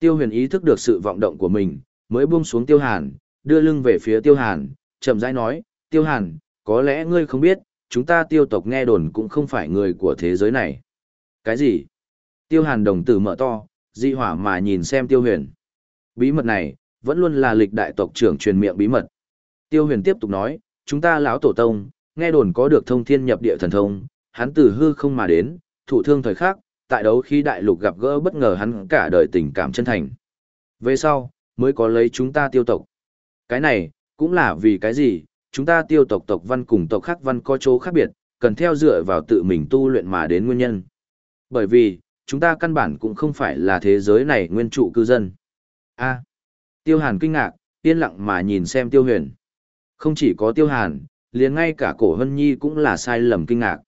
Tiêu huyền ý thức được sự vọng động của mình, mới buông xuống tiêu hàn, đưa lưng về phía tiêu hàn, chậm rãi nói, tiêu hàn, có lẽ ngươi không biết, chúng ta tiêu tộc nghe đồn cũng không phải người của thế giới này. Cái gì? Tiêu hàn đồng tử mở to, di hỏa mà nhìn xem tiêu huyền. Bí mật này, vẫn luôn là lịch đại tộc trưởng truyền miệng bí mật. Tiêu huyền tiếp tục nói, chúng ta lão tổ tông, nghe đồn có được thông thiên nhập địa thần thông, hắn từ hư không mà đến, thủ thương thời khắc, tại đấu khi đại lục gặp gỡ bất ngờ hắn cả đời tình cảm chân thành. Về sau, mới có lấy chúng ta tiêu tộc. Cái này, cũng là vì cái gì, chúng ta tiêu tộc tộc văn cùng tộc khác văn có chỗ khác biệt, cần theo dựa vào tự mình tu luyện mà đến nguyên nhân. Bởi vì, chúng ta căn bản cũng không phải là thế giới này nguyên trụ cư dân. A. À, tiêu hàn kinh ngạc, yên lặng mà nhìn xem tiêu huyền. Không chỉ có tiêu hàn, liền ngay cả cổ hân nhi cũng là sai lầm kinh ngạc.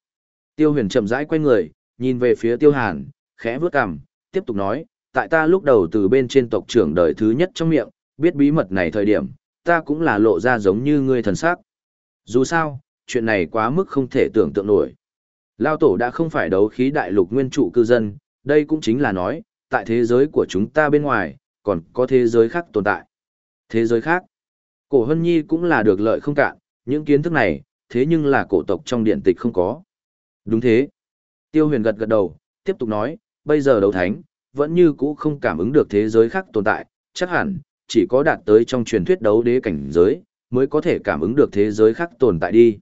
Tiêu huyền chậm rãi quay người, nhìn về phía tiêu hàn, khẽ vướt cằm, tiếp tục nói, tại ta lúc đầu từ bên trên tộc trưởng đời thứ nhất trong miệng, biết bí mật này thời điểm, ta cũng là lộ ra giống như ngươi thần sắc. Dù sao, chuyện này quá mức không thể tưởng tượng nổi. Lao tổ đã không phải đấu khí đại lục nguyên trụ cư dân, đây cũng chính là nói, tại thế giới của chúng ta bên ngoài, còn có thế giới khác tồn tại. Thế giới khác, cổ hân nhi cũng là được lợi không cạn, những kiến thức này, thế nhưng là cổ tộc trong điện tịch không có. Đúng thế. Tiêu huyền gật gật đầu, tiếp tục nói, bây giờ đấu thánh, vẫn như cũ không cảm ứng được thế giới khác tồn tại, chắc hẳn, chỉ có đạt tới trong truyền thuyết đấu đế cảnh giới, mới có thể cảm ứng được thế giới khác tồn tại đi.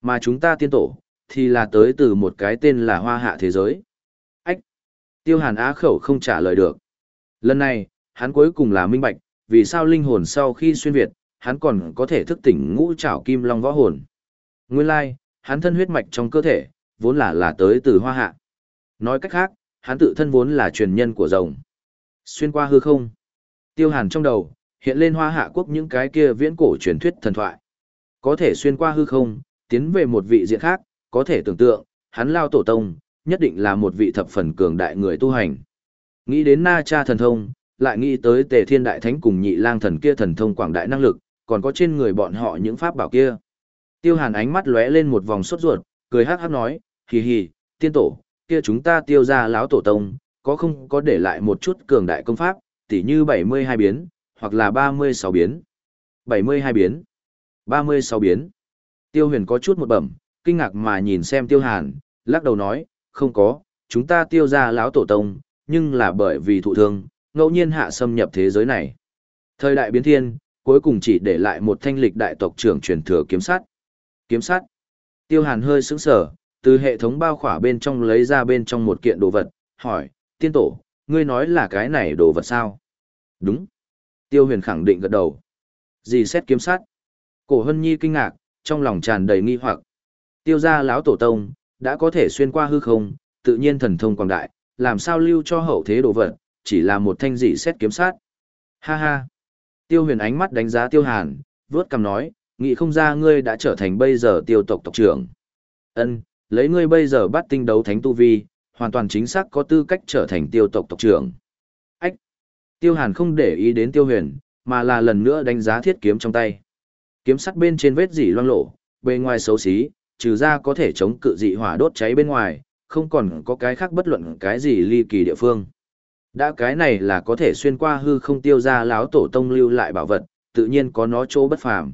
Mà chúng ta tiên tổ, thì là tới từ một cái tên là hoa hạ thế giới. Ách! Tiêu hàn á khẩu không trả lời được. Lần này, hắn cuối cùng là minh bạch, vì sao linh hồn sau khi xuyên Việt, hắn còn có thể thức tỉnh ngũ trảo kim long võ hồn. Nguyên lai, hắn thân huyết mạch trong cơ thể, vốn là là tới từ hoa hạ. Nói cách khác, hắn tự thân vốn là truyền nhân của rồng. Xuyên qua hư không. Tiêu hàn trong đầu, hiện lên hoa hạ quốc những cái kia viễn cổ truyền thuyết thần thoại. Có thể xuyên qua hư không, tiến về một vị diện khác, có thể tưởng tượng, hắn lao tổ tông, nhất định là một vị thập phần cường đại người tu hành. Nghĩ đến na cha thần thông, lại nghĩ tới tề thiên đại thánh cùng nhị lang thần kia thần thông quảng đại năng lực, còn có trên người bọn họ những pháp bảo kia. Tiêu hàn ánh mắt lóe lên một vòng sốt ruột, cười hát hát nói, hì hì, tiên tổ, kia chúng ta tiêu ra lão tổ tông, có không có để lại một chút cường đại công pháp, tỉ như 72 biến, hoặc là 36 biến. 72 biến, 36 biến. Tiêu huyền có chút một bẩm, kinh ngạc mà nhìn xem tiêu hàn, lắc đầu nói, không có, chúng ta tiêu ra lão tổ tông, nhưng là bởi vì thụ thương, ngẫu nhiên hạ xâm nhập thế giới này. Thời đại biến thiên, cuối cùng chỉ để lại một thanh lịch đại tộc trưởng truyền thừa kiếm sát. Kiếm sát. Tiêu hàn hơi sững sờ từ hệ thống bao khỏa bên trong lấy ra bên trong một kiện đồ vật, hỏi, tiên tổ, ngươi nói là cái này đồ vật sao? Đúng. Tiêu huyền khẳng định gật đầu. Gì xét kiếm sát? Cổ hân nhi kinh ngạc, trong lòng tràn đầy nghi hoặc. Tiêu gia lão tổ tông, đã có thể xuyên qua hư không, tự nhiên thần thông quảng đại, làm sao lưu cho hậu thế đồ vật, chỉ là một thanh dị xét kiếm sát. Ha ha. Tiêu huyền ánh mắt đánh giá tiêu hàn, vớt cầm nói, nghĩ không ra ngươi đã trở thành bây giờ tiêu tộc tộc trưởng. Ân, lấy ngươi bây giờ bắt tinh đấu thánh tu vi, hoàn toàn chính xác có tư cách trở thành tiêu tộc tộc trưởng. Ách! Tiêu hàn không để ý đến tiêu huyền, mà là lần nữa đánh giá thiết kiếm trong tay. Kiếm sắt bên trên vết dỉ loang lổ, bề ngoài xấu xí, trừ ra có thể chống cự dị hỏa đốt cháy bên ngoài, không còn có cái khác bất luận cái gì ly kỳ địa phương. Đã cái này là có thể xuyên qua hư không tiêu ra láo tổ tông lưu lại bảo vật, tự nhiên có nó chỗ bất phàm.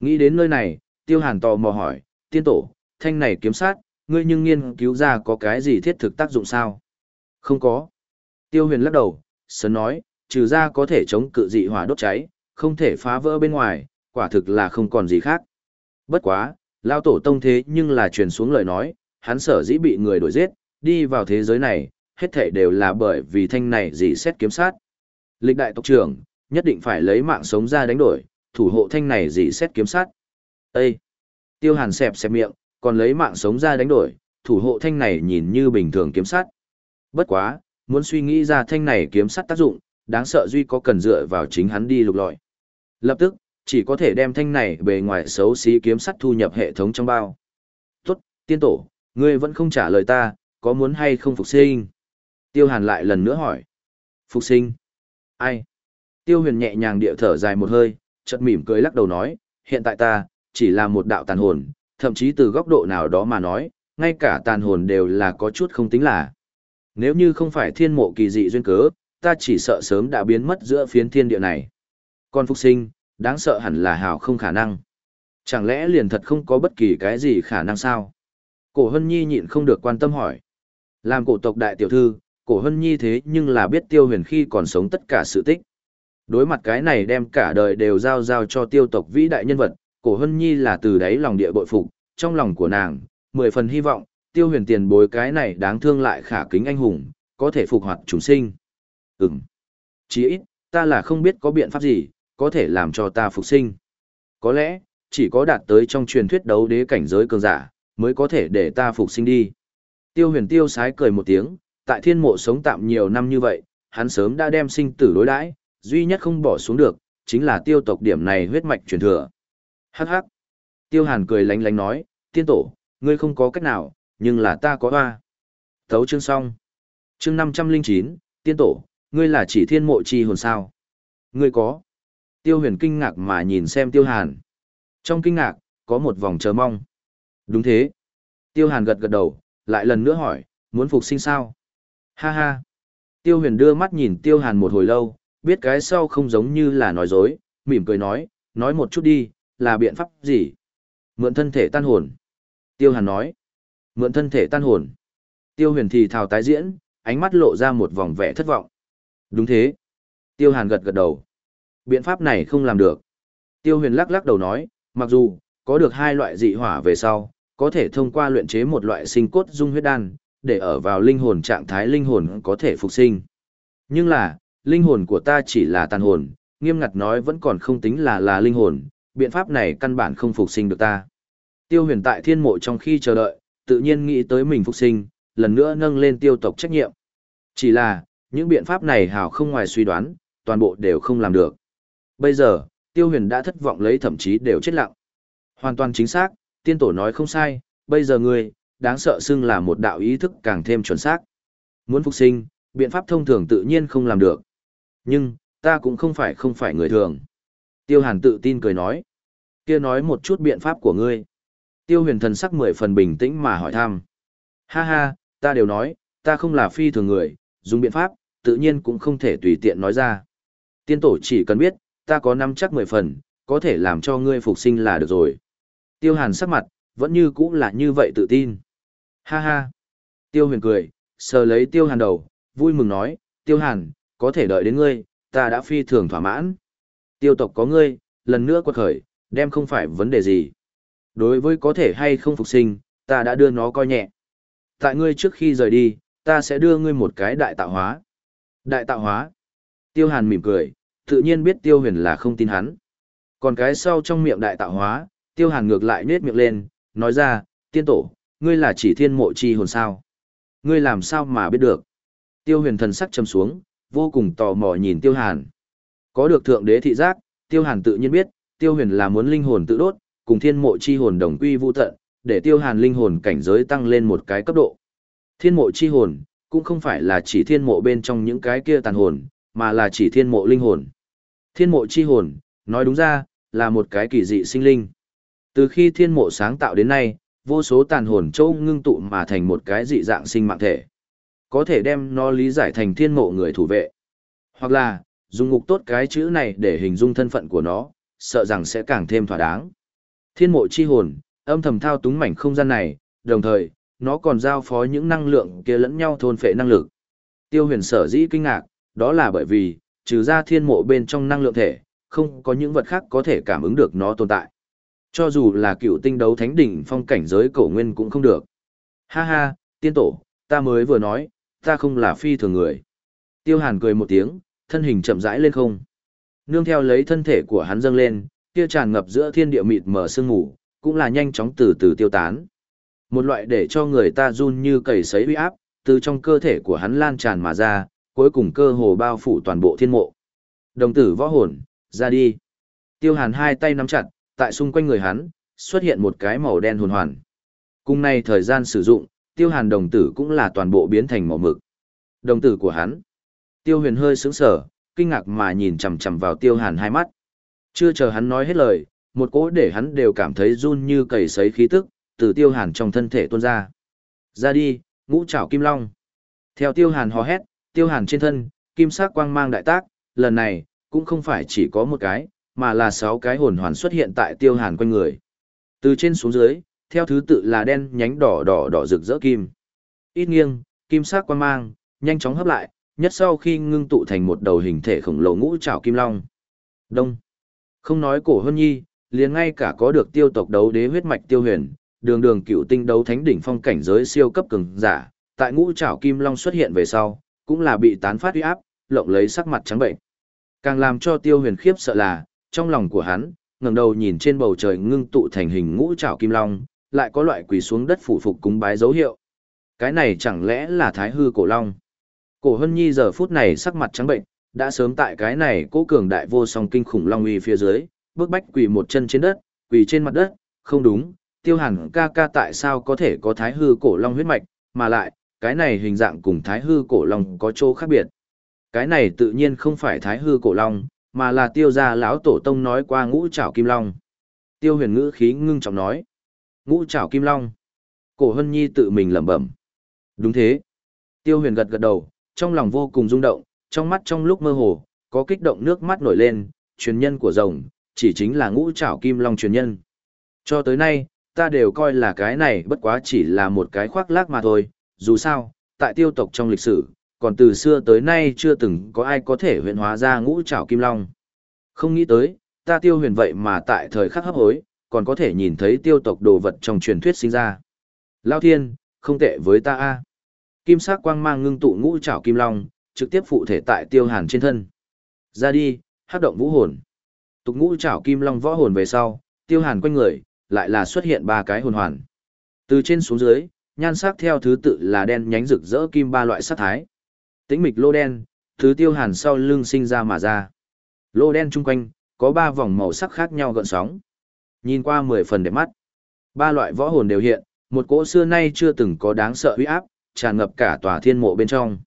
Nghĩ đến nơi này, tiêu hàn tò mò hỏi, tiên tổ, thanh này kiếm sát, ngươi nhưng nghiên cứu ra có cái gì thiết thực tác dụng sao? Không có. Tiêu huyền lắc đầu, sớm nói, trừ ra có thể chống cự dị hỏa đốt cháy, không thể phá vỡ bên ngoài, quả thực là không còn gì khác. Bất quá, lao tổ tông thế nhưng là truyền xuống lời nói, hắn sở dĩ bị người đổi giết, đi vào thế giới này, hết thể đều là bởi vì thanh này dị xét kiếm sát. Lịch đại tộc trưởng, nhất định phải lấy mạng sống ra đánh đổi, thủ hộ thanh này dị xét kiếm sát. Ê! Tiêu hàn xẹp xẹp miệng, còn lấy mạng sống ra đánh đổi, thủ hộ thanh này nhìn như bình thường kiếm sắt. Bất quá, muốn suy nghĩ ra thanh này kiếm sắt tác dụng, đáng sợ duy có cần dựa vào chính hắn đi lục lọi. Lập tức, chỉ có thể đem thanh này bề ngoài xấu xí kiếm sắt thu nhập hệ thống trong bao. Tốt, tiên tổ, ngươi vẫn không trả lời ta, có muốn hay không phục sinh? Tiêu hàn lại lần nữa hỏi. Phục sinh? Ai? Tiêu huyền nhẹ nhàng địa thở dài một hơi, chợt mỉm cười lắc đầu nói, hiện tại ta, chỉ là một đạo tàn hồn, thậm chí từ góc độ nào đó mà nói, ngay cả tàn hồn đều là có chút không tính là. Nếu như không phải thiên mộ kỳ dị duyên cớ, ta chỉ sợ sớm đã biến mất giữa phiến thiên địa này. Còn phục sinh, đáng sợ hẳn là hào không khả năng. Chẳng lẽ liền thật không có bất kỳ cái gì khả năng sao? Cổ Hân Nhi nhịn không được quan tâm hỏi. Làm cổ tộc đại tiểu thư, cổ Hân Nhi thế nhưng là biết tiêu huyền khi còn sống tất cả sự tích. Đối mặt cái này đem cả đời đều giao giao cho tiêu tộc vĩ đại nhân vật, cổ Hân Nhi là từ đáy lòng địa bội phục, trong lòng của nàng, mười phần hy vọng, tiêu huyền tiền bối cái này đáng thương lại khả kính anh hùng, có thể phục hoạt chúng sinh. Ừm. Chỉ ít, ta là không biết có biện pháp gì, có thể làm cho ta phục sinh. Có lẽ, chỉ có đạt tới trong truyền thuyết đấu đế cảnh giới cường giả, mới có thể để ta phục sinh đi. Tiêu huyền tiêu sái cười một tiếng, tại thiên mộ sống tạm nhiều năm như vậy, hắn sớm đã đem sinh tử đối đãi, duy nhất không bỏ xuống được, chính là tiêu tộc điểm này huyết mạch truyền thừa. Hắc hắc. Tiêu hàn cười lánh lánh nói, tiên tổ, ngươi không có cách nào, nhưng là ta có hoa. Thấu chương xong. Chương 509, tiên tổ, ngươi là chỉ thiên mộ chi hồn sao. Ngươi có. Tiêu huyền kinh ngạc mà nhìn xem tiêu hàn. Trong kinh ngạc, có một vòng chờ mong. Đúng thế. Tiêu hàn gật gật đầu, lại lần nữa hỏi, muốn phục sinh sao? Ha ha. Tiêu huyền đưa mắt nhìn tiêu hàn một hồi lâu, biết cái sau không giống như là nói dối, mỉm cười nói, nói một chút đi, là biện pháp gì? Mượn thân thể tan hồn. Tiêu hàn nói, mượn thân thể tan hồn. Tiêu huyền thì thào tái diễn, ánh mắt lộ ra một vòng vẻ thất vọng. Đúng thế. Tiêu hàn gật gật đầu. Biện pháp này không làm được. Tiêu huyền lắc lắc đầu nói, mặc dù, có được hai loại dị hỏa về sau, có thể thông qua luyện chế một loại sinh cốt dung huyết đan, để ở vào linh hồn trạng thái linh hồn có thể phục sinh. Nhưng là, linh hồn của ta chỉ là tàn hồn, nghiêm ngặt nói vẫn còn không tính là là linh hồn, biện pháp này căn bản không phục sinh được ta. Tiêu huyền tại thiên mộ trong khi chờ đợi, tự nhiên nghĩ tới mình phục sinh, lần nữa nâng lên tiêu tộc trách nhiệm. Chỉ là, những biện pháp này hào không ngoài suy đoán, toàn bộ đều không làm được. Bây giờ, tiêu huyền đã thất vọng lấy thậm chí đều chết lặng. Hoàn toàn chính xác, tiên tổ nói không sai, bây giờ ngươi, đáng sợ xưng là một đạo ý thức càng thêm chuẩn xác. Muốn phục sinh, biện pháp thông thường tự nhiên không làm được. Nhưng, ta cũng không phải không phải người thường. Tiêu hàn tự tin cười nói kia nói một chút biện pháp của ngươi. Tiêu huyền thần sắc mười phần bình tĩnh mà hỏi thăm. Ha ha, ta đều nói, ta không là phi thường người, dùng biện pháp, tự nhiên cũng không thể tùy tiện nói ra. Tiên tổ chỉ cần biết, ta có năm chắc mười phần, có thể làm cho ngươi phục sinh là được rồi. Tiêu hàn sắc mặt, vẫn như cũng là như vậy tự tin. Ha ha. Tiêu huyền cười, sờ lấy tiêu hàn đầu, vui mừng nói, tiêu hàn, có thể đợi đến ngươi, ta đã phi thường thỏa mãn. Tiêu tộc có ngươi, lần nữa quật khởi, đem không phải vấn đề gì. Đối với có thể hay không phục sinh, ta đã đưa nó coi nhẹ. Tại ngươi trước khi rời đi, ta sẽ đưa ngươi một cái đại tạo hóa. Đại tạo hóa. Tiêu hàn mỉm cười, tự nhiên biết tiêu huyền là không tin hắn. Còn cái sau trong miệng đại tạo hóa, tiêu hàn ngược lại nết miệng lên, nói ra, tiên tổ, ngươi là chỉ thiên mộ chi hồn sao. Ngươi làm sao mà biết được. Tiêu huyền thần sắc trầm xuống, vô cùng tò mò nhìn tiêu hàn. Có được thượng đế thị giác, tiêu hàn tự nhiên biết, tiêu huyền là muốn linh hồn tự đốt, cùng thiên mộ chi hồn đồng quy vu tận, để tiêu hàn linh hồn cảnh giới tăng lên một cái cấp độ. Thiên mộ chi hồn, cũng không phải là chỉ thiên mộ bên trong những cái kia tàn hồn, mà là chỉ thiên mộ linh hồn. Thiên mộ chi hồn, nói đúng ra, là một cái kỳ dị sinh linh. Từ khi thiên mộ sáng tạo đến nay, vô số tàn hồn châu ngưng tụ mà thành một cái dị dạng sinh mạng thể. Có thể đem nó lý giải thành thiên mộ người thủ vệ. Hoặc là, dùng ngục tốt cái chữ này để hình dung thân phận của nó, sợ rằng sẽ càng thêm thỏa đáng. Thiên mộ chi hồn, âm thầm thao túng mảnh không gian này, đồng thời, nó còn giao phó những năng lượng kia lẫn nhau thôn phệ năng lực. Tiêu huyền sở dĩ kinh ngạc, đó là bởi vì, trừ ra thiên mộ bên trong năng lượng thể, không có những vật khác có thể cảm ứng được nó tồn tại. Cho dù là cựu tinh đấu thánh đỉnh phong cảnh giới cổ nguyên cũng không được. Ha ha, tiên tổ, ta mới vừa nói, ta không là phi thường người. Tiêu hàn cười một tiếng, thân hình chậm rãi lên không. Nương theo lấy thân thể của hắn dâng lên, kia tràn ngập giữa thiên địa mịt mờ sương ngủ, cũng là nhanh chóng từ từ tiêu tán. Một loại để cho người ta run như cầy sấy uy áp, từ trong cơ thể của hắn lan tràn mà ra, cuối cùng cơ hồ bao phủ toàn bộ thiên mộ. Đồng tử võ hồn, ra đi. Tiêu hàn hai tay nắm chặt, tại xung quanh người hắn, xuất hiện một cái màu đen hồn hoàn. Cùng này thời gian sử dụng, tiêu hàn đồng tử cũng là toàn bộ biến thành màu mực. Đồng tử của hắn. Tiêu huyền hơi sững sờ, kinh ngạc mà nhìn chằm chằm vào tiêu hàn hai mắt. Chưa chờ hắn nói hết lời, một cỗ để hắn đều cảm thấy run như cầy sấy khí tức, từ tiêu hàn trong thân thể tuôn ra. Ra đi, ngũ trảo kim long. Theo tiêu hàn hò hét, tiêu hàn trên thân, kim sắc quang mang đại tác, lần này, cũng không phải chỉ có một cái, mà là sáu cái hồn hoàn xuất hiện tại tiêu hàn quanh người. Từ trên xuống dưới, theo thứ tự là đen nhánh đỏ đỏ đỏ rực rỡ kim. Ít nghiêng, kim sắc quang mang, nhanh chóng hấp lại, nhất sau khi ngưng tụ thành một đầu hình thể khổng lồ ngũ trảo kim long. Đông. Không nói cổ hân nhi, liền ngay cả có được tiêu tộc đấu đế huyết mạch tiêu huyền, đường đường cựu tinh đấu thánh đỉnh phong cảnh giới siêu cấp cường giả, tại ngũ trảo kim long xuất hiện về sau, cũng là bị tán phát uy áp, lộng lấy sắc mặt trắng bệnh. Càng làm cho tiêu huyền khiếp sợ là, trong lòng của hắn, ngẩng đầu nhìn trên bầu trời ngưng tụ thành hình ngũ trảo kim long, lại có loại quỳ xuống đất phủ phục cúng bái dấu hiệu. Cái này chẳng lẽ là thái hư cổ long? Cổ Hân Nhi giờ phút này sắc mặt trắng bệnh, đã sớm tại cái này cố cường đại vô song kinh khủng long uy phía dưới, bước bách quỳ một chân trên đất, quỳ trên mặt đất, không đúng, tiêu hàn ca ca tại sao có thể có thái hư cổ long huyết mạch, mà lại, cái này hình dạng cùng thái hư cổ long có chỗ khác biệt. Cái này tự nhiên không phải thái hư cổ long, mà là tiêu gia lão tổ tông nói qua ngũ trảo kim long. Tiêu huyền ngữ khí ngưng trọng nói. Ngũ trảo kim long. Cổ hân nhi tự mình lẩm bẩm. Đúng thế. Tiêu huyền gật gật đầu, trong lòng vô cùng rung động, trong mắt trong lúc mơ hồ, có kích động nước mắt nổi lên, truyền nhân của rồng, chỉ chính là ngũ trảo kim long truyền nhân. Cho tới nay, ta đều coi là cái này bất quá chỉ là một cái khoác lác mà thôi, dù sao, tại tiêu tộc trong lịch sử, còn từ xưa tới nay chưa từng có ai có thể huyện hóa ra ngũ trảo kim long. Không nghĩ tới, ta tiêu huyền vậy mà tại thời khắc hấp hối, còn có thể nhìn thấy tiêu tộc đồ vật trong truyền thuyết sinh ra. Lao thiên, không tệ với ta a. Kim sắc quang mang ngưng tụ ngũ trảo kim long, trực tiếp phụ thể tại tiêu hàn trên thân. Ra đi, hát động vũ hồn. Tục ngũ trảo kim long võ hồn về sau, tiêu hàn quanh người, lại là xuất hiện ba cái hồn hoàn. Từ trên xuống dưới, nhan sắc theo thứ tự là đen nhánh rực rỡ kim ba loại sắc thái. Tĩnh mịch lô đen, thứ tiêu hàn sau lưng sinh ra mà ra. Lô đen chung quanh, có ba vòng màu sắc khác nhau gợn sóng. Nhìn qua mười phần đẹp mắt. Ba loại võ hồn đều hiện, một cỗ xưa nay chưa từng có đáng sợ uy áp, tràn ngập cả tòa thiên mộ bên trong.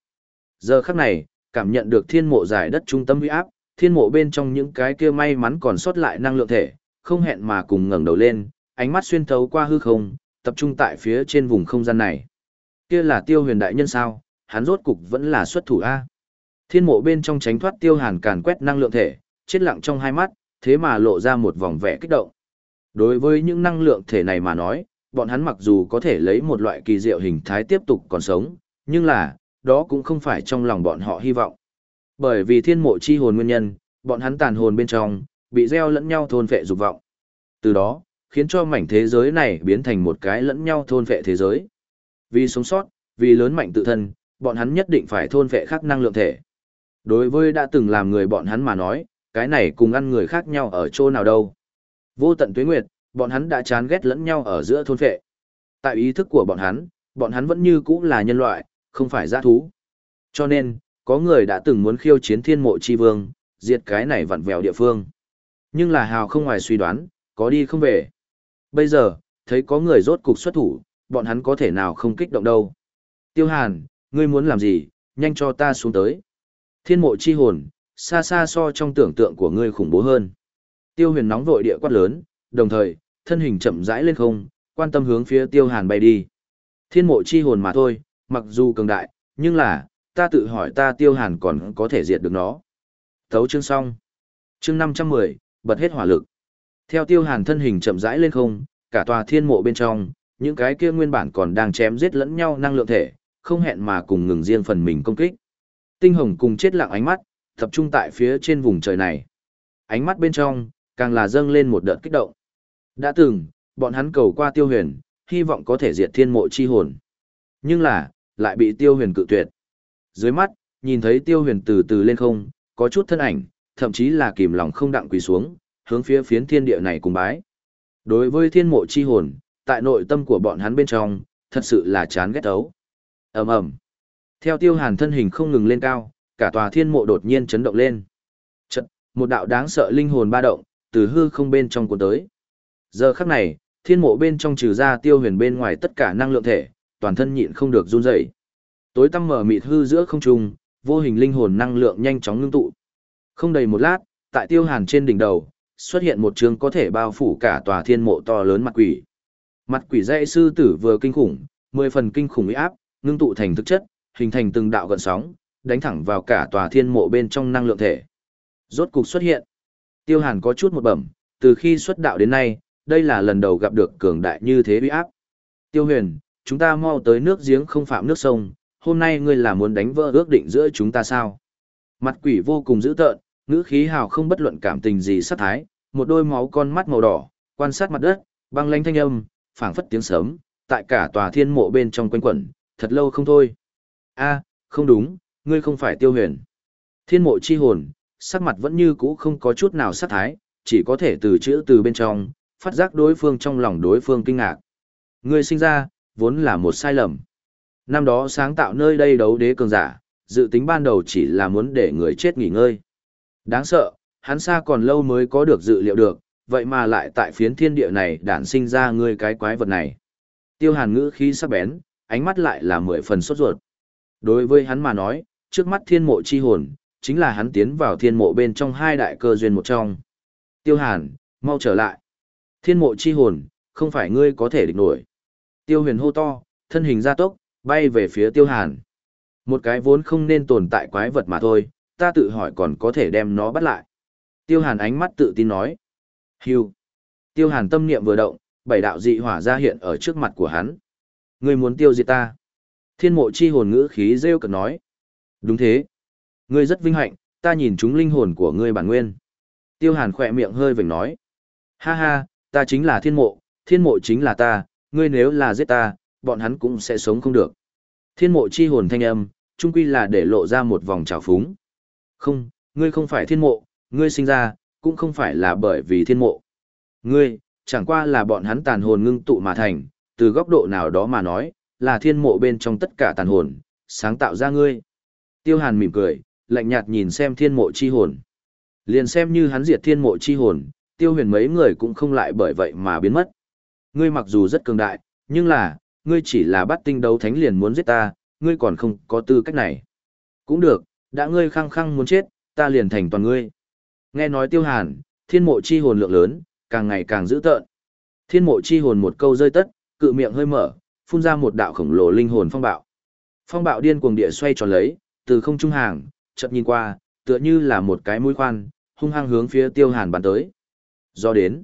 Giờ khắc này, cảm nhận được thiên mộ giải đất trung tâm uy áp, thiên mộ bên trong những cái kia may mắn còn sót lại năng lượng thể, không hẹn mà cùng ngẩng đầu lên, ánh mắt xuyên thấu qua hư không, tập trung tại phía trên vùng không gian này. Kia là tiêu huyền đại nhân sao, hắn rốt cục vẫn là xuất thủ A. Thiên mộ bên trong tránh thoát tiêu hàn càn quét năng lượng thể, chết lặng trong hai mắt, thế mà lộ ra một vòng vẻ kích động. Đối với những năng lượng thể này mà nói, bọn hắn mặc dù có thể lấy một loại kỳ diệu hình thái tiếp tục còn sống, nhưng là, đó cũng không phải trong lòng bọn họ hy vọng. Bởi vì thiên mộ chi hồn nguyên nhân, bọn hắn tàn hồn bên trong, bị gieo lẫn nhau thôn phệ dục vọng. Từ đó, khiến cho mảnh thế giới này biến thành một cái lẫn nhau thôn phệ thế giới. Vì sống sót, vì lớn mạnh tự thân, bọn hắn nhất định phải thôn phệ khác năng lượng thể. Đối với đã từng làm người bọn hắn mà nói, cái này cùng ăn người khác nhau ở chỗ nào đâu. Vô tận tuế nguyệt, bọn hắn đã chán ghét lẫn nhau ở giữa thôn phệ. Tại ý thức của bọn hắn, bọn hắn vẫn như cũ là nhân loại, không phải giã thú. Cho nên, có người đã từng muốn khiêu chiến thiên mộ chi vương, diệt cái này vặn vẹo địa phương. Nhưng là hào không ngoài suy đoán, có đi không về. Bây giờ, thấy có người rốt cục xuất thủ, bọn hắn có thể nào không kích động đâu. Tiêu Hàn, ngươi muốn làm gì, nhanh cho ta xuống tới. Thiên mộ chi hồn, xa xa so trong tưởng tượng của ngươi khủng bố hơn. Tiêu huyền nóng vội địa quát lớn, đồng thời, thân hình chậm rãi lên không, quan tâm hướng phía tiêu hàn bay đi. Thiên mộ chi hồn mà thôi, mặc dù cường đại, nhưng là, ta tự hỏi ta tiêu hàn còn có thể diệt được nó. Thấu chương xong. Chương 510, bật hết hỏa lực. Theo tiêu hàn thân hình chậm rãi lên không, cả tòa thiên mộ bên trong, những cái kia nguyên bản còn đang chém giết lẫn nhau năng lượng thể, không hẹn mà cùng ngừng riêng phần mình công kích. Tinh hồng cùng chết lặng ánh mắt, tập trung tại phía trên vùng trời này. Ánh mắt bên trong, càng là dâng lên một đợt kích động. Đã từng, bọn hắn cầu qua tiêu huyền, hy vọng có thể diệt thiên mộ chi hồn. Nhưng là, lại bị tiêu huyền cự tuyệt. Dưới mắt, nhìn thấy tiêu huyền từ từ lên không, có chút thân ảnh, thậm chí là kìm lòng không đặng quỳ xuống, hướng phía phiến thiên địa này cùng bái. Đối với thiên mộ chi hồn, tại nội tâm của bọn hắn bên trong, thật sự là chán ghét ấu. ầm ầm Theo tiêu hàn thân hình không ngừng lên cao, cả tòa thiên mộ đột nhiên chấn động lên. Chật, một đạo đáng sợ linh hồn ba động, từ hư không bên trong cuốn tới. Giờ khắc này, thiên mộ bên trong trừ ra tiêu huyền bên ngoài tất cả năng lượng thể, toàn thân nhịn không được run rẩy. Tối tăm mở mịt hư giữa không trung, vô hình linh hồn năng lượng nhanh chóng ngưng tụ. Không đầy một lát, tại tiêu hàn trên đỉnh đầu, xuất hiện một trường có thể bao phủ cả tòa thiên mộ to lớn mặt quỷ. Mặt quỷ dãy sư tử vừa kinh khủng, mười phần kinh khủng uy áp, ngưng tụ thành thực chất, hình thành từng đạo gợn sóng, đánh thẳng vào cả tòa thiên mộ bên trong năng lượng thể. Rốt cục xuất hiện. Tiêu Hàn có chút một bẩm, từ khi xuất đạo đến nay, đây là lần đầu gặp được cường đại như thế uy áp. Tiêu Huyền, chúng ta mau tới nước giếng không phạm nước sông, hôm nay ngươi là muốn đánh vỡ ước định giữa chúng ta sao? Mặt quỷ vô cùng dữ tợn, ngữ khí hào không bất luận cảm tình gì sát thái, một đôi máu con mắt màu đỏ, quan sát mặt đất, băng lánh thanh âm, phảng phất tiếng sớm, tại cả tòa thiên mộ bên trong quanh quẩn, thật lâu không thôi. A, không đúng, ngươi không phải tiêu huyền. Thiên mộ chi hồn, sắc mặt vẫn như cũ không có chút nào sát thái, chỉ có thể từ chữ từ bên trong, phát giác đối phương trong lòng đối phương kinh ngạc. Ngươi sinh ra, vốn là một sai lầm. Năm đó sáng tạo nơi đây đấu đế cường giả, dự tính ban đầu chỉ là muốn để người chết nghỉ ngơi. Đáng sợ, hắn xa còn lâu mới có được dự liệu được, vậy mà lại tại phiến thiên địa này đản sinh ra ngươi cái quái vật này. Tiêu hàn ngữ khí sắc bén, ánh mắt lại là mười phần sốt ruột. Đối với hắn mà nói, trước mắt thiên mộ chi hồn, chính là hắn tiến vào thiên mộ bên trong hai đại cơ duyên một trong. Tiêu hàn, mau trở lại. Thiên mộ chi hồn, không phải ngươi có thể địch nổi. Tiêu huyền hô to, thân hình gia tốc, bay về phía tiêu hàn. Một cái vốn không nên tồn tại quái vật mà thôi, ta tự hỏi còn có thể đem nó bắt lại. Tiêu hàn ánh mắt tự tin nói. Hưu. Tiêu hàn tâm niệm vừa động, bảy đạo dị hỏa ra hiện ở trước mặt của hắn. Ngươi muốn tiêu diệt ta. Thiên mộ chi hồn ngữ khí rêu cực nói. Đúng thế. Ngươi rất vinh hạnh, ta nhìn chúng linh hồn của ngươi bản nguyên. Tiêu hàn khỏe miệng hơi vểnh nói. Ha ha, ta chính là thiên mộ, thiên mộ chính là ta, ngươi nếu là giết ta, bọn hắn cũng sẽ sống không được. Thiên mộ chi hồn thanh âm, chung quy là để lộ ra một vòng trào phúng. Không, ngươi không phải thiên mộ, ngươi sinh ra, cũng không phải là bởi vì thiên mộ. Ngươi, chẳng qua là bọn hắn tàn hồn ngưng tụ mà thành, từ góc độ nào đó mà nói, là thiên mộ bên trong tất cả tàn hồn, sáng tạo ra ngươi. Tiêu hàn mỉm cười, lạnh nhạt nhìn xem thiên mộ chi hồn. Liền xem như hắn diệt thiên mộ chi hồn, tiêu huyền mấy người cũng không lại bởi vậy mà biến mất. Ngươi mặc dù rất cường đại, nhưng là, ngươi chỉ là bắt tinh đấu thánh liền muốn giết ta, ngươi còn không có tư cách này. Cũng được, đã ngươi khăng khăng muốn chết, ta liền thành toàn ngươi. Nghe nói tiêu hàn, thiên mộ chi hồn lượng lớn, càng ngày càng dữ tợn. Thiên mộ chi hồn một câu rơi tất, cự miệng hơi mở, phun ra một đạo khổng lồ linh hồn phong bạo. Phong bạo điên cuồng địa xoay tròn lấy, từ không trung hàng, chợt nhìn qua, tựa như là một cái mũi khoan, hung hăng hướng phía Tiêu Hàn bắn tới. Do đến,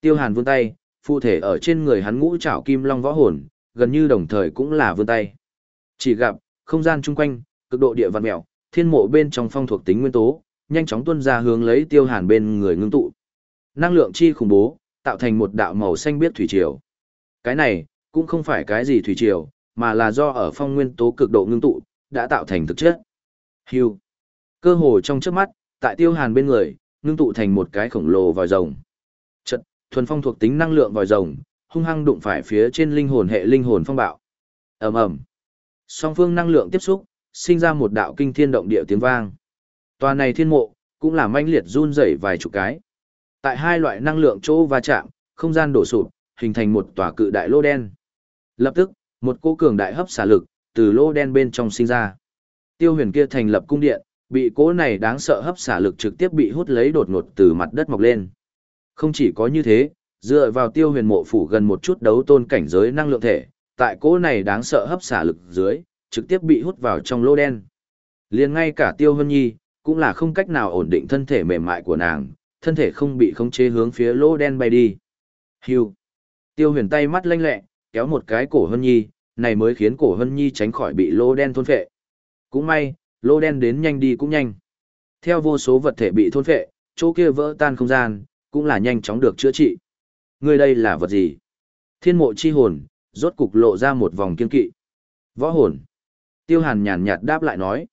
Tiêu Hàn vươn tay, phụ thể ở trên người hắn ngũ trảo kim long võ hồn, gần như đồng thời cũng là vươn tay. Chỉ gặp, không gian chung quanh, cực độ địa văn mèo, thiên mộ bên trong phong thuộc tính nguyên tố, nhanh chóng tuôn ra hướng lấy Tiêu Hàn bên người ngưng tụ. Năng lượng chi khủng bố, tạo thành một đạo màu xanh biết thủy triều. Cái này, cũng không phải cái gì thủy triều, mà là do ở phong nguyên tố cực độ ngưng tụ, đã tạo thành thực chất. Hưu. Cơ hồ trong trước mắt, tại tiêu hàn bên người, ngưng tụ thành một cái khổng lồ vòi rồng. Chất, thuần phong thuộc tính năng lượng vòi rồng, hung hăng đụng phải phía trên linh hồn hệ linh hồn phong bạo. ầm ầm Song phương năng lượng tiếp xúc, sinh ra một đạo kinh thiên động địa tiếng vang. Toàn này thiên mộ, cũng là manh liệt run rẩy vài chục cái. Tại hai loại năng lượng chỗ va chạm, không gian đổ sụp, hình thành một tòa cự đại lô đen. Lập tức, một cô cường đại hấp xả lực từ lô đen bên trong sinh ra. Tiêu Huyền kia thành lập cung điện, bị cỗ này đáng sợ hấp xả lực trực tiếp bị hút lấy đột ngột từ mặt đất mọc lên. Không chỉ có như thế, dựa vào Tiêu Huyền mộ phủ gần một chút đấu tôn cảnh giới năng lượng thể, tại cỗ này đáng sợ hấp xả lực dưới, trực tiếp bị hút vào trong lô đen. Liền ngay cả Tiêu Hân Nhi, cũng là không cách nào ổn định thân thể mềm mại của nàng, thân thể không bị khống chế hướng phía lô đen bay đi. Hưu. Tiêu huyền tay mắt lanh lẹ, kéo một cái cổ hân nhi, này mới khiến cổ hân nhi tránh khỏi bị lô đen thôn phệ. Cũng may, lô đen đến nhanh đi cũng nhanh. Theo vô số vật thể bị thôn phệ, chỗ kia vỡ tan không gian, cũng là nhanh chóng được chữa trị. Người đây là vật gì? Thiên mộ chi hồn, rốt cục lộ ra một vòng kiên kỵ. Võ hồn. Tiêu hàn nhàn nhạt đáp lại nói.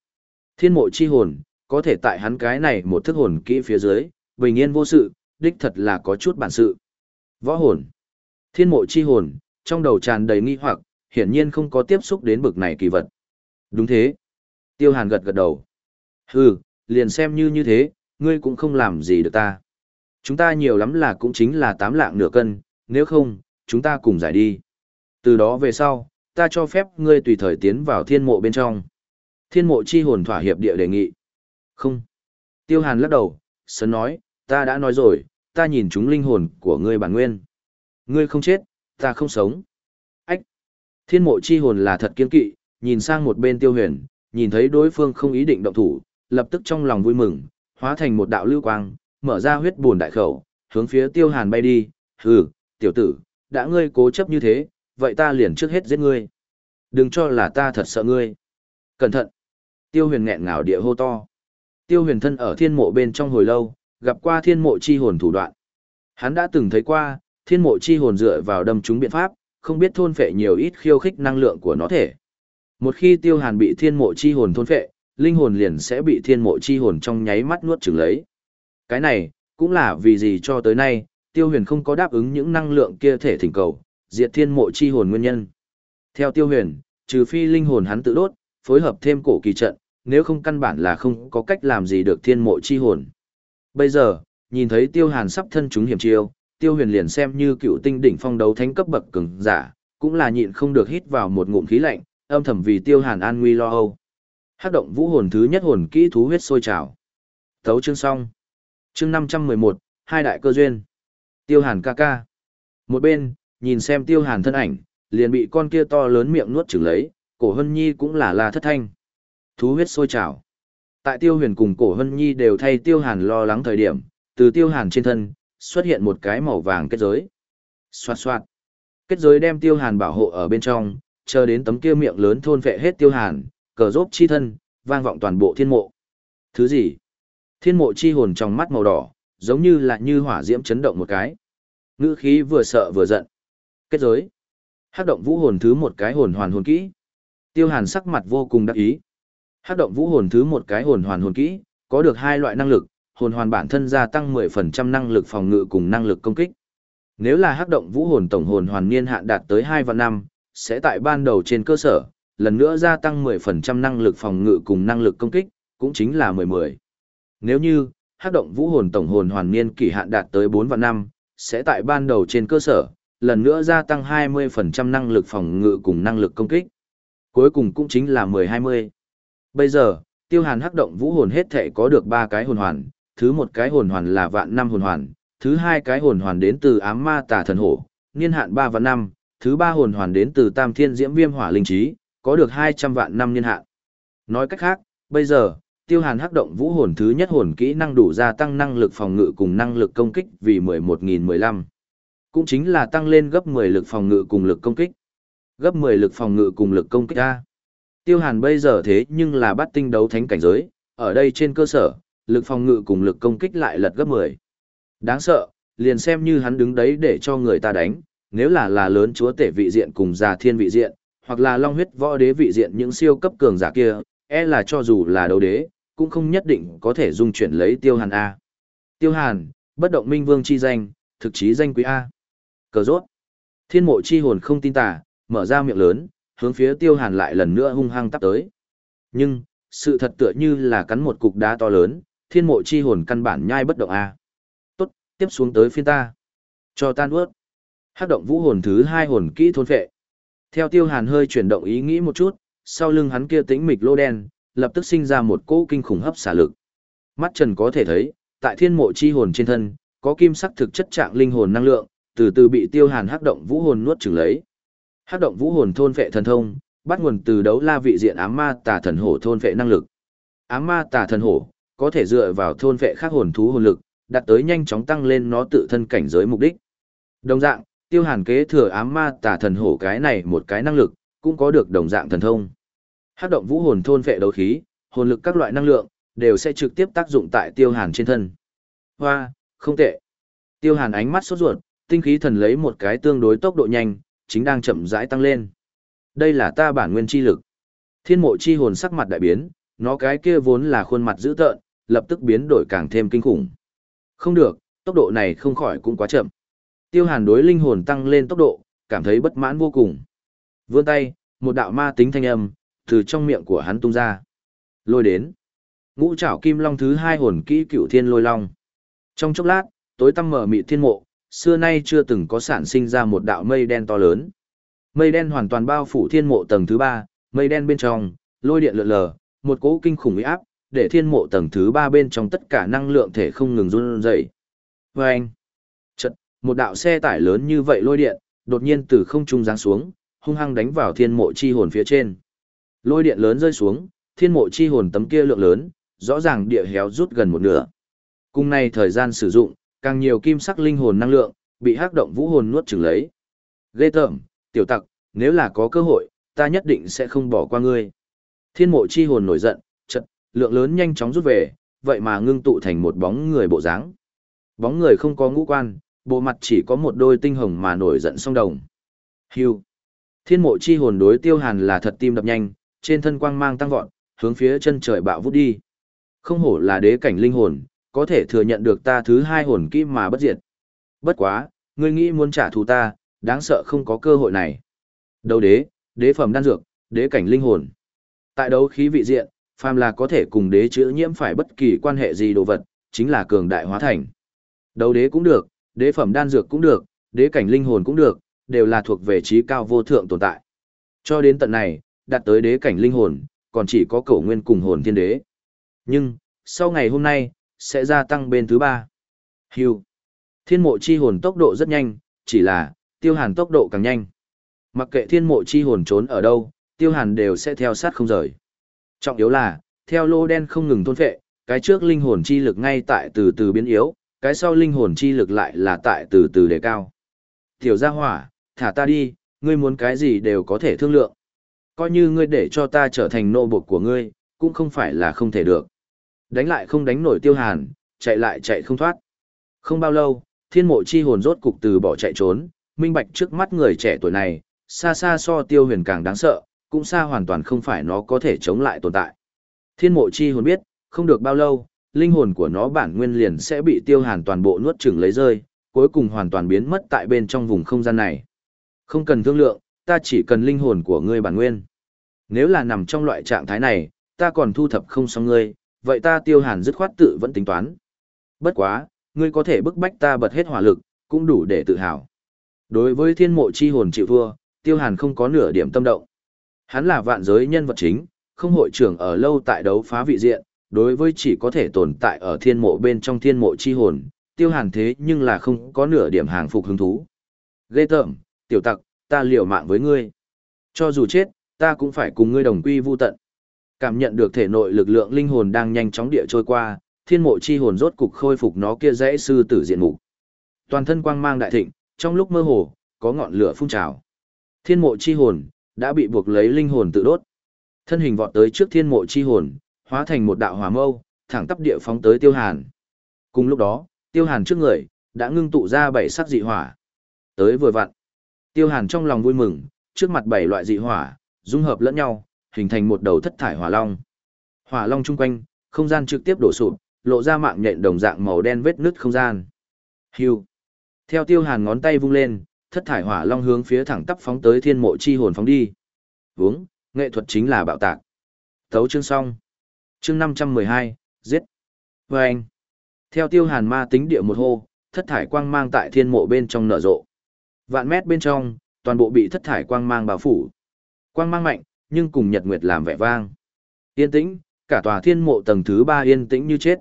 Thiên mộ chi hồn, có thể tại hắn cái này một thức hồn kỹ phía dưới, bình yên vô sự, đích thật là có chút bản sự. Võ hồn. Thiên mộ chi hồn, trong đầu tràn đầy nghi hoặc, hiển nhiên không có tiếp xúc đến bực này kỳ vật. Đúng thế. Tiêu hàn gật gật đầu. Hừ, liền xem như như thế, ngươi cũng không làm gì được ta. Chúng ta nhiều lắm là cũng chính là tám lạng nửa cân, nếu không, chúng ta cùng giải đi. Từ đó về sau, ta cho phép ngươi tùy thời tiến vào thiên mộ bên trong. Thiên mộ chi hồn thỏa hiệp địa đề nghị. Không. Tiêu hàn lắc đầu, sớm nói, ta đã nói rồi, ta nhìn chúng linh hồn của ngươi bản nguyên. Ngươi không chết, ta không sống. Ách! Thiên mộ chi hồn là thật kiên kỵ, nhìn sang một bên tiêu huyền, nhìn thấy đối phương không ý định động thủ, lập tức trong lòng vui mừng, hóa thành một đạo lưu quang, mở ra huyết buồn đại khẩu, hướng phía Tiêu Hàn bay đi, hừ, tiểu tử, đã ngươi cố chấp như thế, vậy ta liền trước hết giết ngươi. Đừng cho là ta thật sợ ngươi. Cẩn thận. Tiêu huyền nghẹn ngào địa hô to. Tiêu huyền thân ở thiên mộ bên trong hồi lâu, gặp qua thiên mộ chi hồn thủ đoạn. Hắn đã từng thấy qua, thiên mộ chi hồn dựa vào đâm trúng biện pháp, không biết thôn phệ nhiều ít khiêu khích năng lượng của nó thể. Một khi tiêu hàn bị thiên mộ chi hồn thôn phệ, linh hồn liền sẽ bị thiên mộ chi hồn trong nháy mắt nuốt chửng lấy. Cái này, cũng là vì gì cho tới nay, tiêu huyền không có đáp ứng những năng lượng kia thể thỉnh cầu, diệt thiên mộ chi hồn nguyên nhân. Theo tiêu huyền, trừ phi linh hồn hắn tự đốt, phối hợp thêm cổ kỳ trận, nếu không căn bản là không có cách làm gì được thiên mộ chi hồn. Bây giờ, nhìn thấy tiêu hàn sắp thân chúng hiểm chiêu, tiêu huyền liền xem như cựu tinh đỉnh phong đấu thánh cấp bậc cường giả, cũng là nhịn không được hít vào một ngụm khí lạnh, âm thầm vì tiêu hàn an nguy lo âu. Hát động vũ hồn thứ nhất hồn kỹ thú huyết sôi trào. Thấu chương xong. Chương 511, hai đại cơ duyên. Tiêu hàn ca ca. Một bên, nhìn xem tiêu hàn thân ảnh, liền bị con kia to lớn miệng nuốt chửng lấy, cổ hân nhi cũng là la thất thanh. Thú huyết sôi trào. Tại tiêu huyền cùng cổ hân nhi đều thay tiêu hàn lo lắng thời điểm, từ tiêu hàn trên thân, xuất hiện một cái màu vàng kết giới. Xoạt xoạt. Kết giới đem tiêu hàn bảo hộ ở bên trong, chờ đến tấm kia miệng lớn thôn vệ hết tiêu hàn, cờ rốt chi thân, vang vọng toàn bộ thiên mộ. Thứ gì? Thiên mộ chi hồn trong mắt màu đỏ, giống như là như hỏa diễm chấn động một cái. Ngữ khí vừa sợ vừa giận. Kết giới. Hắc động vũ hồn thứ một cái hồn hoàn hồn kỹ. Tiêu Hàn sắc mặt vô cùng đắc ý. Hắc động vũ hồn thứ một cái hồn hoàn hồn kỹ, có được hai loại năng lực, hồn hoàn bản thân gia tăng 10% năng lực phòng ngự cùng năng lực công kích. Nếu là hắc động vũ hồn tổng hồn hoàn niên hạn đạt tới 2 và 5, sẽ tại ban đầu trên cơ sở, lần nữa gia tăng 10% năng lực phòng ngự cùng năng lực công kích, cũng chính là 10-10. Nếu như, hắc động vũ hồn tổng hồn hoàn niên kỳ hạn đạt tới 4 và 5, sẽ tại ban đầu trên cơ sở, lần nữa gia tăng 20% năng lực phòng ngự cùng năng lực công kích. Cuối cùng cũng chính là 10-20. Bây giờ, tiêu hàn hắc động vũ hồn hết thể có được 3 cái hồn hoàn, thứ một cái hồn hoàn là vạn năm hồn hoàn, thứ hai cái hồn hoàn đến từ ám ma tà thần hổ, niên hạn 3 và 5, thứ ba hồn hoàn đến từ tam thiên diễm viêm hỏa linh trí, có được 200 vạn năm niên hạn. Nói cách khác, bây giờ, tiêu hàn hắc động vũ hồn thứ nhất hồn kỹ năng đủ gia tăng năng lực phòng ngự cùng năng lực công kích vì 11.015 cũng chính là tăng lên gấp 10 lực phòng ngự cùng lực công kích. Gấp 10 lực phòng ngự cùng lực công kích A. Tiêu Hàn bây giờ thế nhưng là bắt tinh đấu thánh cảnh giới, ở đây trên cơ sở, lực phòng ngự cùng lực công kích lại lật gấp 10. Đáng sợ, liền xem như hắn đứng đấy để cho người ta đánh, nếu là là lớn chúa tể vị diện cùng già thiên vị diện, hoặc là long huyết võ đế vị diện những siêu cấp cường giả kia, e là cho dù là đấu đế, cũng không nhất định có thể dung chuyển lấy Tiêu Hàn A. Tiêu Hàn, bất động minh vương chi danh, thực chí danh quý A. Cờ rốt. Thiên mộ chi hồn không tin tà, mở ra miệng lớn, hướng phía tiêu hàn lại lần nữa hung hăng tắp tới. Nhưng, sự thật tựa như là cắn một cục đá to lớn, thiên mộ chi hồn căn bản nhai bất động a. Tốt, tiếp xuống tới phiên ta. Cho tan ướt. Hát động vũ hồn thứ hai hồn kỹ thôn phệ. Theo tiêu hàn hơi chuyển động ý nghĩ một chút, sau lưng hắn kia tĩnh mịch lô đen, lập tức sinh ra một cỗ kinh khủng hấp xả lực. Mắt trần có thể thấy, tại thiên mộ chi hồn trên thân, có kim sắc thực chất trạng linh hồn năng lượng, từ từ bị tiêu hàn hắc động vũ hồn nuốt chửng lấy. Hắc động vũ hồn thôn vệ thần thông, bắt nguồn từ đấu la vị diện ám ma tà thần hổ thôn vệ năng lực. Ám ma tà thần hổ có thể dựa vào thôn vệ khác hồn thú hồn lực, đạt tới nhanh chóng tăng lên nó tự thân cảnh giới mục đích. Đồng dạng, tiêu hàn kế thừa ám ma tà thần hổ cái này một cái năng lực, cũng có được đồng dạng thần thông. Hắc động vũ hồn thôn vệ đấu khí, hồn lực các loại năng lượng, đều sẽ trực tiếp tác dụng tại tiêu hàn trên thân. Hoa, không tệ. Tiêu hàn ánh mắt sốt ruột, tinh khí thần lấy một cái tương đối tốc độ nhanh, chính đang chậm rãi tăng lên. Đây là ta bản nguyên chi lực. Thiên mộ chi hồn sắc mặt đại biến, nó cái kia vốn là khuôn mặt dữ tợn, lập tức biến đổi càng thêm kinh khủng. Không được, tốc độ này không khỏi cũng quá chậm. Tiêu hàn đối linh hồn tăng lên tốc độ, cảm thấy bất mãn vô cùng. Vươn tay, một đạo ma tính thanh âm, từ trong miệng của hắn tung ra. Lôi đến. Ngũ trảo kim long thứ hai hồn kỹ cựu thiên lôi long. Trong chốc lát, tối tăm mở mị thiên mộ, xưa nay chưa từng có sản sinh ra một đạo mây đen to lớn. Mây đen hoàn toàn bao phủ thiên mộ tầng thứ ba, mây đen bên trong, lôi điện lượn lờ, một cỗ kinh khủng uy áp, để thiên mộ tầng thứ ba bên trong tất cả năng lượng thể không ngừng run rẩy. Vâng! Một đạo xe tải lớn như vậy lôi điện, đột nhiên từ không trung giáng xuống, hung hăng đánh vào thiên mộ chi hồn phía trên. Lôi điện lớn rơi xuống, thiên mộ chi hồn tấm kia lượng lớn, rõ ràng địa héo rút gần một nửa. Cùng này thời gian sử dụng, càng nhiều kim sắc linh hồn năng lượng, bị hắc động vũ hồn nuốt chửng lấy. Ghê tởm, tiểu tặc, nếu là có cơ hội, ta nhất định sẽ không bỏ qua ngươi. Thiên mộ chi hồn nổi giận, chật, lượng lớn nhanh chóng rút về, vậy mà ngưng tụ thành một bóng người bộ dáng. Bóng người không có ngũ quan, bộ mặt chỉ có một đôi tinh hồng mà nổi giận song đồng. Hưu. Thiên mộ chi hồn đối tiêu hàn là thật tim đập nhanh, trên thân quang mang tăng vọt, hướng phía chân trời bạo vút đi. Không hổ là đế cảnh linh hồn, có thể thừa nhận được ta thứ hai hồn kỹ mà bất diệt. Bất quá, ngươi nghĩ muốn trả thù ta, đáng sợ không có cơ hội này. Đấu đế, đế phẩm đan dược, đế cảnh linh hồn. Tại đấu khí vị diện, phàm là có thể cùng đế chữ nhiễm phải bất kỳ quan hệ gì đồ vật, chính là cường đại hóa thành. Đấu đế cũng được, đế phẩm đan dược cũng được, đế cảnh linh hồn cũng được, đều là thuộc về trí cao vô thượng tồn tại. Cho đến tận này, đạt tới đế cảnh linh hồn, còn chỉ có cổ nguyên cùng hồn thiên đế. Nhưng, sau ngày hôm nay, sẽ gia tăng bên thứ ba. Hưu. Thiên mộ chi hồn tốc độ rất nhanh, chỉ là, tiêu hàn tốc độ càng nhanh. Mặc kệ thiên mộ chi hồn trốn ở đâu, tiêu hàn đều sẽ theo sát không rời. Trọng yếu là, theo lô đen không ngừng thôn phệ, cái trước linh hồn chi lực ngay tại từ từ biến yếu, cái sau linh hồn chi lực lại là tại từ từ đề cao. Tiểu gia hỏa, thả ta đi, ngươi muốn cái gì đều có thể thương lượng. Coi như ngươi để cho ta trở thành nô bộc của ngươi, cũng không phải là không thể được. Đánh lại không đánh nổi tiêu hàn, chạy lại chạy không thoát. Không bao lâu, thiên mộ chi hồn rốt cục từ bỏ chạy trốn, minh bạch trước mắt người trẻ tuổi này, xa xa so tiêu huyền càng đáng sợ, cũng xa hoàn toàn không phải nó có thể chống lại tồn tại. Thiên mộ chi hồn biết, không được bao lâu, linh hồn của nó bản nguyên liền sẽ bị tiêu hàn toàn bộ nuốt chửng lấy rơi, cuối cùng hoàn toàn biến mất tại bên trong vùng không gian này. Không cần thương lượng, ta chỉ cần linh hồn của ngươi bản nguyên. Nếu là nằm trong loại trạng thái này, ta còn thu thập không xong ngươi, vậy ta tiêu hàn dứt khoát tự vẫn tính toán. Bất quá, ngươi có thể bức bách ta bật hết hỏa lực, cũng đủ để tự hào. Đối với thiên mộ chi hồn chịu thua, tiêu hàn không có nửa điểm tâm động. Hắn là vạn giới nhân vật chính, không hội trưởng ở lâu tại đấu phá vị diện, đối với chỉ có thể tồn tại ở thiên mộ bên trong thiên mộ chi hồn, tiêu hàn thế nhưng là không có nửa điểm hàng phục hứng thú. Ghê tởm, tiểu tặc, ta liều mạng với ngươi. Cho dù chết, ta cũng phải cùng ngươi đồng quy vu tận. Cảm nhận được thể nội lực lượng linh hồn đang nhanh chóng địa trôi qua, thiên mộ chi hồn rốt cục khôi phục nó kia dãy sư tử diện mục. Toàn thân quang mang đại thịnh, trong lúc mơ hồ, có ngọn lửa phun trào. Thiên mộ chi hồn đã bị buộc lấy linh hồn tự đốt. Thân hình vọt tới trước thiên mộ chi hồn, hóa thành một đạo hỏa mâu, thẳng tắp địa phóng tới Tiêu Hàn. Cùng lúc đó, Tiêu Hàn trước người đã ngưng tụ ra bảy sắc dị hỏa. Tới vừa vặn. Tiêu Hàn trong lòng vui mừng, trước mặt bảy loại dị hỏa, dung hợp lẫn nhau, hình thành một đầu thất thải hỏa long. Hỏa long chung quanh, không gian trực tiếp đổ sụp, lộ ra mạng nhện đồng dạng màu đen vết nứt không gian. Hưu. Theo Tiêu Hàn ngón tay vung lên, thất thải hỏa long hướng phía thẳng tắp phóng tới thiên mộ chi hồn phóng đi. Vướng, nghệ thuật chính là bạo tạc. tấu chương xong. Chương 512, giết. Và anh. Theo Tiêu Hàn ma tính địa một hô, thất thải quang mang tại thiên mộ bên trong nở rộ. Vạn mét bên trong, toàn bộ bị thất thải quang mang bao phủ. Quang mang mạnh, nhưng cùng nhật nguyệt làm vẻ vang. Yên tĩnh, cả tòa thiên mộ tầng thứ ba yên tĩnh như chết.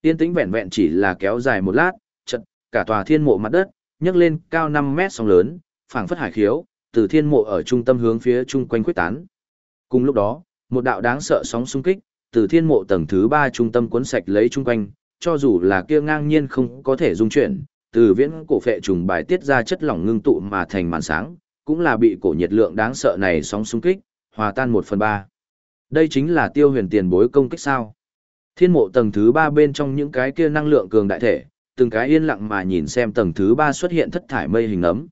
Yên tĩnh vẹn vẹn chỉ là kéo dài một lát, chật, cả tòa thiên mộ mặt đất, nhấc lên cao 5 mét sóng lớn, phảng phất hải khiếu, từ thiên mộ ở trung tâm hướng phía chung quanh quyết tán. Cùng lúc đó, một đạo đáng sợ sóng xung kích, từ thiên mộ tầng thứ ba trung tâm cuốn sạch lấy chung quanh, cho dù là kia ngang nhiên không có thể dung chuyển, từ viễn cổ phệ trùng bài tiết ra chất lỏng ngưng tụ mà thành màn sáng, cũng là bị cổ nhiệt lượng đáng sợ này sóng xung kích, hòa tan một phần ba. Đây chính là tiêu huyền tiền bối công kích sao. Thiên mộ tầng thứ ba bên trong những cái kia năng lượng cường đại thể, từng cái yên lặng mà nhìn xem tầng thứ ba xuất hiện thất thải mây hình nấm.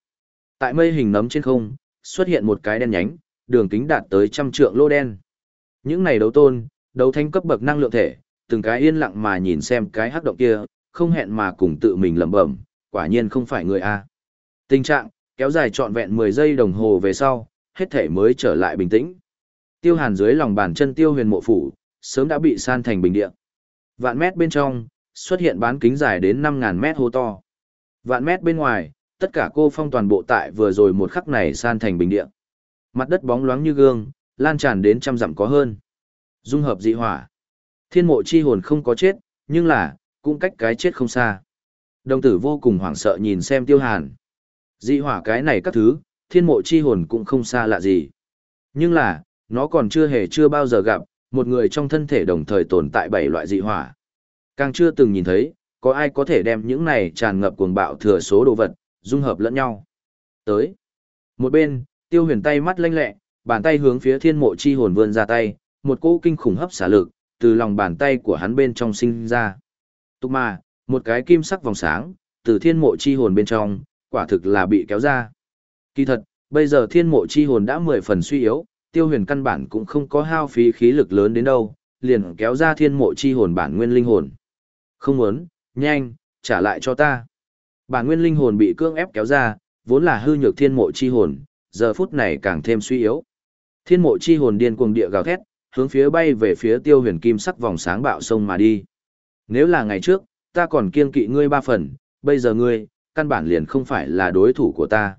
Tại mây hình nấm trên không, xuất hiện một cái đen nhánh, đường kính đạt tới trăm trượng lô đen. Những này đấu tôn, đấu thanh cấp bậc năng lượng thể, từng cái yên lặng mà nhìn xem cái hắc động kia, không hẹn mà cùng tự mình lẩm bẩm, quả nhiên không phải người a. Tình trạng kéo dài trọn vẹn 10 giây đồng hồ về sau, hết thể mới trở lại bình tĩnh. Tiêu Hàn dưới lòng bàn chân Tiêu Huyền mộ phủ, sớm đã bị san thành bình địa. Vạn mét bên trong, xuất hiện bán kính dài đến 5000 mét hô to. Vạn mét bên ngoài, tất cả cô phong toàn bộ tại vừa rồi một khắc này san thành bình địa. Mặt đất bóng loáng như gương, lan tràn đến trăm dặm có hơn. Dung hợp dị hỏa. Thiên mộ chi hồn không có chết, nhưng là, cũng cách cái chết không xa. Đồng tử vô cùng hoảng sợ nhìn xem tiêu hàn. Dị hỏa cái này các thứ, thiên mộ chi hồn cũng không xa lạ gì. Nhưng là, nó còn chưa hề chưa bao giờ gặp, một người trong thân thể đồng thời tồn tại bảy loại dị hỏa. Càng chưa từng nhìn thấy, có ai có thể đem những này tràn ngập cuồng bạo thừa số đồ vật, dung hợp lẫn nhau. Tới. Một bên, tiêu huyền tay mắt lanh lẹ, bàn tay hướng phía thiên mộ chi hồn vươn ra tay, một cỗ kinh khủng hấp xả lực, từ lòng bàn tay của hắn bên trong sinh ra. Tục mà, một cái kim sắc vòng sáng, từ thiên mộ chi hồn bên trong, quả thực là bị kéo ra. Kỳ thật, bây giờ thiên mộ chi hồn đã mười phần suy yếu, tiêu huyền căn bản cũng không có hao phí khí lực lớn đến đâu, liền kéo ra thiên mộ chi hồn bản nguyên linh hồn. Không muốn, nhanh, trả lại cho ta. Bản nguyên linh hồn bị cưỡng ép kéo ra, vốn là hư nhược thiên mộ chi hồn, giờ phút này càng thêm suy yếu. Thiên mộ chi hồn điên cuồng địa gào thét, hướng phía bay về phía tiêu huyền kim sắc vòng sáng bạo sông mà đi. Nếu là ngày trước, ta còn kiên kỵ ngươi ba phần, bây giờ ngươi, căn bản liền không phải là đối thủ của ta.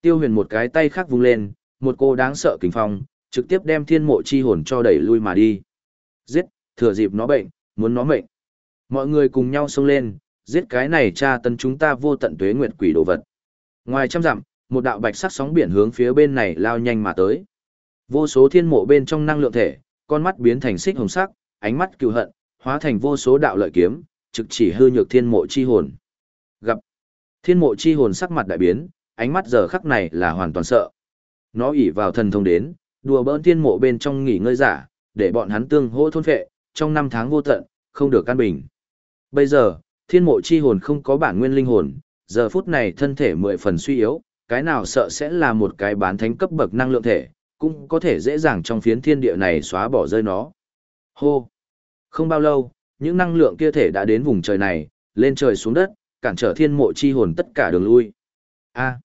Tiêu huyền một cái tay khác vung lên, một cô đáng sợ kinh phong, trực tiếp đem thiên mộ chi hồn cho đẩy lui mà đi. Giết, thừa dịp nó bệnh, muốn nó mệnh. Mọi người cùng nhau xông lên, giết cái này tra tấn chúng ta vô tận tuế nguyệt quỷ đồ vật. Ngoài trăm dặm, một đạo bạch sắc sóng biển hướng phía bên này lao nhanh mà tới. Vô số thiên mộ bên trong năng lượng thể, con mắt biến thành xích hồng sắc, ánh mắt cựu hận, hóa thành vô số đạo lợi kiếm, trực chỉ hư nhược thiên mộ chi hồn. Gặp thiên mộ chi hồn sắc mặt đại biến, ánh mắt giờ khắc này là hoàn toàn sợ. Nó ỉ vào thần thông đến, đùa bỡn thiên mộ bên trong nghỉ ngơi giả, để bọn hắn tương hỗ thôn phệ, trong năm tháng vô tận, không được căn bình. Bây giờ, thiên mộ chi hồn không có bản nguyên linh hồn, giờ phút này thân thể mười phần suy yếu, cái nào sợ sẽ là một cái bán thánh cấp bậc năng lượng thể, cũng có thể dễ dàng trong phiến thiên địa này xóa bỏ rơi nó. Hô! Không bao lâu, những năng lượng kia thể đã đến vùng trời này, lên trời xuống đất, cản trở thiên mộ chi hồn tất cả đường lui. A!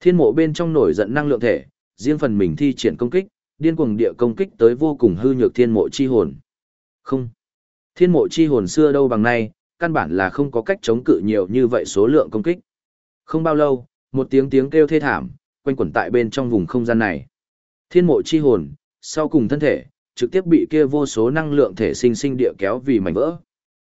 Thiên mộ bên trong nổi giận năng lượng thể, riêng phần mình thi triển công kích, điên cuồng địa công kích tới vô cùng hư nhược thiên mộ chi hồn. Không! Thiên mộ chi hồn xưa đâu bằng nay, căn bản là không có cách chống cự nhiều như vậy số lượng công kích. Không bao lâu, một tiếng tiếng kêu thê thảm, quanh quẩn tại bên trong vùng không gian này. Thiên mộ chi hồn, sau cùng thân thể, trực tiếp bị kia vô số năng lượng thể sinh sinh địa kéo vì mảnh vỡ.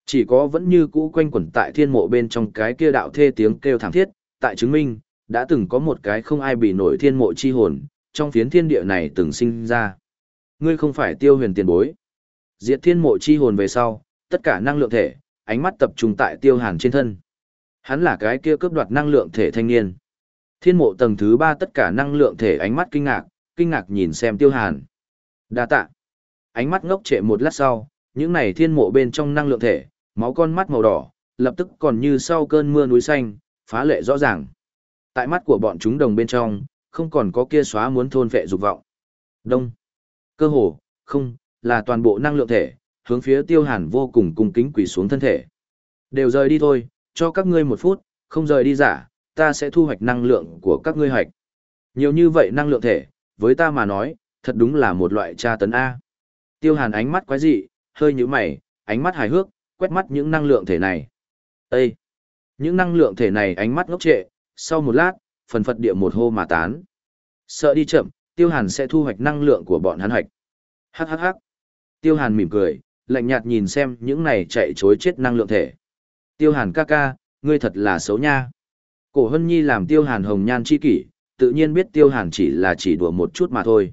Chỉ có vẫn như cũ quanh quẩn tại thiên mộ bên trong cái kia đạo thê tiếng kêu thảm thiết, tại chứng minh, đã từng có một cái không ai bị nổi thiên mộ chi hồn, trong phiến thiên địa này từng sinh ra. Ngươi không phải tiêu huyền tiền bối. Diệt thiên mộ chi hồn về sau, tất cả năng lượng thể, ánh mắt tập trung tại tiêu hàn trên thân. Hắn là cái kia cướp đoạt năng lượng thể thanh niên. Thiên mộ tầng thứ ba tất cả năng lượng thể ánh mắt kinh ngạc, kinh ngạc nhìn xem tiêu hàn. Đa tạ. Ánh mắt ngốc trệ một lát sau, những này thiên mộ bên trong năng lượng thể, máu con mắt màu đỏ, lập tức còn như sau cơn mưa núi xanh, phá lệ rõ ràng. Tại mắt của bọn chúng đồng bên trong, không còn có kia xóa muốn thôn vệ dục vọng. Đông. Cơ hồ, không, là toàn bộ năng lượng thể, hướng phía tiêu hàn vô cùng cung kính quỳ xuống thân thể. Đều rời đi thôi, cho các ngươi một phút, không rời đi giả, ta sẽ thu hoạch năng lượng của các ngươi hoạch. Nhiều như vậy năng lượng thể, với ta mà nói, thật đúng là một loại tra tấn A. Tiêu hàn ánh mắt quái dị, hơi như mày, ánh mắt hài hước, quét mắt những năng lượng thể này. Ê! Những năng lượng thể này ánh mắt ngốc trệ, sau một lát, phần phật địa một hô mà tán. Sợ đi chậm, tiêu hàn sẽ thu hoạch năng lượng của bọn hắn hoạch. Hắc hắc hắc. Tiêu hàn mỉm cười, lạnh nhạt nhìn xem những này chạy chối chết năng lượng thể. Tiêu hàn ca ca, ngươi thật là xấu nha. Cổ hân nhi làm tiêu hàn hồng nhan chi kỷ, tự nhiên biết tiêu hàn chỉ là chỉ đùa một chút mà thôi.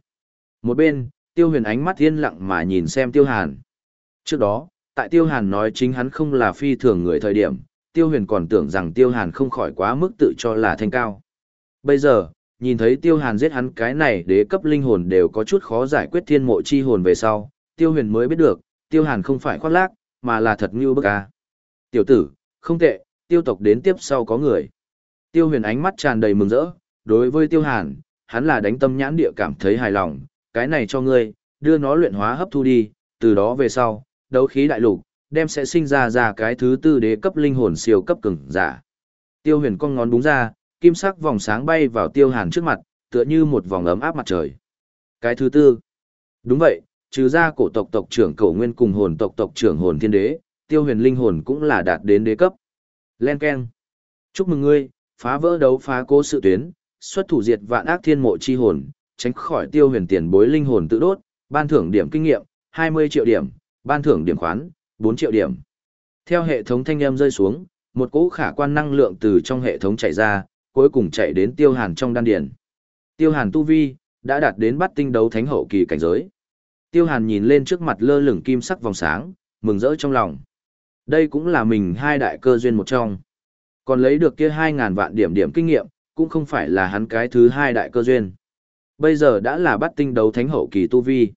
Một bên, tiêu huyền ánh mắt yên lặng mà nhìn xem tiêu hàn. Trước đó, tại tiêu hàn nói chính hắn không là phi thường người thời điểm, tiêu huyền còn tưởng rằng tiêu hàn không khỏi quá mức tự cho là thanh cao. Bây giờ, nhìn thấy tiêu hàn giết hắn cái này đế cấp linh hồn đều có chút khó giải quyết thiên mộ chi hồn về sau, tiêu huyền mới biết được, tiêu hàn không phải khoác lác, mà là thật như bức ca. Tiểu tử, không tệ, tiêu tộc đến tiếp sau có người. Tiêu huyền ánh mắt tràn đầy mừng rỡ, đối với tiêu hàn, hắn là đánh tâm nhãn địa cảm thấy hài lòng, cái này cho ngươi, đưa nó luyện hóa hấp thu đi, từ đó về sau, đấu khí đại lục, đem sẽ sinh ra ra cái thứ tư đế cấp linh hồn siêu cấp cường giả. Tiêu huyền cong ngón đúng ra, kim sắc vòng sáng bay vào tiêu hàn trước mặt, tựa như một vòng ấm áp mặt trời. Cái thứ tư. Đúng vậy, trừ ra cổ tộc tộc trưởng cổ nguyên cùng hồn tộc tộc trưởng hồn thiên đế, tiêu huyền linh hồn cũng là đạt đến đế cấp. Len Ken. Chúc mừng ngươi, phá vỡ đấu phá cố sự tuyến, xuất thủ diệt vạn ác thiên mộ chi hồn, tránh khỏi tiêu huyền tiền bối linh hồn tự đốt, ban thưởng điểm kinh nghiệm, 20 triệu điểm, ban thưởng điểm khoán, 4 triệu điểm. Theo hệ thống thanh âm rơi xuống, một cỗ khả quan năng lượng từ trong hệ thống chạy ra, cuối cùng chạy đến tiêu hàn trong đan điển. Tiêu hàn tu vi, đã đạt đến bắt tinh đấu thánh hậu kỳ cảnh giới. Tiêu Hàn nhìn lên trước mặt lơ lửng kim sắc vòng sáng, mừng rỡ trong lòng. Đây cũng là mình hai đại cơ duyên một trong. Còn lấy được kia 2.000 vạn điểm điểm kinh nghiệm, cũng không phải là hắn cái thứ hai đại cơ duyên. Bây giờ đã là bắt tinh đấu thánh hậu kỳ tu vi.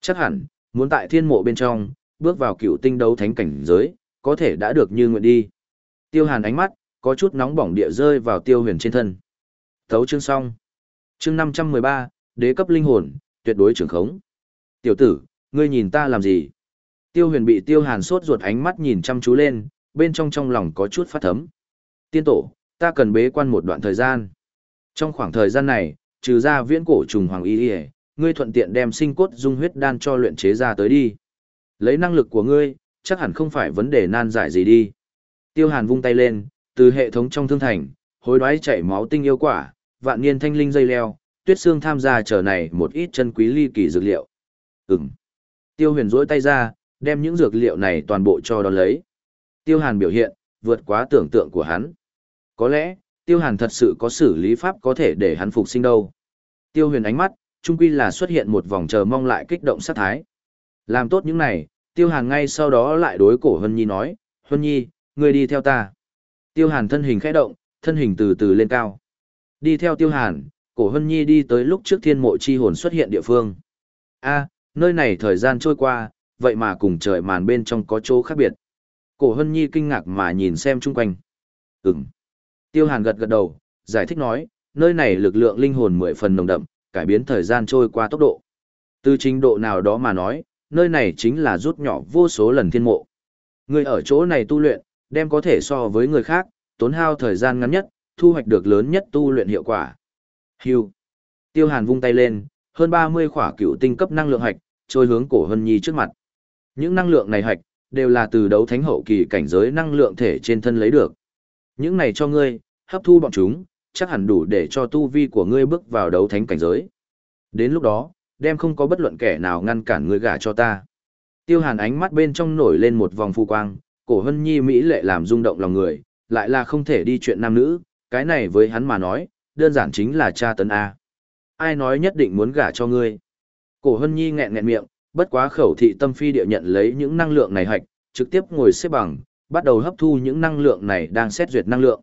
Chắc hẳn, muốn tại thiên mộ bên trong, bước vào cựu tinh đấu thánh cảnh giới, có thể đã được như nguyện đi. Tiêu hàn ánh mắt, có chút nóng bỏng địa rơi vào tiêu huyền trên thân. Thấu chương xong. Chương 513, đế cấp linh hồn, tuyệt đối trưởng khống. Tiểu tử, ngươi nhìn ta làm gì? Tiêu huyền bị tiêu hàn sốt ruột ánh mắt nhìn chăm chú lên, bên trong trong lòng có chút phát thấm. Tiên tổ, ta cần bế quan một đoạn thời gian. Trong khoảng thời gian này, trừ ra viễn cổ trùng hoàng y y, ngươi thuận tiện đem sinh cốt dung huyết đan cho luyện chế ra tới đi. Lấy năng lực của ngươi, chắc hẳn không phải vấn đề nan giải gì đi. Tiêu Hàn vung tay lên, từ hệ thống trong thương thành, hối đoái chảy máu tinh yêu quả, vạn niên thanh linh dây leo, tuyết xương tham gia trở này một ít chân quý ly kỳ dược liệu. Ừm. Tiêu Huyền rỗi tay ra, đem những dược liệu này toàn bộ cho đón lấy. Tiêu Hàn biểu hiện, vượt quá tưởng tượng của hắn. Có lẽ, Tiêu Hàn thật sự có xử lý pháp có thể để hắn phục sinh đâu. Tiêu Huyền ánh mắt, trung quy là xuất hiện một vòng chờ mong lại kích động sát thái. Làm tốt những này, Tiêu Hàn ngay sau đó lại đối cổ Hân Nhi nói, Hân Nhi, ngươi đi theo ta. Tiêu Hàn thân hình khẽ động, thân hình từ từ lên cao. Đi theo Tiêu Hàn, cổ Hân Nhi đi tới lúc trước thiên mộ chi hồn xuất hiện địa phương. a nơi này thời gian trôi qua, vậy mà cùng trời màn bên trong có chỗ khác biệt. Cổ Hân Nhi kinh ngạc mà nhìn xem chung quanh. Ừm. Tiêu Hàn gật gật đầu, giải thích nói, nơi này lực lượng linh hồn mười phần nồng đậm, cải biến thời gian trôi qua tốc độ. Từ trình độ nào đó mà nói, nơi này chính là rút nhỏ vô số lần thiên mộ. Người ở chỗ này tu luyện, đem có thể so với người khác, tốn hao thời gian ngắn nhất, thu hoạch được lớn nhất tu luyện hiệu quả. Hưu. Tiêu Hàn vung tay lên, hơn 30 khỏa cựu tinh cấp năng lượng hạch, trôi hướng cổ Hân Nhi trước mặt. Những năng lượng này hạch, đều là từ đấu thánh hậu kỳ cảnh giới năng lượng thể trên thân lấy được. Những này cho ngươi, hấp thu bọn chúng, chắc hẳn đủ để cho tu vi của ngươi bước vào đấu thánh cảnh giới. Đến lúc đó, đem không có bất luận kẻ nào ngăn cản ngươi gả cho ta. Tiêu hàn ánh mắt bên trong nổi lên một vòng phù quang, cổ hân nhi mỹ lệ làm rung động lòng người, lại là không thể đi chuyện nam nữ, cái này với hắn mà nói, đơn giản chính là cha tấn A. Ai nói nhất định muốn gả cho ngươi? Cổ hân nhi nghẹn nghẹn miệng, bất quá khẩu thị tâm phi địa nhận lấy những năng lượng này hạch, trực tiếp ngồi xếp bằng, bắt đầu hấp thu những năng lượng này đang xét duyệt năng lượng.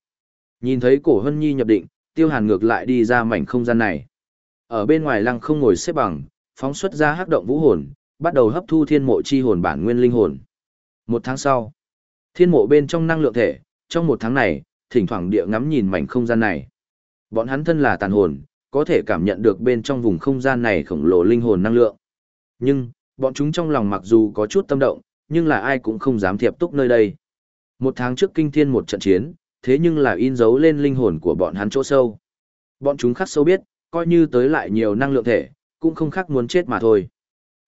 Nhìn thấy cổ hân nhi nhập định, tiêu hàn ngược lại đi ra mảnh không gian này. Ở bên ngoài lăng không ngồi xếp bằng, phóng xuất ra hắc động vũ hồn, bắt đầu hấp thu thiên mộ chi hồn bản nguyên linh hồn. Một tháng sau, thiên mộ bên trong năng lượng thể, trong một tháng này, thỉnh thoảng địa ngắm nhìn mảnh không gian này. Bọn hắn thân là tàn hồn, có thể cảm nhận được bên trong vùng không gian này khổng lồ linh hồn năng lượng. Nhưng, bọn chúng trong lòng mặc dù có chút tâm động, nhưng là ai cũng không dám thiệp túc nơi đây. Một tháng trước kinh thiên một trận chiến, thế nhưng là in dấu lên linh hồn của bọn hắn chỗ sâu. Bọn chúng khắc sâu biết, coi như tới lại nhiều năng lượng thể, cũng không khác muốn chết mà thôi.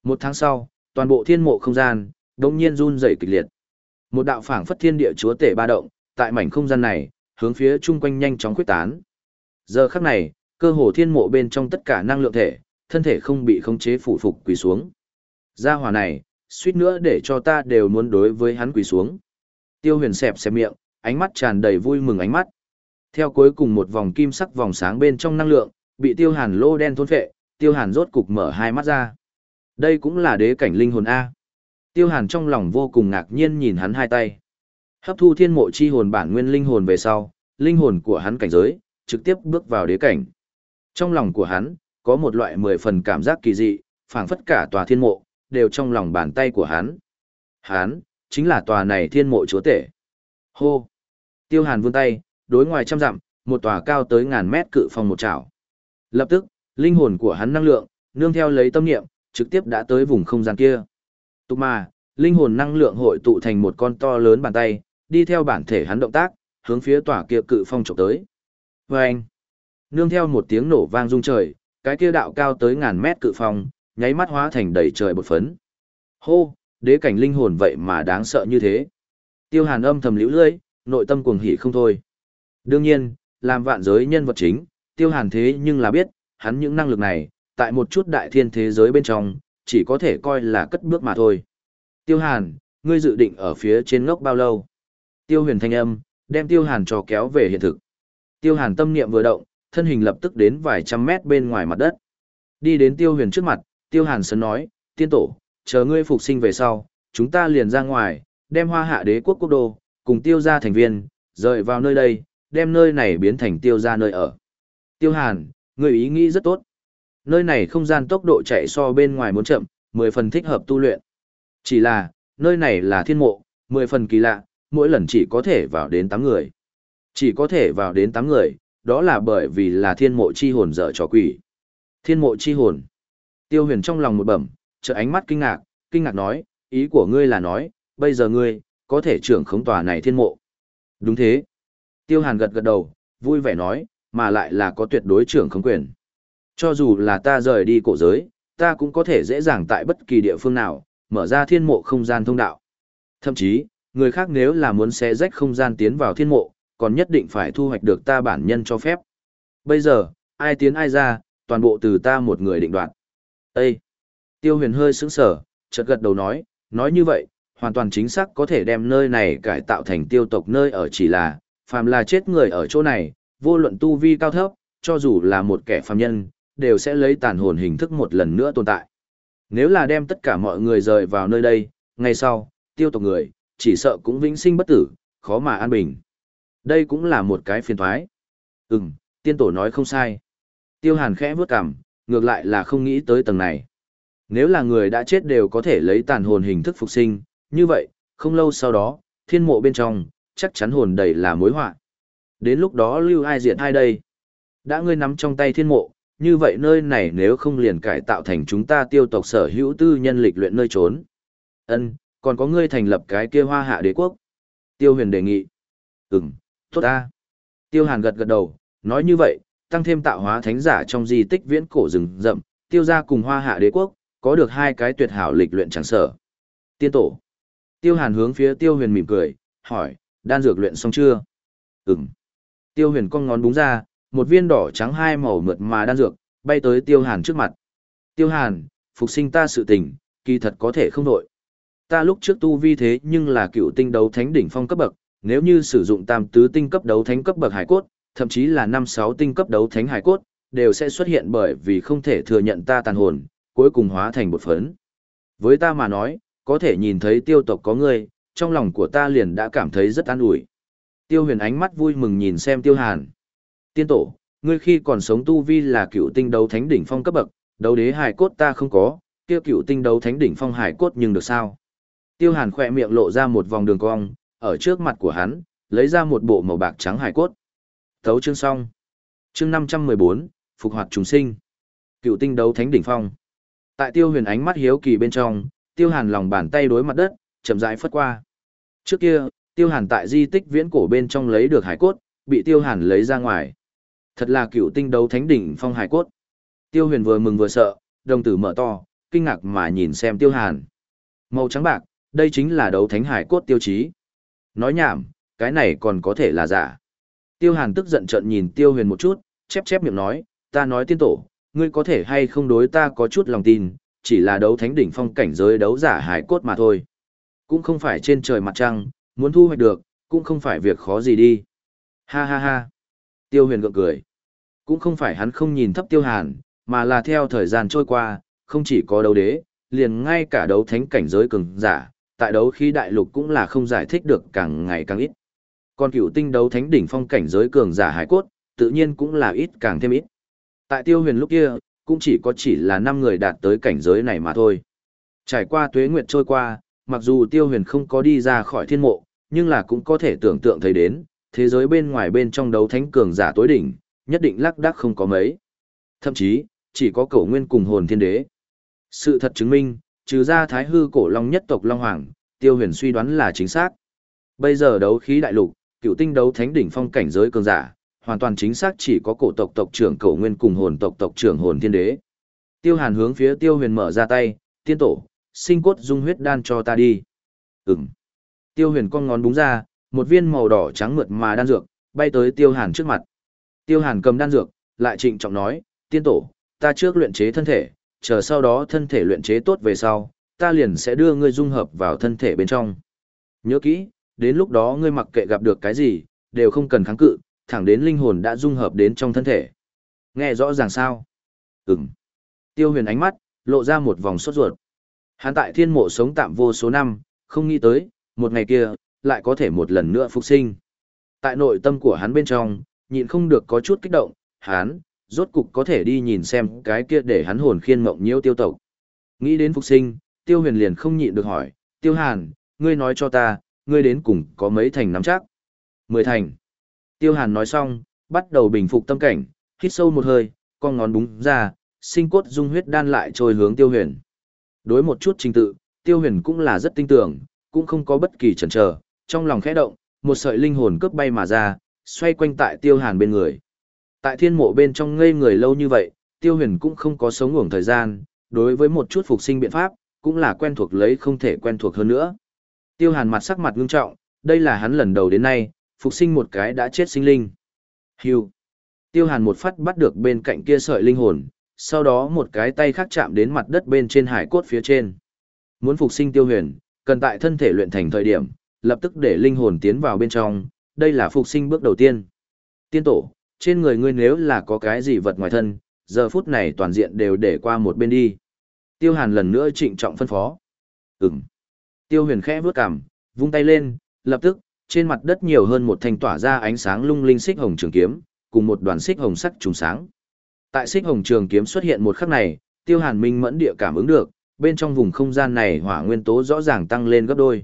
Một tháng sau, toàn bộ thiên mộ không gian, đống nhiên run rẩy kịch liệt. Một đạo phảng phất thiên địa chúa tể ba động, tại mảnh không gian này, hướng phía chung quanh nhanh chóng quyết tán. Giờ khắc này, cơ hồ thiên mộ bên trong tất cả năng lượng thể, thân thể không bị khống chế phụ phục quỳ xuống. Gia hỏa này, suýt nữa để cho ta đều muốn đối với hắn quỳ xuống. Tiêu huyền xẹp xẹp miệng, ánh mắt tràn đầy vui mừng ánh mắt. Theo cuối cùng một vòng kim sắc vòng sáng bên trong năng lượng, bị tiêu hàn lô đen thôn phệ, tiêu hàn rốt cục mở hai mắt ra. Đây cũng là đế cảnh linh hồn A. Tiêu hàn trong lòng vô cùng ngạc nhiên nhìn hắn hai tay. Hấp thu thiên mộ chi hồn bản nguyên linh hồn về sau, linh hồn của hắn cảnh giới, trực tiếp bước vào đế cảnh. Trong lòng của hắn, có một loại mười phần cảm giác kỳ dị, phảng phất cả tòa thiên mộ, đều trong lòng bàn tay của hắn. Hắn, chính là tòa này thiên mộ chúa tể. Hô! Tiêu hàn vươn tay, đối ngoài trăm dặm, một tòa cao tới ngàn mét cự phong một chảo. Lập tức, linh hồn của hắn năng lượng, nương theo lấy tâm niệm, trực tiếp đã tới vùng không gian kia. Tục mà, linh hồn năng lượng hội tụ thành một con to lớn bàn tay, đi theo bản thể hắn động tác, hướng phía tòa kia cự phong chụp tới. Và anh, nương theo một tiếng nổ vang rung trời, cái kia đạo cao tới ngàn mét cự phong, nháy mắt hóa thành đầy trời bột phấn. Hô, đế cảnh linh hồn vậy mà đáng sợ như thế. Tiêu hàn âm thầm liễu lưỡi, nội tâm cuồng hỉ không thôi. Đương nhiên, làm vạn giới nhân vật chính, tiêu hàn thế nhưng là biết, hắn những năng lực này, tại một chút đại thiên thế giới bên trong, chỉ có thể coi là cất bước mà thôi. Tiêu hàn, ngươi dự định ở phía trên ngốc bao lâu? Tiêu huyền thanh âm, đem tiêu hàn cho kéo về hiện thực. Tiêu hàn tâm niệm vừa động, thân hình lập tức đến vài trăm mét bên ngoài mặt đất. Đi đến tiêu huyền trước mặt, tiêu hàn sớm nói, tiên tổ, chờ ngươi phục sinh về sau, chúng ta liền ra ngoài, đem hoa hạ đế quốc quốc đô, cùng tiêu gia thành viên, rời vào nơi đây, đem nơi này biến thành tiêu gia nơi ở. Tiêu Hàn, người ý nghĩ rất tốt. Nơi này không gian tốc độ chạy so bên ngoài muốn chậm, 10 phần thích hợp tu luyện. Chỉ là, nơi này là thiên mộ, 10 phần kỳ lạ, mỗi lần chỉ có thể vào đến 8 người. Chỉ có thể vào đến 8 người, đó là bởi vì là thiên mộ chi hồn dở trò quỷ. Thiên mộ chi hồn. Tiêu huyền trong lòng một bẩm, trợ ánh mắt kinh ngạc, kinh ngạc nói, ý của ngươi là nói, bây giờ ngươi, có thể trưởng khống tòa này thiên mộ. Đúng thế. Tiêu hàn gật gật đầu, vui vẻ nói, mà lại là có tuyệt đối trưởng khống quyền. Cho dù là ta rời đi cổ giới, ta cũng có thể dễ dàng tại bất kỳ địa phương nào, mở ra thiên mộ không gian thông đạo. Thậm chí, người khác nếu là muốn xé rách không gian tiến vào thiên mộ, còn nhất định phải thu hoạch được ta bản nhân cho phép. Bây giờ, ai tiến ai ra, toàn bộ từ ta một người định đoạt. Ê! Tiêu huyền hơi sững sở, chợt gật đầu nói, nói như vậy, hoàn toàn chính xác có thể đem nơi này cải tạo thành tiêu tộc nơi ở chỉ là, phàm là chết người ở chỗ này, vô luận tu vi cao thấp, cho dù là một kẻ phàm nhân, đều sẽ lấy tàn hồn hình thức một lần nữa tồn tại. Nếu là đem tất cả mọi người rời vào nơi đây, ngay sau, tiêu tộc người, chỉ sợ cũng vĩnh sinh bất tử, khó mà an bình. Đây cũng là một cái phiền thoái. Ừm, tiên tổ nói không sai. Tiêu hàn khẽ vướt cằm, ngược lại là không nghĩ tới tầng này. Nếu là người đã chết đều có thể lấy tàn hồn hình thức phục sinh, như vậy, không lâu sau đó, thiên mộ bên trong, chắc chắn hồn đầy là mối họa. Đến lúc đó lưu ai diện hai đây? Đã ngươi nắm trong tay thiên mộ, như vậy nơi này nếu không liền cải tạo thành chúng ta tiêu tộc sở hữu tư nhân lịch luyện nơi trốn. Ân, còn có ngươi thành lập cái kia hoa hạ đế quốc. Tiêu huyền đề nghị. Ừm, tốt ta. Tiêu hàn gật gật đầu, nói như vậy, tăng thêm tạo hóa thánh giả trong di tích viễn cổ rừng rậm, tiêu ra cùng hoa hạ đế quốc, có được hai cái tuyệt hảo lịch luyện chẳng sở. Tiên tổ. Tiêu hàn hướng phía tiêu huyền mỉm cười, hỏi, đan dược luyện xong chưa? Ừm. Tiêu huyền cong ngón búng ra, một viên đỏ trắng hai màu mượt mà đan dược, bay tới tiêu hàn trước mặt. Tiêu hàn, phục sinh ta sự tình, kỳ thật có thể không đổi. Ta lúc trước tu vi thế nhưng là cựu tinh đấu thánh đỉnh phong cấp bậc, nếu như sử dụng tam tứ tinh cấp đấu thánh cấp bậc hải cốt, thậm chí là năm sáu tinh cấp đấu thánh hải cốt, đều sẽ xuất hiện bởi vì không thể thừa nhận ta tàn hồn, cuối cùng hóa thành bột phấn. Với ta mà nói, có thể nhìn thấy tiêu tộc có ngươi, trong lòng của ta liền đã cảm thấy rất an ủi. Tiêu huyền ánh mắt vui mừng nhìn xem tiêu hàn. Tiên tổ, ngươi khi còn sống tu vi là cựu tinh đấu thánh đỉnh phong cấp bậc, đấu đế hải cốt ta không có, tiêu cựu tinh đấu thánh đỉnh phong hải cốt nhưng được sao? Tiêu hàn khỏe miệng lộ ra một vòng đường cong, ở trước mặt của hắn, lấy ra một bộ màu bạc trắng hải cốt. Thấu chương xong. Chương 514, Phục hoạt trùng sinh. Cựu tinh đấu thánh đỉnh phong. Tại tiêu huyền ánh mắt hiếu kỳ bên trong, tiêu hàn lòng bàn tay đối mặt đất, chậm rãi phất qua. Trước kia, tiêu hàn tại di tích viễn cổ bên trong lấy được hải cốt, bị tiêu hàn lấy ra ngoài. Thật là cựu tinh đấu thánh đỉnh phong hải cốt. Tiêu huyền vừa mừng vừa sợ, đồng tử mở to, kinh ngạc mà nhìn xem tiêu hàn. Màu trắng bạc, đây chính là đấu thánh hải cốt tiêu chí. Nói nhảm, cái này còn có thể là giả. Tiêu hàn tức giận trợn nhìn tiêu huyền một chút, chép chép miệng nói, ta nói tiên tổ, ngươi có thể hay không đối ta có chút lòng tin, chỉ là đấu thánh đỉnh phong cảnh giới đấu giả hải cốt mà thôi. Cũng không phải trên trời mặt trăng, muốn thu hoạch được, cũng không phải việc khó gì đi. Ha ha ha. Tiêu huyền gượng cười. Cũng không phải hắn không nhìn thấp tiêu hàn, mà là theo thời gian trôi qua, không chỉ có đấu đế, liền ngay cả đấu thánh cảnh giới cường giả, tại đấu khí đại lục cũng là không giải thích được càng ngày càng ít. Còn cựu tinh đấu thánh đỉnh phong cảnh giới cường giả hải cốt, tự nhiên cũng là ít càng thêm ít. Tại tiêu huyền lúc kia, cũng chỉ có chỉ là 5 người đạt tới cảnh giới này mà thôi. Trải qua tuế nguyệt trôi qua, mặc dù tiêu huyền không có đi ra khỏi thiên mộ, nhưng là cũng có thể tưởng tượng thấy đến, thế giới bên ngoài bên trong đấu thánh cường giả tối đỉnh, nhất định lắc đắc không có mấy. Thậm chí, chỉ có cổ nguyên cùng hồn thiên đế. Sự thật chứng minh, trừ ra thái hư cổ long nhất tộc Long Hoàng, tiêu huyền suy đoán là chính xác. Bây giờ đấu khí đại lục, cựu tinh đấu thánh đỉnh phong cảnh giới cường giả, hoàn toàn chính xác chỉ có cổ tộc tộc trưởng cổ nguyên cùng hồn tộc tộc trưởng hồn thiên đế. Tiêu hàn hướng phía tiêu huyền mở ra tay, tiên tổ, sinh cốt dung huyết đan cho ta đi. Ừm. Tiêu huyền con ngón búng ra, một viên màu đỏ trắng mượt mà đan dược, bay tới tiêu hàn trước mặt. Tiêu hàn cầm đan dược, lại trịnh trọng nói, tiên tổ, ta trước luyện chế thân thể, chờ sau đó thân thể luyện chế tốt về sau, ta liền sẽ đưa ngươi dung hợp vào thân thể bên trong. Nhớ kỹ, đến lúc đó ngươi mặc kệ gặp được cái gì, đều không cần kháng cự, thẳng đến linh hồn đã dung hợp đến trong thân thể. Nghe rõ ràng sao? Ừm. Tiêu huyền ánh mắt, lộ ra một vòng sốt ruột. Hắn tại thiên mộ sống tạm vô số năm, không nghĩ tới, một ngày kia, lại có thể một lần nữa phục sinh. Tại nội tâm của hắn bên trong, nhịn không được có chút kích động, hắn, rốt cục có thể đi nhìn xem cái kia để hắn hồn khiên mộng nhiễu tiêu tộc. Nghĩ đến phục sinh, tiêu huyền liền không nhịn được hỏi, tiêu hàn, ngươi nói cho ta, ngươi đến cùng có mấy thành nắm chắc? Mười thành. Tiêu hàn nói xong, bắt đầu bình phục tâm cảnh, hít sâu một hơi, con ngón búng ra, sinh cốt dung huyết đan lại trôi hướng tiêu huyền. Đối một chút trình tự, tiêu huyền cũng là rất tinh tưởng, cũng không có bất kỳ chần chờ, trong lòng khẽ động, một sợi linh hồn cướp bay mà ra, xoay quanh tại tiêu hàn bên người. Tại thiên mộ bên trong ngây người lâu như vậy, tiêu huyền cũng không có sống ngủng thời gian, đối với một chút phục sinh biện pháp, cũng là quen thuộc lấy không thể quen thuộc hơn nữa. Tiêu hàn mặt sắc mặt ngưng trọng, đây là hắn lần đầu đến nay, phục sinh một cái đã chết sinh linh. Hưu. Tiêu hàn một phát bắt được bên cạnh kia sợi linh hồn, sau đó một cái tay khác chạm đến mặt đất bên trên hải cốt phía trên. Muốn phục sinh tiêu huyền, cần tại thân thể luyện thành thời điểm, lập tức để linh hồn tiến vào bên trong, đây là phục sinh bước đầu tiên. Tiên tổ, trên người ngươi nếu là có cái gì vật ngoài thân, giờ phút này toàn diện đều để qua một bên đi. Tiêu hàn lần nữa trịnh trọng phân phó. Ừm. Tiêu huyền khẽ bước cằm, vung tay lên, lập tức, trên mặt đất nhiều hơn một thanh tỏa ra ánh sáng lung linh xích hồng trường kiếm, cùng một đoàn xích hồng sắc trùng sáng. Tại xích hồng trường kiếm xuất hiện một khắc này, Tiêu Hàn Minh mẫn địa cảm ứng được, bên trong vùng không gian này hỏa nguyên tố rõ ràng tăng lên gấp đôi.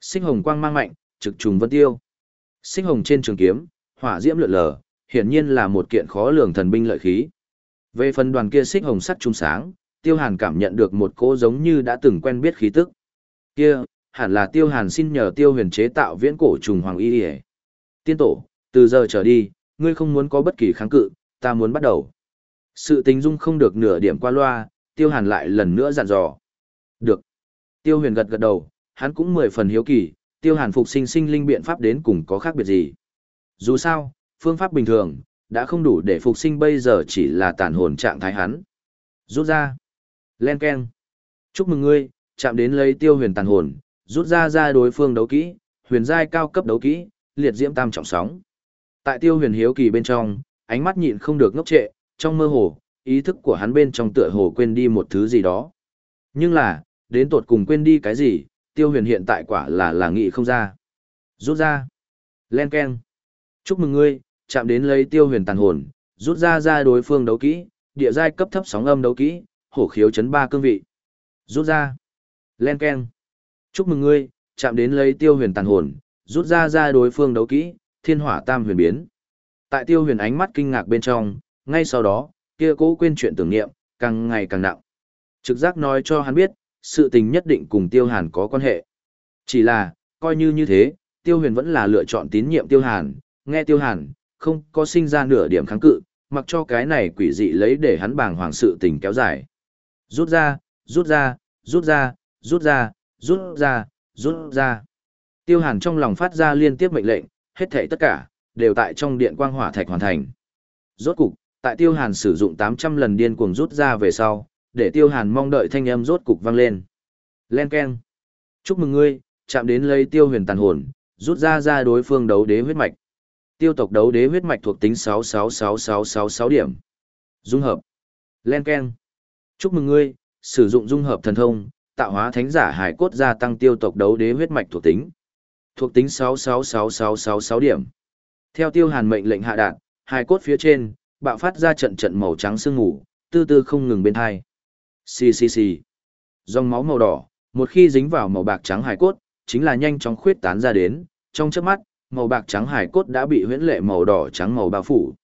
Xích hồng quang mang mạnh, trực trùng vân tiêu. Xích hồng trên trường kiếm, hỏa diễm lượn lờ, hiển nhiên là một kiện khó lường thần binh lợi khí. Về phần đoàn kia xích hồng sắc trung sáng, Tiêu Hàn cảm nhận được một cỗ giống như đã từng quen biết khí tức. Kia, hẳn là Tiêu Hàn xin nhờ Tiêu Huyền chế tạo viễn cổ trùng hoàng y ỉa Tiên tổ, từ giờ trở đi, ngươi không muốn có bất kỳ kháng cự, ta muốn bắt đầu. Sự tình dung không được nửa điểm qua loa, Tiêu Hàn lại lần nữa dặn dò. Được. Tiêu Huyền gật gật đầu, hắn cũng mười phần hiếu kỳ, Tiêu Hàn phục sinh sinh linh biện pháp đến cùng có khác biệt gì. Dù sao, phương pháp bình thường, đã không đủ để phục sinh bây giờ chỉ là tàn hồn trạng thái hắn. Rút ra. Len Ken. Chúc mừng ngươi, chạm đến lấy Tiêu Huyền tàn hồn, rút ra ra đối phương đấu kỹ, huyền giai cao cấp đấu kỹ, liệt diễm tam trọng sóng. Tại Tiêu Huyền hiếu kỳ bên trong, ánh mắt nhịn không được ngốc trệ, trong mơ hồ, ý thức của hắn bên trong tựa hồ quên đi một thứ gì đó. Nhưng là, đến tột cùng quên đi cái gì, tiêu huyền hiện tại quả là là nghị không ra. Rút ra. Len Ken. Chúc mừng ngươi, chạm đến lấy tiêu huyền tàn hồn, rút ra ra đối phương đấu kỹ, địa giai cấp thấp sóng âm đấu kỹ, hổ khiếu chấn ba cương vị. Rút ra. Len Ken. Chúc mừng ngươi, chạm đến lấy tiêu huyền tàn hồn, rút ra ra đối phương đấu kỹ, thiên hỏa tam huyền biến. Tại tiêu huyền ánh mắt kinh ngạc bên trong, ngay sau đó, kia cố quên chuyện tưởng niệm, càng ngày càng nặng. Trực giác nói cho hắn biết, sự tình nhất định cùng tiêu hàn có quan hệ. Chỉ là, coi như như thế, tiêu huyền vẫn là lựa chọn tín nhiệm tiêu hàn, nghe tiêu hàn, không có sinh ra nửa điểm kháng cự, mặc cho cái này quỷ dị lấy để hắn bàng hoàng sự tình kéo dài. Rút ra, rút ra, rút ra, rút ra, rút ra, rút ra. Tiêu hàn trong lòng phát ra liên tiếp mệnh lệnh, hết thảy tất cả, đều tại trong điện quang hỏa thạch hoàn thành. Rốt cục, tại tiêu hàn sử dụng 800 lần điên cuồng rút ra về sau, để tiêu hàn mong đợi thanh âm rốt cục vang lên. Len keng, Chúc mừng ngươi, chạm đến lấy tiêu huyền tàn hồn, rút ra ra đối phương đấu đế huyết mạch. Tiêu tộc đấu đế huyết mạch thuộc tính 666666 điểm. Dung hợp. Len keng, Chúc mừng ngươi, sử dụng dung hợp thần thông, tạo hóa thánh giả hải cốt gia tăng tiêu tộc đấu đế huyết mạch thuộc tính. Thuộc tính 666666 điểm. Theo tiêu hàn mệnh lệnh hạ đạn, hải cốt phía trên, bạo phát ra trận trận màu trắng sương ngủ, tư tư không ngừng bên hai. Xì xì xì. Dòng máu màu đỏ, một khi dính vào màu bạc trắng hải cốt, chính là nhanh chóng khuyết tán ra đến, trong chớp mắt, màu bạc trắng hải cốt đã bị huyễn lệ màu đỏ trắng màu bao phủ.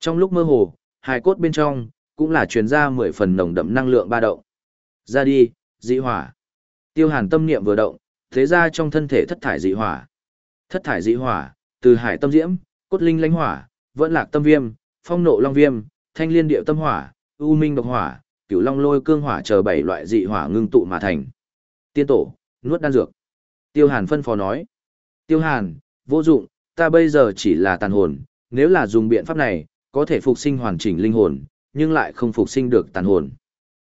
Trong lúc mơ hồ, hải cốt bên trong cũng là truyền ra mười phần nồng đậm năng lượng ba động. Ra đi, dị hỏa. Tiêu Hàn tâm niệm vừa động, thế ra trong thân thể thất thải dị hỏa. Thất thải dị hỏa, từ hải tâm diễm, cốt linh lãnh hỏa, vẫn lạc tâm viêm, phong nộ long viêm, thanh liên điệu tâm hỏa, u minh độc hỏa, cửu long lôi cương hỏa chờ bảy loại dị hỏa ngưng tụ mà thành. Tiên tổ, nuốt đan dược. Tiêu Hàn phân phó nói. Tiêu Hàn, vô dụng, ta bây giờ chỉ là tàn hồn, nếu là dùng biện pháp này, có thể phục sinh hoàn chỉnh linh hồn, nhưng lại không phục sinh được tàn hồn.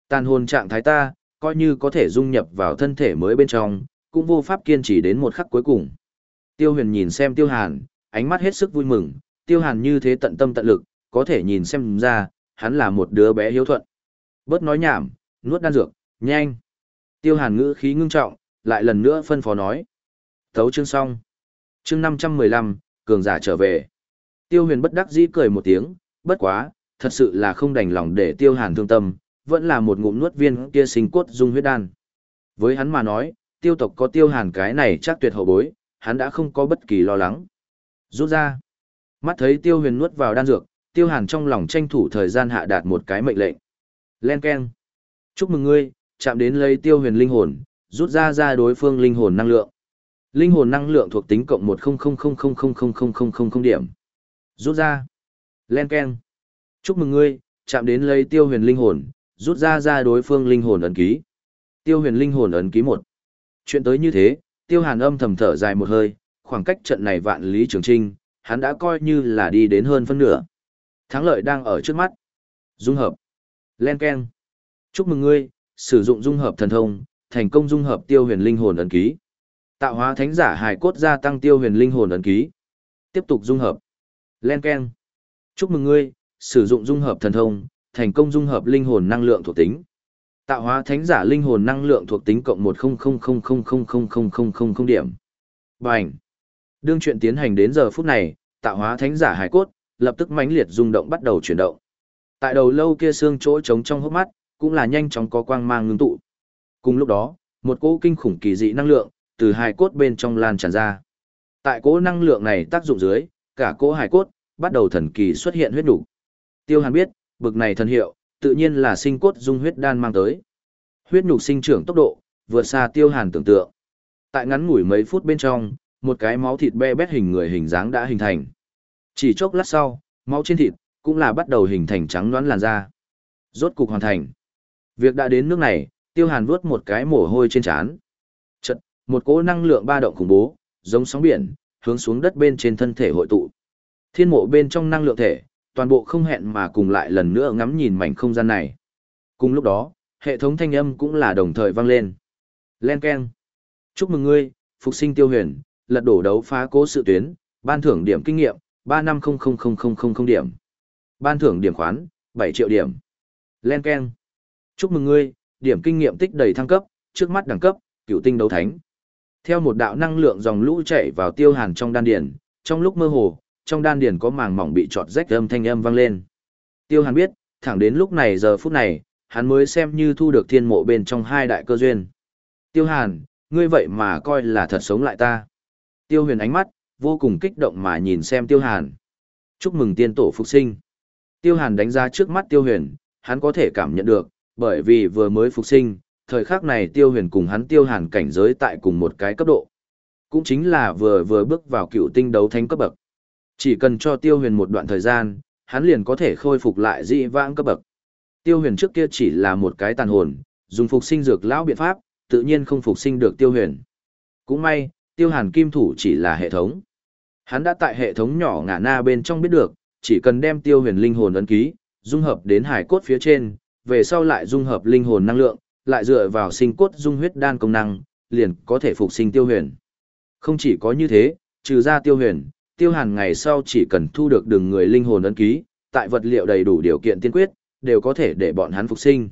Tàn hồn trạng thái ta, coi như có thể dung nhập vào thân thể mới bên trong, cũng vô pháp kiên trì đến một khắc cuối cùng. Tiêu huyền nhìn xem Tiêu Hàn, ánh mắt hết sức vui mừng, Tiêu Hàn như thế tận tâm tận lực, có thể nhìn xem ra, hắn là một đứa bé hiếu thuận. Bớt nói nhảm, nuốt đan dược, nhanh. Tiêu hàn ngữ khí ngưng trọng, lại lần nữa phân phó nói. Thấu chương xong. Chương 515, cường giả trở về. Tiêu huyền bất đắc dĩ cười một tiếng, bất quá, thật sự là không đành lòng để tiêu hàn thương tâm, vẫn là một ngụm nuốt viên kia sinh cốt dung huyết đan. Với hắn mà nói, tiêu tộc có tiêu hàn cái này chắc tuyệt hậu bối, hắn đã không có bất kỳ lo lắng. Rút ra. Mắt thấy tiêu huyền nuốt vào đan dược, tiêu hàn trong lòng tranh thủ thời gian hạ đạt một cái mệnh lệnh. Len keng. Chúc mừng ngươi, chạm đến lấy tiêu huyền linh hồn, rút ra ra đối phương linh hồn năng lượng. Linh hồn năng lượng thuộc tính cộng một điểm. Rút ra. Len keng. Chúc mừng ngươi, chạm đến lấy tiêu huyền linh hồn, rút ra ra đối phương linh hồn ấn ký. Tiêu huyền linh hồn ấn ký một. Chuyện tới như thế, tiêu hàn âm thầm thở dài một hơi, khoảng cách trận này vạn lý trường trinh, hắn đã coi như là đi đến hơn phân nửa. Thắng lợi đang ở trước mắt. Dung hợp. Len Ken. Chúc mừng ngươi, sử dụng dung hợp thần thông, thành công dung hợp tiêu huyền linh hồn ấn ký. Tạo hóa thánh giả hài cốt gia tăng tiêu huyền linh hồn ấn ký. Tiếp tục dung hợp. Len Ken. Chúc mừng ngươi, sử dụng dung hợp thần thông, thành công dung hợp linh hồn năng lượng thuộc tính. Tạo hóa thánh giả linh hồn năng lượng thuộc tính cộng 1000000000 điểm. Bành. Đương chuyện tiến hành đến giờ phút này, tạo hóa thánh giả hải cốt, lập tức mãnh liệt rung động bắt đầu chuyển động. Tại đầu lâu kia xương chỗ trống trong hốc mắt, cũng là nhanh chóng có quang mang ngưng tụ. Cùng lúc đó, một cỗ kinh khủng kỳ dị năng lượng từ hải cốt bên trong lan tràn ra. Tại cỗ năng lượng này tác dụng dưới, cả cỗ hải cốt bắt đầu thần kỳ xuất hiện huyết đủ. Tiêu Hàn biết, bực này thần hiệu, tự nhiên là sinh cốt dung huyết đan mang tới. Huyết nhục sinh trưởng tốc độ, vượt xa Tiêu Hàn tưởng tượng. Tại ngắn ngủi mấy phút bên trong, một cái máu thịt be bét hình người hình dáng đã hình thành. Chỉ chốc lát sau, máu trên thịt cũng là bắt đầu hình thành trắng đoán làn da. Rốt cục hoàn thành. Việc đã đến nước này, Tiêu Hàn vuốt một cái mồ hôi trên trán. Chợt, một cỗ năng lượng ba động khủng bố, giống sóng biển, hướng xuống đất bên trên thân thể hội tụ. Thiên mộ bên trong năng lượng thể, toàn bộ không hẹn mà cùng lại lần nữa ngắm nhìn mảnh không gian này. Cùng lúc đó, hệ thống thanh âm cũng là đồng thời vang lên. Len keng. Chúc mừng ngươi, phục sinh tiêu huyền, lật đổ đấu phá cố sự tuyến, ban thưởng điểm kinh nghiệm, 3500000 điểm. Ban thưởng điểm khoán, 7 triệu điểm. Len keng. Chúc mừng ngươi, điểm kinh nghiệm tích đầy thăng cấp, trước mắt đẳng cấp, cựu tinh đấu thánh. Theo một đạo năng lượng dòng lũ chảy vào tiêu hàn trong đan điển, trong lúc mơ hồ, trong đan điền có màng mỏng bị trọt rách âm thanh âm vang lên. Tiêu hàn biết, thẳng đến lúc này giờ phút này, hắn mới xem như thu được thiên mộ bên trong hai đại cơ duyên. Tiêu hàn, ngươi vậy mà coi là thật sống lại ta. Tiêu huyền ánh mắt, vô cùng kích động mà nhìn xem tiêu hàn. Chúc mừng tiên tổ phục sinh. Tiêu hàn đánh giá trước mắt tiêu huyền, hắn có thể cảm nhận được, bởi vì vừa mới phục sinh, thời khắc này tiêu huyền cùng hắn tiêu hàn cảnh giới tại cùng một cái cấp độ. Cũng chính là vừa vừa bước vào cựu tinh đấu thánh cấp bậc. Chỉ cần cho tiêu huyền một đoạn thời gian, hắn liền có thể khôi phục lại dị vãng cấp bậc. Tiêu huyền trước kia chỉ là một cái tàn hồn, dùng phục sinh dược lão biện pháp, tự nhiên không phục sinh được tiêu huyền. Cũng may, tiêu hàn kim thủ chỉ là hệ thống. Hắn đã tại hệ thống nhỏ ngả na bên trong biết được, chỉ cần đem tiêu huyền linh hồn ấn ký, dung hợp đến hải cốt phía trên, về sau lại dung hợp linh hồn năng lượng, lại dựa vào sinh cốt dung huyết đan công năng, liền có thể phục sinh tiêu huyền. Không chỉ có như thế, trừ ra tiêu huyền, tiêu hàn ngày sau chỉ cần thu được đường người linh hồn ấn ký, tại vật liệu đầy đủ điều kiện tiên quyết, đều có thể để bọn hắn phục sinh.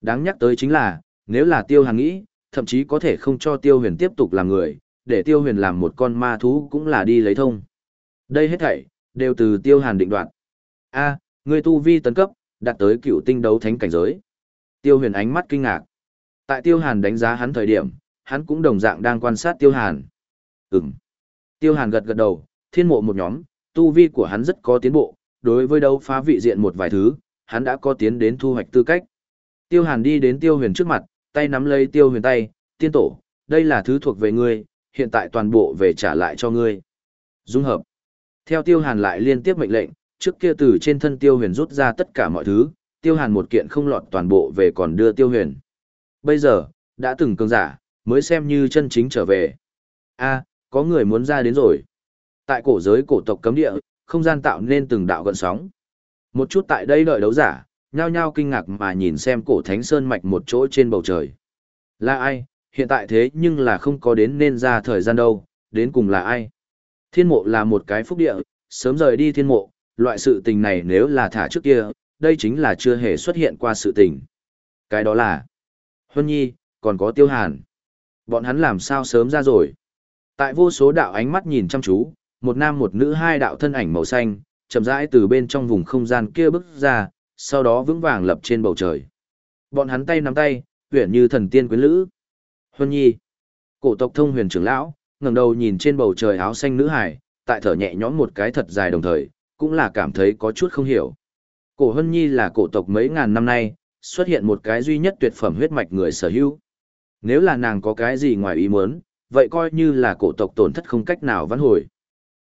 Đáng nhắc tới chính là, nếu là tiêu hàn nghĩ, thậm chí có thể không cho tiêu huyền tiếp tục làm người, để tiêu huyền làm một con ma thú cũng là đi lấy thông. Đây hết thảy, đều từ tiêu hàn định đoạt. A, người tu vi tấn cấp, đạt tới cựu tinh đấu thánh cảnh giới. Tiêu huyền ánh mắt kinh ngạc. Tại tiêu hàn đánh giá hắn thời điểm, hắn cũng đồng dạng đang quan sát tiêu hàn. Ừm. Tiêu hàn gật gật đầu, thiên mộ một nhóm, tu vi của hắn rất có tiến bộ, đối với đấu phá vị diện một vài thứ, hắn đã có tiến đến thu hoạch tư cách. Tiêu hàn đi đến tiêu huyền trước mặt, tay nắm lấy tiêu huyền tay, tiên tổ, đây là thứ thuộc về ngươi, hiện tại toàn bộ về trả lại cho ngươi. Dung hợp. Theo tiêu hàn lại liên tiếp mệnh lệnh, trước kia từ trên thân tiêu huyền rút ra tất cả mọi thứ, tiêu hàn một kiện không lọt toàn bộ về còn đưa tiêu huyền. Bây giờ, đã từng cường giả, mới xem như chân chính trở về. a có người muốn ra đến rồi. Tại cổ giới cổ tộc cấm địa, không gian tạo nên từng đạo gợn sóng. Một chút tại đây đợi đấu giả, nhao nhao kinh ngạc mà nhìn xem cổ thánh sơn mạch một chỗ trên bầu trời. Là ai, hiện tại thế nhưng là không có đến nên ra thời gian đâu, đến cùng là ai? Thiên mộ là một cái phúc địa, sớm rời đi thiên mộ, loại sự tình này nếu là thả trước kia, đây chính là chưa hề xuất hiện qua sự tình. Cái đó là, Huân Nhi, còn có tiêu hàn. Bọn hắn làm sao sớm ra rồi. Tại vô số đạo ánh mắt nhìn chăm chú, một nam một nữ hai đạo thân ảnh màu xanh, chậm rãi từ bên trong vùng không gian kia bước ra, sau đó vững vàng lập trên bầu trời. Bọn hắn tay nắm tay, huyền như thần tiên quyến lữ. Huân Nhi, cổ tộc thông huyền trưởng lão, ngẩng đầu nhìn trên bầu trời áo xanh nữ hải, tại thở nhẹ nhõm một cái thật dài đồng thời, cũng là cảm thấy có chút không hiểu. Cổ Huân Nhi là cổ tộc mấy ngàn năm nay, xuất hiện một cái duy nhất tuyệt phẩm huyết mạch người sở hữu. Nếu là nàng có cái gì ngoài ý muốn, vậy coi như là cổ tộc tổn thất không cách nào vãn hồi.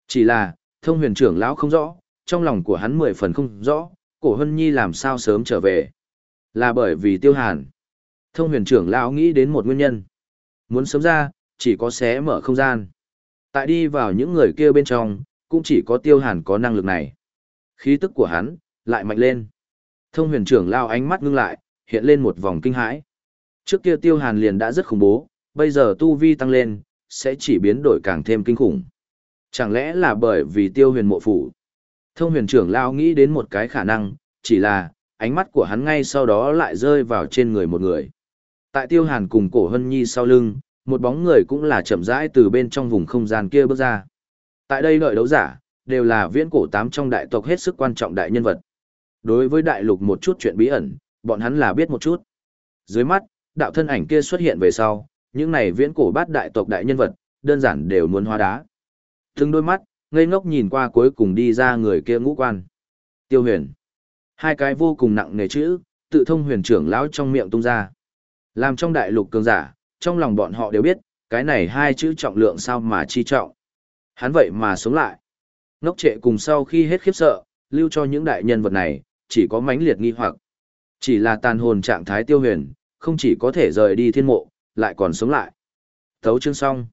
Chỉ là, thông huyền trưởng lão không rõ, trong lòng của hắn mười phần không rõ, cổ hân nhi làm sao sớm trở về. Là bởi vì tiêu hàn. Thông huyền trưởng lão nghĩ đến một nguyên nhân. Muốn sớm ra, chỉ có xé mở không gian. Tại đi vào những người kia bên trong, cũng chỉ có tiêu hàn có năng lực này. Khí tức của hắn, lại mạnh lên. Thông huyền trưởng lao ánh mắt ngưng lại, hiện lên một vòng kinh hãi. Trước kia tiêu hàn liền đã rất khủng bố, bây giờ tu vi tăng lên, sẽ chỉ biến đổi càng thêm kinh khủng. Chẳng lẽ là bởi vì tiêu huyền mộ phủ? Thông huyền trưởng lao nghĩ đến một cái khả năng, chỉ là, ánh mắt của hắn ngay sau đó lại rơi vào trên người một người. Tại tiêu hàn cùng cổ hân nhi sau lưng, một bóng người cũng là chậm rãi từ bên trong vùng không gian kia bước ra. Tại đây đợi đấu giả, đều là viễn cổ tám trong đại tộc hết sức quan trọng đại nhân vật. Đối với đại lục một chút chuyện bí ẩn, bọn hắn là biết một chút. Dưới mắt, đạo thân ảnh kia xuất hiện về sau, những này viễn cổ bát đại tộc đại nhân vật, đơn giản đều muốn hóa đá. Từng đôi mắt, ngây ngốc nhìn qua cuối cùng đi ra người kia ngũ quan. Tiêu huyền. Hai cái vô cùng nặng nề chữ, tự thông huyền trưởng lão trong miệng tung ra. Làm trong đại lục cường giả, trong lòng bọn họ đều biết, cái này hai chữ trọng lượng sao mà chi trọng. Hắn vậy mà sống lại. Ngốc trệ cùng sau khi hết khiếp sợ, lưu cho những đại nhân vật này, chỉ có mãnh liệt nghi hoặc. Chỉ là tàn hồn trạng thái tiêu huyền, không chỉ có thể rời đi thiên mộ, lại còn sống lại. Thấu chương xong.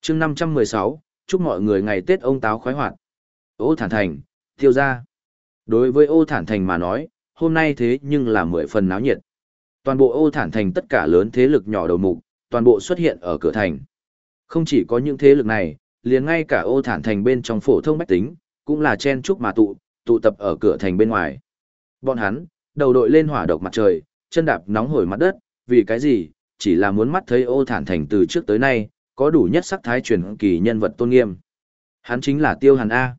Chương 516, chúc mọi người ngày Tết ông táo khoái hoạt. Ô thản thành, tiêu ra. Đối với ô thản thành mà nói, hôm nay thế nhưng là mười phần náo nhiệt. Toàn bộ ô thản thành tất cả lớn thế lực nhỏ đầu mục, toàn bộ xuất hiện ở cửa thành. Không chỉ có những thế lực này, liền ngay cả ô thản thành bên trong phổ thông bách tính, cũng là chen chúc mà tụ, tụ tập ở cửa thành bên ngoài. Bọn hắn, đầu đội lên hỏa độc mặt trời, chân đạp nóng hổi mặt đất, vì cái gì, chỉ là muốn mắt thấy ô thản thành từ trước tới nay, có đủ nhất sắc thái truyền kỳ nhân vật tôn nghiêm. Hắn chính là Tiêu Hàn A.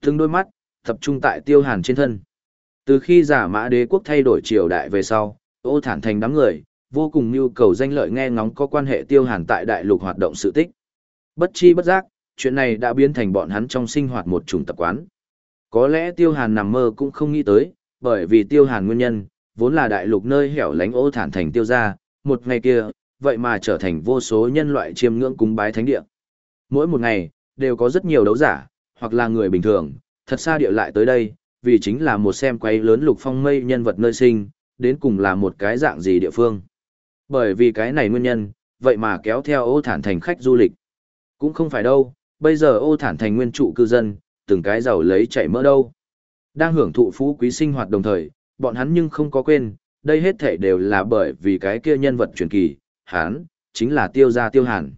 Từng đôi mắt, tập trung tại Tiêu Hàn trên thân. Từ khi giả mã đế quốc thay đổi triều đại về sau, ô thản thành đám người, vô cùng nhu cầu danh lợi nghe ngóng có quan hệ Tiêu Hàn tại đại lục hoạt động sự tích. Bất chi bất giác, chuyện này đã biến thành bọn hắn trong sinh hoạt một chủng tập quán. Có lẽ Tiêu Hàn nằm mơ cũng không nghĩ tới, bởi vì Tiêu Hàn nguyên nhân, vốn là đại lục nơi hẻo lánh ô thản thành tiêu gia, một ngày kia, vậy mà trở thành vô số nhân loại chiêm ngưỡng cúng bái thánh địa. Mỗi một ngày, đều có rất nhiều đấu giả, hoặc là người bình thường, thật xa địa lại tới đây, vì chính là một xem quay lớn lục phong mây nhân vật nơi sinh, đến cùng là một cái dạng gì địa phương. Bởi vì cái này nguyên nhân, vậy mà kéo theo ô thản thành khách du lịch. Cũng không phải đâu, bây giờ ô thản thành nguyên trụ cư dân, từng cái giàu lấy chạy mỡ đâu. Đang hưởng thụ phú quý sinh hoạt đồng thời, bọn hắn nhưng không có quên, đây hết thể đều là bởi vì cái kia nhân vật truyền kỳ, hắn, chính là tiêu gia tiêu hàn.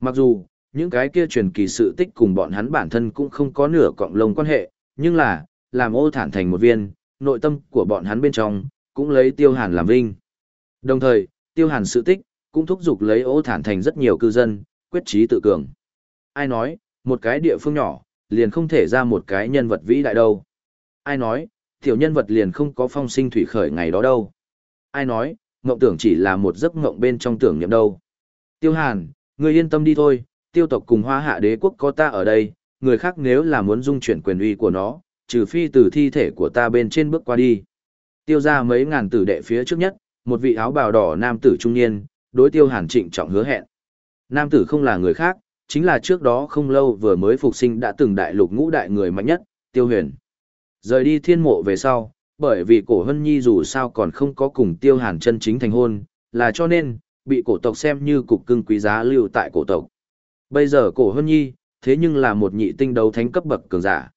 Mặc dù, những cái kia truyền kỳ sự tích cùng bọn hắn bản thân cũng không có nửa cọng lông quan hệ, nhưng là, làm ô thản thành một viên, nội tâm của bọn hắn bên trong, cũng lấy tiêu hàn làm vinh. Đồng thời, tiêu hàn sự tích, cũng thúc giục lấy ô thản thành rất nhiều cư dân, quyết trí tự cường. Ai nói, một cái địa phương nhỏ, liền không thể ra một cái nhân vật vĩ đại đâu. Ai nói, tiểu nhân vật liền không có phong sinh thủy khởi ngày đó đâu. Ai nói, mộng tưởng chỉ là một giấc mộng bên trong tưởng niệm đâu. Tiêu Hàn, ngươi yên tâm đi thôi, tiêu tộc cùng hoa hạ đế quốc có ta ở đây, người khác nếu là muốn dung chuyển quyền uy của nó, trừ phi từ thi thể của ta bên trên bước qua đi. Tiêu ra mấy ngàn tử đệ phía trước nhất, một vị áo bào đỏ nam tử trung niên, đối tiêu hàn trịnh trọng hứa hẹn. Nam tử không là người khác, chính là trước đó không lâu vừa mới phục sinh đã từng đại lục ngũ đại người mạnh nhất, tiêu huyền. Rời đi thiên mộ về sau, bởi vì cổ hân nhi dù sao còn không có cùng tiêu hàn chân chính thành hôn, là cho nên, bị cổ tộc xem như cục cưng quý giá lưu tại cổ tộc. Bây giờ cổ hân nhi, thế nhưng là một nhị tinh đấu thánh cấp bậc cường giả.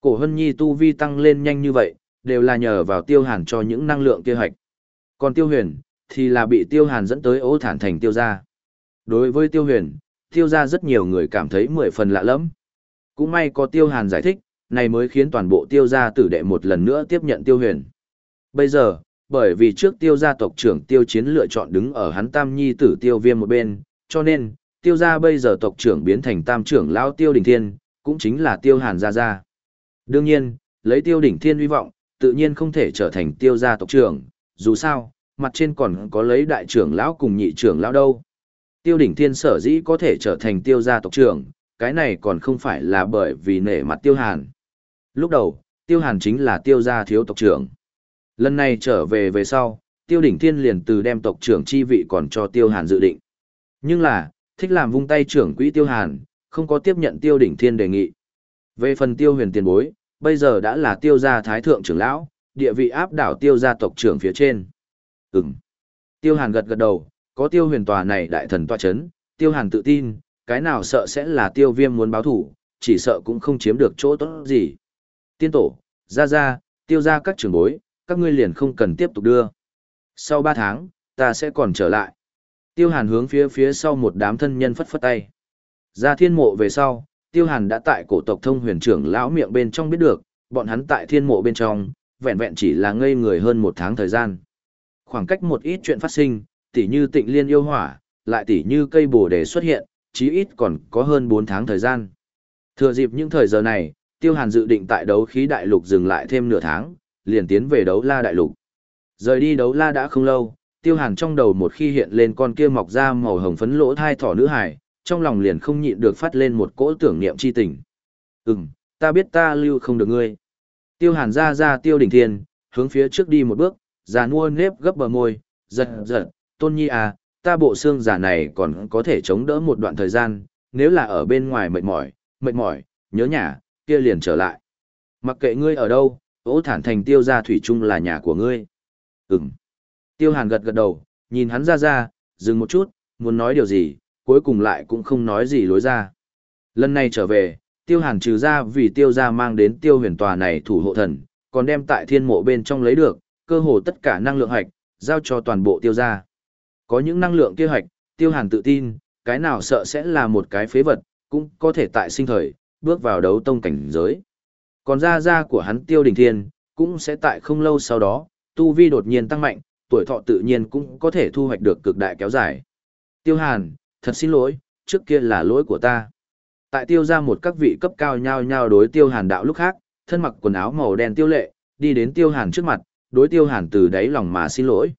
Cổ hân nhi tu vi tăng lên nhanh như vậy, đều là nhờ vào tiêu hàn cho những năng lượng kia hạch. Còn tiêu huyền, thì là bị tiêu hàn dẫn tới ố thản thành tiêu gia. Đối với tiêu huyền, tiêu gia rất nhiều người cảm thấy mười phần lạ lẫm. Cũng may có tiêu hàn giải thích, này mới khiến toàn bộ tiêu gia tử đệ một lần nữa tiếp nhận tiêu huyền. Bây giờ, bởi vì trước tiêu gia tộc trưởng tiêu chiến lựa chọn đứng ở hắn tam nhi tử tiêu viêm một bên, cho nên, tiêu gia bây giờ tộc trưởng biến thành tam trưởng lão tiêu đỉnh thiên, cũng chính là tiêu hàn gia gia. Đương nhiên, lấy tiêu đỉnh thiên hy vọng, tự nhiên không thể trở thành tiêu gia tộc trưởng, dù sao, mặt trên còn có lấy đại trưởng lão cùng nhị trưởng lão đâu. Tiêu đỉnh thiên sở dĩ có thể trở thành tiêu gia tộc trưởng, cái này còn không phải là bởi vì nể mặt tiêu hàn. Lúc đầu, tiêu hàn chính là tiêu gia thiếu tộc trưởng. Lần này trở về về sau, tiêu đỉnh thiên liền từ đem tộc trưởng chi vị còn cho tiêu hàn dự định. Nhưng là, thích làm vung tay trưởng quỹ tiêu hàn, không có tiếp nhận tiêu đỉnh thiên đề nghị. Về phần tiêu huyền tiền bối, bây giờ đã là tiêu gia thái thượng trưởng lão, địa vị áp đảo tiêu gia tộc trưởng phía trên. Ừm. Tiêu hàn gật gật đầu, có tiêu huyền tòa này đại thần tòa chấn, tiêu hàn tự tin, cái nào sợ sẽ là tiêu viêm muốn báo thủ, chỉ sợ cũng không chiếm được chỗ tốt gì. Tiên tổ, ra ra, tiêu ra các trưởng bối, các ngươi liền không cần tiếp tục đưa. Sau 3 tháng, ta sẽ còn trở lại. Tiêu hàn hướng phía phía sau một đám thân nhân phất phất tay. Ra thiên mộ về sau, tiêu hàn đã tại cổ tộc thông huyền trưởng lão miệng bên trong biết được, bọn hắn tại thiên mộ bên trong, vẹn vẹn chỉ là ngây người hơn một tháng thời gian. Khoảng cách một ít chuyện phát sinh, tỉ như tịnh liên yêu hỏa, lại tỉ như cây bồ đề xuất hiện, chí ít còn có hơn 4 tháng thời gian. Thừa dịp những thời giờ này, Tiêu Hàn dự định tại đấu khí đại lục dừng lại thêm nửa tháng, liền tiến về đấu la đại lục. Rời đi đấu la đã không lâu, Tiêu Hàn trong đầu một khi hiện lên con kia mọc ra màu hồng phấn lỗ thai thỏ nữ hải, trong lòng liền không nhịn được phát lên một cỗ tưởng niệm chi tình. Ừm, ta biết ta lưu không được ngươi. Tiêu Hàn ra ra Tiêu Đỉnh Thiên, hướng phía trước đi một bước, già nua nếp gấp bờ môi, giật giật, tôn nhi à, ta bộ xương giả này còn có thể chống đỡ một đoạn thời gian, nếu là ở bên ngoài mệt mỏi, mệt mỏi, nhớ nhà, kia liền trở lại. Mặc kệ ngươi ở đâu, ố thản thành tiêu gia thủy chung là nhà của ngươi. Ừm. Tiêu hàn gật gật đầu, nhìn hắn ra ra, dừng một chút, muốn nói điều gì, cuối cùng lại cũng không nói gì lối ra. Lần này trở về, tiêu hàn trừ ra vì tiêu gia mang đến tiêu huyền tòa này thủ hộ thần, còn đem tại thiên mộ bên trong lấy được, cơ hồ tất cả năng lượng hạch, giao cho toàn bộ tiêu gia. Có những năng lượng kia hạch, tiêu hàn tự tin, cái nào sợ sẽ là một cái phế vật, cũng có thể tại sinh thời, bước vào đấu tông cảnh giới. Còn gia gia của hắn tiêu đình thiên, cũng sẽ tại không lâu sau đó, tu vi đột nhiên tăng mạnh, tuổi thọ tự nhiên cũng có thể thu hoạch được cực đại kéo dài. Tiêu hàn, thật xin lỗi, trước kia là lỗi của ta. Tại tiêu ra một các vị cấp cao nhau nhau đối tiêu hàn đạo lúc khác, thân mặc quần áo màu đen tiêu lệ, đi đến tiêu hàn trước mặt, đối tiêu hàn từ đáy lòng mà xin lỗi.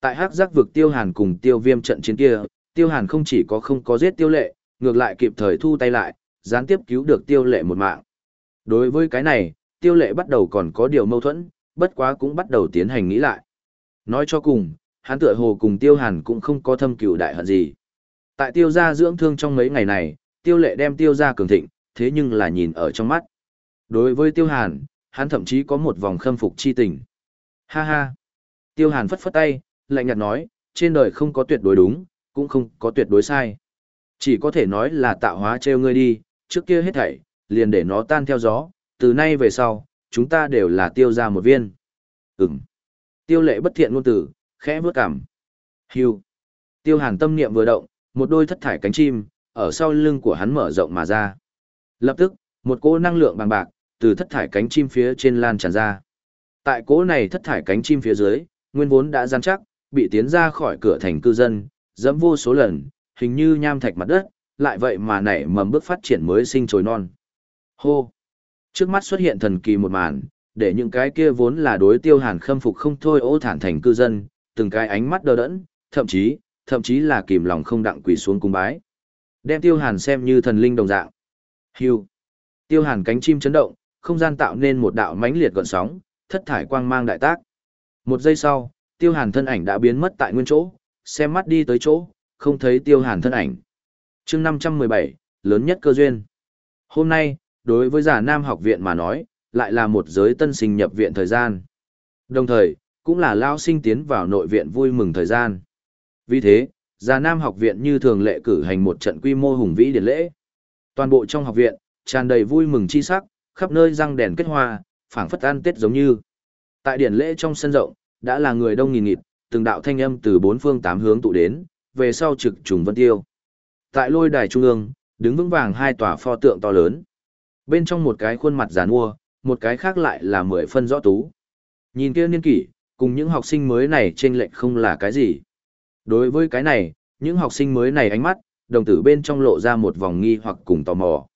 Tại hắc giác vực tiêu hàn cùng tiêu viêm trận chiến kia, tiêu hàn không chỉ có không có giết tiêu lệ, ngược lại kịp thời thu tay lại, gián tiếp cứu được tiêu lệ một mạng. Đối với cái này, tiêu lệ bắt đầu còn có điều mâu thuẫn, bất quá cũng bắt đầu tiến hành nghĩ lại. Nói cho cùng, hắn tựa hồ cùng tiêu hàn cũng không có thâm cựu đại hận gì. Tại tiêu gia dưỡng thương trong mấy ngày này, tiêu lệ đem tiêu gia cường thịnh, thế nhưng là nhìn ở trong mắt. Đối với tiêu hàn, hắn thậm chí có một vòng khâm phục chi tình. Ha ha! Tiêu hàn phất phất tay, lạnh nhạt nói, trên đời không có tuyệt đối đúng, cũng không có tuyệt đối sai. Chỉ có thể nói là tạo hóa treo ngươi đi, trước kia hết thảy, liền để nó tan theo gió, từ nay về sau, chúng ta đều là tiêu ra một viên. Ừm. Tiêu lệ bất thiện ngôn tử, khẽ bước cảm. Hưu. Tiêu hàn tâm niệm vừa động, một đôi thất thải cánh chim, ở sau lưng của hắn mở rộng mà ra. Lập tức, một cỗ năng lượng bằng bạc, từ thất thải cánh chim phía trên lan tràn ra. Tại cỗ này thất thải cánh chim phía dưới, nguyên vốn đã gian chắc, bị tiến ra khỏi cửa thành cư dân, dẫm vô số lần, hình như nham thạch mặt đất, lại vậy mà nảy mầm bước phát triển mới sinh trồi non. Hô! Trước mắt xuất hiện thần kỳ một màn, để những cái kia vốn là đối tiêu hàn khâm phục không thôi ô thản thành cư dân, từng cái ánh mắt đờ đẫn, thậm chí, thậm chí là kìm lòng không đặng quỳ xuống cung bái. Đem tiêu hàn xem như thần linh đồng dạng. Hưu! Tiêu hàn cánh chim chấn động, không gian tạo nên một đạo mãnh liệt gọn sóng, thất thải quang mang đại tác. Một giây sau, tiêu hàn thân ảnh đã biến mất tại nguyên chỗ, xem mắt đi tới chỗ, không thấy tiêu hàn thân ảnh chương 517, lớn nhất cơ duyên. Hôm nay, đối với giả nam học viện mà nói, lại là một giới tân sinh nhập viện thời gian. Đồng thời, cũng là lao sinh tiến vào nội viện vui mừng thời gian. Vì thế, giả nam học viện như thường lệ cử hành một trận quy mô hùng vĩ điển lễ. Toàn bộ trong học viện, tràn đầy vui mừng chi sắc, khắp nơi răng đèn kết hoa, phảng phất ăn tết giống như. Tại điển lễ trong sân rộng, đã là người đông nghìn nghịt, từng đạo thanh âm từ bốn phương tám hướng tụ đến, về sau trực trùng vân tiêu. Tại lôi đài trung ương, đứng vững vàng hai tòa pho tượng to lớn. Bên trong một cái khuôn mặt giàn mua, một cái khác lại là mười phân rõ tú. Nhìn kia niên kỷ, cùng những học sinh mới này trên lệnh không là cái gì. Đối với cái này, những học sinh mới này ánh mắt, đồng tử bên trong lộ ra một vòng nghi hoặc cùng tò mò.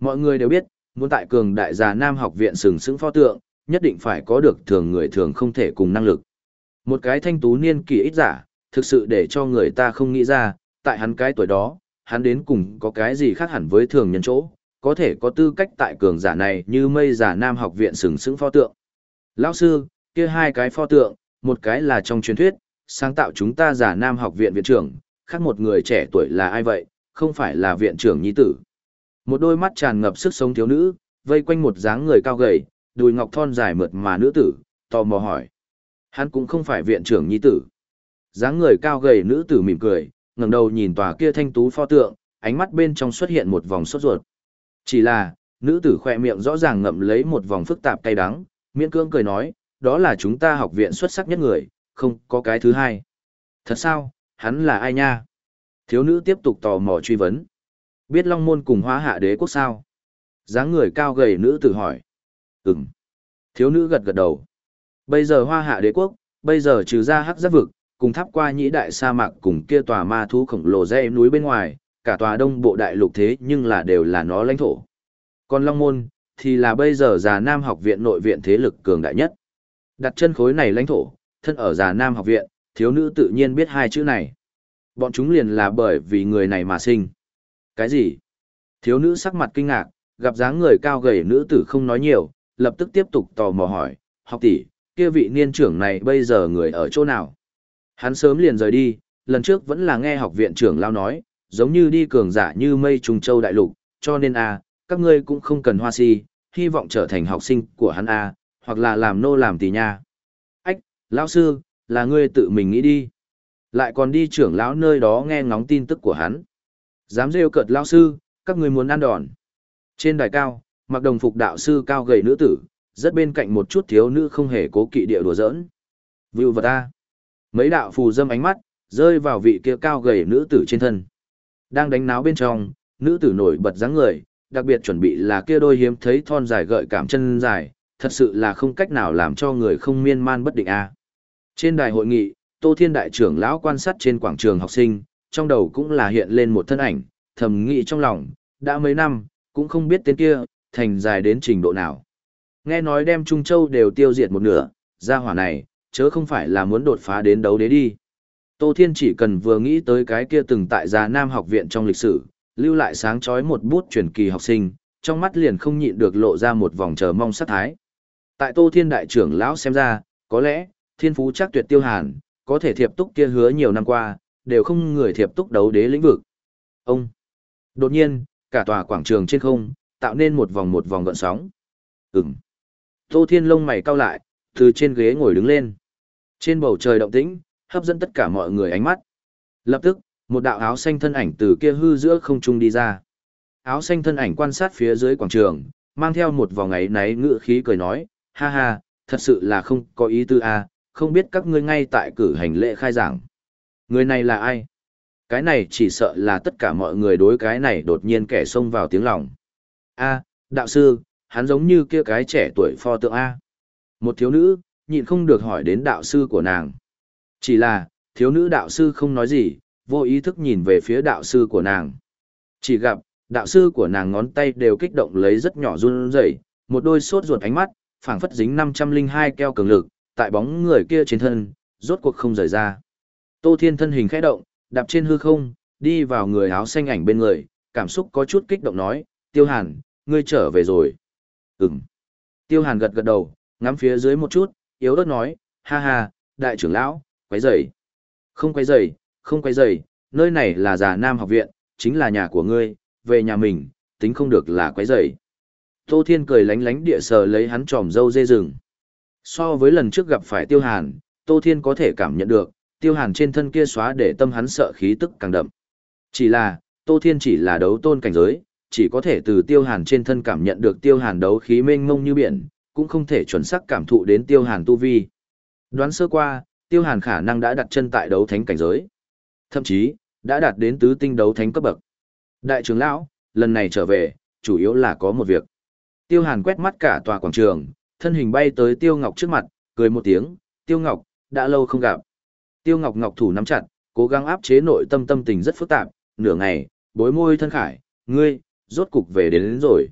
Mọi người đều biết, muốn tại cường đại già Nam học viện sừng sững pho tượng, nhất định phải có được thường người thường không thể cùng năng lực. Một cái thanh tú niên kỳ ít giả, thực sự để cho người ta không nghĩ ra, tại hắn cái tuổi đó, hắn đến cùng có cái gì khác hẳn với thường nhân chỗ, có thể có tư cách tại cường giả này như mây giả nam học viện sừng sững pho tượng. Lão sư, kia hai cái pho tượng, một cái là trong truyền thuyết, sáng tạo chúng ta giả nam học viện viện trưởng, khác một người trẻ tuổi là ai vậy, không phải là viện trưởng nhi tử. Một đôi mắt tràn ngập sức sống thiếu nữ, vây quanh một dáng người cao gầy, đùi ngọc thon dài mượt mà nữ tử, tò mò hỏi. Hắn cũng không phải viện trưởng nhi tử. dáng người cao gầy nữ tử mỉm cười, ngẩng đầu nhìn tòa kia thanh tú pho tượng, ánh mắt bên trong xuất hiện một vòng sốt ruột. Chỉ là, nữ tử khoe miệng rõ ràng ngậm lấy một vòng phức tạp cay đắng, miễn cưỡng cười nói, đó là chúng ta học viện xuất sắc nhất người, không có cái thứ hai. Thật sao, hắn là ai nha? Thiếu nữ tiếp tục tò mò truy vấn. Biết Long Môn cùng hóa hạ đế quốc sao? dáng người cao gầy nữ tử hỏi. Ừm. Thiếu nữ gật gật đầu. Bây giờ hoa hạ đế quốc, bây giờ trừ ra hắc giáp vực, cùng tháp qua nhĩ đại sa mạc cùng kia tòa ma thú khổng lồ dây núi bên ngoài, cả tòa đông bộ đại lục thế nhưng là đều là nó lãnh thổ. Còn Long Môn, thì là bây giờ già Nam học viện nội viện thế lực cường đại nhất. Đặt chân khối này lãnh thổ, thân ở già Nam học viện, thiếu nữ tự nhiên biết hai chữ này. Bọn chúng liền là bởi vì người này mà sinh. Cái gì? Thiếu nữ sắc mặt kinh ngạc, gặp dáng người cao gầy nữ tử không nói nhiều, lập tức tiếp tục tò mò hỏi, học tỷ, kia vị niên trưởng này bây giờ người ở chỗ nào? Hắn sớm liền rời đi, lần trước vẫn là nghe học viện trưởng lao nói, giống như đi cường giả như mây trùng châu đại lục, cho nên a, các ngươi cũng không cần hoa si, hy vọng trở thành học sinh của hắn a, hoặc là làm nô làm tỳ nha. Ách, lão sư, là ngươi tự mình nghĩ đi. Lại còn đi trưởng lão nơi đó nghe ngóng tin tức của hắn. Dám rêu cợt lão sư, các ngươi muốn ăn đòn. Trên đài cao, mặc đồng phục đạo sư cao gầy nữ tử, rất bên cạnh một chút thiếu nữ không hề cố kỵ địa đùa giỡn. Vưu vật ta. Mấy đạo phù dâm ánh mắt, rơi vào vị kia cao gầy nữ tử trên thân. Đang đánh náo bên trong, nữ tử nổi bật dáng người, đặc biệt chuẩn bị là kia đôi hiếm thấy thon dài gợi cảm chân dài, thật sự là không cách nào làm cho người không miên man bất định a. Trên đài hội nghị, Tô Thiên đại trưởng lão quan sát trên quảng trường học sinh, trong đầu cũng là hiện lên một thân ảnh, thầm nghĩ trong lòng, đã mấy năm, cũng không biết tên kia, thành dài đến trình độ nào. Nghe nói đem Trung Châu đều tiêu diệt một nửa, gia hỏa này, chớ không phải là muốn đột phá đến đấu đế đi. Tô Thiên chỉ cần vừa nghĩ tới cái kia từng tại Già Nam học viện trong lịch sử, lưu lại sáng chói một bút truyền kỳ học sinh, trong mắt liền không nhịn được lộ ra một vòng chờ mong sát thái. Tại Tô Thiên đại trưởng lão xem ra, có lẽ, thiên phú chắc tuyệt tiêu hàn, có thể thiệp túc kia hứa nhiều năm qua, đều không người thiệp túc đấu đế lĩnh vực. Ông! Đột nhiên, cả tòa quảng trường trên không, tạo nên một vòng một vòng gợn sóng. Ừm! Tô Thiên lông mày cau lại, từ trên ghế ngồi đứng lên. Trên bầu trời động tĩnh, hấp dẫn tất cả mọi người ánh mắt. Lập tức, một đạo áo xanh thân ảnh từ kia hư giữa không trung đi ra. Áo xanh thân ảnh quan sát phía dưới quảng trường, mang theo một vòng ấy náy ngựa khí cười nói, ha ha, thật sự là không có ý tư a, không biết các ngươi ngay tại cử hành lễ khai giảng. Người này là ai? Cái này chỉ sợ là tất cả mọi người đối cái này đột nhiên kẻ xông vào tiếng lòng. A, đạo sư, hắn giống như kia cái trẻ tuổi pho tượng A. Một thiếu nữ, nhịn không được hỏi đến đạo sư của nàng. Chỉ là, thiếu nữ đạo sư không nói gì, vô ý thức nhìn về phía đạo sư của nàng. Chỉ gặp, đạo sư của nàng ngón tay đều kích động lấy rất nhỏ run rẩy, một đôi sốt ruột ánh mắt, phảng phất dính 502 keo cường lực, tại bóng người kia trên thân, rốt cuộc không rời ra. Tô Thiên thân hình khẽ động, đạp trên hư không, đi vào người áo xanh ảnh bên người, cảm xúc có chút kích động nói, Tiêu Hàn, ngươi trở về rồi. Ừm. Tiêu Hàn gật gật đầu, ngắm phía dưới một chút, yếu ớt nói, ha ha, đại trưởng lão, quấy rầy. Không quấy rầy, không quấy rầy, nơi này là già nam học viện, chính là nhà của ngươi, về nhà mình, tính không được là quấy rầy. Tô Thiên cười lánh lánh địa sờ lấy hắn tròm dâu dê rừng. So với lần trước gặp phải Tiêu Hàn, Tô Thiên có thể cảm nhận được, Tiêu Hàn trên thân kia xóa để tâm hắn sợ khí tức càng đậm. Chỉ là, Tô Thiên chỉ là đấu tôn cảnh giới, chỉ có thể từ Tiêu Hàn trên thân cảm nhận được Tiêu Hàn đấu khí mênh mông như biển, cũng không thể chuẩn xác cảm thụ đến Tiêu Hàn tu vi. Đoán sơ qua, Tiêu Hàn khả năng đã đặt chân tại đấu thánh cảnh giới. Thậm chí, đã đạt đến tứ tinh đấu thánh cấp bậc. Đại trưởng lão, lần này trở về, chủ yếu là có một việc. Tiêu Hàn quét mắt cả tòa quảng trường, thân hình bay tới Tiêu Ngọc trước mặt, cười một tiếng, Tiêu Ngọc, đã lâu không gặp. Tiêu Ngọc Ngọc thủ nắm chặt, cố gắng áp chế nội tâm tâm tình rất phức tạp, nửa ngày, bối môi thân khải, ngươi, rốt cục về đến, đến rồi.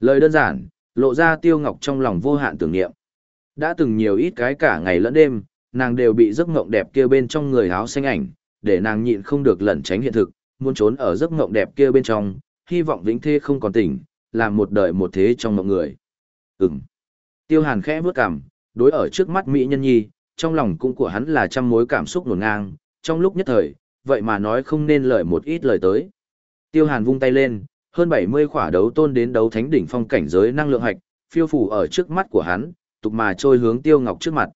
Lời đơn giản, lộ ra Tiêu Ngọc trong lòng vô hạn tưởng niệm. Đã từng nhiều ít cái cả ngày lẫn đêm, nàng đều bị giấc mộng đẹp kia bên trong người áo xanh ảnh, để nàng nhịn không được lẩn tránh hiện thực, muốn trốn ở giấc mộng đẹp kia bên trong, hy vọng vĩnh thế không còn tỉnh, làm một đời một thế trong mộng người. Ừm. Tiêu Hàn khẽ bước cằm, đối ở trước mắt Mỹ Nhân Nhi, trong lòng cũng của hắn là trăm mối cảm xúc nổn ngang, trong lúc nhất thời, vậy mà nói không nên lời một ít lời tới. Tiêu Hàn vung tay lên, hơn 70 khỏa đấu tôn đến đấu thánh đỉnh phong cảnh giới năng lượng hạch, phiêu phủ ở trước mắt của hắn, tục mà trôi hướng Tiêu Ngọc trước mặt.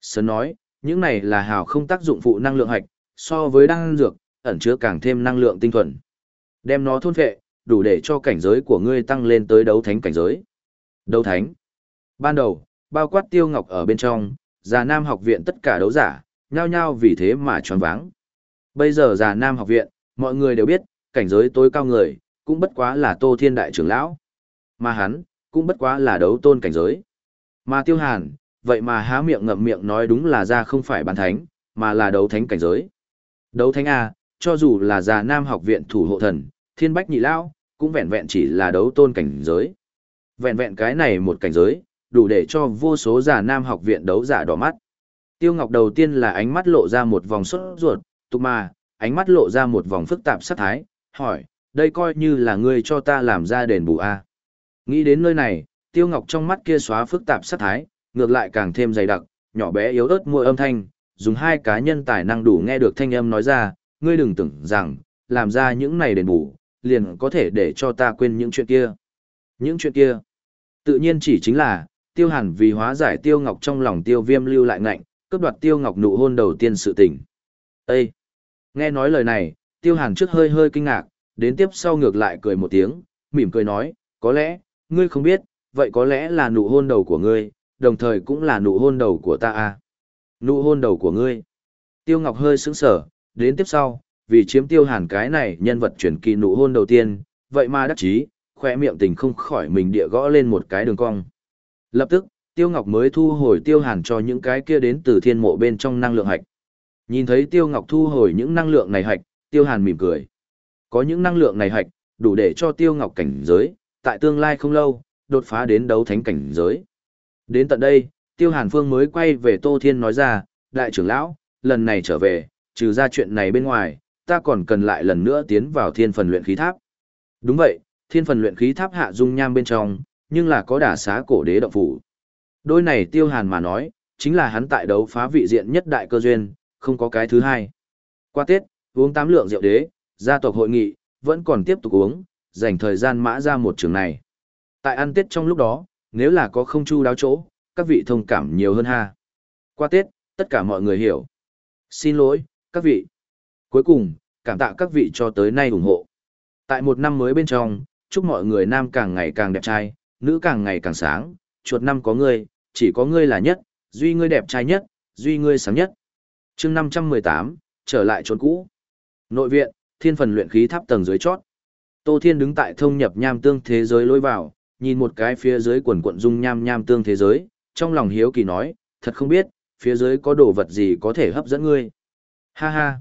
Sơn nói, những này là hào không tác dụng phụ năng lượng hạch, so với đan dược, ẩn chứa càng thêm năng lượng tinh thuần. Đem nó thôn phệ, đủ để cho cảnh giới của ngươi tăng lên tới đấu thánh cảnh giới. Đấu thánh. Ban đầu, bao quát Tiêu Ngọc ở bên trong, già Nam học viện tất cả đấu giả, nhao nhao vì thế mà tròn váng. Bây giờ già Nam học viện, mọi người đều biết, cảnh giới tối cao người, cũng bất quá là Tô Thiên Đại trưởng lão. Mà hắn, cũng bất quá là đấu tôn cảnh giới. Mà Tiêu Hàn, vậy mà há miệng ngậm miệng nói đúng là ra không phải bán thánh, mà là đấu thánh cảnh giới. Đấu thánh A, cho dù là già Nam học viện thủ hộ thần, Thiên Bách Nhị Lão, cũng vẹn vẹn chỉ là đấu tôn cảnh giới. Vẹn vẹn cái này một cảnh giới, đủ để cho vô số già Nam học viện đấu giả đỏ mắt. Tiêu Ngọc đầu tiên là ánh mắt lộ ra một vòng sốt ruột, tục mà, ánh mắt lộ ra một vòng phức tạp sát thái, hỏi, đây coi như là ngươi cho ta làm ra đền bù a. Nghĩ đến nơi này, Tiêu Ngọc trong mắt kia xóa phức tạp sát thái, ngược lại càng thêm dày đặc, nhỏ bé yếu ớt môi âm thanh, dùng hai cá nhân tài năng đủ nghe được thanh âm nói ra, ngươi đừng tưởng rằng, làm ra những này đền bù, liền có thể để cho ta quên những chuyện kia. Những chuyện kia, tự nhiên chỉ chính là, tiêu hàn vì hóa giải tiêu ngọc trong lòng tiêu viêm lưu lại ngạnh, cướp đoạt tiêu ngọc nụ hôn đầu tiên sự tình. Ê! Nghe nói lời này, tiêu hàn trước hơi hơi kinh ngạc, đến tiếp sau ngược lại cười một tiếng, mỉm cười nói, có lẽ, ngươi không biết, vậy có lẽ là nụ hôn đầu của ngươi, đồng thời cũng là nụ hôn đầu của ta à. Nụ hôn đầu của ngươi. Tiêu Ngọc hơi sững sở, đến tiếp sau, vì chiếm tiêu hàn cái này nhân vật chuyển kỳ nụ hôn đầu tiên, vậy mà đắc chí, khoe miệng tình không khỏi mình địa gõ lên một cái đường cong. Lập tức, Tiêu Ngọc mới thu hồi Tiêu Hàn cho những cái kia đến từ thiên mộ bên trong năng lượng hạch. Nhìn thấy Tiêu Ngọc thu hồi những năng lượng này hạch, Tiêu Hàn mỉm cười. Có những năng lượng này hạch, đủ để cho Tiêu Ngọc cảnh giới, tại tương lai không lâu, đột phá đến đấu thánh cảnh giới. Đến tận đây, Tiêu Hàn Phương mới quay về Tô Thiên nói ra, Đại trưởng lão, lần này trở về, trừ ra chuyện này bên ngoài, ta còn cần lại lần nữa tiến vào thiên phần luyện khí tháp. Đúng vậy, thiên phần luyện khí tháp hạ dung nham bên trong, nhưng là có đả xá cổ đế động phủ. Đôi này tiêu hàn mà nói, chính là hắn tại đấu phá vị diện nhất đại cơ duyên, không có cái thứ hai. Qua Tết, uống tám lượng rượu đế, gia tộc hội nghị, vẫn còn tiếp tục uống, dành thời gian mã ra một trường này. Tại ăn Tết trong lúc đó, nếu là có không chu đáo chỗ, các vị thông cảm nhiều hơn ha. Qua Tết, tất cả mọi người hiểu. Xin lỗi, các vị. Cuối cùng, cảm tạ các vị cho tới nay ủng hộ. Tại một năm mới bên trong, chúc mọi người nam càng ngày càng đẹp trai, nữ càng ngày càng sáng, chuột năm có ngươi, chỉ có ngươi là nhất, duy ngươi đẹp trai nhất, duy ngươi sáng nhất. chương 518, trở lại trốn cũ. Nội viện, thiên phần luyện khí tháp tầng dưới chót. Tô Thiên đứng tại thông nhập nham tương thế giới lối vào, nhìn một cái phía dưới quần quận dung nham nham tương thế giới, trong lòng hiếu kỳ nói, thật không biết, phía dưới có đồ vật gì có thể hấp dẫn ngươi. Ha ha.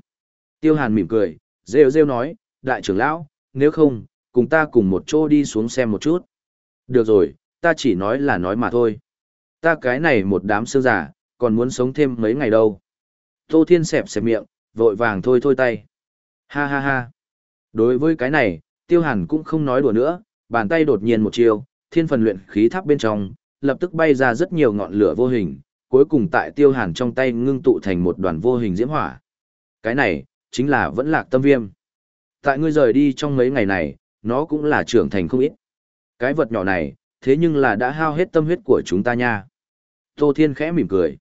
Tiêu Hàn mỉm cười, rêu rêu nói, đại trưởng lão, nếu không, cùng ta cùng một chỗ đi xuống xem một chút. Được rồi, ta chỉ nói là nói mà thôi. Ta cái này một đám sương giả, còn muốn sống thêm mấy ngày đâu. Tô Thiên xẹp xẹp miệng, vội vàng thôi thôi tay. Ha ha ha. Đối với cái này, Tiêu Hàn cũng không nói đùa nữa, bàn tay đột nhiên một chiều, thiên phần luyện khí tháp bên trong, lập tức bay ra rất nhiều ngọn lửa vô hình, cuối cùng tại Tiêu Hàn trong tay ngưng tụ thành một đoàn vô hình diễm hỏa. Cái này, chính là vẫn lạc tâm viêm. Tại ngươi rời đi trong mấy ngày này, nó cũng là trưởng thành không ít. Cái vật nhỏ này, thế nhưng là đã hao hết tâm huyết của chúng ta nha. Tô Thiên khẽ mỉm cười.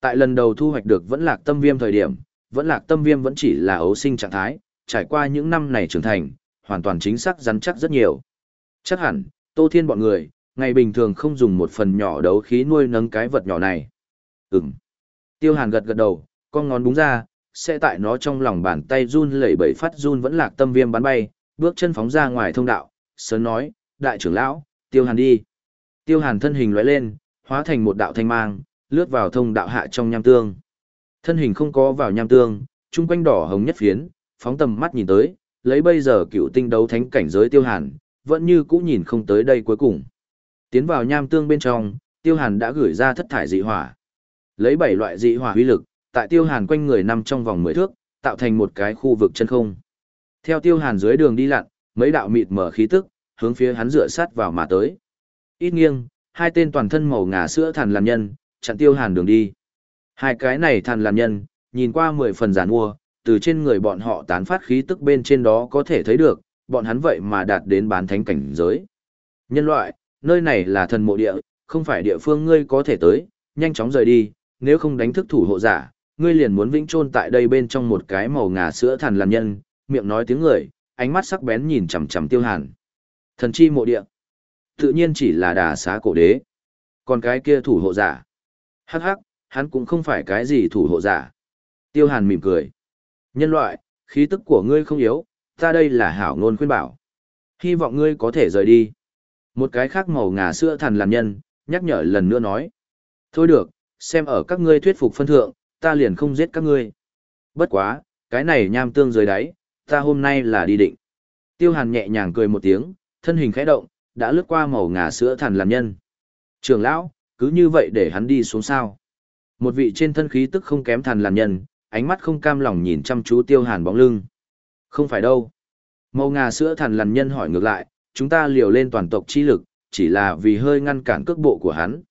Tại lần đầu thu hoạch được vẫn lạc tâm viêm thời điểm, vẫn lạc tâm viêm vẫn chỉ là ấu sinh trạng thái, trải qua những năm này trưởng thành, hoàn toàn chính xác rắn chắc rất nhiều. Chắc hẳn, Tô Thiên bọn người, ngày bình thường không dùng một phần nhỏ đấu khí nuôi nấng cái vật nhỏ này. Ừm. Tiêu Hàn gật gật đầu, con ngón búng ra, sẽ tại nó trong lòng bàn tay run lẩy bẩy phát run vẫn lạc tâm viêm bắn bay, bước chân phóng ra ngoài thông đạo, sớm nói, đại trưởng lão, tiêu hàn đi. Tiêu hàn thân hình lóe lên, hóa thành một đạo thanh mang, lướt vào thông đạo hạ trong nham tương. Thân hình không có vào nham tương, trung quanh đỏ hồng nhất phiến, phóng tầm mắt nhìn tới, lấy bây giờ cựu tinh đấu thánh cảnh giới tiêu hàn, vẫn như cũ nhìn không tới đây cuối cùng. Tiến vào nham tương bên trong, tiêu hàn đã gửi ra thất thải dị hỏa. Lấy bảy loại dị hỏa uy lực, tại tiêu hàn quanh người nằm trong vòng 10 thước, tạo thành một cái khu vực chân không. Theo tiêu hàn dưới đường đi lặn, mấy đạo mịt mở khí tức, hướng phía hắn dựa sát vào mà tới. Ít nghiêng, hai tên toàn thân màu ngà sữa thần làm nhân, chặn tiêu hàn đường đi. Hai cái này thần làm nhân, nhìn qua mười phần giàn mua, từ trên người bọn họ tán phát khí tức bên trên đó có thể thấy được, bọn hắn vậy mà đạt đến bán thánh cảnh giới. Nhân loại, nơi này là thần mộ địa, không phải địa phương ngươi có thể tới, nhanh chóng rời đi, nếu không đánh thức thủ hộ giả, ngươi liền muốn vĩnh chôn tại đây bên trong một cái màu ngà sữa thần làm nhân, miệng nói tiếng người, ánh mắt sắc bén nhìn chằm chằm tiêu hàn. Thần chi mộ địa, tự nhiên chỉ là đà xá cổ đế. Còn cái kia thủ hộ giả, hắc hắc, hắn cũng không phải cái gì thủ hộ giả. Tiêu hàn mỉm cười. Nhân loại, khí tức của ngươi không yếu, ta đây là hảo ngôn khuyên bảo. Hy vọng ngươi có thể rời đi. Một cái khác màu ngà sữa thần làm nhân, nhắc nhở lần nữa nói. Thôi được, xem ở các ngươi thuyết phục phân thượng, ta liền không giết các ngươi. Bất quá, cái này nham tương dưới đáy, ta hôm nay là đi định. Tiêu hàn nhẹ nhàng cười một tiếng, thân hình khẽ động, đã lướt qua màu ngà sữa thần làm nhân. Trường lão, cứ như vậy để hắn đi xuống sao. Một vị trên thân khí tức không kém thần làm nhân, ánh mắt không cam lòng nhìn chăm chú tiêu hàn bóng lưng. Không phải đâu. Màu ngà sữa thần lằn nhân hỏi ngược lại, chúng ta liều lên toàn tộc chi lực, chỉ là vì hơi ngăn cản cước bộ của hắn.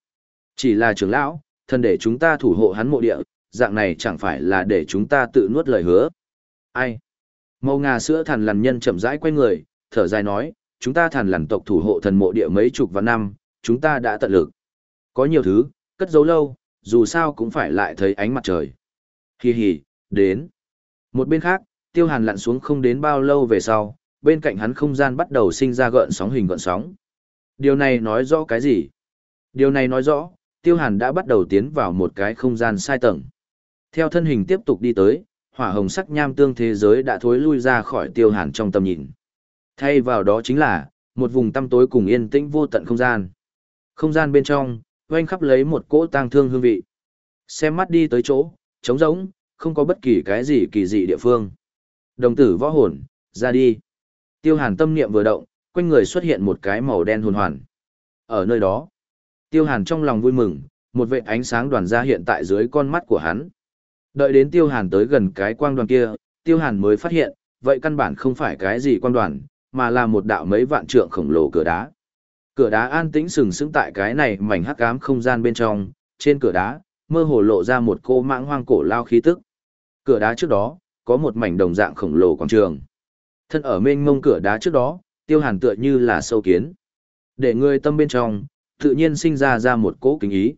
Chỉ là trưởng lão, thần để chúng ta thủ hộ hắn mộ địa, dạng này chẳng phải là để chúng ta tự nuốt lời hứa. Ai? Màu ngà sữa thần lằn nhân chậm rãi quay người, thở dài nói, chúng ta thần lằn tộc thủ hộ thần mộ địa mấy chục vạn năm, chúng ta đã tận lực. Có nhiều thứ, cất giấu lâu, dù sao cũng phải lại thấy ánh mặt trời. Hì hì, đến. Một bên khác, tiêu hàn lặn xuống không đến bao lâu về sau, bên cạnh hắn không gian bắt đầu sinh ra gợn sóng hình gợn sóng. Điều này nói rõ cái gì? Điều này nói rõ, tiêu hàn đã bắt đầu tiến vào một cái không gian sai tầng. Theo thân hình tiếp tục đi tới, hỏa hồng sắc nham tương thế giới đã thối lui ra khỏi tiêu hàn trong tầm nhìn. Thay vào đó chính là, một vùng tăm tối cùng yên tĩnh vô tận không gian. Không gian bên trong, quanh khắp lấy một cỗ tang thương hương vị. Xem mắt đi tới chỗ, trống rỗng, không có bất kỳ cái gì kỳ dị địa phương. Đồng tử võ hồn, ra đi. Tiêu hàn tâm niệm vừa động, quanh người xuất hiện một cái màu đen hồn hoàn. Ở nơi đó, tiêu hàn trong lòng vui mừng, một vệ ánh sáng đoàn ra hiện tại dưới con mắt của hắn. Đợi đến tiêu hàn tới gần cái quang đoàn kia, tiêu hàn mới phát hiện, vậy căn bản không phải cái gì quang đoàn, mà là một đạo mấy vạn trượng khổng lồ cửa đá. Cửa đá an tĩnh sừng sững tại cái này mảnh hắc ám không gian bên trong, trên cửa đá, mơ hồ lộ ra một cô mãng hoang cổ lao khí tức. Cửa đá trước đó, có một mảnh đồng dạng khổng lồ quảng trường. Thân ở mênh mông cửa đá trước đó, tiêu hàn tựa như là sâu kiến. Để người tâm bên trong, tự nhiên sinh ra ra một cỗ kính ý.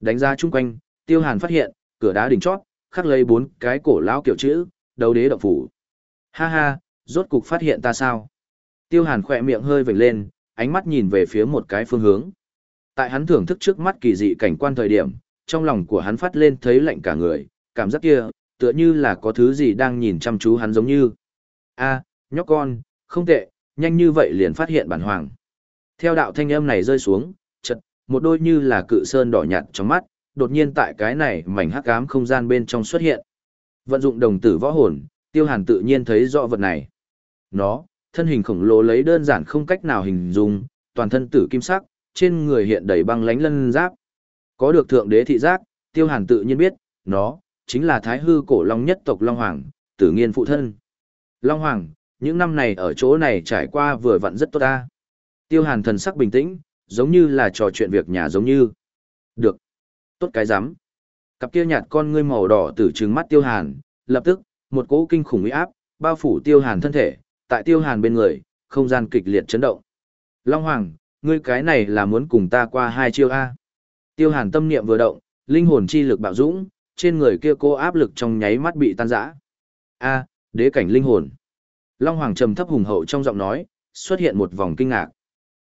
Đánh ra chung quanh, tiêu hàn phát hiện, cửa đá đỉnh chót, khắc lấy bốn cái cổ lao kiểu chữ, đầu đế động phủ. Ha ha, rốt cục phát hiện ta sao? Tiêu hàn khỏe miệng hơi vểnh lên, ánh mắt nhìn về phía một cái phương hướng. Tại hắn thưởng thức trước mắt kỳ dị cảnh quan thời điểm, trong lòng của hắn phát lên thấy lạnh cả người, cảm giác kia, tựa như là có thứ gì đang nhìn chăm chú hắn giống như. a nhóc con, không tệ, nhanh như vậy liền phát hiện bản hoàng. Theo đạo thanh âm này rơi xuống, chật, một đôi như là cự sơn đỏ nhạt trong mắt, đột nhiên tại cái này mảnh hắc ám không gian bên trong xuất hiện. Vận dụng đồng tử võ hồn, tiêu hàn tự nhiên thấy rõ vật này. Nó, thân hình khổng lồ lấy đơn giản không cách nào hình dung, toàn thân tử kim sắc, trên người hiện đầy băng lánh lân giáp. Có được thượng đế thị giác, tiêu hàn tự nhiên biết, nó, chính là thái hư cổ long nhất tộc Long Hoàng, tử nghiên phụ thân. Long Hoàng, những năm này ở chỗ này trải qua vừa vặn rất tốt ta. Tiêu hàn thần sắc bình tĩnh, giống như là trò chuyện việc nhà giống như. Được. Tốt cái rắm Cặp kia nhạt con ngươi màu đỏ tử trừng mắt tiêu hàn, lập tức, một cỗ kinh khủng uy áp, bao phủ tiêu hàn thân thể, tại tiêu hàn bên người, không gian kịch liệt chấn động. Long Hoàng, ngươi cái này là muốn cùng ta qua hai chiêu A. Tiêu hàn tâm niệm vừa động, linh hồn chi lực bạo dũng, trên người kia cô áp lực trong nháy mắt bị tan rã. A, đế cảnh linh hồn. Long Hoàng trầm thấp hùng hậu trong giọng nói, xuất hiện một vòng kinh ngạc.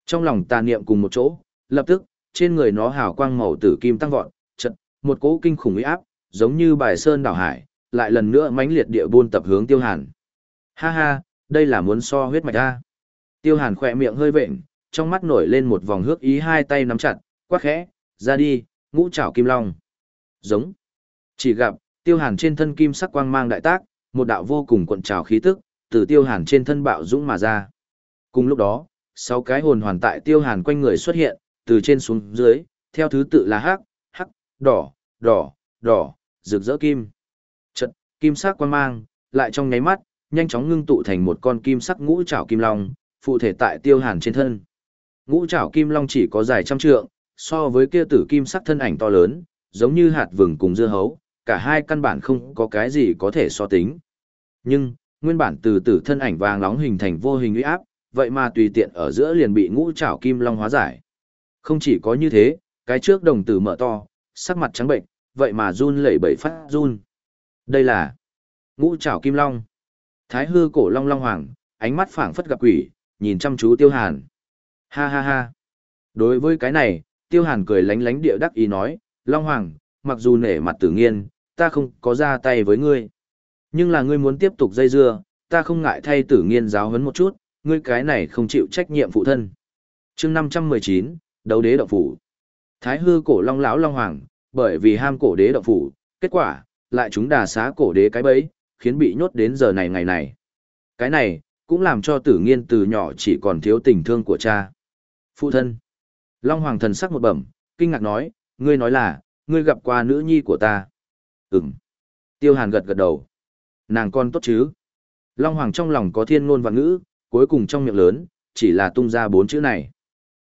Trong lòng tà niệm cùng một chỗ, lập tức, trên người nó hào quang màu tử kim tăng vọt, chợt, một cỗ kinh khủng uy áp, giống như bài sơn đảo hải, lại lần nữa mãnh liệt địa buôn tập hướng Tiêu Hàn. Ha ha, đây là muốn so huyết mạch a. Tiêu Hàn khỏe miệng hơi vện, trong mắt nổi lên một vòng hước ý hai tay nắm chặt, quát khẽ, ra đi, ngũ trảo kim long. Giống. Chỉ gặp, tiêu hàn trên thân kim sắc quang mang đại tác, một đạo vô cùng cuộn trào khí tức, từ tiêu hàn trên thân bạo dũng mà ra. Cùng lúc đó, sáu cái hồn hoàn tại tiêu hàn quanh người xuất hiện, từ trên xuống dưới, theo thứ tự là hắc, hắc, đỏ, đỏ, đỏ, rực rỡ kim. trận kim sắc quang mang, lại trong nháy mắt, nhanh chóng ngưng tụ thành một con kim sắc ngũ trảo kim long, phụ thể tại tiêu hàn trên thân. Ngũ trảo kim long chỉ có dài trăm trượng, so với kia tử kim sắc thân ảnh to lớn, giống như hạt vừng cùng dưa hấu, cả hai căn bản không có cái gì có thể so tính. Nhưng, nguyên bản từ tử thân ảnh vàng nóng hình thành vô hình uy áp, vậy mà tùy tiện ở giữa liền bị ngũ trảo kim long hóa giải. Không chỉ có như thế, cái trước đồng tử mở to, sắc mặt trắng bệnh, vậy mà run lẩy bẩy phát run. Đây là ngũ trảo kim long. Thái hư cổ long long hoàng, ánh mắt phảng phất gặp quỷ, nhìn chăm chú tiêu hàn. Ha ha ha. Đối với cái này, tiêu hàn cười lánh lánh địa đắc ý nói, long hoàng, mặc dù nể mặt tử nghiên, ta không có ra tay với ngươi. Nhưng là ngươi muốn tiếp tục dây dưa, ta không ngại thay tử nghiên giáo huấn một chút, ngươi cái này không chịu trách nhiệm phụ thân. chương 519, đấu đế động phủ. Thái hư cổ long lão long hoàng, bởi vì ham cổ đế động phủ, kết quả, lại chúng đà xá cổ đế cái bẫy, khiến bị nhốt đến giờ này ngày này. Cái này, cũng làm cho tử nghiên từ nhỏ chỉ còn thiếu tình thương của cha. Phụ thân. Long hoàng thần sắc một bẩm, kinh ngạc nói, ngươi nói là, ngươi gặp qua nữ nhi của ta. Ừm. Tiêu hàn gật gật đầu. Nàng con tốt chứ. Long hoàng trong lòng có thiên ngôn và ngữ, cuối cùng trong miệng lớn, chỉ là tung ra bốn chữ này.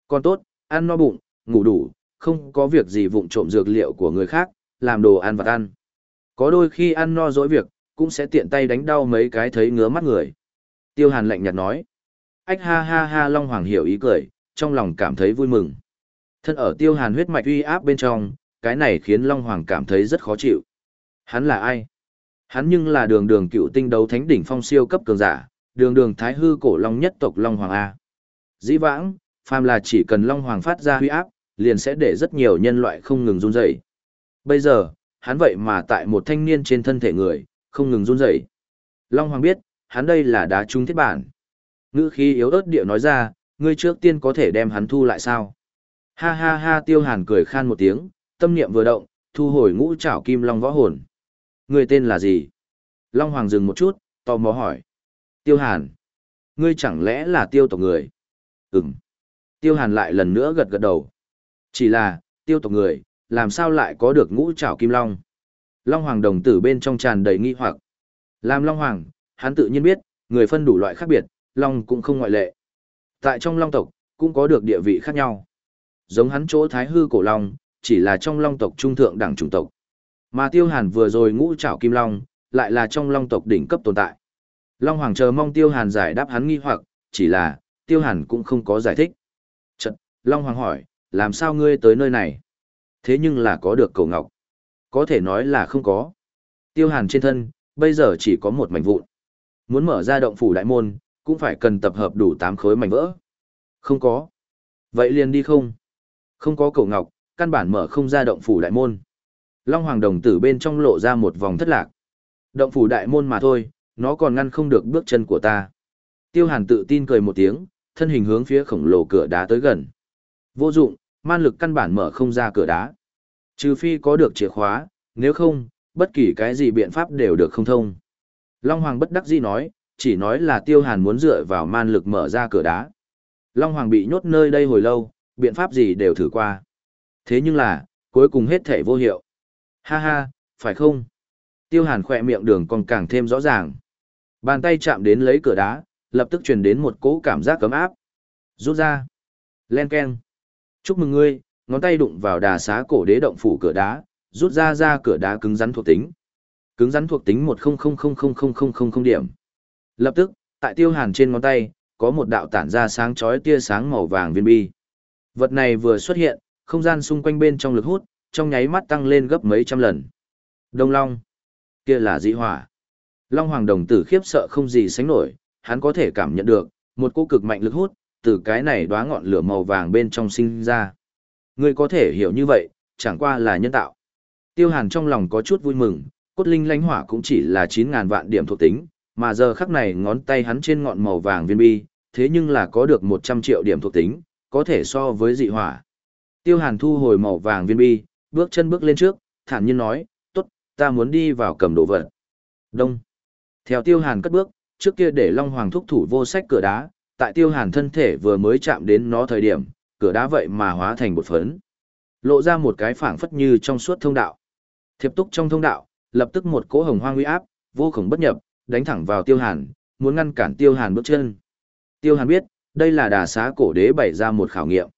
Con tốt, ăn no bụng, ngủ đủ, không có việc gì vụng trộm dược liệu của người khác, làm đồ ăn vặt ăn. Có đôi khi ăn no dỗi việc, cũng sẽ tiện tay đánh đau mấy cái thấy ngứa mắt người. Tiêu hàn lạnh nhạt nói. Ách ha ha ha Long Hoàng hiểu ý cười, trong lòng cảm thấy vui mừng. Thân ở tiêu hàn huyết mạch uy áp bên trong, cái này khiến Long Hoàng cảm thấy rất khó chịu. Hắn là ai? Hắn nhưng là đường đường cựu tinh đấu thánh đỉnh phong siêu cấp cường giả, đường đường thái hư cổ long nhất tộc Long Hoàng A. Dĩ vãng, phàm là chỉ cần Long Hoàng phát ra huy áp, liền sẽ để rất nhiều nhân loại không ngừng run rẩy. Bây giờ, hắn vậy mà tại một thanh niên trên thân thể người, không ngừng run rẩy. Long Hoàng biết, hắn đây là đá trung thiết bản. Ngữ khí yếu ớt điệu nói ra, ngươi trước tiên có thể đem hắn thu lại sao? Ha ha ha tiêu hàn cười khan một tiếng, tâm niệm vừa động, thu hồi ngũ trảo kim long võ hồn. Người tên là gì? Long Hoàng dừng một chút, tò mò hỏi. Tiêu hàn. Ngươi chẳng lẽ là tiêu tộc người? Ừm. Tiêu hàn lại lần nữa gật gật đầu. Chỉ là, tiêu tộc người, làm sao lại có được ngũ trảo kim long? Long Hoàng đồng tử bên trong tràn đầy nghi hoặc. Làm Long Hoàng, hắn tự nhiên biết, người phân đủ loại khác biệt, Long cũng không ngoại lệ. Tại trong Long tộc, cũng có được địa vị khác nhau. Giống hắn chỗ Thái Hư cổ Long, chỉ là trong Long tộc trung thượng đẳng chủng tộc. Mà Tiêu Hàn vừa rồi ngũ trảo kim long, lại là trong Long tộc đỉnh cấp tồn tại. Long Hoàng chờ mong Tiêu Hàn giải đáp hắn nghi hoặc, chỉ là, Tiêu Hàn cũng không có giải thích. Chật, Long Hoàng hỏi, làm sao ngươi tới nơi này? Thế nhưng là có được cầu ngọc. Có thể nói là không có. Tiêu Hàn trên thân, bây giờ chỉ có một mảnh vụn. Muốn mở ra động phủ đại môn, cũng phải cần tập hợp đủ 8 khối mảnh vỡ. Không có. Vậy liền đi không? Không có cầu ngọc, căn bản mở không ra động phủ đại môn. Long Hoàng đồng tử bên trong lộ ra một vòng thất lạc. Động phủ đại môn mà thôi, nó còn ngăn không được bước chân của ta. Tiêu Hàn tự tin cười một tiếng, thân hình hướng phía khổng lồ cửa đá tới gần. Vô dụng, man lực căn bản mở không ra cửa đá. Trừ phi có được chìa khóa, nếu không, bất kỳ cái gì biện pháp đều được không thông. Long Hoàng bất đắc dĩ nói, chỉ nói là Tiêu Hàn muốn dựa vào man lực mở ra cửa đá. Long Hoàng bị nhốt nơi đây hồi lâu, biện pháp gì đều thử qua. Thế nhưng là, cuối cùng hết thể vô hiệu. Ha ha, phải không? Tiêu Hàn khỏe miệng đường còn càng thêm rõ ràng. Bàn tay chạm đến lấy cửa đá, lập tức truyền đến một cỗ cảm giác cấm áp. Rút ra. Len keng. Chúc mừng ngươi, ngón tay đụng vào đà xá cổ đế động phủ cửa đá, rút ra ra cửa đá cứng rắn thuộc tính. Cứng rắn thuộc tính 1000000000 điểm. Lập tức, tại Tiêu Hàn trên ngón tay, có một đạo tản ra sáng chói tia sáng màu vàng viên bi. Vật này vừa xuất hiện, không gian xung quanh bên trong lực hút, trong nháy mắt tăng lên gấp mấy trăm lần. Đông Long, kia là dị hỏa. Long Hoàng đồng tử khiếp sợ không gì sánh nổi, hắn có thể cảm nhận được, một cỗ cực mạnh lực hút, từ cái này đóa ngọn lửa màu vàng bên trong sinh ra. Ngươi có thể hiểu như vậy, chẳng qua là nhân tạo. Tiêu Hàn trong lòng có chút vui mừng, cốt linh lãnh hỏa cũng chỉ là 9000 vạn điểm thuộc tính, mà giờ khắc này ngón tay hắn trên ngọn màu vàng viên bi, thế nhưng là có được 100 triệu điểm thuộc tính, có thể so với dị hỏa. Tiêu Hàn thu hồi màu vàng viên bi, bước chân bước lên trước, thản nhiên nói, tốt, ta muốn đi vào cầm đồ vật. Đông. Theo tiêu hàn cất bước, trước kia để Long Hoàng thúc thủ vô sách cửa đá, tại tiêu hàn thân thể vừa mới chạm đến nó thời điểm, cửa đá vậy mà hóa thành một phấn. Lộ ra một cái phảng phất như trong suốt thông đạo. Thiệp túc trong thông đạo, lập tức một cỗ hồng hoang uy áp, vô cùng bất nhập, đánh thẳng vào tiêu hàn, muốn ngăn cản tiêu hàn bước chân. Tiêu hàn biết, đây là đà xá cổ đế bày ra một khảo nghiệm.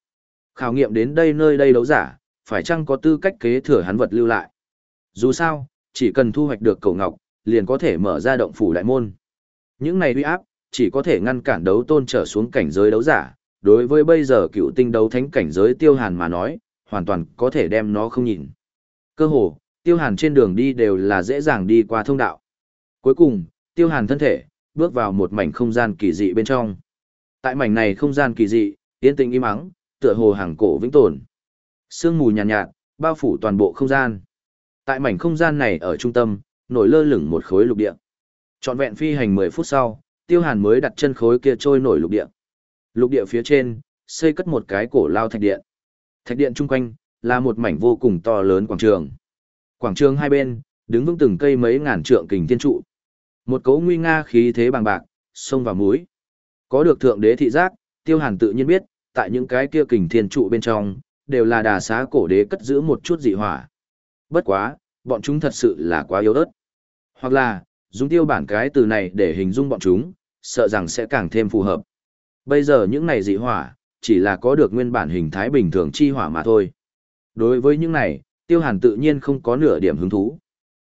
Khảo nghiệm đến đây nơi đây đấu giả, phải chăng có tư cách kế thừa hắn vật lưu lại. Dù sao, chỉ cần thu hoạch được cầu ngọc, liền có thể mở ra động phủ đại môn. Những này uy áp, chỉ có thể ngăn cản đấu tôn trở xuống cảnh giới đấu giả, đối với bây giờ cựu tinh đấu thánh cảnh giới tiêu hàn mà nói, hoàn toàn có thể đem nó không nhìn. Cơ hồ, tiêu hàn trên đường đi đều là dễ dàng đi qua thông đạo. Cuối cùng, tiêu hàn thân thể, bước vào một mảnh không gian kỳ dị bên trong. Tại mảnh này không gian kỳ dị, yên tĩnh im ắng, tựa hồ hàng cổ vĩnh tồn. Sương mù nhàn nhạt, nhạt, bao phủ toàn bộ không gian. Tại mảnh không gian này ở trung tâm, nổi lơ lửng một khối lục địa. Trọn vẹn phi hành 10 phút sau, Tiêu Hàn mới đặt chân khối kia trôi nổi lục địa. Lục địa phía trên, xây cất một cái cổ lao thạch điện. Thạch điện chung quanh là một mảnh vô cùng to lớn quảng trường. Quảng trường hai bên, đứng vững từng cây mấy ngàn trượng kình thiên trụ. Một cấu nguy nga khí thế bằng bạc, sông vào mũi. Có được thượng đế thị giác, Tiêu Hàn tự nhiên biết, tại những cái kia kình thiên trụ bên trong, đều là đà xá cổ đế cất giữ một chút dị hỏa. Bất quá, bọn chúng thật sự là quá yếu ớt. Hoặc là, dùng tiêu bản cái từ này để hình dung bọn chúng, sợ rằng sẽ càng thêm phù hợp. Bây giờ những này dị hỏa, chỉ là có được nguyên bản hình thái bình thường chi hỏa mà thôi. Đối với những này, tiêu hàn tự nhiên không có nửa điểm hứng thú.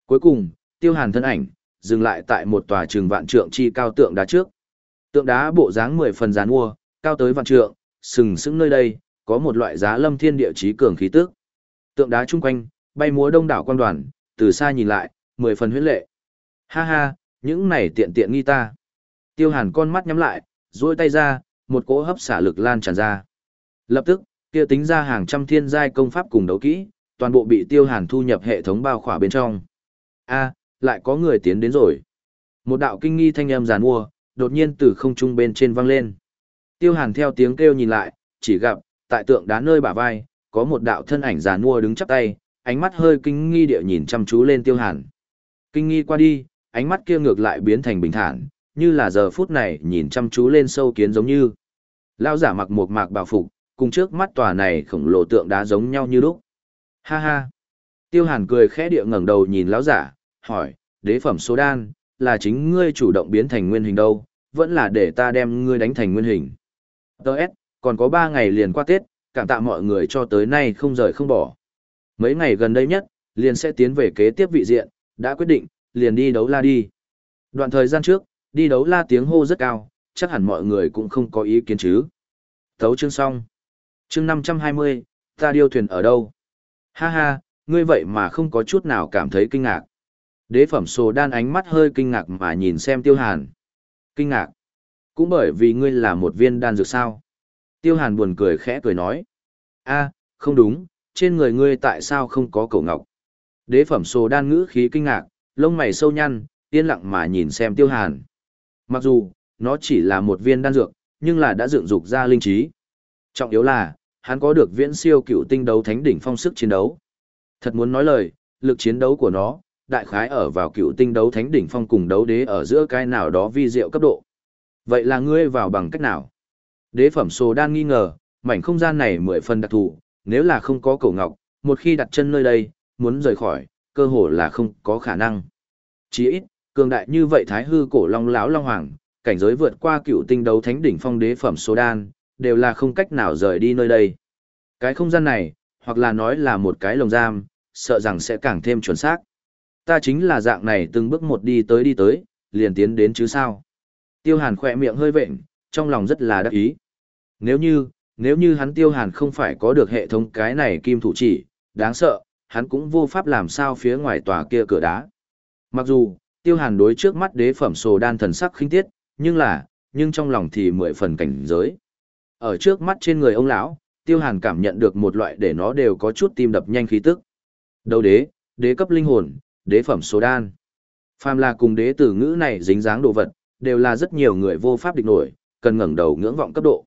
Cuối cùng, tiêu hàn thân ảnh, dừng lại tại một tòa trường vạn trượng chi cao tượng đá trước. Tượng đá bộ dáng mười phần dán mua, cao tới vạn trượng, sừng sững nơi đây, có một loại giá lâm thiên địa chí cường khí tức. Tượng đá chung quanh, bay múa đông đảo quan đoàn, từ xa nhìn lại, mười phần huyết lệ. Ha ha, những này tiện tiện nghi ta. Tiêu hàn con mắt nhắm lại, duỗi tay ra, một cỗ hấp xả lực lan tràn ra. Lập tức, kia tính ra hàng trăm thiên giai công pháp cùng đấu kỹ, toàn bộ bị tiêu hàn thu nhập hệ thống bao khỏa bên trong. A, lại có người tiến đến rồi. Một đạo kinh nghi thanh âm giàn mua, đột nhiên từ không trung bên trên văng lên. Tiêu hàn theo tiếng kêu nhìn lại, chỉ gặp, tại tượng đá nơi bả vai, có một đạo thân ảnh già nua đứng chắp tay, ánh mắt hơi kinh nghi địa nhìn chăm chú lên tiêu hàn. Kinh nghi qua đi, ánh mắt kia ngược lại biến thành bình thản, như là giờ phút này nhìn chăm chú lên sâu kiến giống như. Lão giả mặc một mạc bào phục, cùng trước mắt tòa này khổng lồ tượng đá giống nhau như lúc. Ha ha. Tiêu Hàn cười khẽ địa ngẩng đầu nhìn lão giả, hỏi, đế phẩm số đan, là chính ngươi chủ động biến thành nguyên hình đâu, vẫn là để ta đem ngươi đánh thành nguyên hình. Đợt, còn có 3 ngày liền qua Tết, cảm tạ mọi người cho tới nay không rời không bỏ. Mấy ngày gần đây nhất, liền sẽ tiến về kế tiếp vị diện, đã quyết định, liền đi đấu la đi. Đoạn thời gian trước, đi đấu la tiếng hô rất cao, chắc hẳn mọi người cũng không có ý kiến chứ. Thấu chương xong. Chương 520, ta điêu thuyền ở đâu? Ha ha, ngươi vậy mà không có chút nào cảm thấy kinh ngạc. Đế phẩm sồ đan ánh mắt hơi kinh ngạc mà nhìn xem tiêu hàn. Kinh ngạc. Cũng bởi vì ngươi là một viên đan dược sao. Tiêu hàn buồn cười khẽ cười nói. a không đúng, trên người ngươi tại sao không có cổ ngọc? Đế phẩm sồ đan ngữ khí kinh ngạc, lông mày sâu nhăn, yên lặng mà nhìn xem tiêu hàn. Mặc dù, nó chỉ là một viên đan dược, nhưng là đã dựng dục ra linh trí. Trọng yếu là, hắn có được viễn siêu cựu tinh đấu thánh đỉnh phong sức chiến đấu. Thật muốn nói lời, lực chiến đấu của nó, đại khái ở vào cựu tinh đấu thánh đỉnh phong cùng đấu đế ở giữa cái nào đó vi diệu cấp độ. Vậy là ngươi vào bằng cách nào? Đế phẩm sồ đan nghi ngờ, mảnh không gian này mười phần đặc thù, nếu là không có cổ ngọc, một khi đặt chân nơi đây, muốn rời khỏi, cơ hồ là không có khả năng. Chỉ ít, cường đại như vậy thái hư cổ long lão long hoàng, cảnh giới vượt qua cựu tinh đấu thánh đỉnh phong đế phẩm số đan, đều là không cách nào rời đi nơi đây. Cái không gian này, hoặc là nói là một cái lồng giam, sợ rằng sẽ càng thêm chuẩn xác. Ta chính là dạng này từng bước một đi tới đi tới, liền tiến đến chứ sao. Tiêu hàn khỏe miệng hơi vệnh, trong lòng rất là đắc ý. Nếu như, nếu như hắn tiêu hàn không phải có được hệ thống cái này kim thủ chỉ, đáng sợ, hắn cũng vô pháp làm sao phía ngoài tòa kia cửa đá. Mặc dù, tiêu hàn đối trước mắt đế phẩm sồ đan thần sắc khinh tiết, nhưng là, nhưng trong lòng thì mười phần cảnh giới. Ở trước mắt trên người ông lão, tiêu hàn cảm nhận được một loại để nó đều có chút tim đập nhanh khí tức. Đầu đế, đế cấp linh hồn, đế phẩm số đan. Phàm là cùng đế tử ngữ này dính dáng đồ vật, đều là rất nhiều người vô pháp địch nổi, cần ngẩng đầu ngưỡng vọng cấp độ.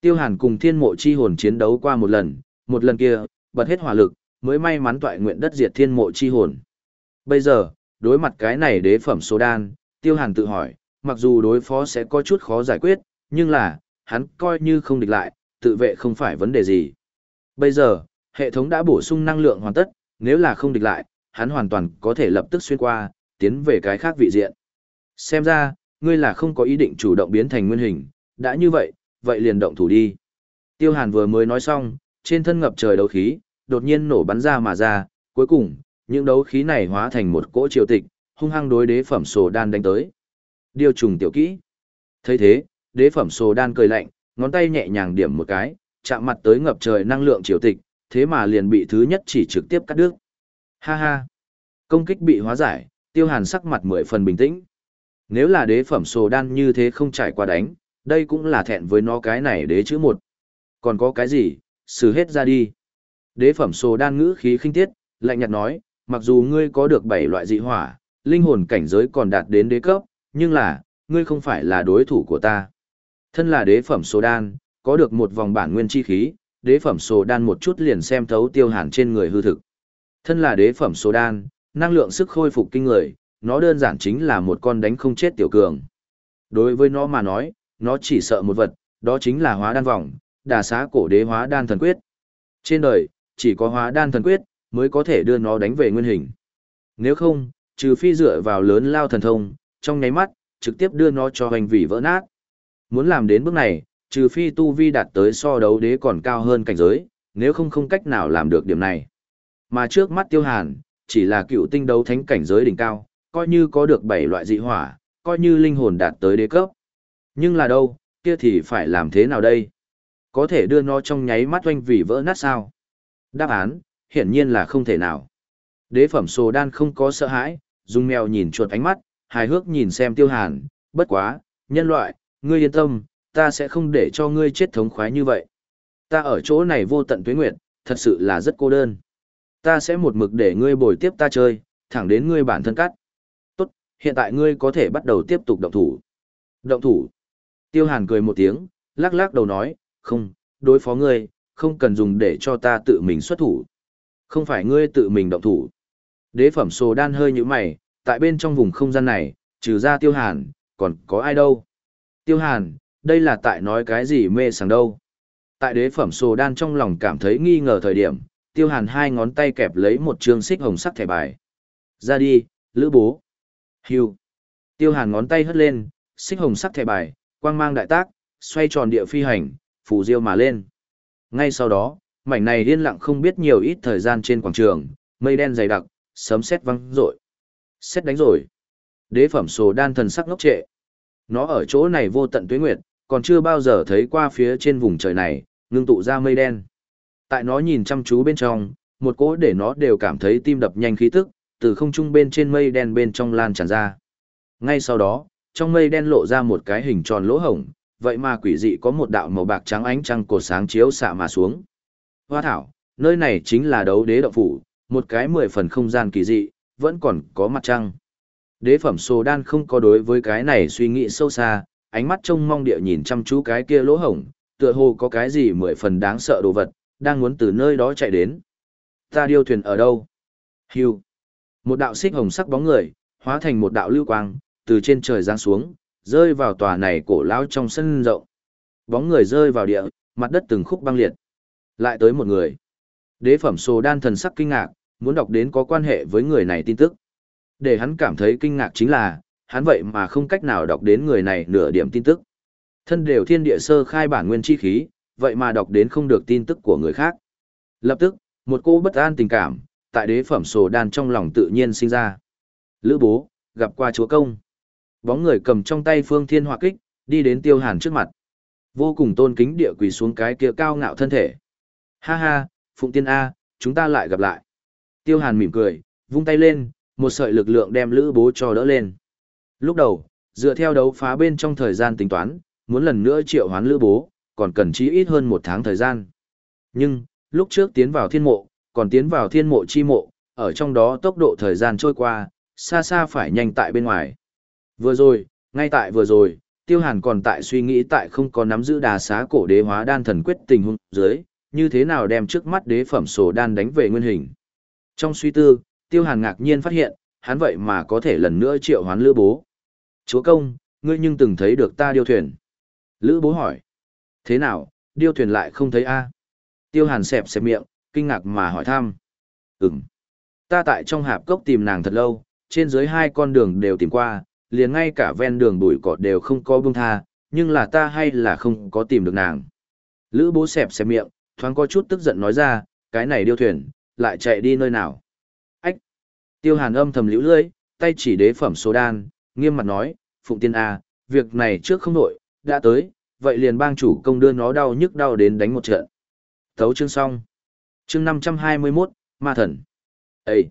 Tiêu hàn cùng thiên mộ chi hồn chiến đấu qua một lần, một lần kia, bật hết hỏa lực, mới may mắn toại nguyện đất diệt thiên mộ chi hồn. Bây giờ, đối mặt cái này đế phẩm số đan, tiêu hàn tự hỏi, mặc dù đối phó sẽ có chút khó giải quyết, nhưng là, hắn coi như không địch lại, tự vệ không phải vấn đề gì. Bây giờ, hệ thống đã bổ sung năng lượng hoàn tất, nếu là không địch lại, hắn hoàn toàn có thể lập tức xuyên qua, tiến về cái khác vị diện. Xem ra, ngươi là không có ý định chủ động biến thành nguyên hình, đã như vậy, vậy liền động thủ đi. Tiêu Hàn vừa mới nói xong, trên thân ngập trời đấu khí, đột nhiên nổ bắn ra mà ra, cuối cùng, những đấu khí này hóa thành một cỗ triều tịch, hung hăng đối đế phẩm sổ đan đánh tới. Điều trùng tiểu kỹ. thấy thế, đế phẩm sổ đan cười lạnh, ngón tay nhẹ nhàng điểm một cái, chạm mặt tới ngập trời năng lượng triều tịch, thế mà liền bị thứ nhất chỉ trực tiếp cắt đứt. Ha ha. Công kích bị hóa giải, tiêu hàn sắc mặt mười phần bình tĩnh. Nếu là đế phẩm sồ đan như thế không trải qua đánh, đây cũng là thẹn với nó cái này đế chữ một. Còn có cái gì, xử hết ra đi. Đế phẩm sồ đan ngữ khí khinh tiết, lạnh nhạt nói, mặc dù ngươi có được bảy loại dị hỏa, linh hồn cảnh giới còn đạt đến đế cấp, nhưng là, ngươi không phải là đối thủ của ta. Thân là đế phẩm sồ đan, có được một vòng bản nguyên chi khí, đế phẩm sồ đan một chút liền xem thấu tiêu hàn trên người hư thực. Thân là đế phẩm số đan, năng lượng sức khôi phục kinh người, nó đơn giản chính là một con đánh không chết tiểu cường. Đối với nó mà nói, nó chỉ sợ một vật, đó chính là hóa đan vòng, đà xá cổ đế hóa đan thần quyết. Trên đời, chỉ có hóa đan thần quyết, mới có thể đưa nó đánh về nguyên hình. Nếu không, trừ phi dựa vào lớn lao thần thông, trong nháy mắt, trực tiếp đưa nó cho hành vị vỡ nát. Muốn làm đến bước này, trừ phi tu vi đạt tới so đấu đế còn cao hơn cảnh giới, nếu không không cách nào làm được điểm này. Mà trước mắt tiêu hàn, chỉ là cựu tinh đấu thánh cảnh giới đỉnh cao, coi như có được bảy loại dị hỏa, coi như linh hồn đạt tới đế cấp. Nhưng là đâu, kia thì phải làm thế nào đây? Có thể đưa nó trong nháy mắt oanh vì vỡ nát sao? Đáp án, hiển nhiên là không thể nào. Đế phẩm sồ đan không có sợ hãi, dùng mèo nhìn chuột ánh mắt, hài hước nhìn xem tiêu hàn, bất quá, nhân loại, ngươi yên tâm, ta sẽ không để cho ngươi chết thống khoái như vậy. Ta ở chỗ này vô tận tuế nguyệt, thật sự là rất cô đơn. Ta sẽ một mực để ngươi bồi tiếp ta chơi, thẳng đến ngươi bản thân cắt. Tốt, hiện tại ngươi có thể bắt đầu tiếp tục động thủ. Động thủ. Tiêu hàn cười một tiếng, lắc lắc đầu nói, không, đối phó ngươi, không cần dùng để cho ta tự mình xuất thủ. Không phải ngươi tự mình động thủ. Đế phẩm sồ đan hơi như mày, tại bên trong vùng không gian này, trừ ra tiêu hàn, còn có ai đâu. Tiêu hàn, đây là tại nói cái gì mê sảng đâu. Tại đế phẩm sồ đan trong lòng cảm thấy nghi ngờ thời điểm, tiêu hàn hai ngón tay kẹp lấy một chương xích hồng sắc thẻ bài. Ra đi, lữ bố. Hiu. Tiêu hàn ngón tay hất lên, xích hồng sắc thẻ bài, quang mang đại tác, xoay tròn địa phi hành, phủ diêu mà lên. Ngay sau đó, mảnh này yên lặng không biết nhiều ít thời gian trên quảng trường, mây đen dày đặc, sấm sét văng rội. Xét đánh rồi. Đế phẩm sồ đan thần sắc ngốc trệ. Nó ở chỗ này vô tận tuế nguyệt, còn chưa bao giờ thấy qua phía trên vùng trời này, ngưng tụ ra mây đen. Tại nó nhìn chăm chú bên trong, một cỗ để nó đều cảm thấy tim đập nhanh khí tức, từ không trung bên trên mây đen bên trong lan tràn ra. Ngay sau đó, trong mây đen lộ ra một cái hình tròn lỗ hổng, vậy mà quỷ dị có một đạo màu bạc trắng ánh trăng cột sáng chiếu xạ mà xuống. Hoa thảo, nơi này chính là đấu đế động phủ, một cái mười phần không gian kỳ dị, vẫn còn có mặt trăng. Đế phẩm Sô đan không có đối với cái này suy nghĩ sâu xa, ánh mắt trông mong địa nhìn chăm chú cái kia lỗ hổng, tựa hồ có cái gì mười phần đáng sợ đồ vật, đang muốn từ nơi đó chạy đến. Ta điêu thuyền ở đâu? Hưu. Một đạo xích hồng sắc bóng người, hóa thành một đạo lưu quang, từ trên trời giáng xuống, rơi vào tòa này cổ lão trong sân rộng. Bóng người rơi vào địa, mặt đất từng khúc băng liệt. Lại tới một người. Đế phẩm sồ đan thần sắc kinh ngạc, muốn đọc đến có quan hệ với người này tin tức. Để hắn cảm thấy kinh ngạc chính là, hắn vậy mà không cách nào đọc đến người này nửa điểm tin tức. Thân đều thiên địa sơ khai bản nguyên chi khí, vậy mà đọc đến không được tin tức của người khác. Lập tức, một cô bất an tình cảm, tại đế phẩm sổ đan trong lòng tự nhiên sinh ra. Lữ bố, gặp qua chúa công. Bóng người cầm trong tay phương thiên hỏa kích, đi đến tiêu hàn trước mặt. Vô cùng tôn kính địa quỳ xuống cái kia cao ngạo thân thể. Ha ha, Phụng Tiên A, chúng ta lại gặp lại. Tiêu hàn mỉm cười, vung tay lên, một sợi lực lượng đem lữ bố cho đỡ lên. Lúc đầu, dựa theo đấu phá bên trong thời gian tính toán, muốn lần nữa triệu hoán lữ bố, còn cần chí ít hơn một tháng thời gian. Nhưng, lúc trước tiến vào thiên mộ, còn tiến vào thiên mộ chi mộ, ở trong đó tốc độ thời gian trôi qua, xa xa phải nhanh tại bên ngoài. Vừa rồi, ngay tại vừa rồi, Tiêu Hàn còn tại suy nghĩ tại không có nắm giữ đà xá cổ đế hóa đan thần quyết tình huống dưới, như thế nào đem trước mắt đế phẩm sổ đan đánh về nguyên hình. Trong suy tư, Tiêu Hàn ngạc nhiên phát hiện, hắn vậy mà có thể lần nữa triệu hoán lữ bố. Chúa công, ngươi nhưng từng thấy được ta điêu thuyền. Lữ bố hỏi. Thế nào, điêu thuyền lại không thấy a Tiêu Hàn xẹp xẹp miệng, kinh ngạc mà hỏi thăm. Ừm. Ta tại trong hạp cốc tìm nàng thật lâu, trên dưới hai con đường đều tìm qua, liền ngay cả ven đường bụi cỏ đều không có buông tha, nhưng là ta hay là không có tìm được nàng. Lữ bố xẹp xẹp miệng, thoáng có chút tức giận nói ra, cái này điêu thuyền, lại chạy đi nơi nào. Ách! Tiêu hàn âm thầm liễu lưỡi, tay chỉ đế phẩm số đan, nghiêm mặt nói, Phụng Tiên A, việc này trước không nổi, đã tới, vậy liền bang chủ công đưa nó đau nhức đau đến đánh một trận. Thấu chương xong. Chương 521, Ma Thần. Ê!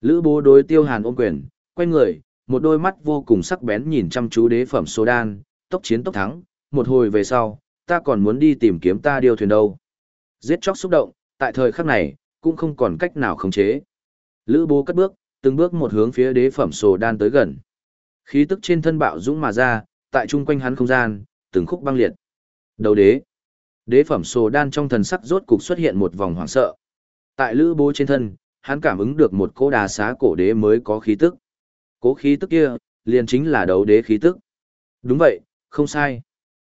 Lữ bố đối tiêu hàn ôm quyền, quay người, một đôi mắt vô cùng sắc bén nhìn chăm chú đế phẩm số đan, tốc chiến tốc thắng, một hồi về sau, ta còn muốn đi tìm kiếm ta điều thuyền đâu. Giết chóc xúc động, tại thời khắc này, cũng không còn cách nào khống chế. Lữ bố cất bước, từng bước một hướng phía đế phẩm sổ đan tới gần. Khí tức trên thân bạo dũng mà ra, tại chung quanh hắn không gian, từng khúc băng liệt. Đầu đế. Đế phẩm sồ đan trong thần sắc rốt cục xuất hiện một vòng hoảng sợ. Tại lữ bố trên thân, hắn cảm ứng được một cỗ đà xá cổ đế mới có khí tức. Cố khí tức kia, liền chính là đấu đế khí tức. Đúng vậy, không sai.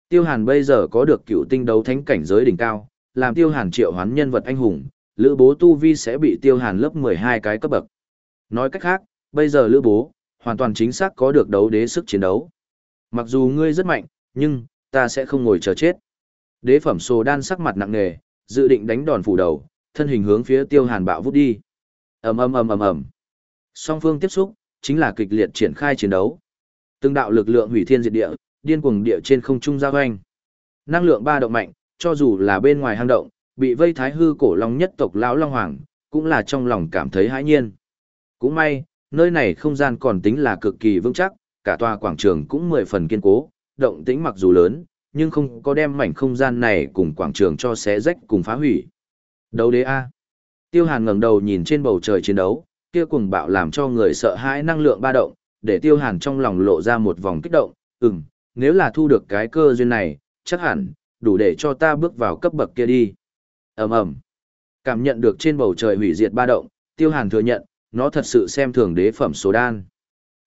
Tiêu Hàn bây giờ có được cựu tinh đấu thánh cảnh giới đỉnh cao, làm Tiêu Hàn triệu hoán nhân vật anh hùng, Lữ Bố tu vi sẽ bị Tiêu Hàn lớp 12 cái cấp bậc. Nói cách khác, bây giờ Lữ Bố hoàn toàn chính xác có được đấu đế sức chiến đấu. Mặc dù ngươi rất mạnh, nhưng ta sẽ không ngồi chờ chết. Đế phẩm Sồ Đan sắc mặt nặng nề, dự định đánh đòn phủ đầu, thân hình hướng phía Tiêu Hàn bạo vút đi. Ầm ầm ầm ầm ầm. Song phương tiếp xúc, chính là kịch liệt triển khai chiến đấu. Từng đạo lực lượng hủy thiên diệt địa, điên cuồng địa trên không trung giao hoành. Năng lượng ba động mạnh, cho dù là bên ngoài hang động, bị vây thái hư cổ long nhất tộc lão long hoàng, cũng là trong lòng cảm thấy hãi nhiên. Cũng may, nơi này không gian còn tính là cực kỳ vững chắc, cả tòa quảng trường cũng mười phần kiên cố, động tĩnh mặc dù lớn, nhưng không có đem mảnh không gian này cùng quảng trường cho xé rách cùng phá hủy. Đấu đế A. Tiêu Hàn ngẩng đầu nhìn trên bầu trời chiến đấu, kia cuồng bạo làm cho người sợ hãi năng lượng ba động, để Tiêu Hàn trong lòng lộ ra một vòng kích động, ừm, nếu là thu được cái cơ duyên này, chắc hẳn, đủ để cho ta bước vào cấp bậc kia đi. ầm ầm Cảm nhận được trên bầu trời hủy diệt ba động, Tiêu Hàn thừa nhận, nó thật sự xem thường đế phẩm số đan.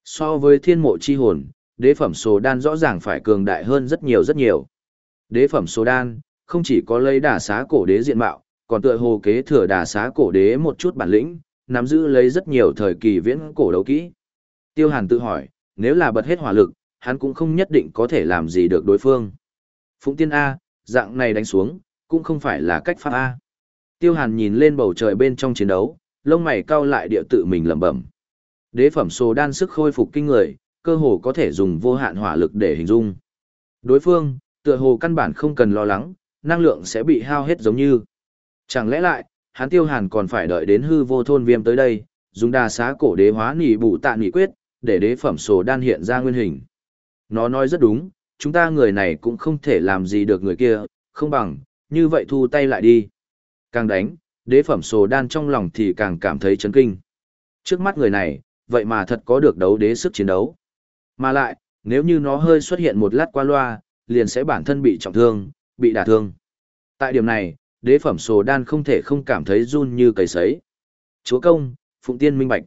So với thiên mộ chi hồn, đế phẩm số đan rõ ràng phải cường đại hơn rất nhiều rất nhiều. Đế phẩm số đan, không chỉ có lấy đả xá cổ đế diện mạo, còn tựa hồ kế thừa đả xá cổ đế một chút bản lĩnh, nắm giữ lấy rất nhiều thời kỳ viễn cổ đấu kỹ. Tiêu Hàn tự hỏi, nếu là bật hết hỏa lực, hắn cũng không nhất định có thể làm gì được đối phương. Phụng tiên A, dạng này đánh xuống, cũng không phải là cách pháp A. Tiêu Hàn nhìn lên bầu trời bên trong chiến đấu, lông mày cau lại địa tự mình lẩm bẩm. Đế phẩm sồ đan sức khôi phục kinh người, cơ hồ có thể dùng vô hạn hỏa lực để hình dung. Đối phương, tựa hồ căn bản không cần lo lắng, năng lượng sẽ bị hao hết giống như. Chẳng lẽ lại, hắn tiêu hàn còn phải đợi đến hư vô thôn viêm tới đây, dùng đà xá cổ đế hóa nỉ bù tạ nỉ quyết, để đế phẩm sồ đan hiện ra nguyên hình. Nó nói rất đúng, chúng ta người này cũng không thể làm gì được người kia, không bằng, như vậy thu tay lại đi. Càng đánh, đế phẩm sồ đan trong lòng thì càng cảm thấy chấn kinh. Trước mắt người này, vậy mà thật có được đấu đế sức chiến đấu. Mà lại, nếu như nó hơi xuất hiện một lát qua loa, liền sẽ bản thân bị trọng thương, bị đả thương. Tại điểm này, đế phẩm sồ đan không thể không cảm thấy run như cầy sấy. Chúa công, Phụng Tiên minh bạch.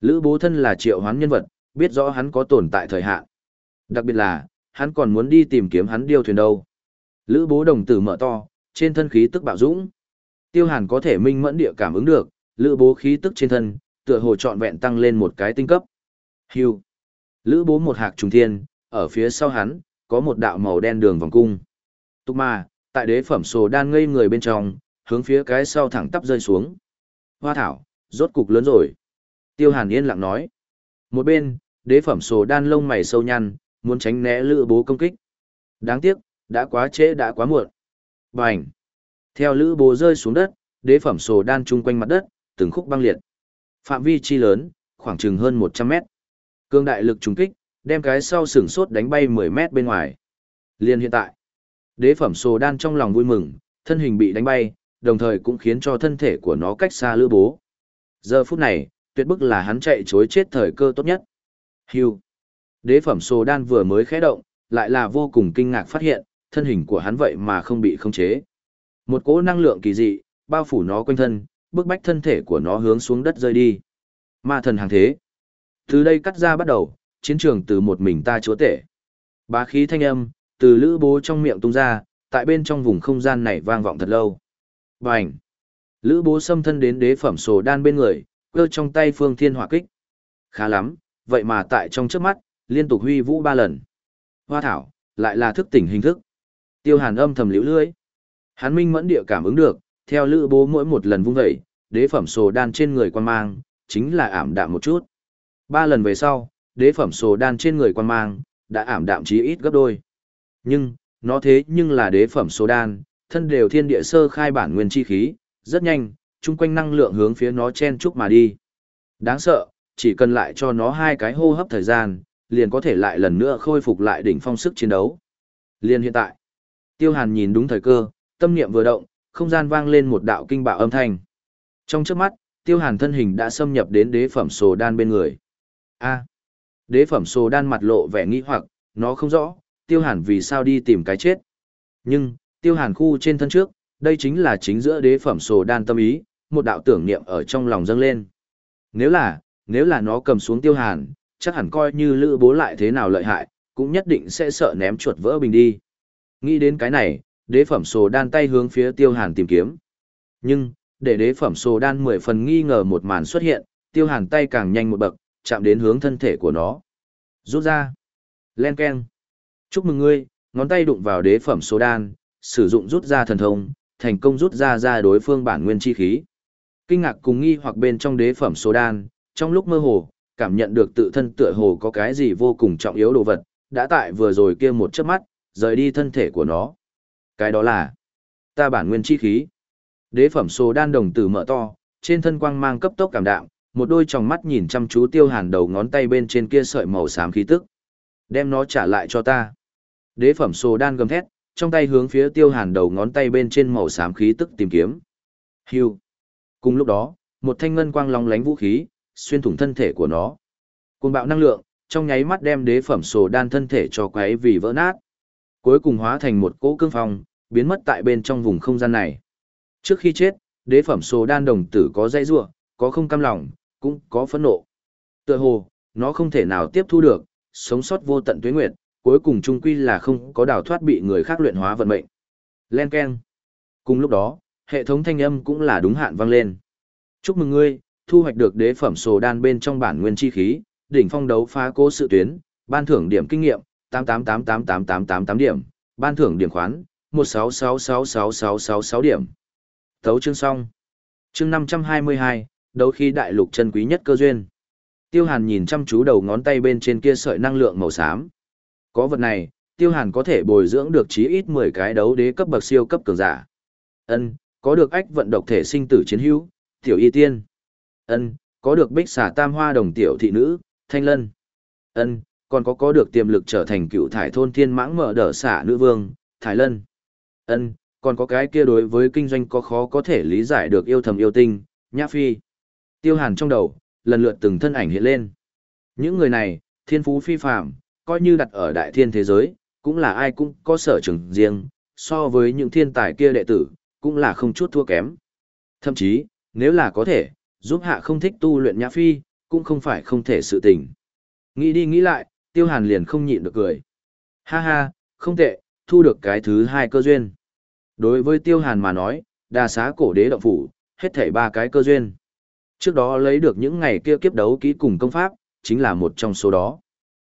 Lữ bố thân là triệu hoán nhân vật, biết rõ hắn có tồn tại thời hạn. Đặc biệt là, hắn còn muốn đi tìm kiếm hắn điêu thuyền đâu. Lữ bố đồng tử mở to, trên thân khí tức bạo dũng. Tiêu hàn có thể minh mẫn địa cảm ứng được, lữ bố khí tức trên thân, tựa hồ trọn vẹn tăng lên một cái tinh cấp. Hưu. Lữ bố một hạc trùng thiên, ở phía sau hắn, có một đạo màu đen đường vòng cung. Tục mà, tại đế phẩm sồ đan ngây người bên trong, hướng phía cái sau thẳng tắp rơi xuống. Hoa thảo, rốt cục lớn rồi. Tiêu hàn yên lặng nói. Một bên, đế phẩm sồ đan lông mày sâu nhăn, muốn tránh né lữ bố công kích. Đáng tiếc, đã quá trễ đã quá muộn. Bành! Theo lữ bố rơi xuống đất, đế phẩm sồ đan chung quanh mặt đất, từng khúc băng liệt. Phạm vi chi lớn, khoảng chừng hơn 100 mét. Cương đại lực trùng kích, đem cái sau sửng sốt đánh bay 10 mét bên ngoài. Liên hiện tại, đế phẩm sồ đan trong lòng vui mừng, thân hình bị đánh bay, đồng thời cũng khiến cho thân thể của nó cách xa lữ bố. Giờ phút này, tuyệt bức là hắn chạy chối chết thời cơ tốt nhất. Hưu. Đế phẩm sồ đan vừa mới khẽ động, lại là vô cùng kinh ngạc phát hiện, thân hình của hắn vậy mà không bị khống chế. Một cỗ năng lượng kỳ dị, bao phủ nó quanh thân, bức bách thân thể của nó hướng xuống đất rơi đi. Ma thần hàng thế. Từ đây cắt ra bắt đầu, chiến trường từ một mình ta chúa tể. Bá khí thanh âm, từ lữ bố trong miệng tung ra, tại bên trong vùng không gian này vang vọng thật lâu. Bành! Lữ bố xâm thân đến đế phẩm sổ đan bên người, cơ trong tay phương thiên hỏa kích. Khá lắm, vậy mà tại trong trước mắt, liên tục huy vũ ba lần. Hoa thảo, lại là thức tỉnh hình thức. Tiêu hàn âm thầm liễu lưỡi. Hắn minh mẫn địa cảm ứng được, theo lữ bố mỗi một lần vung vẩy, đế phẩm sổ đan trên người quan mang, chính là ảm đạm một chút. Ba lần về sau, đế phẩm sồ đan trên người quan mang, đã ảm đạm chí ít gấp đôi. Nhưng, nó thế nhưng là đế phẩm sồ đan, thân đều thiên địa sơ khai bản nguyên chi khí, rất nhanh, chung quanh năng lượng hướng phía nó chen chúc mà đi. Đáng sợ, chỉ cần lại cho nó hai cái hô hấp thời gian, liền có thể lại lần nữa khôi phục lại đỉnh phong sức chiến đấu. Liên hiện tại, Tiêu Hàn nhìn đúng thời cơ, tâm niệm vừa động, không gian vang lên một đạo kinh bạo âm thanh. Trong trước mắt, Tiêu Hàn thân hình đã xâm nhập đến đế phẩm sồ đan bên người. A. đế phẩm sồ đan mặt lộ vẻ nghi hoặc, nó không rõ, Tiêu Hàn vì sao đi tìm cái chết. Nhưng, Tiêu Hàn khu trên thân trước, đây chính là chính giữa đế phẩm sồ đan tâm ý, một đạo tưởng niệm ở trong lòng dâng lên. Nếu là, nếu là nó cầm xuống Tiêu Hàn, chắc hẳn coi như lữ bố lại thế nào lợi hại, cũng nhất định sẽ sợ ném chuột vỡ bình đi. Nghĩ đến cái này, đế phẩm sồ đan tay hướng phía tiêu hàn tìm kiếm. Nhưng, để đế phẩm sồ đan mười phần nghi ngờ một màn xuất hiện, tiêu hàn tay càng nhanh một bậc, chạm đến hướng thân thể của nó. Rút ra. Len keng. Chúc mừng ngươi, ngón tay đụng vào đế phẩm số đan, sử dụng rút ra thần thông, thành công rút ra ra đối phương bản nguyên chi khí. Kinh ngạc cùng nghi hoặc bên trong đế phẩm số đan, trong lúc mơ hồ, cảm nhận được tự thân tựa hồ có cái gì vô cùng trọng yếu đồ vật, đã tại vừa rồi kia một chớp mắt, rời đi thân thể của nó. Cái đó là ta bản nguyên chi khí. Đế phẩm số đan đồng tử mở to, trên thân quang mang cấp tốc cảm đạm, một đôi tròng mắt nhìn chăm chú tiêu hàn đầu ngón tay bên trên kia sợi màu xám khí tức. Đem nó trả lại cho ta. Đế phẩm số đan gầm thét, trong tay hướng phía tiêu hàn đầu ngón tay bên trên màu xám khí tức tìm kiếm. Hưu. Cùng lúc đó, một thanh ngân quang long lánh vũ khí, xuyên thủng thân thể của nó. Cuồng bạo năng lượng, trong nháy mắt đem đế phẩm sồ đan thân thể cho quấy vì vỡ nát. Cuối cùng hóa thành một cỗ cương phong, biến mất tại bên trong vùng không gian này. Trước khi chết, đế phẩm sồ đan đồng tử có dây rua, có không cam lòng, cũng có phẫn nộ. Tựa hồ, nó không thể nào tiếp thu được, sống sót vô tận tuế nguyệt, cuối cùng trung quy là không có đào thoát bị người khác luyện hóa vận mệnh. Len Ken. Cùng lúc đó, hệ thống thanh âm cũng là đúng hạn vang lên. Chúc mừng ngươi, thu hoạch được đế phẩm sồ đan bên trong bản nguyên chi khí, đỉnh phong đấu phá cố sự tuyến, ban thưởng điểm kinh nghiệm, 88888888 điểm, ban thưởng điểm khoán, 166666666 điểm. Thấu chương xong. Chương 522, đấu khí đại lục chân quý nhất cơ duyên. Tiêu Hàn nhìn chăm chú đầu ngón tay bên trên kia sợi năng lượng màu xám. Có vật này, Tiêu Hàn có thể bồi dưỡng được chí ít 10 cái đấu đế cấp bậc siêu cấp cường giả. Ân, có được ách vận độc thể sinh tử chiến hữu, tiểu y tiên. Ân, có được bích xà tam hoa đồng tiểu thị nữ, thanh lân. Ân, còn có có được tiềm lực trở thành cựu thải thôn thiên mãng mở đỡ xả nữ vương, thái lân. Ân, còn có cái kia đối với kinh doanh có khó có thể lý giải được yêu thầm yêu tinh, nhã phi. Tiêu hàn trong đầu, lần lượt từng thân ảnh hiện lên. Những người này, thiên phú phi phạm, coi như đặt ở đại thiên thế giới, cũng là ai cũng có sở trường riêng, so với những thiên tài kia đệ tử, cũng là không chút thua kém. Thậm chí, nếu là có thể, giúp hạ không thích tu luyện nhã phi, cũng không phải không thể sự tình. Nghĩ đi nghĩ lại, tiêu hàn liền không nhịn được cười. Ha ha, không tệ, thu được cái thứ hai cơ duyên. Đối với tiêu hàn mà nói, đa xá cổ đế động phủ, hết thảy ba cái cơ duyên. Trước đó lấy được những ngày kia kiếp đấu kỹ cùng công pháp, chính là một trong số đó.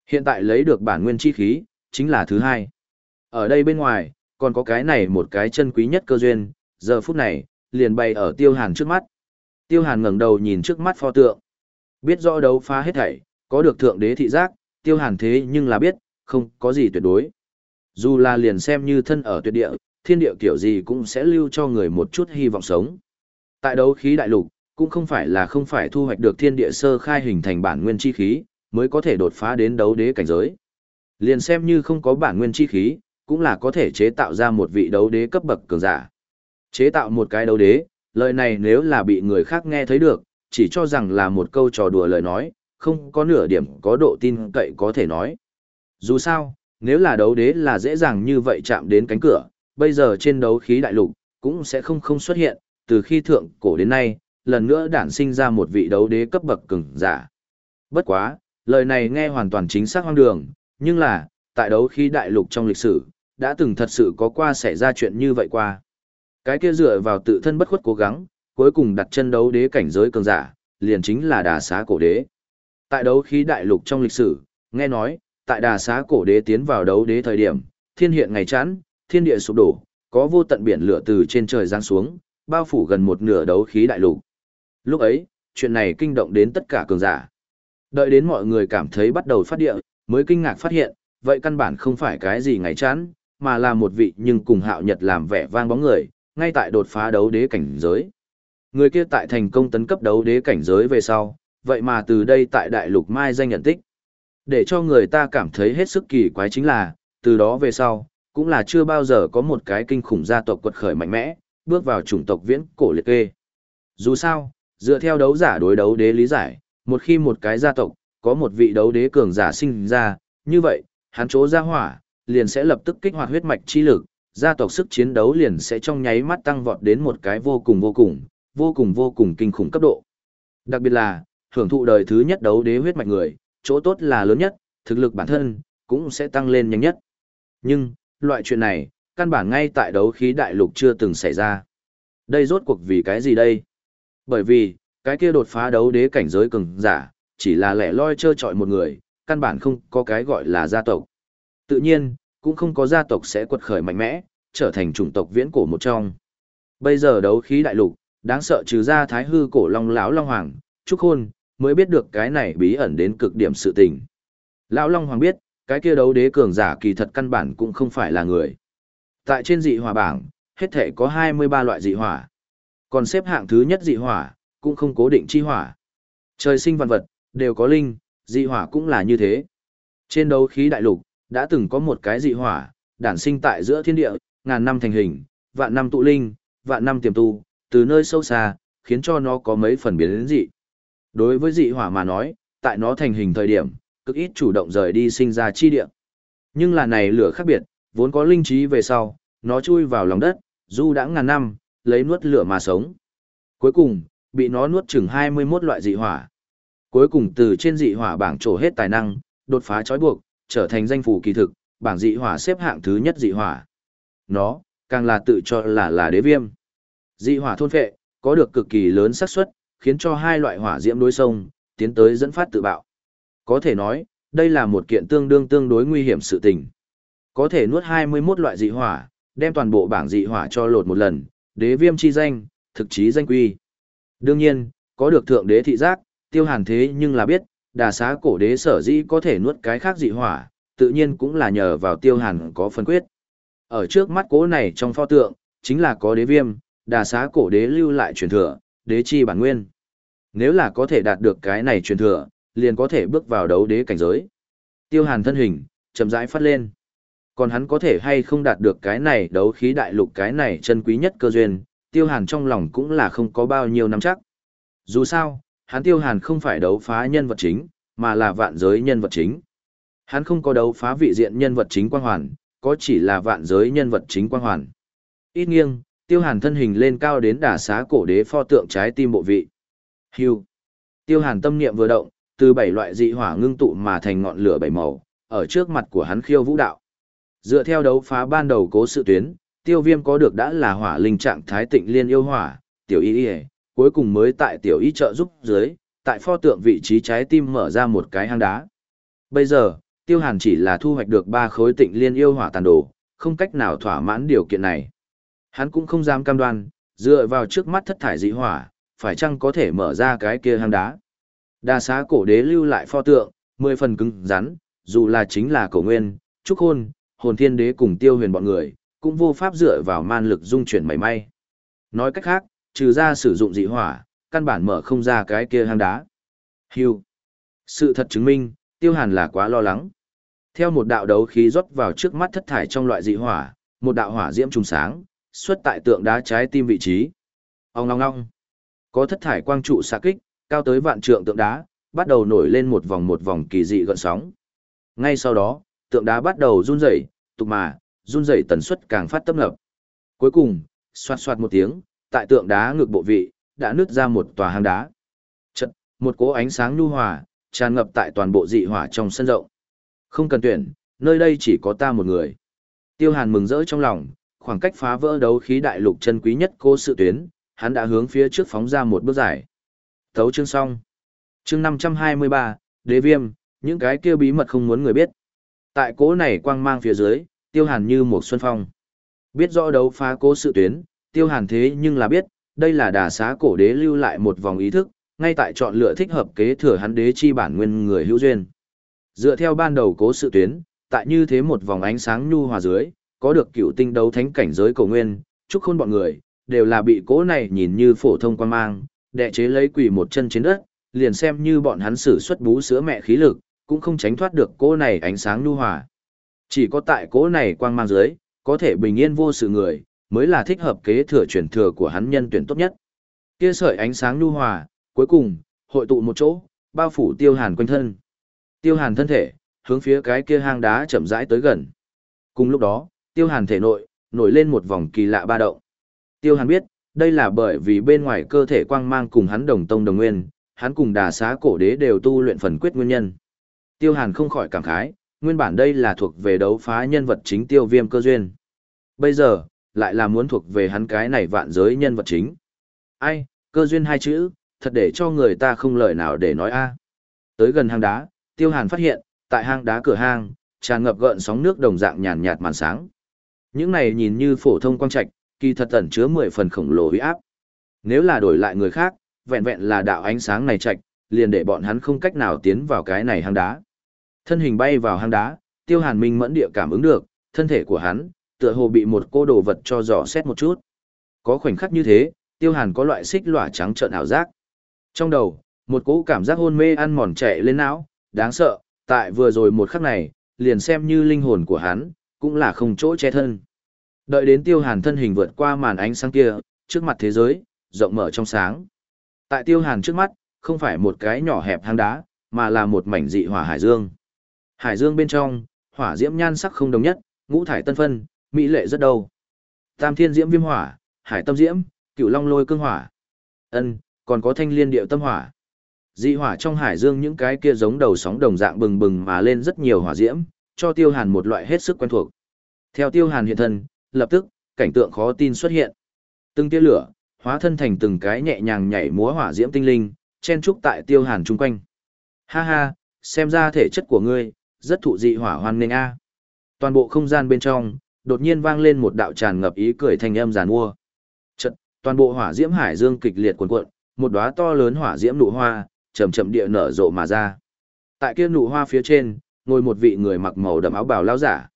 Hiện tại lấy được bản nguyên chi khí, chính là thứ hai. Ở đây bên ngoài, còn có cái này một cái chân quý nhất cơ duyên, giờ phút này, liền bày ở tiêu hàn trước mắt. Tiêu Hàn ngẩng đầu nhìn trước mắt pho tượng. Biết rõ đấu phá hết thảy, có được thượng đế thị giác, Tiêu Hàn thế nhưng là biết, không có gì tuyệt đối. Dù là liền xem như thân ở tuyệt địa, thiên địa kiểu gì cũng sẽ lưu cho người một chút hy vọng sống. Tại đấu khí đại lục, cũng không phải là không phải thu hoạch được thiên địa sơ khai hình thành bản nguyên chi khí, mới có thể đột phá đến đấu đế cảnh giới. Liền xem như không có bản nguyên chi khí, cũng là có thể chế tạo ra một vị đấu đế cấp bậc cường giả. Chế tạo một cái đấu đế, lời này nếu là bị người khác nghe thấy được, chỉ cho rằng là một câu trò đùa lời nói, không có nửa điểm có độ tin cậy có thể nói. Dù sao, nếu là đấu đế là dễ dàng như vậy chạm đến cánh cửa, bây giờ trên đấu khí đại lục, cũng sẽ không không xuất hiện, từ khi thượng cổ đến nay, lần nữa đản sinh ra một vị đấu đế cấp bậc cường giả. Bất quá, lời này nghe hoàn toàn chính xác hoang đường, nhưng là, tại đấu khí đại lục trong lịch sử, đã từng thật sự có qua xảy ra chuyện như vậy qua. Cái kia dựa vào tự thân bất khuất cố gắng, cuối cùng đặt chân đấu đế cảnh giới cường giả, liền chính là đà xá cổ đế. Tại đấu khí đại lục trong lịch sử, nghe nói, tại đà xá cổ đế tiến vào đấu đế thời điểm, thiên hiện ngày chán, thiên địa sụp đổ, có vô tận biển lửa từ trên trời giáng xuống, bao phủ gần một nửa đấu khí đại lục. Lúc ấy, chuyện này kinh động đến tất cả cường giả. Đợi đến mọi người cảm thấy bắt đầu phát địa, mới kinh ngạc phát hiện, vậy căn bản không phải cái gì ngày chán, mà là một vị nhưng cùng hạo nhật làm vẻ vang bóng người, ngay tại đột phá đấu đế cảnh giới. Người kia tại thành công tấn cấp đấu đế cảnh giới về sau, vậy mà từ đây tại đại lục mai danh nhận tích. Để cho người ta cảm thấy hết sức kỳ quái chính là, từ đó về sau, cũng là chưa bao giờ có một cái kinh khủng gia tộc quật khởi mạnh mẽ, bước vào chủng tộc viễn cổ liệt kê. Dù sao, dựa theo đấu giả đối đấu đế lý giải, một khi một cái gia tộc, có một vị đấu đế cường giả sinh ra, như vậy, hắn chỗ ra hỏa, liền sẽ lập tức kích hoạt huyết mạch chi lực, gia tộc sức chiến đấu liền sẽ trong nháy mắt tăng vọt đến một cái vô cùng vô cùng, vô cùng vô cùng kinh khủng cấp độ. Đặc biệt là, hưởng thụ đời thứ nhất đấu đế huyết mạch người, chỗ tốt là lớn nhất, thực lực bản thân cũng sẽ tăng lên nhanh nhất. Nhưng, loại chuyện này, căn bản ngay tại đấu khí đại lục chưa từng xảy ra. Đây rốt cuộc vì cái gì đây? Bởi vì, cái kia đột phá đấu đế cảnh giới cường giả, chỉ là lẻ loi chơi chọi một người, căn bản không có cái gọi là gia tộc. Tự nhiên, cũng không có gia tộc sẽ quật khởi mạnh mẽ, trở thành chủng tộc viễn cổ một trong. Bây giờ đấu khí đại lục, đáng sợ trừ ra thái hư cổ long lão long hoàng, trúc hôn mới biết được cái này bí ẩn đến cực điểm sự tình. Lão long hoàng biết, cái kia đấu đế cường giả kỳ thật căn bản cũng không phải là người. Tại trên dị hỏa bảng, hết thể có 23 loại dị hỏa. Còn xếp hạng thứ nhất dị hỏa, cũng không cố định chi hỏa. Trời sinh văn vật, đều có linh, dị hỏa cũng là như thế. Trên đấu khí đại lục, đã từng có một cái dị hỏa, đản sinh tại giữa thiên địa, ngàn năm thành hình, vạn năm tụ linh, vạn năm tiềm tu, từ nơi sâu xa, khiến cho nó có mấy phần biến đến dị. Đối với dị hỏa mà nói, tại nó thành hình thời điểm, cực ít chủ động rời đi sinh ra chi địa. Nhưng là này lửa khác biệt, vốn có linh trí về sau, nó chui vào lòng đất, du đã ngàn năm, lấy nuốt lửa mà sống. Cuối cùng, bị nó nuốt chừng 21 loại dị hỏa. Cuối cùng từ trên dị hỏa bảng trổ hết tài năng, đột phá trói buộc, trở thành danh phủ kỳ thực, bảng dị hỏa xếp hạng thứ nhất dị hỏa. Nó, càng là tự cho là là đế viêm. Dị hỏa thôn phệ, có được cực kỳ lớn xác suất, khiến cho hai loại hỏa diễm đối sông, tiến tới dẫn phát tự bạo. Có thể nói, đây là một kiện tương đương tương đối nguy hiểm sự tình. Có thể nuốt 21 loại dị hỏa, đem toàn bộ bảng dị hỏa cho lột một lần, đế viêm chi danh, thực chí danh quy. Đương nhiên, có được thượng đế thị giác, tiêu hàn thế nhưng là biết, đà xá cổ đế sở dĩ có thể nuốt cái khác dị hỏa, tự nhiên cũng là nhờ vào tiêu hàn có phân quyết. Ở trước mắt cố này trong pho tượng, chính là có đế viêm, đà xá cổ đế lưu lại truyền thừa, đế chi bản nguyên. Nếu là có thể đạt được cái này truyền thừa, liền có thể bước vào đấu đế cảnh giới. Tiêu hàn thân hình, chậm rãi phát lên. Còn hắn có thể hay không đạt được cái này đấu khí đại lục cái này chân quý nhất cơ duyên, tiêu hàn trong lòng cũng là không có bao nhiêu năm chắc. Dù sao, hắn tiêu hàn không phải đấu phá nhân vật chính, mà là vạn giới nhân vật chính. Hắn không có đấu phá vị diện nhân vật chính quang hoàn, có chỉ là vạn giới nhân vật chính quang hoàn. Ít nghiêng, tiêu hàn thân hình lên cao đến đả xá cổ đế pho tượng trái tim bộ vị. Hưu. Tiêu hàn tâm niệm vừa động, từ bảy loại dị hỏa ngưng tụ mà thành ngọn lửa bảy màu, ở trước mặt của hắn khiêu vũ đạo. Dựa theo đấu phá ban đầu cố sự tuyến, tiêu viêm có được đã là hỏa linh trạng thái tịnh liên yêu hỏa, tiểu y y, cuối cùng mới tại tiểu y trợ giúp dưới, tại pho tượng vị trí trái tim mở ra một cái hang đá. Bây giờ, tiêu hàn chỉ là thu hoạch được ba khối tịnh liên yêu hỏa tàn đồ, không cách nào thỏa mãn điều kiện này. Hắn cũng không dám cam đoan, dựa vào trước mắt thất thải dị hỏa, phải chăng có thể mở ra cái kia hang đá. Đa xá cổ đế lưu lại pho tượng, mười phần cứng rắn, dù là chính là cổ nguyên, trúc hôn, hồn thiên đế cùng tiêu huyền bọn người, cũng vô pháp dựa vào man lực dung chuyển mảy may. Nói cách khác, trừ ra sử dụng dị hỏa, căn bản mở không ra cái kia hang đá. Hưu. Sự thật chứng minh, tiêu hàn là quá lo lắng. Theo một đạo đấu khí rót vào trước mắt thất thải trong loại dị hỏa, một đạo hỏa diễm trùng sáng, xuất tại tượng đá trái tim vị trí. Ông long long, Có thất thải quang trụ xạ kích, cao tới vạn trượng tượng đá, bắt đầu nổi lên một vòng một vòng kỳ dị gợn sóng. Ngay sau đó, tượng đá bắt đầu run rẩy, tục mà, run rẩy tần suất càng phát tấp nập. Cuối cùng, xoạt xoạt một tiếng, tại tượng đá ngược bộ vị, đã nứt ra một tòa hang đá. Chật, một cỗ ánh sáng nhu hòa, tràn ngập tại toàn bộ dị hỏa trong sân rộng. Không cần tuyển, nơi đây chỉ có ta một người. Tiêu Hàn mừng rỡ trong lòng, khoảng cách phá vỡ đấu khí đại lục chân quý nhất cô sự tuyến, hắn đã hướng phía trước phóng ra một bước dài. Thấu chương xong. Chương 523, Đế Viêm, những cái kia bí mật không muốn người biết. Tại cố này quang mang phía dưới, Tiêu Hàn như một xuân phong. Biết rõ đấu phá cố sự tuyến, Tiêu Hàn thế nhưng là biết, đây là đà xá cổ đế lưu lại một vòng ý thức, ngay tại chọn lựa thích hợp kế thừa hắn đế chi bản nguyên người hữu duyên. Dựa theo ban đầu cố sự tuyến, tại như thế một vòng ánh sáng nhu hòa dưới, có được cựu tinh đấu thánh cảnh giới cầu nguyên, chúc khôn bọn người, đều là bị cố này nhìn như phổ thông quan mang, đệ chế lấy quỷ một chân trên đất, liền xem như bọn hắn sử xuất bú sữa mẹ khí lực, cũng không tránh thoát được cỗ này ánh sáng nhu hòa. Chỉ có tại cỗ này quang mang dưới, có thể bình yên vô sự người, mới là thích hợp kế thừa truyền thừa của hắn nhân tuyển tốt nhất. Kia sợi ánh sáng nhu hòa, cuối cùng, hội tụ một chỗ, bao phủ tiêu hàn quanh thân. Tiêu hàn thân thể, hướng phía cái kia hang đá chậm rãi tới gần. Cùng lúc đó, tiêu hàn thể nội, nổi lên một vòng kỳ lạ ba động. Tiêu hàn biết, đây là bởi vì bên ngoài cơ thể quang mang cùng hắn đồng tông đồng nguyên, hắn cùng đà xá cổ đế đều tu luyện phần quyết nguyên nhân. Tiêu hàn không khỏi cảm khái, nguyên bản đây là thuộc về đấu phá nhân vật chính tiêu viêm cơ duyên. Bây giờ, lại là muốn thuộc về hắn cái này vạn giới nhân vật chính. Ai, cơ duyên hai chữ, thật để cho người ta không lời nào để nói a. Tới gần hang đá, Tiêu Hàn phát hiện, tại hang đá cửa hang, tràn ngập gợn sóng nước đồng dạng nhàn nhạt màn sáng. Những này nhìn như phổ thông quang trạch, kỳ thật tẩn chứa mười phần khổng lồ uy áp. Nếu là đổi lại người khác, vẹn vẹn là đạo ánh sáng này trạch, liền để bọn hắn không cách nào tiến vào cái này hang đá. Thân hình bay vào hang đá, Tiêu Hàn Minh mẫn địa cảm ứng được, thân thể của hắn tựa hồ bị một cô đồ vật cho dò xét một chút. Có khoảnh khắc như thế, Tiêu Hàn có loại xích lỏa trắng trợn ảo giác. Trong đầu, một cỗ cảm giác hôn mê ăn mòn chạy lên não, đáng sợ, tại vừa rồi một khắc này, liền xem như linh hồn của hắn, cũng là không chỗ che thân. Đợi đến tiêu hàn thân hình vượt qua màn ánh sáng kia, trước mặt thế giới, rộng mở trong sáng. Tại tiêu hàn trước mắt, không phải một cái nhỏ hẹp hang đá, mà là một mảnh dị hỏa hải dương. Hải dương bên trong, hỏa diễm nhan sắc không đồng nhất, ngũ thải tân phân, mỹ lệ rất đâu. Tam thiên diễm viêm hỏa, hải tâm diễm, cửu long lôi cương hỏa. Ân, còn có thanh liên điệu tâm hỏa. Dị hỏa trong hải dương những cái kia giống đầu sóng đồng dạng bừng bừng mà lên rất nhiều hỏa diễm, cho Tiêu Hàn một loại hết sức quen thuộc. Theo Tiêu Hàn hiện thân, lập tức, cảnh tượng khó tin xuất hiện. Từng tia lửa, hóa thân thành từng cái nhẹ nhàng nhảy múa hỏa diễm tinh linh, chen trúc tại Tiêu Hàn chung quanh. Ha ha, xem ra thể chất của ngươi, rất thụ dị hỏa hoan nghênh a. Toàn bộ không gian bên trong, đột nhiên vang lên một đạo tràn ngập ý cười thanh âm giàn mua. Chợt, toàn bộ hỏa diễm hải dương kịch liệt cuồn cuộn, một đóa to lớn hỏa diễm nụ hoa, chậm chậm địa nở rộ mà ra. Tại kia nụ hoa phía trên, ngồi một vị người mặc màu đậm áo bào lão giả.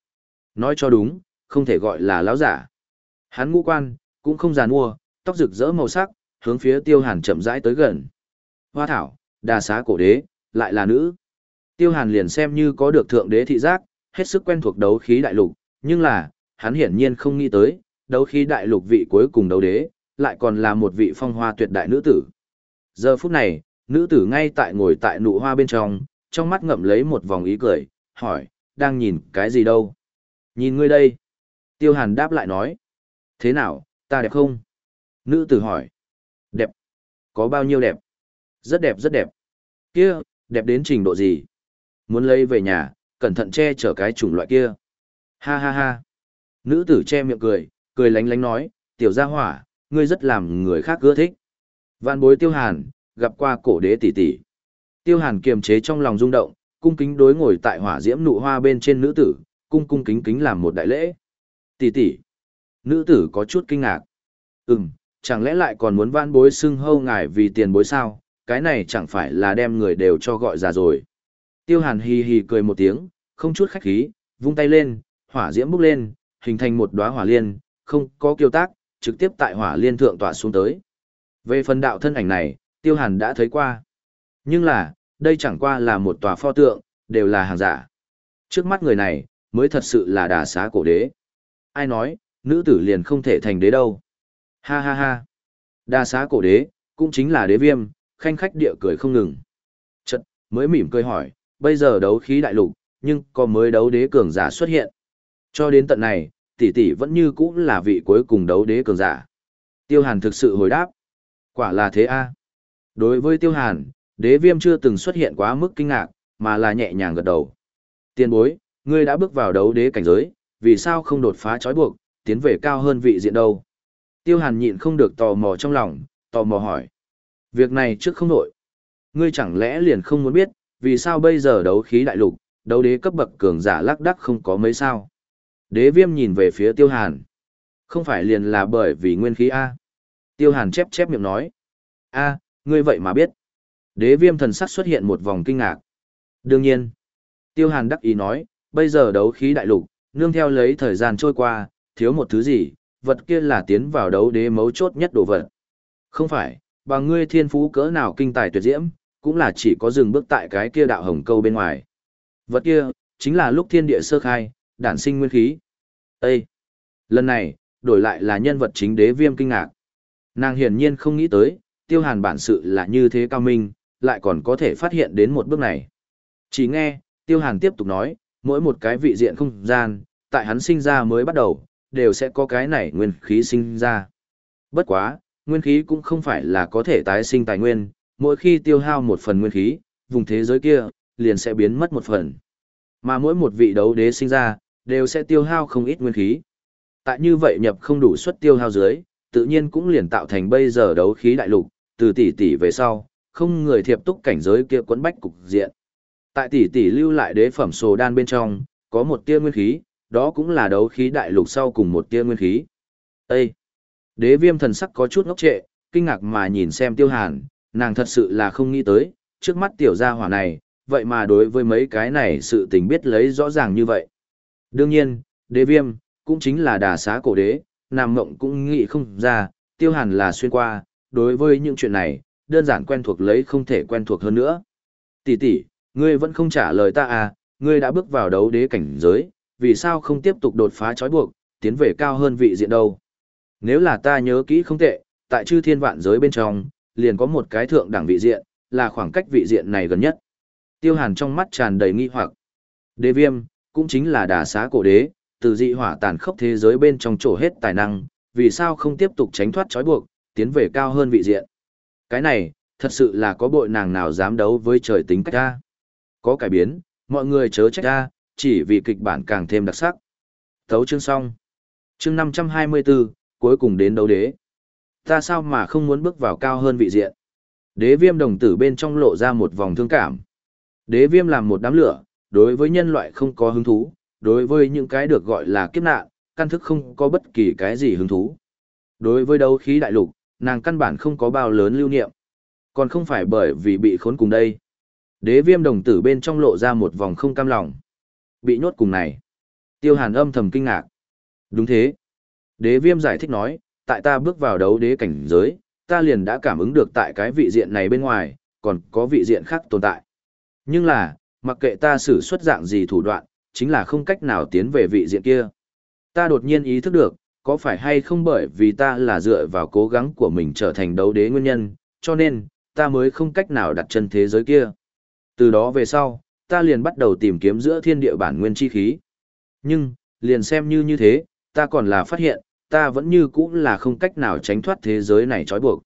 Nói cho đúng, không thể gọi là lão giả. Hắn ngũ quan, cũng không giàn mua, tóc rực rỡ màu sắc, hướng phía Tiêu Hàn chậm rãi tới gần. Hoa thảo, đà xá cổ đế, lại là nữ. Tiêu Hàn liền xem như có được thượng đế thị giác, hết sức quen thuộc đấu khí đại lục, nhưng là, hắn hiển nhiên không nghĩ tới, đấu khí đại lục vị cuối cùng đấu đế, lại còn là một vị phong hoa tuyệt đại nữ tử. Giờ phút này, nữ tử ngay tại ngồi tại nụ hoa bên trong, trong mắt ngậm lấy một vòng ý cười, hỏi, đang nhìn cái gì đâu? Nhìn ngươi đây. Tiêu hàn đáp lại nói. Thế nào, ta đẹp không? Nữ tử hỏi. Đẹp. Có bao nhiêu đẹp? Rất đẹp rất đẹp. Kia, đẹp đến trình độ gì? Muốn lấy về nhà, cẩn thận che chở cái chủng loại kia. Ha ha ha. Nữ tử che miệng cười, cười lánh lánh nói, tiểu gia hỏa, ngươi rất làm người khác ưa thích. Vạn bối tiêu hàn, gặp qua cổ đế tỷ tỷ. Tiêu hàn kiềm chế trong lòng rung động, cung kính đối ngồi tại hỏa diễm nụ hoa bên trên nữ tử, cung cung kính kính làm một đại lễ. Tỷ tỷ. Nữ tử có chút kinh ngạc. Ừm, chẳng lẽ lại còn muốn vạn bối xưng hâu ngài vì tiền bối sao, cái này chẳng phải là đem người đều cho gọi ra rồi. Tiêu hàn hì hì cười một tiếng, không chút khách khí, vung tay lên, hỏa diễm bốc lên, hình thành một đóa hỏa liên, không có kiêu tác, trực tiếp tại hỏa liên thượng tỏa xuống tới. Về phần đạo thân ảnh này, Tiêu Hàn đã thấy qua. Nhưng là, đây chẳng qua là một tòa pho tượng, đều là hàng giả. Trước mắt người này, mới thật sự là đà xá cổ đế. Ai nói, nữ tử liền không thể thành đế đâu. Ha ha ha. Đà xá cổ đế, cũng chính là đế viêm, khanh khách địa cười không ngừng. Chật, mới mỉm cười hỏi, bây giờ đấu khí đại lục, nhưng có mới đấu đế cường giả xuất hiện. Cho đến tận này, tỷ tỷ vẫn như cũ là vị cuối cùng đấu đế cường giả. Tiêu Hàn thực sự hồi đáp. Quả là thế a. Đối với Tiêu Hàn, đế viêm chưa từng xuất hiện quá mức kinh ngạc, mà là nhẹ nhàng gật đầu. Tiên bối, ngươi đã bước vào đấu đế cảnh giới, vì sao không đột phá trói buộc, tiến về cao hơn vị diện đâu? Tiêu Hàn nhịn không được tò mò trong lòng, tò mò hỏi. Việc này trước không nổi. Ngươi chẳng lẽ liền không muốn biết, vì sao bây giờ đấu khí đại lục, đấu đế cấp bậc cường giả lắc đắc không có mấy sao? Đế viêm nhìn về phía Tiêu Hàn. Không phải liền là bởi vì nguyên khí A. Tiêu Hàn chép chép miệng nói. A, ngươi vậy mà biết. Đế viêm thần sắc xuất hiện một vòng kinh ngạc. Đương nhiên. Tiêu Hàn đắc ý nói, bây giờ đấu khí đại lục, nương theo lấy thời gian trôi qua, thiếu một thứ gì, vật kia là tiến vào đấu đế mấu chốt nhất đồ vật. Không phải, bằng ngươi thiên phú cỡ nào kinh tài tuyệt diễm, cũng là chỉ có dừng bước tại cái kia đạo hồng câu bên ngoài. Vật kia, chính là lúc thiên địa sơ khai, đản sinh nguyên khí. Ê! Lần này, đổi lại là nhân vật chính đế viêm kinh ngạc. Nàng hiển nhiên không nghĩ tới, tiêu hàn bản sự là như thế cao minh, lại còn có thể phát hiện đến một bước này. Chỉ nghe, tiêu hàn tiếp tục nói, mỗi một cái vị diện không gian, tại hắn sinh ra mới bắt đầu, đều sẽ có cái này nguyên khí sinh ra. Bất quá, nguyên khí cũng không phải là có thể tái sinh tài nguyên, mỗi khi tiêu hao một phần nguyên khí, vùng thế giới kia, liền sẽ biến mất một phần. Mà mỗi một vị đấu đế sinh ra, đều sẽ tiêu hao không ít nguyên khí. Tại như vậy nhập không đủ suất tiêu hao dưới, tự nhiên cũng liền tạo thành bây giờ đấu khí đại lục, từ tỷ tỷ về sau, không người thiệp túc cảnh giới kia quấn bách cục diện. Tại tỷ tỷ lưu lại đế phẩm sồ đan bên trong, có một tia nguyên khí, đó cũng là đấu khí đại lục sau cùng một tia nguyên khí. Ê! Đế viêm thần sắc có chút ngốc trệ, kinh ngạc mà nhìn xem tiêu hàn, nàng thật sự là không nghĩ tới, trước mắt tiểu gia hỏa này, vậy mà đối với mấy cái này sự tình biết lấy rõ ràng như vậy. Đương nhiên, đế viêm, cũng chính là đà xá cổ đế, nam mộng cũng nghĩ không ra, tiêu hàn là xuyên qua, đối với những chuyện này, đơn giản quen thuộc lấy không thể quen thuộc hơn nữa. Tỷ tỷ, ngươi vẫn không trả lời ta à, ngươi đã bước vào đấu đế cảnh giới, vì sao không tiếp tục đột phá trói buộc, tiến về cao hơn vị diện đâu. Nếu là ta nhớ kỹ không tệ, tại chư thiên vạn giới bên trong, liền có một cái thượng đẳng vị diện, là khoảng cách vị diện này gần nhất. Tiêu hàn trong mắt tràn đầy nghi hoặc. Đế viêm, cũng chính là đà xá cổ đế, từ dị hỏa tàn khốc thế giới bên trong trổ hết tài năng, vì sao không tiếp tục tránh thoát trói buộc, tiến về cao hơn vị diện. Cái này, thật sự là có bội nàng nào dám đấu với trời tính cách ta. Có cải biến, mọi người chớ trách ta, chỉ vì kịch bản càng thêm đặc sắc. Thấu chương xong. Chương 524, cuối cùng đến đấu đế. Ta sao mà không muốn bước vào cao hơn vị diện? Đế viêm đồng tử bên trong lộ ra một vòng thương cảm. Đế viêm làm một đám lửa, đối với nhân loại không có hứng thú, đối với những cái được gọi là kiếp nạn, căn thức không có bất kỳ cái gì hứng thú. Đối với đấu khí đại lục, nàng căn bản không có bao lớn lưu niệm. Còn không phải bởi vì bị khốn cùng đây. Đế viêm đồng tử bên trong lộ ra một vòng không cam lòng. Bị nhốt cùng này. Tiêu hàn âm thầm kinh ngạc. Đúng thế. Đế viêm giải thích nói, tại ta bước vào đấu đế cảnh giới, ta liền đã cảm ứng được tại cái vị diện này bên ngoài, còn có vị diện khác tồn tại. Nhưng là, mặc kệ ta sử xuất dạng gì thủ đoạn, chính là không cách nào tiến về vị diện kia. Ta đột nhiên ý thức được, có phải hay không bởi vì ta là dựa vào cố gắng của mình trở thành đấu đế nguyên nhân, cho nên, ta mới không cách nào đặt chân thế giới kia. Từ đó về sau, ta liền bắt đầu tìm kiếm giữa thiên địa bản nguyên chi khí. Nhưng, liền xem như như thế, ta còn là phát hiện, ta vẫn như cũ là không cách nào tránh thoát thế giới này trói buộc.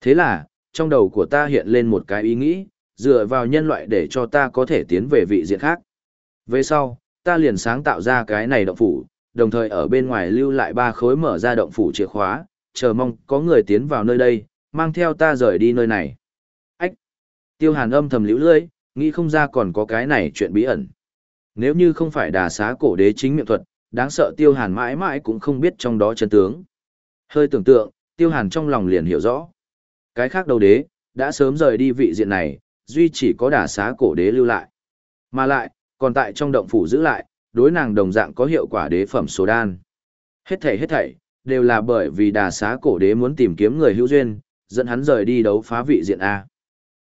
Thế là, trong đầu của ta hiện lên một cái ý nghĩ, dựa vào nhân loại để cho ta có thể tiến về vị diện khác. Về sau, ta liền sáng tạo ra cái này động phủ, đồng thời ở bên ngoài lưu lại ba khối mở ra động phủ chìa khóa, chờ mong có người tiến vào nơi đây, mang theo ta rời đi nơi này. Ách! Tiêu hàn âm thầm liễu lưỡi, nghĩ không ra còn có cái này chuyện bí ẩn. Nếu như không phải đà xá cổ đế chính miệng thuật, đáng sợ tiêu hàn mãi mãi cũng không biết trong đó chân tướng. Hơi tưởng tượng, tiêu hàn trong lòng liền hiểu rõ. Cái khác đầu đế, đã sớm rời đi vị diện này, duy chỉ có đà xá cổ đế lưu lại. Mà lại, còn tại trong động phủ giữ lại, đối nàng đồng dạng có hiệu quả đế phẩm số đan. Hết thảy hết thảy, đều là bởi vì đà xá cổ đế muốn tìm kiếm người hữu duyên, dẫn hắn rời đi đấu phá vị diện A.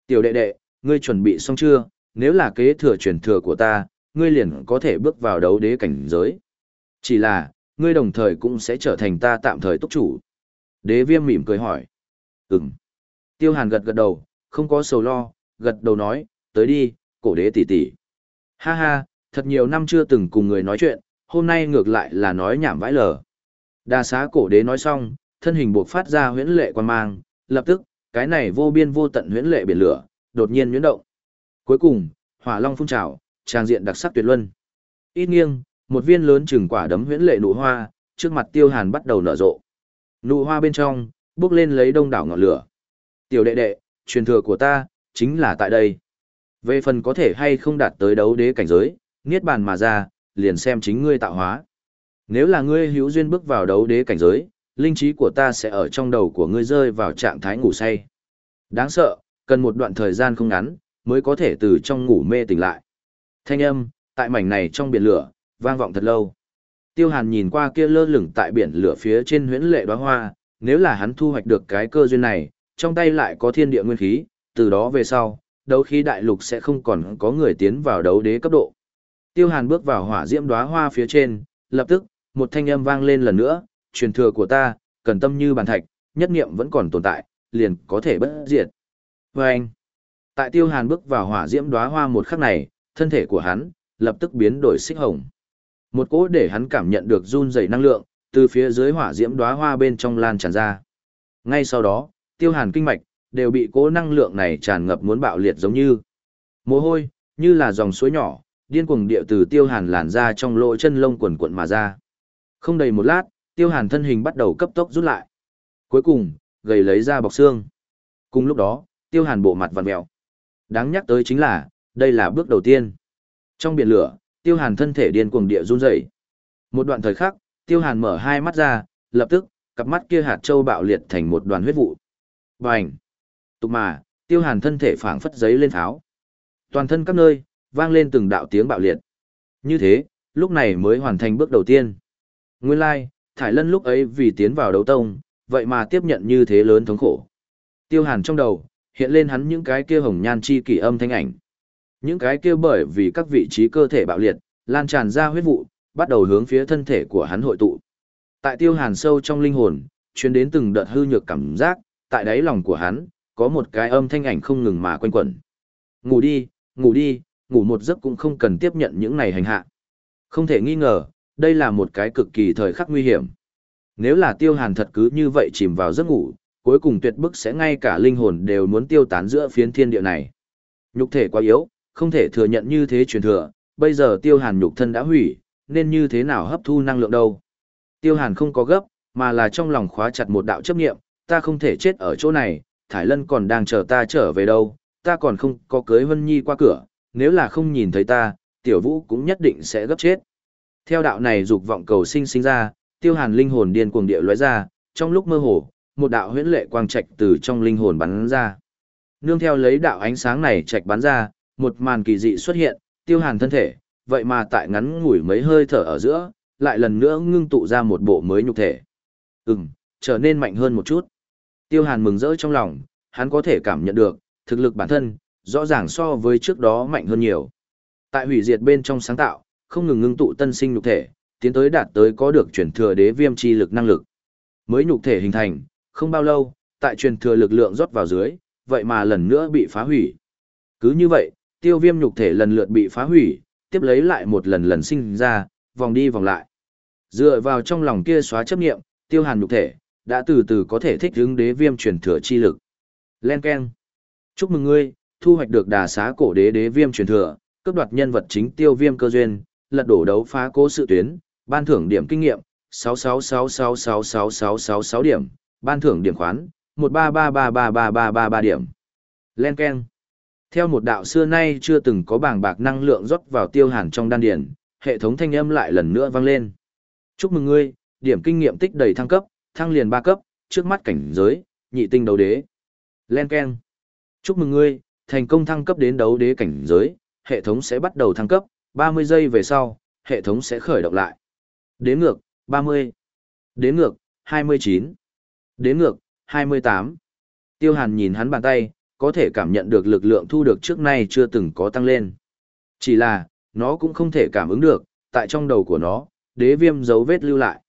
Tiểu đệ đệ, ngươi chuẩn bị xong chưa, nếu là kế thừa truyền thừa của ta, ngươi liền có thể bước vào đấu đế cảnh giới. Chỉ là, ngươi đồng thời cũng sẽ trở thành ta tạm thời túc chủ. Đế viêm mỉm cười hỏi. Ừm. Tiêu hàn gật gật đầu, không có sầu lo, gật đầu nói, tới đi, cổ đế tỷ tỷ. Ha ha, thật nhiều năm chưa từng cùng người nói chuyện, hôm nay ngược lại là nói nhảm vãi lờ. Đa xá cổ đế nói xong, thân hình buộc phát ra huyễn lệ quan mang, lập tức, cái này vô biên vô tận huyễn lệ biển lửa, đột nhiên nhuyễn động. Cuối cùng, hỏa long phun trào, trang diện đặc sắc tuyệt luân. Ít nghiêng, một viên lớn chừng quả đấm huyễn lệ nụ hoa, trước mặt Tiêu Hàn bắt đầu nở rộ. Nụ hoa bên trong, bước lên lấy đông đảo ngọn lửa. Tiểu đệ đệ, truyền thừa của ta, chính là tại đây. Về phần có thể hay không đạt tới đấu đế cảnh giới, niết bàn mà ra, liền xem chính ngươi tạo hóa. Nếu là ngươi hữu duyên bước vào đấu đế cảnh giới, linh trí của ta sẽ ở trong đầu của ngươi rơi vào trạng thái ngủ say. Đáng sợ, cần một đoạn thời gian không ngắn, mới có thể từ trong ngủ mê tỉnh lại. Thanh âm, tại mảnh này trong biển lửa, vang vọng thật lâu. Tiêu Hàn nhìn qua kia lơ lửng tại biển lửa phía trên huyễn lệ đóa hoa, nếu là hắn thu hoạch được cái cơ duyên này, trong tay lại có thiên địa nguyên khí, từ đó về sau, đấu khí đại lục sẽ không còn có người tiến vào đấu đế cấp độ. Tiêu Hàn bước vào hỏa diễm đóa hoa phía trên, lập tức, một thanh âm vang lên lần nữa, truyền thừa của ta, cần tâm như bàn thạch, nhất niệm vẫn còn tồn tại, liền có thể bất diệt. Và anh, tại Tiêu Hàn bước vào hỏa diễm đóa hoa một khắc này, thân thể của hắn lập tức biến đổi xích hồng. Một cỗ để hắn cảm nhận được run rẩy năng lượng từ phía dưới hỏa diễm đóa hoa bên trong lan tràn ra. Ngay sau đó, Tiêu Hàn kinh mạch đều bị cỗ năng lượng này tràn ngập muốn bạo liệt giống như mồ hôi, như là dòng suối nhỏ, điên cuồng địa từ Tiêu Hàn làn ra trong lỗ chân lông quần quận mà ra. Không đầy một lát, tiêu hàn thân hình bắt đầu cấp tốc rút lại. Cuối cùng, gầy lấy ra bọc xương. Cùng lúc đó, tiêu hàn bộ mặt vằn mèo. Đáng nhắc tới chính là, đây là bước đầu tiên. Trong biển lửa, tiêu hàn thân thể điên cuồng địa run rẩy. Một đoạn thời khắc, tiêu hàn mở hai mắt ra, lập tức, cặp mắt kia hạt châu bạo liệt thành một đoàn huyết vụ. Bành! Tục mà, tiêu hàn thân thể phảng phất giấy lên tháo. Toàn thân các nơi, vang lên từng đạo tiếng bạo liệt. Như thế, lúc này mới hoàn thành bước đầu tiên. Nguyên lai、like, Thải Lân lúc ấy vì tiến vào đấu tông, vậy mà tiếp nhận như thế lớn thống khổ. Tiêu Hàn trong đầu, hiện lên hắn những cái kia hồng nhan chi kỳ âm thanh ảnh. Những cái kia bởi vì các vị trí cơ thể bạo liệt, lan tràn ra huyết vụ, bắt đầu hướng phía thân thể của hắn hội tụ. Tại Tiêu Hàn sâu trong linh hồn, truyền đến từng đợt hư nhược cảm giác, tại đáy lòng của hắn, có một cái âm thanh ảnh không ngừng mà quanh quẩn. Ngủ đi, ngủ đi, ngủ một giấc cũng không cần tiếp nhận những này hành hạ. Không thể nghi ngờ, đây là một cái cực kỳ thời khắc nguy hiểm. Nếu là tiêu hàn thật cứ như vậy chìm vào giấc ngủ, cuối cùng tuyệt bức sẽ ngay cả linh hồn đều muốn tiêu tán giữa phiến thiên địa này. Nhục thể quá yếu, không thể thừa nhận như thế truyền thừa, bây giờ tiêu hàn nhục thân đã hủy, nên như thế nào hấp thu năng lượng đâu. Tiêu hàn không có gấp, mà là trong lòng khóa chặt một đạo chấp nghiệm, ta không thể chết ở chỗ này, Thải Lân còn đang chờ ta trở về đâu, ta còn không có cưới Vân Nhi qua cửa, nếu là không nhìn thấy ta, tiểu vũ cũng nhất định sẽ gấp chết. Theo đạo này dục vọng cầu sinh sinh ra, tiêu hàn linh hồn điên cuồng địa lóe ra, trong lúc mơ hồ, một đạo huyễn lệ quang trạch từ trong linh hồn bắn ra. Nương theo lấy đạo ánh sáng này trạch bắn ra, một màn kỳ dị xuất hiện, tiêu hàn thân thể, vậy mà tại ngắn ngủi mấy hơi thở ở giữa, lại lần nữa ngưng tụ ra một bộ mới nhục thể. Ừm, trở nên mạnh hơn một chút. Tiêu hàn mừng rỡ trong lòng, hắn có thể cảm nhận được, thực lực bản thân, rõ ràng so với trước đó mạnh hơn nhiều. Tại hủy diệt bên trong sáng tạo, không ngừng ngưng tụ tân sinh nhục thể, tiến tới đạt tới có được chuyển thừa đế viêm chi lực năng lực. Mới nhục thể hình thành, không bao lâu, tại truyền thừa lực lượng rót vào dưới, vậy mà lần nữa bị phá hủy. Cứ như vậy, tiêu viêm nhục thể lần lượt bị phá hủy, tiếp lấy lại một lần lần sinh ra, vòng đi vòng lại. Dựa vào trong lòng kia xóa chấp nghiệm, tiêu hàn nhục thể, đã từ từ có thể thích ứng đế viêm truyền thừa chi lực. Len Ken. Chúc mừng ngươi, thu hoạch được đà xá cổ đế đế viêm truyền thừa, cướp đoạt nhân vật chính tiêu viêm cơ duyên, lật đổ đấu phá cố sự tuyến, ban thưởng điểm kinh nghiệm, 666666666 điểm, ban thưởng điểm khoán, 133333333 điểm. Len Ken. Theo một đạo xưa nay chưa từng có bảng bạc năng lượng rót vào tiêu hàn trong đan điển, hệ thống thanh âm lại lần nữa vang lên. Chúc mừng ngươi, điểm kinh nghiệm tích đầy thăng cấp, thăng liền ba cấp, trước mắt cảnh giới, nhị tinh đấu đế. Len Ken. Chúc mừng ngươi, thành công thăng cấp đến đấu đế cảnh giới, hệ thống sẽ bắt đầu thăng cấp, 30 giây về sau, hệ thống sẽ khởi động lại. Đếm ngược, 30. Đếm ngược, 29. Đếm ngược, 28. Tiêu Hàn nhìn hắn bàn tay, có thể cảm nhận được lực lượng thu được trước nay chưa từng có tăng lên. Chỉ là, nó cũng không thể cảm ứng được, tại trong đầu của nó, đế viêm dấu vết lưu lại.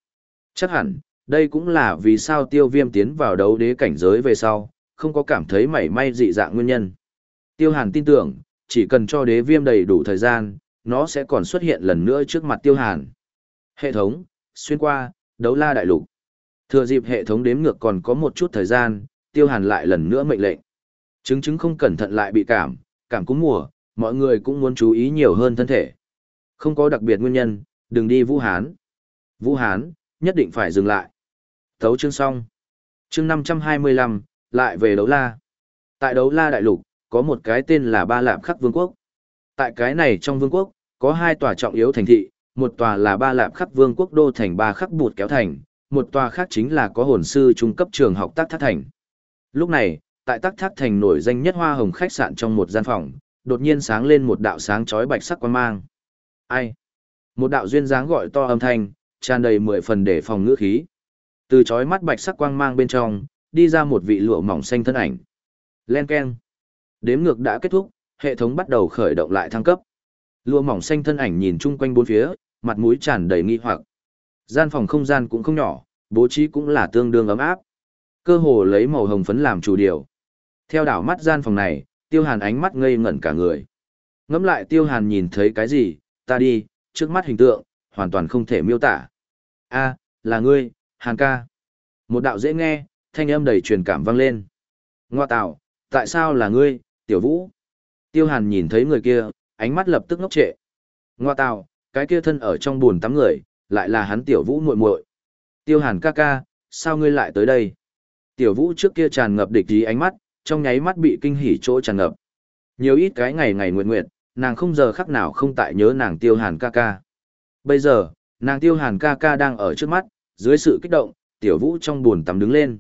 Chắc hẳn, đây cũng là vì sao tiêu viêm tiến vào đấu đế cảnh giới về sau, không có cảm thấy mảy may dị dạng nguyên nhân. Tiêu Hàn tin tưởng, chỉ cần cho đế viêm đầy đủ thời gian, nó sẽ còn xuất hiện lần nữa trước mặt tiêu hàn. Hệ thống, xuyên qua, đấu la đại lục. Thừa dịp hệ thống đếm ngược còn có một chút thời gian, tiêu hàn lại lần nữa mệnh lệnh. Chứng chứng không cẩn thận lại bị cảm, cảm cúm mùa, mọi người cũng muốn chú ý nhiều hơn thân thể. Không có đặc biệt nguyên nhân, đừng đi Vũ Hán. Vũ Hán, nhất định phải dừng lại. Thấu chương xong. Chương 525, lại về đấu la. Tại đấu la đại lục, có một cái tên là Ba Lạp Khắc Vương quốc. Tại cái này trong vương quốc, có hai tòa trọng yếu thành thị, một tòa là Ba Lạp Khắc Vương quốc đô thành Ba Khắc Bụt kéo thành, một tòa khác chính là có hồn sư trung cấp trường học Tác Thác Thành. Lúc này, tại Tác Thác Thành nổi danh nhất hoa hồng khách sạn trong một gian phòng, đột nhiên sáng lên một đạo sáng chói bạch sắc quang mang. Ai? Một đạo duyên dáng gọi to âm thanh, tràn đầy mười phần để phòng ngữ khí. Từ chói mắt bạch sắc quang mang bên trong, đi ra một vị lụa mỏng xanh thân ảnh. Len keng. Đếm ngược đã kết thúc, hệ thống bắt đầu khởi động lại thăng cấp. Lụa mỏng xanh thân ảnh nhìn chung quanh bốn phía, mặt mũi tràn đầy nghi hoặc. Gian phòng không gian cũng không nhỏ, bố trí cũng là tương đương ấm áp. Cơ hồ lấy màu hồng phấn làm chủ điều. Theo đảo mắt gian phòng này, tiêu hàn ánh mắt ngây ngẩn cả người. Ngắm lại tiêu hàn nhìn thấy cái gì, ta đi, trước mắt hình tượng, hoàn toàn không thể miêu tả. a là ngươi, hàn ca. Một đạo dễ nghe, thanh âm đầy truyền cảm vang lên. Ngoa tạo, tại sao là ngươi, tiểu vũ? Tiêu hàn nhìn thấy người kia, ánh mắt lập tức ngốc trệ. Ngoa tạo, cái kia thân ở trong buồn tắm người, lại là hắn tiểu vũ muội muội. Tiêu hàn ca ca, sao ngươi lại tới đây? Tiểu vũ trước kia tràn ngập địch ý ánh mắt, trong nháy mắt bị kinh hỉ chỗ tràn ngập. Nhiều ít cái ngày ngày nguyện nguyện, nàng không giờ khắc nào không tại nhớ nàng tiêu hàn ca ca. Bây giờ, nàng tiêu hàn ca ca đang ở trước mắt, dưới sự kích động, tiểu vũ trong buồn tắm đứng lên.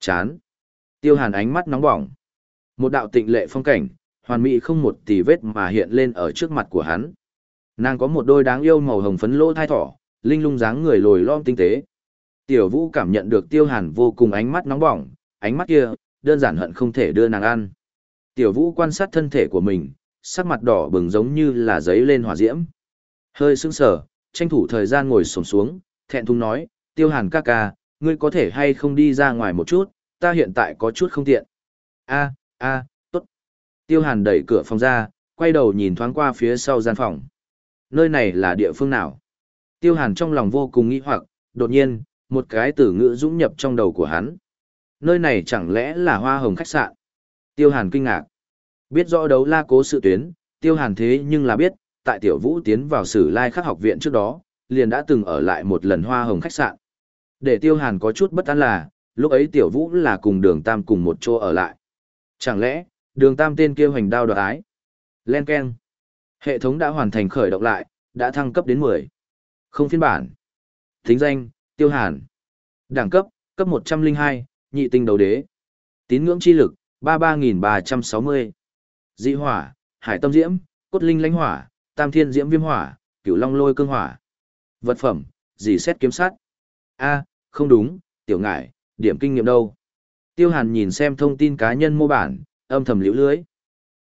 Chán. Tiêu hàn ánh mắt nóng bỏng. Một đạo tịnh lệ phong cảnh, hoàn mỹ không một tì vết mà hiện lên ở trước mặt của hắn. Nàng có một đôi đáng yêu màu hồng phấn lỗ thai thỏ, linh lung dáng người lồi lom tinh tế. Tiểu vũ cảm nhận được tiêu hàn vô cùng ánh mắt nóng bỏng, ánh mắt kia, đơn giản hận không thể đưa nàng ăn. Tiểu vũ quan sát thân thể của mình, sắc mặt đỏ bừng giống như là giấy lên hỏa diễm. Hơi sững sờ, tranh thủ thời gian ngồi xổm xuống, thẹn thùng nói, tiêu hàn ca ca, ngươi có thể hay không đi ra ngoài một chút, ta hiện tại có chút không tiện. a a tốt. Tiêu hàn đẩy cửa phòng ra, quay đầu nhìn thoáng qua phía sau gian phòng. Nơi này là địa phương nào? Tiêu hàn trong lòng vô cùng nghi hoặc, đột nhiên, một cái từ ngữ dũng nhập trong đầu của hắn. Nơi này chẳng lẽ là hoa hồng khách sạn? Tiêu hàn kinh ngạc. Biết rõ đấu la cố sự tuyến, tiêu hàn thế nhưng là biết, tại tiểu vũ tiến vào sử lai khắc học viện trước đó, liền đã từng ở lại một lần hoa hồng khách sạn. Để tiêu hàn có chút bất an là, lúc ấy tiểu vũ là cùng đường tam cùng một chỗ ở lại. Chẳng lẽ, đường tam tên kia hoành đao đoạt ái? Len Ken. Hệ thống đã hoàn thành khởi động lại, đã thăng cấp đến 10. Không phiên bản. Thính danh, tiêu hàn. Đẳng cấp, cấp 102, nhị tinh đầu đế. Tín ngưỡng chi lực, 33.360. Dị hỏa, hải tâm diễm, cốt linh lãnh hỏa, tam thiên diễm viêm hỏa, cửu long lôi cương hỏa. Vật phẩm, dì xét kiếm sát. A, không đúng, tiểu ngải, điểm kinh nghiệm đâu? Tiêu Hàn nhìn xem thông tin cá nhân mô bản, âm thầm liễu lưới.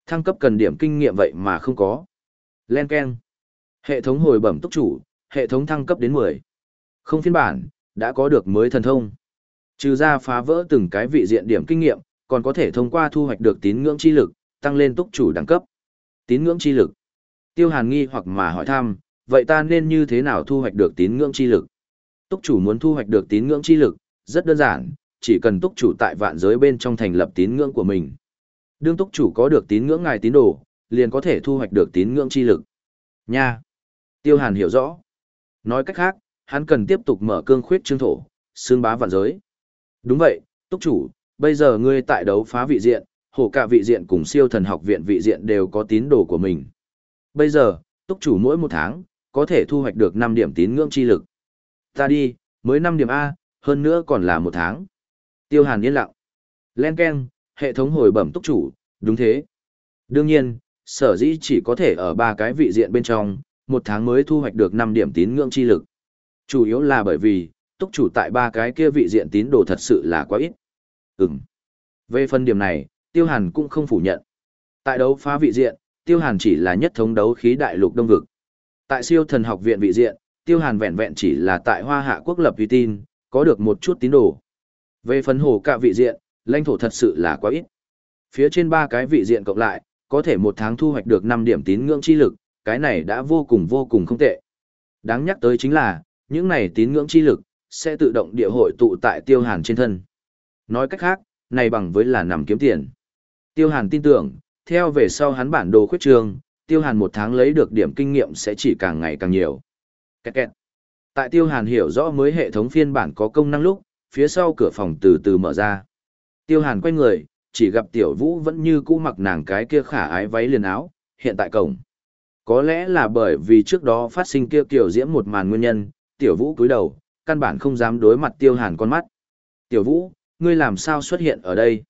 Thăng cấp cần điểm kinh nghiệm vậy mà không có. Len Ken. Hệ thống hồi bẩm túc chủ, hệ thống thăng cấp đến 10. Không phiên bản, đã có được mới thần thông. Trừ ra phá vỡ từng cái vị diện điểm kinh nghiệm, còn có thể thông qua thu hoạch được tín ngưỡng chi lực, tăng lên túc chủ đẳng cấp. Tín ngưỡng chi lực. Tiêu Hàn nghi hoặc mà hỏi thăm, vậy ta nên như thế nào thu hoạch được tín ngưỡng chi lực? Túc chủ muốn thu hoạch được tín ngưỡng chi lực, rất đơn giản, chỉ cần túc chủ tại vạn giới bên trong thành lập tín ngưỡng của mình. Đương túc chủ có được tín ngưỡng ngài tín đồ, liền có thể thu hoạch được tín ngưỡng chi lực. Nha! Tiêu Hàn hiểu rõ. Nói cách khác, hắn cần tiếp tục mở cương khuyết trương thổ, xương bá vạn giới. Đúng vậy, túc chủ, bây giờ ngươi tại đấu phá vị diện, hổ cả vị diện cùng siêu thần học viện vị diện đều có tín đồ của mình. Bây giờ, túc chủ mỗi một tháng, có thể thu hoạch được 5 điểm tín ngưỡng chi lực. Ta đi, mới 5 điểm A, hơn nữa còn là một tháng. Tiêu hàn yên lặng. Len Ken, hệ thống hồi bẩm túc chủ, đúng thế. Đương nhiên, sở dĩ chỉ có thể ở ba cái vị diện bên trong, một tháng mới thu hoạch được 5 điểm tín ngưỡng chi lực. Chủ yếu là bởi vì, túc chủ tại ba cái kia vị diện tín đồ thật sự là quá ít. Ừm. Về phần điểm này, Tiêu Hàn cũng không phủ nhận. Tại đấu phá vị diện, Tiêu Hàn chỉ là nhất thống đấu khí đại lục đông vực. Tại siêu thần học viện vị diện, Tiêu Hàn vẹn vẹn chỉ là tại Hoa Hạ quốc lập uy tin, có được một chút tín đồ. Về phần hồ cả vị diện, lãnh thổ thật sự là quá ít. Phía trên ba cái vị diện cộng lại, có thể một tháng thu hoạch được 5 điểm tín ngưỡng chi lực, cái này đã vô cùng vô cùng không tệ. Đáng nhắc tới chính là, những này tín ngưỡng chi lực, sẽ tự động địa hội tụ tại tiêu hàn trên thân. Nói cách khác, này bằng với là nằm kiếm tiền. Tiêu hàn tin tưởng, theo về sau hắn bản đồ khuyết trường, tiêu hàn một tháng lấy được điểm kinh nghiệm sẽ chỉ càng ngày càng nhiều. Kẹt kẹt. Tại tiêu hàn hiểu rõ mới hệ thống phiên bản có công năng lúc, phía sau cửa phòng từ từ mở ra. Tiêu hàn quay người, chỉ gặp tiểu vũ vẫn như cũ mặc nàng cái kia khả ái váy liền áo, hiện tại cổng. Có lẽ là bởi vì trước đó phát sinh kia kiểu diễm một màn nguyên nhân, tiểu vũ cúi đầu, căn bản không dám đối mặt tiêu hàn con mắt. Tiểu vũ, ngươi làm sao xuất hiện ở đây?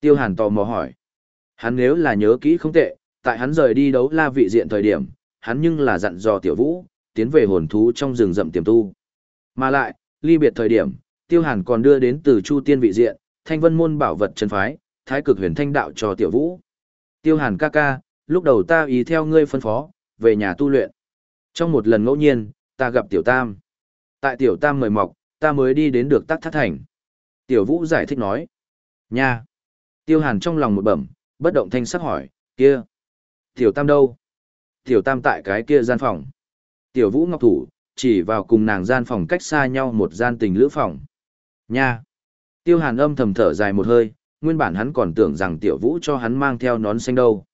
Tiêu hàn tò mò hỏi. Hắn nếu là nhớ kỹ không tệ, tại hắn rời đi đấu la vị diện thời điểm, hắn nhưng là dặn dò tiểu vũ, tiến về hồn thú trong rừng rậm tiềm tu. Mà lại, ly biệt thời điểm, tiêu hàn còn đưa đến từ chu tiên vị diện, thanh vân môn bảo vật chân phái, thái cực huyền thanh đạo cho tiểu vũ. Tiêu hàn ca ca, lúc đầu ta ý theo ngươi phân phó, về nhà tu luyện. Trong một lần ngẫu nhiên, ta gặp tiểu tam. Tại tiểu tam mời mọc, ta mới đi đến được tắc thác thành. Tiểu vũ giải thích nói. Nha! Tiêu hàn trong lòng một bẩm, bất động thanh sắc hỏi, kia. Tiểu tam đâu? Tiểu tam tại cái kia gian phòng. Tiểu vũ ngọc thủ, chỉ vào cùng nàng gian phòng cách xa nhau một gian tình lữ phòng. Nha! Tiêu hàn âm thầm thở dài một hơi, nguyên bản hắn còn tưởng rằng tiểu vũ cho hắn mang theo nón xanh đâu.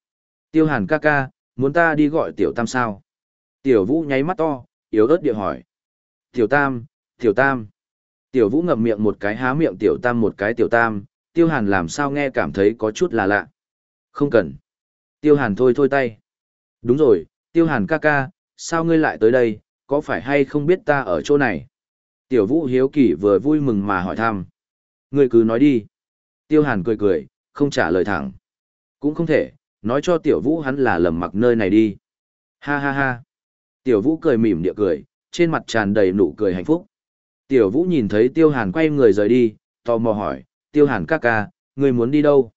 Tiêu hàn ca ca, muốn ta đi gọi tiểu tam sao? Tiểu vũ nháy mắt to, yếu ớt địa hỏi. Tiểu tam, tiểu tam. Tiểu vũ ngậm miệng một cái há miệng tiểu tam một cái tiểu tam, tiêu hàn làm sao nghe cảm thấy có chút là lạ. Không cần. Tiêu hàn thôi thôi tay. Đúng rồi, tiêu hàn ca ca, sao ngươi lại tới đây, có phải hay không biết ta ở chỗ này? Tiểu vũ hiếu kỳ vừa vui mừng mà hỏi thăm. Ngươi cứ nói đi. Tiêu hàn cười cười, không trả lời thẳng. Cũng không thể, nói cho tiểu vũ hắn là lầm mặc nơi này đi. Ha ha ha. Tiểu vũ cười mỉm địa cười, trên mặt tràn đầy nụ cười hạnh phúc. Tiểu vũ nhìn thấy tiêu hàn quay người rời đi, tò mò hỏi, tiêu hàn ca ca, người muốn đi đâu?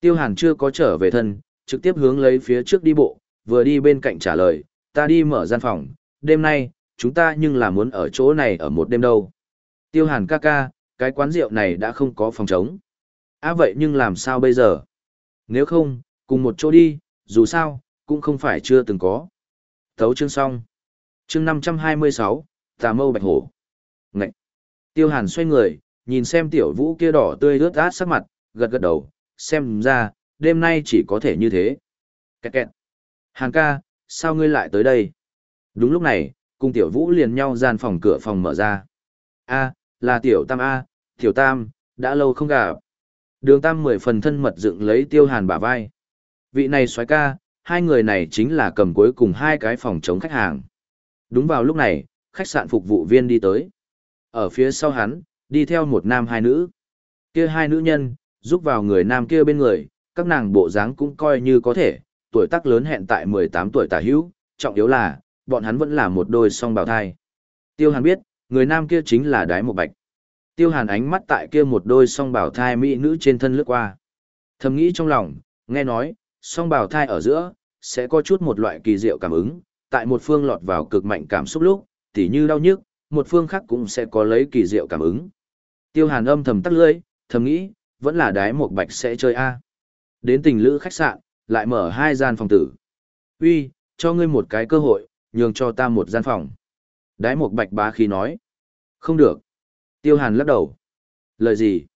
Tiêu hàn chưa có trở về thân, trực tiếp hướng lấy phía trước đi bộ, vừa đi bên cạnh trả lời, ta đi mở gian phòng, đêm nay, chúng ta nhưng là muốn ở chỗ này ở một đêm đâu. Tiêu hàn ca ca, cái quán rượu này đã không có phòng trống. À vậy nhưng làm sao bây giờ? Nếu không, cùng một chỗ đi, dù sao, cũng không phải chưa từng có. Thấu chương xong. Chương 526, Tà mâu bạch hổ. Ngậy. Tiêu hàn xoay người, nhìn xem tiểu vũ kia đỏ tươi ướt át sắc mặt, gật gật đầu, xem ra, đêm nay chỉ có thể như thế. Kẹt kẹt. hàng ca, sao ngươi lại tới đây? Đúng lúc này, cùng tiểu vũ liền nhau gian phòng cửa phòng mở ra. A, là tiểu tam A, tiểu tam, đã lâu không gặp. Đường tam mười phần thân mật dựng lấy tiêu hàn bả vai. Vị này xoái ca, hai người này chính là cầm cuối cùng hai cái phòng chống khách hàng. Đúng vào lúc này, khách sạn phục vụ viên đi tới. Ở phía sau hắn, đi theo một nam hai nữ. Kia hai nữ nhân, giúp vào người nam kia bên người, các nàng bộ dáng cũng coi như có thể, tuổi tác lớn hẹn tại 18 tuổi tả hữu, trọng yếu là, bọn hắn vẫn là một đôi song bào thai. Tiêu Hàn biết, người nam kia chính là đái một bạch. Tiêu Hàn ánh mắt tại kia một đôi song bào thai mỹ nữ trên thân lướt qua. Thầm nghĩ trong lòng, nghe nói, song bào thai ở giữa, sẽ có chút một loại kỳ diệu cảm ứng, tại một phương lọt vào cực mạnh cảm xúc lúc, tỉ như đau nhức, một phương khác cũng sẽ có lấy kỳ diệu cảm ứng. Tiêu Hàn âm thầm tắt lưỡi, thầm nghĩ, vẫn là đái một bạch sẽ chơi a. Đến tình lữ khách sạn, lại mở hai gian phòng tử. Uy, cho ngươi một cái cơ hội, nhường cho ta một gian phòng. Đái một bạch bá khí nói. Không được. Tiêu Hàn lắc đầu. Lời gì?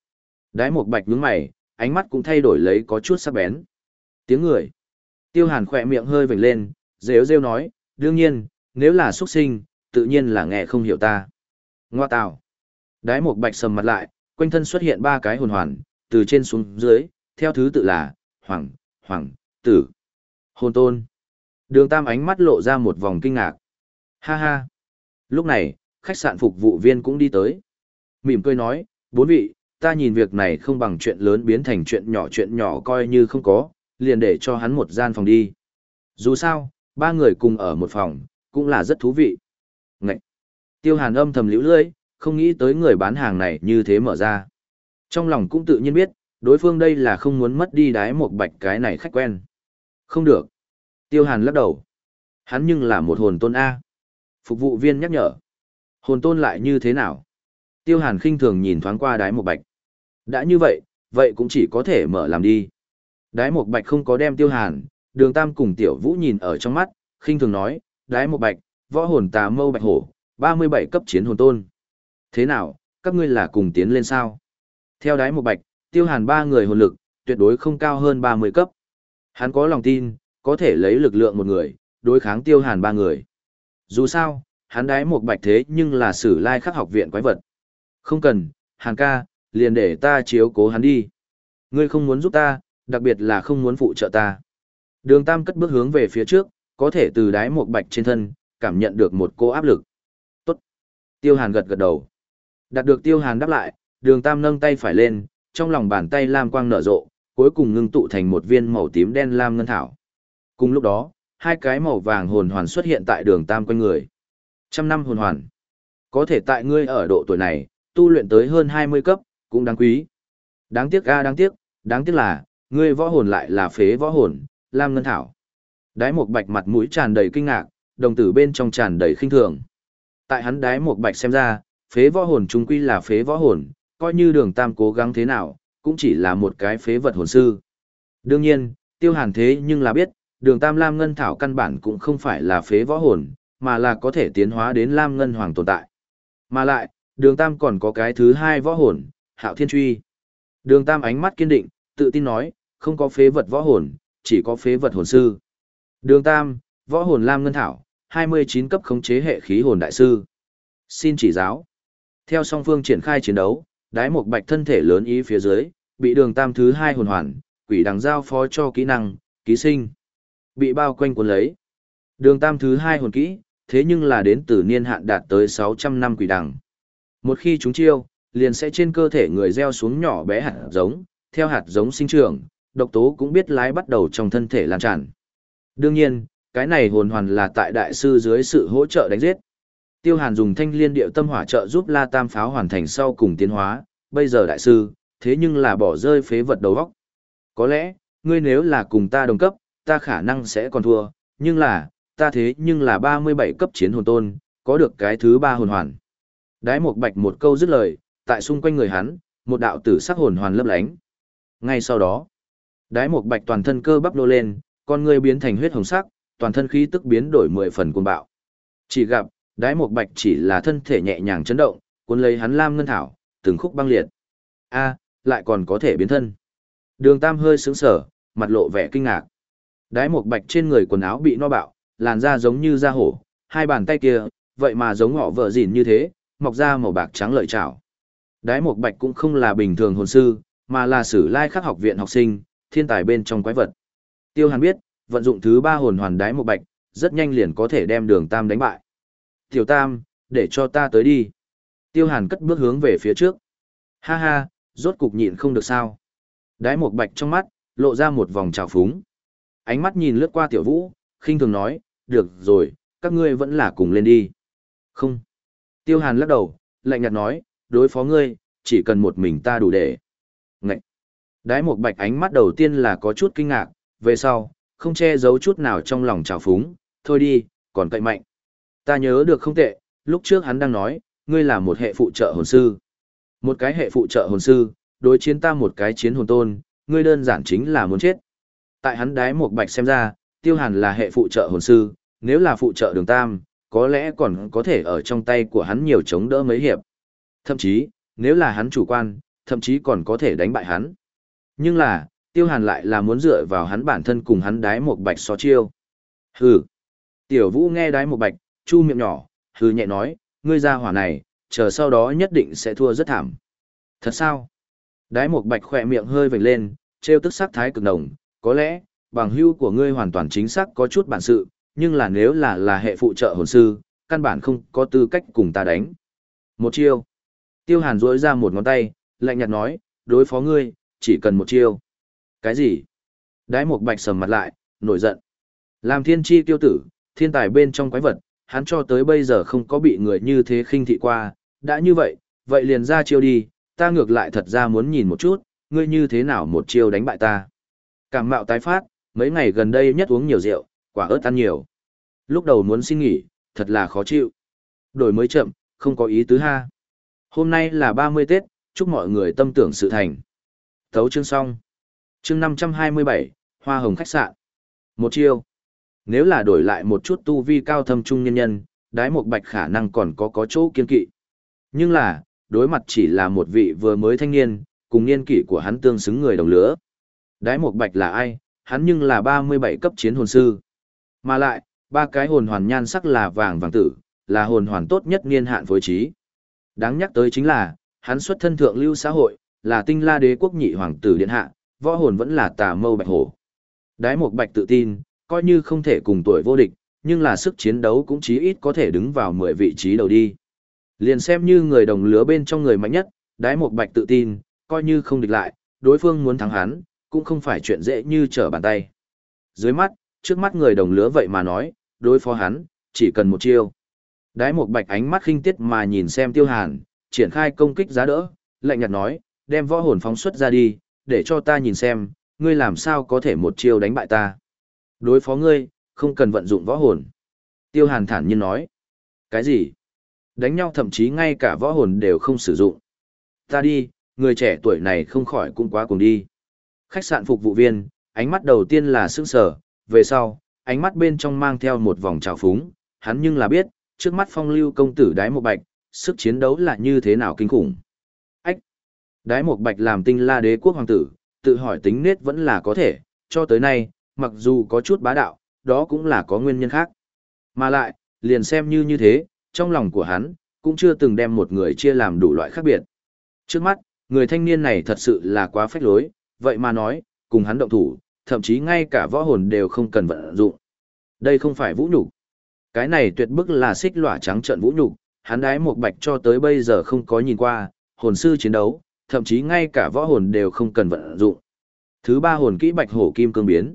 Đái một bạch nhướng mày, ánh mắt cũng thay đổi lấy có chút sắc bén. Tiếng người. Tiêu Hàn khỏe miệng hơi vểnh lên, rêu rêu nói, đương nhiên, nếu là xuất sinh, tự nhiên là nghe không hiểu ta. Ngoa tạo Đái một bạch sầm mặt lại, quanh thân xuất hiện ba cái hồn hoàn, từ trên xuống dưới, theo thứ tự là, hoàng, hoàng, tử, hồn tôn. Đường tam ánh mắt lộ ra một vòng kinh ngạc. Ha ha. Lúc này, khách sạn phục vụ viên cũng đi tới. Mỉm cười nói, bốn vị, ta nhìn việc này không bằng chuyện lớn biến thành chuyện nhỏ chuyện nhỏ coi như không có, liền để cho hắn một gian phòng đi. Dù sao, ba người cùng ở một phòng, cũng là rất thú vị. Ngậy! Tiêu hàn âm thầm liễu lưỡi, không nghĩ tới người bán hàng này như thế mở ra. Trong lòng cũng tự nhiên biết, đối phương đây là không muốn mất đi đái một bạch cái này khách quen. Không được. Tiêu hàn lắc đầu. Hắn nhưng là một hồn tôn A. Phục vụ viên nhắc nhở. Hồn tôn lại như thế nào? Tiêu hàn khinh thường nhìn thoáng qua đái một bạch. Đã như vậy, vậy cũng chỉ có thể mở làm đi. Đái một bạch không có đem tiêu hàn, đường tam cùng tiểu vũ nhìn ở trong mắt, khinh thường nói, đái một bạch, võ hồn tà mâu bạch hổ, 37 cấp chiến hồn tôn. Thế nào, các ngươi là cùng tiến lên sao? Theo đái một bạch, tiêu hàn ba người hồn lực, tuyệt đối không cao hơn 30 cấp. Hắn có lòng tin, có thể lấy lực lượng một người, đối kháng tiêu hàn ba người. Dù sao, hắn đái một bạch thế nhưng là sử lai khắc học viện quái vật. Không cần, hàn ca, liền để ta chiếu cố hắn đi. Ngươi không muốn giúp ta, đặc biệt là không muốn phụ trợ ta. Đường Tam cất bước hướng về phía trước, có thể từ đáy một bạch trên thân, cảm nhận được một cô áp lực. Tốt. Tiêu Hàn gật gật đầu. Đạt được Tiêu Hàn đáp lại, đường Tam nâng tay phải lên, trong lòng bàn tay lam quang nở rộ, cuối cùng ngưng tụ thành một viên màu tím đen lam ngân thảo. Cùng lúc đó, hai cái màu vàng hồn hoàn xuất hiện tại đường Tam quanh người. Trăm năm hồn hoàn. Có thể tại ngươi ở độ tuổi này, tu luyện tới hơn 20 cấp, cũng đáng quý. Đáng tiếc a đáng tiếc, đáng tiếc là, ngươi võ hồn lại là phế võ hồn, Lam Ngân Thảo. Đái một bạch mặt mũi tràn đầy kinh ngạc, đồng tử bên trong tràn đầy khinh thường. Tại hắn đái một bạch xem ra, phế võ hồn trung quy là phế võ hồn, coi như đường tam cố gắng thế nào, cũng chỉ là một cái phế vật hồn sư. Đương nhiên, tiêu hàn thế nhưng là biết, đường tam Lam Ngân Thảo căn bản cũng không phải là phế võ hồn, mà là có thể tiến hóa đến Lam Ngân Hoàng tồn tại. Mà lại, đường tam còn có cái thứ hai võ hồn, hạo thiên truy. Đường tam ánh mắt kiên định, tự tin nói, không có phế vật võ hồn, chỉ có phế vật hồn sư. Đường tam, võ hồn lam ngân thảo, 29 cấp khống chế hệ khí hồn đại sư. Xin chỉ giáo. Theo song phương triển khai chiến đấu, đái một bạch thân thể lớn ý phía dưới, bị đường tam thứ hai hồn hoàn, quỷ đằng giao phó cho kỹ năng, ký sinh. Bị bao quanh cuốn lấy. Đường tam thứ hai hồn kỹ, thế nhưng là đến từ niên hạn đạt tới 600 năm quỷ đằng. Một khi chúng chiêu, liền sẽ trên cơ thể người gieo xuống nhỏ bé hạt giống, theo hạt giống sinh trưởng, độc tố cũng biết lái bắt đầu trong thân thể lan tràn. Đương nhiên, cái này hồn hoàn là tại đại sư dưới sự hỗ trợ đánh giết. Tiêu Hàn dùng thanh liên điệu tâm hỏa trợ giúp La Tam pháo hoàn thành sau cùng tiến hóa, bây giờ đại sư, thế nhưng là bỏ rơi phế vật đầu góc. Có lẽ, ngươi nếu là cùng ta đồng cấp, ta khả năng sẽ còn thua, nhưng là, ta thế nhưng là 37 cấp chiến hồn tôn, có được cái thứ ba hồn hoàn. Đái một bạch một câu dứt lời, tại xung quanh người hắn, một đạo tử sắc hồn hoàn lấp lánh. Ngay sau đó, đái một bạch toàn thân cơ bắp nô lên, con người biến thành huyết hồng sắc, toàn thân khí tức biến đổi mười phần cuồng bạo. Chỉ gặp, đái một bạch chỉ là thân thể nhẹ nhàng chấn động, cuốn lấy hắn lam ngân thảo, từng khúc băng liệt. A, lại còn có thể biến thân. Đường Tam hơi sững sờ, mặt lộ vẻ kinh ngạc. Đái một bạch trên người quần áo bị no bạo, làn da giống như da hổ, hai bàn tay kia, vậy mà giống ngọ vợ gìn như thế, mọc ra màu bạc trắng lợi trảo. Đái một bạch cũng không là bình thường hồn sư, mà là sử lai khắc học viện học sinh, thiên tài bên trong quái vật. Tiêu Hàn biết, vận dụng thứ ba hồn hoàn đái một bạch, rất nhanh liền có thể đem đường Tam đánh bại. Tiểu Tam, để cho ta tới đi. Tiêu Hàn cất bước hướng về phía trước. Ha ha, rốt cục nhịn không được sao. Đái một bạch trong mắt, lộ ra một vòng trào phúng. Ánh mắt nhìn lướt qua tiểu vũ, khinh thường nói, được rồi, các ngươi vẫn là cùng lên đi. Không. Tiêu Hàn lắc đầu, lạnh nhạt nói, đối phó ngươi, chỉ cần một mình ta đủ để. Đái một bạch ánh mắt đầu tiên là có chút kinh ngạc, về sau, không che giấu chút nào trong lòng trào phúng, thôi đi, còn cậy mạnh. Ta nhớ được không tệ, lúc trước hắn đang nói, ngươi là một hệ phụ trợ hồn sư. Một cái hệ phụ trợ hồn sư, đối chiến ta một cái chiến hồn tôn, ngươi đơn giản chính là muốn chết. Tại hắn đái một bạch xem ra, tiêu hàn là hệ phụ trợ hồn sư, nếu là phụ trợ đường tam, có lẽ còn có thể ở trong tay của hắn nhiều chống đỡ mấy hiệp. Thậm chí, nếu là hắn chủ quan, thậm chí còn có thể đánh bại hắn. Nhưng là, tiêu hàn lại là muốn dựa vào hắn bản thân cùng hắn đái một bạch so chiêu. Hừ. Tiểu vũ nghe đái một bạch, chu miệng nhỏ, hừ nhẹ nói, ngươi ra hỏa này, chờ sau đó nhất định sẽ thua rất thảm. Thật sao? Đái một bạch khỏe miệng hơi vểnh lên, trêu tức sắc thái cực đồng, có lẽ, bằng hưu của ngươi hoàn toàn chính xác có chút bản sự, nhưng là nếu là là hệ phụ trợ hồn sư, căn bản không có tư cách cùng ta đánh. Một chiêu. Tiêu Hàn duỗi ra một ngón tay, lạnh nhạt nói, đối phó ngươi, chỉ cần một chiêu. Cái gì? Đái một bạch sầm mặt lại, nổi giận. Làm thiên chi tiêu tử, thiên tài bên trong quái vật, hắn cho tới bây giờ không có bị người như thế khinh thị qua. Đã như vậy, vậy liền ra chiêu đi, ta ngược lại thật ra muốn nhìn một chút, ngươi như thế nào một chiêu đánh bại ta. Cảm mạo tái phát, mấy ngày gần đây nhất uống nhiều rượu, quả ớt ăn nhiều. Lúc đầu muốn xin nghỉ, thật là khó chịu. Đổi mới chậm, không có ý tứ ha. Hôm nay là 30 Tết, chúc mọi người tâm tưởng sự thành. Thấu chương xong. Chương 527, Hoa Hồng khách sạn. Một chiêu. Nếu là đổi lại một chút tu vi cao thâm trung nhân nhân, đái một bạch khả năng còn có có chỗ kiên kỵ. Nhưng là, đối mặt chỉ là một vị vừa mới thanh niên, cùng niên kỷ của hắn tương xứng người đồng lứa. Đái một Bạch là ai? Hắn nhưng là 37 cấp chiến hồn sư. Mà lại, ba cái hồn hoàn nhan sắc là vàng vàng tử, là hồn hoàn tốt nhất niên hạn phối trí. Đáng nhắc tới chính là, hắn xuất thân thượng lưu xã hội, là tinh la đế quốc nhị hoàng tử điện hạ, võ hồn vẫn là tà mâu bạch hổ. Đái Mục Bạch tự tin, coi như không thể cùng tuổi vô địch, nhưng là sức chiến đấu cũng chí ít có thể đứng vào 10 vị trí đầu đi. Liền xem như người đồng lứa bên trong người mạnh nhất, Đái Mục Bạch tự tin, coi như không địch lại, đối phương muốn thắng hắn, cũng không phải chuyện dễ như trở bàn tay. Dưới mắt, trước mắt người đồng lứa vậy mà nói, đối phó hắn, chỉ cần một chiêu. Đái một bạch ánh mắt khinh tiết mà nhìn xem tiêu hàn, triển khai công kích giá đỡ, lạnh nhạt nói, đem võ hồn phóng xuất ra đi, để cho ta nhìn xem, ngươi làm sao có thể một chiêu đánh bại ta. Đối phó ngươi, không cần vận dụng võ hồn. Tiêu hàn thản nhiên nói. Cái gì? Đánh nhau thậm chí ngay cả võ hồn đều không sử dụng. Ta đi, người trẻ tuổi này không khỏi cũng quá cùng đi. Khách sạn phục vụ viên, ánh mắt đầu tiên là sững sờ, về sau, ánh mắt bên trong mang theo một vòng trào phúng, hắn nhưng là biết, trước mắt phong lưu công tử đái một bạch, sức chiến đấu là như thế nào kinh khủng. Đái Mộc bạch làm tinh la đế quốc hoàng tử, tự hỏi tính nết vẫn là có thể, cho tới nay, mặc dù có chút bá đạo, đó cũng là có nguyên nhân khác. Mà lại, liền xem như như thế, trong lòng của hắn, cũng chưa từng đem một người chia làm đủ loại khác biệt. Trước mắt, người thanh niên này thật sự là quá phách lối, vậy mà nói, cùng hắn động thủ, thậm chí ngay cả võ hồn đều không cần vận dụng. Đây không phải vũ nhục. Cái này tuyệt bức là xích lỏa trắng trận vũ nhục, hắn đái một bạch cho tới bây giờ không có nhìn qua, hồn sư chiến đấu, thậm chí ngay cả võ hồn đều không cần vận dụng. Thứ ba hồn kỹ bạch hổ kim cương biến.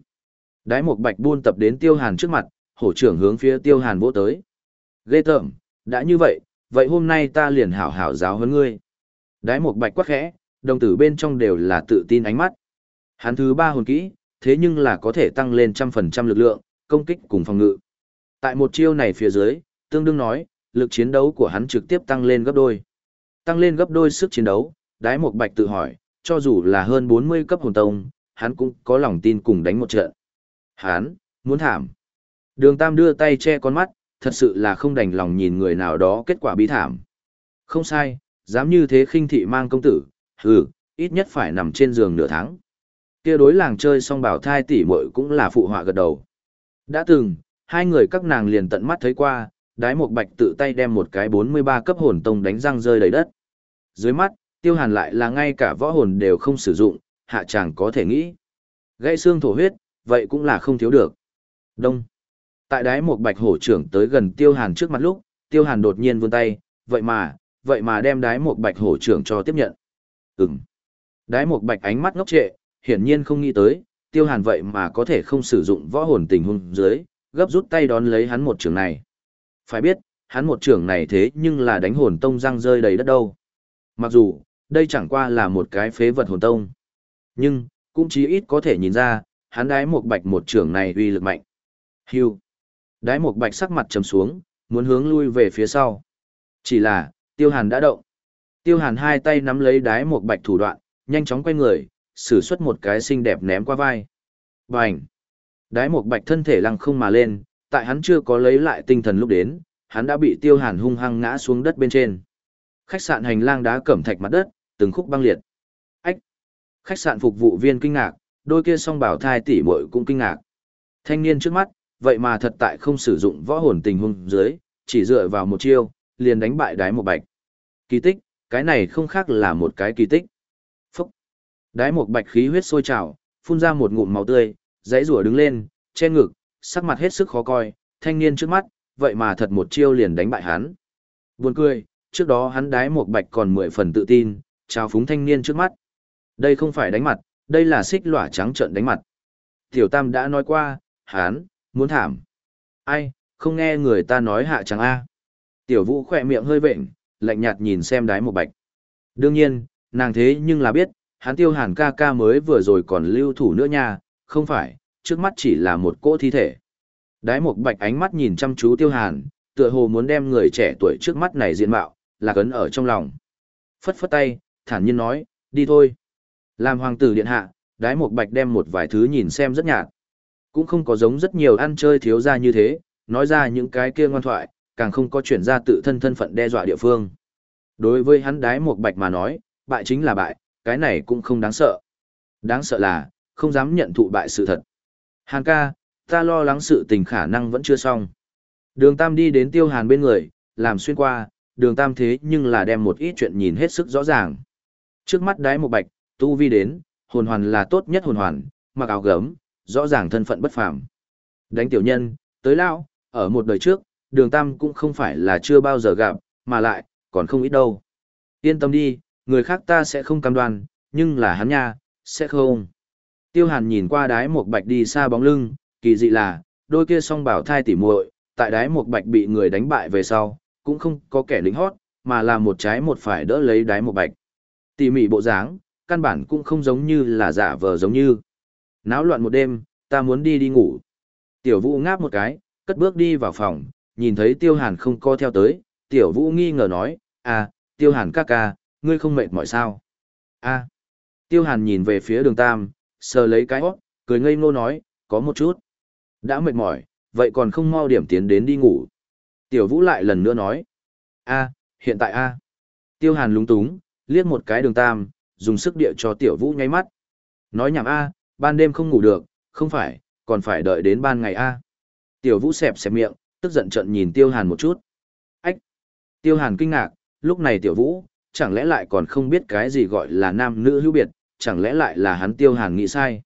Đái một bạch buôn tập đến tiêu hàn trước mặt, hổ trưởng hướng phía tiêu hàn vỗ tới. Ghê tởm, đã như vậy, vậy hôm nay ta liền hảo hảo giáo hơn ngươi. Đái một bạch quắc khẽ, đồng tử bên trong đều là tự tin ánh mắt. Hắn thứ ba hồn kỹ, thế nhưng là có thể tăng lên trăm phần trăm lực lượng, công kích cùng phòng ngự. Tại một chiêu này phía dưới, tương đương nói, lực chiến đấu của hắn trực tiếp tăng lên gấp đôi. Tăng lên gấp đôi sức chiến đấu, đái một bạch tự hỏi, cho dù là hơn 40 cấp hồn tông, hắn cũng có lòng tin cùng đánh một trận. Hắn, muốn thảm. Đường Tam đưa tay che con mắt, thật sự là không đành lòng nhìn người nào đó kết quả bi thảm. Không sai, dám như thế khinh thị mang công tử, hừ, ít nhất phải nằm trên giường nửa tháng. Kia đối làng chơi xong bảo thai tỷ muội cũng là phụ họa gật đầu. Đã từng, hai người các nàng liền tận mắt thấy qua, đái một bạch tự tay đem một cái 43 cấp hồn tông đánh răng rơi đầy đất. Dưới mắt, tiêu hàn lại là ngay cả võ hồn đều không sử dụng, hạ chàng có thể nghĩ. Gãy xương thổ huyết, vậy cũng là không thiếu được. Đông. Tại đái một bạch hổ trưởng tới gần tiêu hàn trước mặt lúc, tiêu hàn đột nhiên vươn tay, vậy mà, vậy mà đem đái một bạch hổ trưởng cho tiếp nhận. Ừm. Đái một bạch ánh mắt ngốc trệ, hiển nhiên không nghĩ tới, tiêu hàn vậy mà có thể không sử dụng võ hồn tình huống dưới, gấp rút tay đón lấy hắn một trường này. Phải biết, hắn một trường này thế nhưng là đánh hồn tông răng rơi đầy đất đâu. Mặc dù, đây chẳng qua là một cái phế vật hồn tông. Nhưng, cũng chí ít có thể nhìn ra, hắn đái một bạch một trường này uy lực mạnh. Hưu. Đái một bạch sắc mặt trầm xuống, muốn hướng lui về phía sau. Chỉ là, tiêu hàn đã động. Tiêu hàn hai tay nắm lấy đái một bạch thủ đoạn, nhanh chóng quay người, sử xuất một cái xinh đẹp ném qua vai. Bành! Đái một bạch thân thể lăng không mà lên, tại hắn chưa có lấy lại tinh thần lúc đến, hắn đã bị tiêu hàn hung hăng ngã xuống đất bên trên. Khách sạn hành lang đá cẩm thạch mặt đất, từng khúc băng liệt. Ách! Khách sạn phục vụ viên kinh ngạc, đôi kia song bảo thai tỷ muội cũng kinh ngạc. Thanh niên trước mắt, vậy mà thật tại không sử dụng võ hồn tình huống dưới, chỉ dựa vào một chiêu, liền đánh bại đái một bạch. Kỳ tích, cái này không khác là một cái kỳ tích. Phúc! Đái một bạch khí huyết sôi trào, phun ra một ngụm máu tươi, dãy rủa đứng lên, che ngực, sắc mặt hết sức khó coi, thanh niên trước mắt, vậy mà thật một chiêu liền đánh bại hắn. Buồn cười, trước đó hắn đái một bạch còn mười phần tự tin, chào phúng thanh niên trước mắt. Đây không phải đánh mặt, đây là xích lỏa trắng trợn đánh mặt. Tiểu Tam đã nói qua, hắn, muốn thảm. Ai, không nghe người ta nói hạ trắng A. Tiểu Vũ khỏe miệng hơi vệnh, lạnh nhạt nhìn xem đái một bạch. Đương nhiên, nàng thế nhưng là biết, hắn tiêu hàn ca ca mới vừa rồi còn lưu thủ nữa nha, không phải, trước mắt chỉ là một cỗ thi thể. Đái một bạch ánh mắt nhìn chăm chú tiêu hàn, tựa hồ muốn đem người trẻ tuổi trước mắt này diện mạo, là cấn ở trong lòng. Phất phất tay, thản nhiên nói, đi thôi. Làm hoàng tử điện hạ, đái một bạch đem một vài thứ nhìn xem rất nhạt. Cũng không có giống rất nhiều ăn chơi thiếu ra như thế, nói ra những cái kia ngoan thoại, càng không có chuyển ra tự thân thân phận đe dọa địa phương. Đối với hắn đái một bạch mà nói, bại chính là bại, cái này cũng không đáng sợ. Đáng sợ là, không dám nhận thụ bại sự thật. Hàn ca, ta lo lắng sự tình khả năng vẫn chưa xong. Đường Tam đi đến Tiêu Hàn bên người, làm xuyên qua, đường Tam thế nhưng là đem một ít chuyện nhìn hết sức rõ ràng. Trước mắt đái một bạch, tu vi đến, hồn hoàn là tốt nhất hồn hoàn, mặc áo gấm, rõ ràng thân phận bất phàm. Đánh tiểu nhân, tới lao, ở một đời trước, đường Tam cũng không phải là chưa bao giờ gặp, mà lại, còn không ít đâu. Yên tâm đi, người khác ta sẽ không cam đoan, nhưng là hắn nha, sẽ không. Tiêu Hàn nhìn qua đái một bạch đi xa bóng lưng, kỳ dị là, đôi kia song bảo thai tỉ muội, tại đái một bạch bị người đánh bại về sau, cũng không có kẻ lính hót, mà là một trái một phải đỡ lấy đái một bạch. Tỉ mỉ bộ dáng, căn bản cũng không giống như là giả vờ giống như. Náo loạn một đêm, ta muốn đi đi ngủ. Tiểu vũ ngáp một cái, cất bước đi vào phòng, nhìn thấy tiêu hàn không co theo tới, tiểu vũ nghi ngờ nói, à, tiêu hàn ca ca, ngươi không mệt mỏi sao? a tiêu hàn nhìn về phía đường tam, sờ lấy cái hót, cười ngây ngô nói, có một chút. Đã mệt mỏi, vậy còn không mau điểm tiến đến đi ngủ. Tiểu vũ lại lần nữa nói, a hiện tại a Tiêu hàn lúng túng, liếc một cái đường tam, dùng sức địa cho tiểu vũ nháy mắt. Nói nhảm a ban đêm không ngủ được, không phải, còn phải đợi đến ban ngày a Tiểu vũ xẹp xẹp miệng, tức giận trận nhìn tiêu hàn một chút. Ách! Tiêu hàn kinh ngạc, lúc này tiểu vũ, chẳng lẽ lại còn không biết cái gì gọi là nam nữ hữu biệt, chẳng lẽ lại là hắn tiêu hàn nghĩ sai.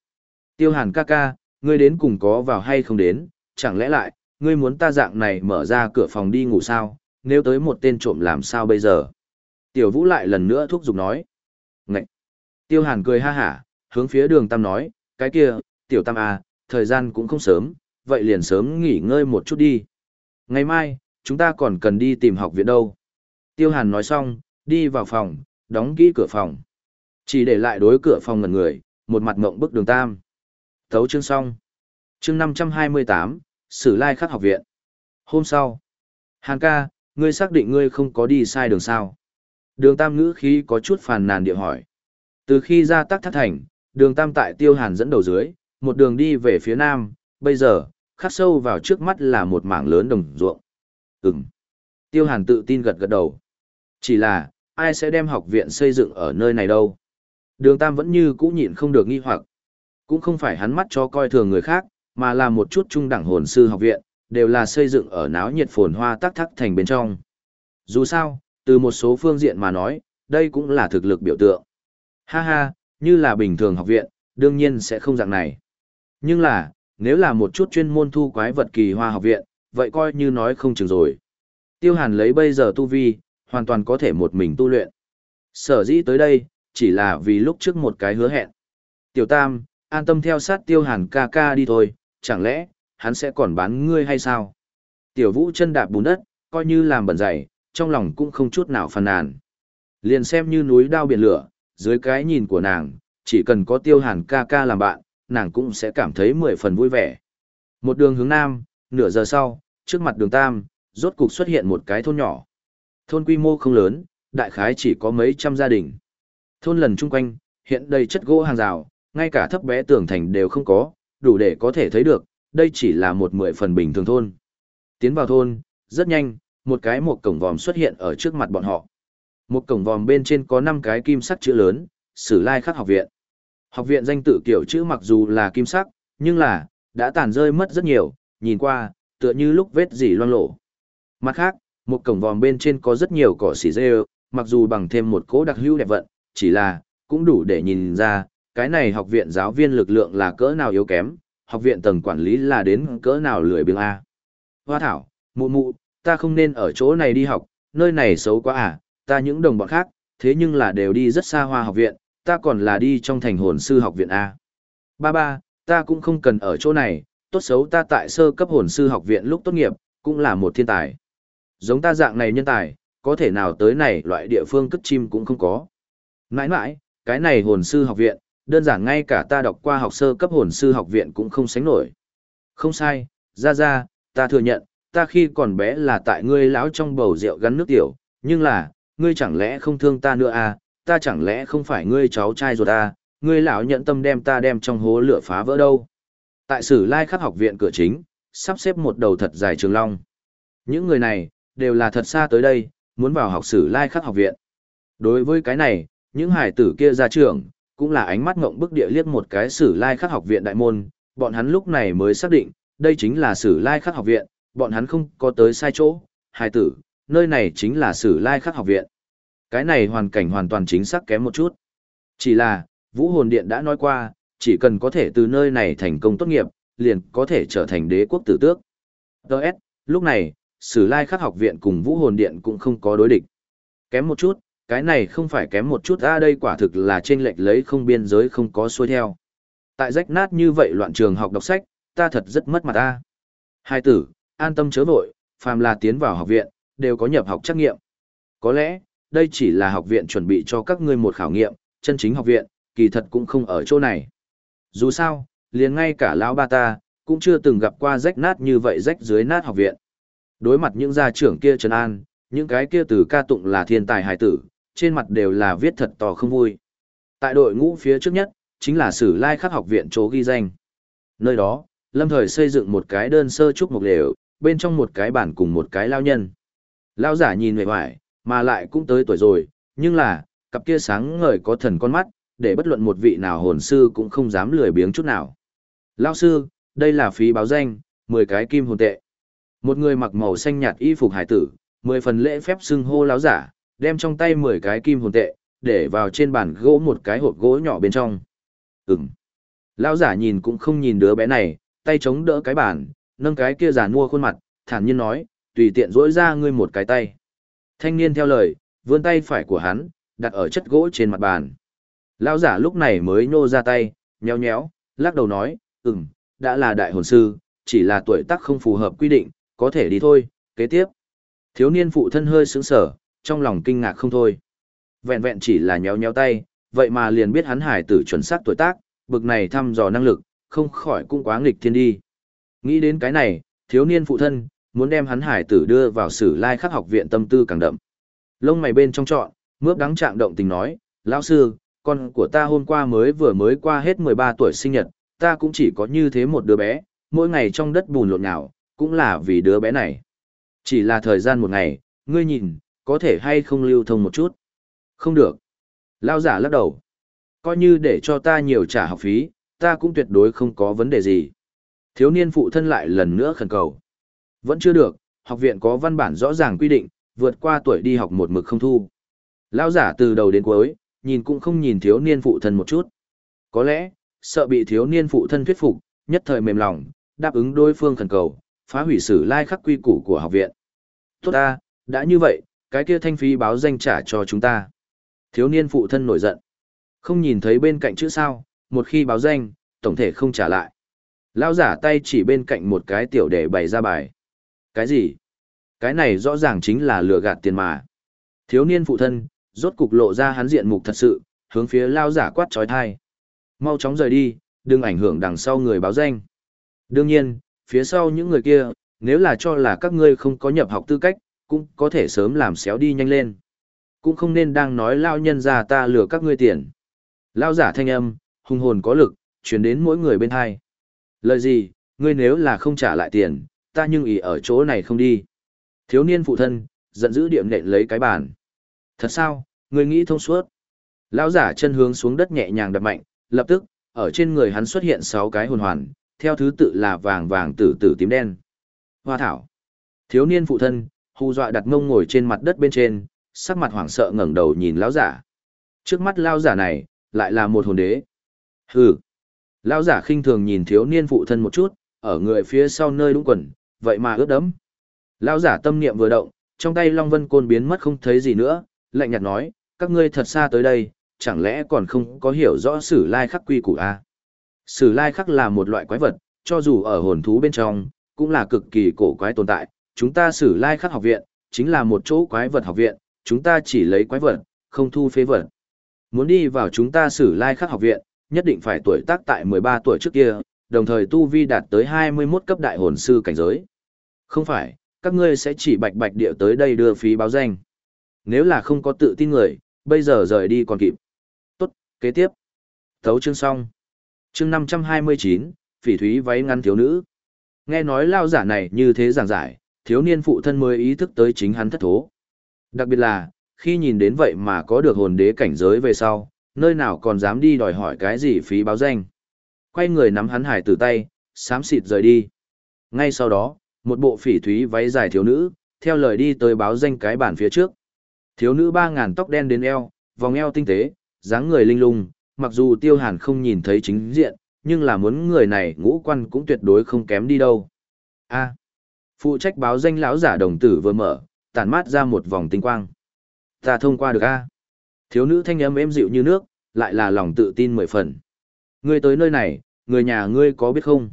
Tiêu hàn ca ca, ngươi đến cùng có vào hay không đến, chẳng lẽ lại, ngươi muốn ta dạng này mở ra cửa phòng đi ngủ sao, nếu tới một tên trộm làm sao bây giờ. Tiểu vũ lại lần nữa thúc giục nói. Ngậy! Tiêu hàn cười ha hả, hướng phía đường tam nói, cái kia, tiểu tam à, thời gian cũng không sớm, vậy liền sớm nghỉ ngơi một chút đi. Ngày mai, chúng ta còn cần đi tìm học viện đâu. Tiêu hàn nói xong, đi vào phòng, đóng kỹ cửa phòng. Chỉ để lại đối cửa phòng ngẩn người, một mặt ngộng bức đường tam. Thấu chương xong. Chương 528, Sử Lai Khắc học viện. Hôm sau. Hàn ca, ngươi xác định ngươi không có đi sai đường sao. Đường tam ngữ khí có chút phàn nàn địa hỏi. Từ khi ra tắc thất thành, đường tam tại tiêu hàn dẫn đầu dưới, một đường đi về phía nam, bây giờ, khắc sâu vào trước mắt là một mảng lớn đồng ruộng. Ừm. Tiêu hàn tự tin gật gật đầu. Chỉ là, ai sẽ đem học viện xây dựng ở nơi này đâu? Đường tam vẫn như cũ nhịn không được nghi hoặc. Cũng không phải hắn mắt cho coi thường người khác, mà là một chút trung đẳng hồn sư học viện, đều là xây dựng ở náo nhiệt phồn hoa tắc thắc thành bên trong. Dù sao, từ một số phương diện mà nói, đây cũng là thực lực biểu tượng. Ha ha, như là bình thường học viện, đương nhiên sẽ không dạng này. Nhưng là, nếu là một chút chuyên môn thu quái vật kỳ hoa học viện, vậy coi như nói không chừng rồi. Tiêu Hàn lấy bây giờ tu vi, hoàn toàn có thể một mình tu luyện. Sở dĩ tới đây, chỉ là vì lúc trước một cái hứa hẹn. Tiểu Tam, an tâm theo sát Tiêu Hàn ca ca đi thôi, chẳng lẽ, hắn sẽ còn bán ngươi hay sao? Tiểu Vũ chân đạp bùn đất, coi như làm bẩn dày, trong lòng cũng không chút nào phàn nàn. Liền xem như núi đao biển lửa, dưới cái nhìn của nàng, chỉ cần có Tiêu Hàn ca ca làm bạn, nàng cũng sẽ cảm thấy mười phần vui vẻ. Một đường hướng nam, nửa giờ sau, trước mặt đường Tam, rốt cục xuất hiện một cái thôn nhỏ. Thôn quy mô không lớn, đại khái chỉ có mấy trăm gia đình. Thôn lần chung quanh, hiện đầy chất gỗ hàng rào, ngay cả thấp bé tường thành đều không có, đủ để có thể thấy được, đây chỉ là một mười phần bình thường thôn. Tiến vào thôn, rất nhanh, một cái một cổng vòm xuất hiện ở trước mặt bọn họ. Một cổng vòm bên trên có 5 cái kim sắc chữ lớn, Sử Lai Khắc học viện. Học viện danh tự kiểu chữ mặc dù là kim sắc, nhưng là, đã tàn rơi mất rất nhiều, nhìn qua, tựa như lúc vết dỉ loang lộ. Mặt khác, một cổng vòm bên trên có rất nhiều cỏ xỉ rêu, mặc dù bằng thêm một cỗ đặc hữu đẹp vận, chỉ là, cũng đủ để nhìn ra, cái này học viện giáo viên lực lượng là cỡ nào yếu kém, học viện tầng quản lý là đến cỡ nào lười biếng A. Hoa thảo, mụ mụ, ta không nên ở chỗ này đi học, nơi này xấu quá à, ta những đồng bọn khác, thế nhưng là đều đi rất xa hoa học viện, ta còn là đi trong thành hồn sư học viện A. Ba ba, ta cũng không cần ở chỗ này, tốt xấu ta tại sơ cấp hồn sư học viện lúc tốt nghiệp, cũng là một thiên tài. Giống ta dạng này nhân tài, có thể nào tới này loại địa phương cất chim cũng không có. Nãi nãi, cái này hồn sư học viện, đơn giản ngay cả ta đọc qua học sơ cấp hồn sư học viện cũng không sánh nổi. Không sai, ra ra, ta thừa nhận, ta khi còn bé là tại ngươi lão trong bầu rượu gắn nước tiểu, nhưng là, ngươi chẳng lẽ không thương ta nữa à, ta chẳng lẽ không phải ngươi cháu trai ruột à, ngươi lão nhận tâm đem ta đem trong hố lửa phá vỡ đâu. Tại sử lai khắc học viện cửa chính, sắp xếp một đầu thật dài trường long. Những người này, đều là thật xa tới đây, muốn vào học sử lai khắc học viện. Đối với cái này, những hải tử kia ra trường, cũng là ánh mắt ngộng bức địa liếc một cái sử lai khắc học viện đại môn, bọn hắn lúc này mới xác định, đây chính là sử lai khắc học viện, bọn hắn không có tới sai chỗ, hai tử, nơi này chính là sử lai khắc học viện. Cái này hoàn cảnh hoàn toàn chính xác kém một chút. Chỉ là, Vũ Hồn Điện đã nói qua, chỉ cần có thể từ nơi này thành công tốt nghiệp, liền có thể trở thành đế quốc tử tước. Đợt, lúc này, Sử Lai Khắc học viện cùng Vũ Hồn Điện cũng không có đối địch. Kém một chút, cái này không phải kém một chút a đây quả thực là trên lệch lấy không biên giới không có xuôi theo. Tại rách nát như vậy loạn trường học đọc sách, ta thật rất mất mặt ta. Hai tử, an tâm chớ vội, phàm là tiến vào học viện, đều có nhập học trắc nghiệm. Có lẽ, đây chỉ là học viện chuẩn bị cho các ngươi một khảo nghiệm, chân chính học viện, kỳ thật cũng không ở chỗ này. Dù sao, liền ngay cả lão ba ta, cũng chưa từng gặp qua rách nát như vậy rách dưới nát học viện. Đối mặt những gia trưởng kia trấn an, những cái kia từ ca tụng là thiên tài hải tử, trên mặt đều là viết thật to không vui. Tại đội ngũ phía trước nhất, chính là Sử Lai Khắc học viện chỗ ghi danh. Nơi đó, Lâm Thời xây dựng một cái đơn sơ trúc mục lều, bên trong một cái bản cùng một cái lao nhân. Lao giả nhìn vẻ hoài, mà lại cũng tới tuổi rồi, nhưng là, cặp kia sáng ngời có thần con mắt, để bất luận một vị nào hồn sư cũng không dám lười biếng chút nào. Lao sư, đây là phí báo danh, 10 cái kim hồn tệ. Một người mặc màu xanh nhạt y phục hải tử, 10 phần lễ phép xưng hô lao giả, đem trong tay 10 cái kim hồn tệ, để vào trên bàn gỗ một cái hộp gỗ nhỏ bên trong. Ừm. Lão giả nhìn cũng không nhìn đứa bé này, tay chống đỡ cái bàn, nâng cái kia giả mua khuôn mặt, thản nhiên nói, tùy tiện rỗi ra ngươi một cái tay. Thanh niên theo lời, vươn tay phải của hắn, đặt ở chất gỗ trên mặt bàn. Lão giả lúc này mới nhô ra tay, nhéo nhéo, lắc đầu nói, ừm, đã là đại hồn sư, chỉ là tuổi tác không phù hợp quy định, có thể đi thôi, kế tiếp. Thiếu niên phụ thân hơi sững sở, trong lòng kinh ngạc không thôi. Vẹn vẹn chỉ là nhéo nhéo tay, vậy mà liền biết hắn hải tử chuẩn xác tuổi tác, bực này thăm dò năng lực, không khỏi cũng quá nghịch thiên đi. Nghĩ đến cái này, thiếu niên phụ thân, muốn đem hắn hải tử đưa vào sử lai khắc học viện tâm tư càng đậm. Lông mày bên trong trọn, mướp đắng trạng động tình nói, lão sư, con của ta hôm qua mới vừa mới qua hết 13 tuổi sinh nhật, ta cũng chỉ có như thế một đứa bé, mỗi ngày trong đất bùn lộn nhào, cũng là vì đứa bé này. Chỉ là thời gian một ngày, ngươi nhìn, có thể hay không lưu thông một chút. Không được. Lao giả lắc đầu. Coi như để cho ta nhiều trả học phí, ta cũng tuyệt đối không có vấn đề gì. Thiếu niên phụ thân lại lần nữa khẩn cầu. Vẫn chưa được, học viện có văn bản rõ ràng quy định, vượt qua tuổi đi học một mực không thu. Lao giả từ đầu đến cuối, nhìn cũng không nhìn thiếu niên phụ thân một chút. Có lẽ, sợ bị thiếu niên phụ thân thuyết phục, nhất thời mềm lòng, đáp ứng đối phương khẩn cầu, phá hủy sử lai khắc quy củ của học viện. Tốt ta, đã như vậy, cái kia thanh phí báo danh trả cho chúng ta. Thiếu niên phụ thân nổi giận. Không nhìn thấy bên cạnh chữ sao, một khi báo danh, tổng thể không trả lại. Lao giả tay chỉ bên cạnh một cái tiểu để bày ra bài. Cái gì? Cái này rõ ràng chính là lừa gạt tiền mà. Thiếu niên phụ thân, rốt cục lộ ra hắn diện mục thật sự, hướng phía lao giả quát trói thai. Mau chóng rời đi, đừng ảnh hưởng đằng sau người báo danh. Đương nhiên, phía sau những người kia, nếu là cho là các ngươi không có nhập học tư cách, cũng có thể sớm làm xéo đi nhanh lên. Cũng không nên đang nói lao nhân ra ta lừa các ngươi tiền. Lao giả thanh âm, hùng hồn có lực, chuyển đến mỗi người bên hai. Lời gì, ngươi nếu là không trả lại tiền, ta nhưng ý ở chỗ này không đi. Thiếu niên phụ thân, giận dữ điểm nện lấy cái bàn. Thật sao, ngươi nghĩ thông suốt. Lão giả chân hướng xuống đất nhẹ nhàng đập mạnh, lập tức, ở trên người hắn xuất hiện 6 cái hồn hoàn, theo thứ tự là vàng vàng tử tử tím đen. Hoa thảo. Thiếu niên phụ thân, hù dọa đặt mông ngồi trên mặt đất bên trên, sắc mặt hoảng sợ ngẩng đầu nhìn lão giả. Trước mắt lão giả này, lại là một hồn đế. Hừ. Lão giả khinh thường nhìn thiếu niên phụ thân một chút, ở người phía sau nơi đúng quần, vậy mà ướt đẫm. Lão giả tâm niệm vừa động, trong tay Long Vân Côn biến mất không thấy gì nữa, lạnh nhạt nói, các ngươi thật xa tới đây, chẳng lẽ còn không có hiểu rõ sử lai khắc quy củ a? Sử lai khắc là một loại quái vật, cho dù ở hồn thú bên trong, cũng là cực kỳ cổ quái tồn tại. Chúng ta sử lai khắc học viện, chính là một chỗ quái vật học viện, chúng ta chỉ lấy quái vật, không thu phế vật. Muốn đi vào chúng ta sử lai khắc học viện, nhất định phải tuổi tác tại 13 tuổi trước kia, đồng thời tu vi đạt tới 21 cấp đại hồn sư cảnh giới. Không phải, các ngươi sẽ chỉ bạch bạch địa tới đây đưa phí báo danh. Nếu là không có tự tin người, bây giờ rời đi còn kịp. Tốt, kế tiếp. Thấu chương xong. Chương 529, phỉ thúy váy ngắn thiếu nữ. Nghe nói lao giả này như thế giảng giải, thiếu niên phụ thân mới ý thức tới chính hắn thất thố. Đặc biệt là, khi nhìn đến vậy mà có được hồn đế cảnh giới về sau, nơi nào còn dám đi đòi hỏi cái gì phí báo danh. Quay người nắm hắn hải từ tay, xám xịt rời đi. Ngay sau đó, một bộ phỉ thúy váy dài thiếu nữ, theo lời đi tới báo danh cái bản phía trước. Thiếu nữ ba ngàn tóc đen đến eo, vòng eo tinh tế, dáng người linh lung, mặc dù tiêu hàn không nhìn thấy chính diện, nhưng là muốn người này ngũ quan cũng tuyệt đối không kém đi đâu. A. phụ trách báo danh lão giả đồng tử vừa mở, tản mát ra một vòng tinh quang. Ta thông qua được a. Thiếu nữ thanh âm êm dịu như nước, lại là lòng tự tin mười phần. Ngươi tới nơi này, người nhà ngươi có biết không?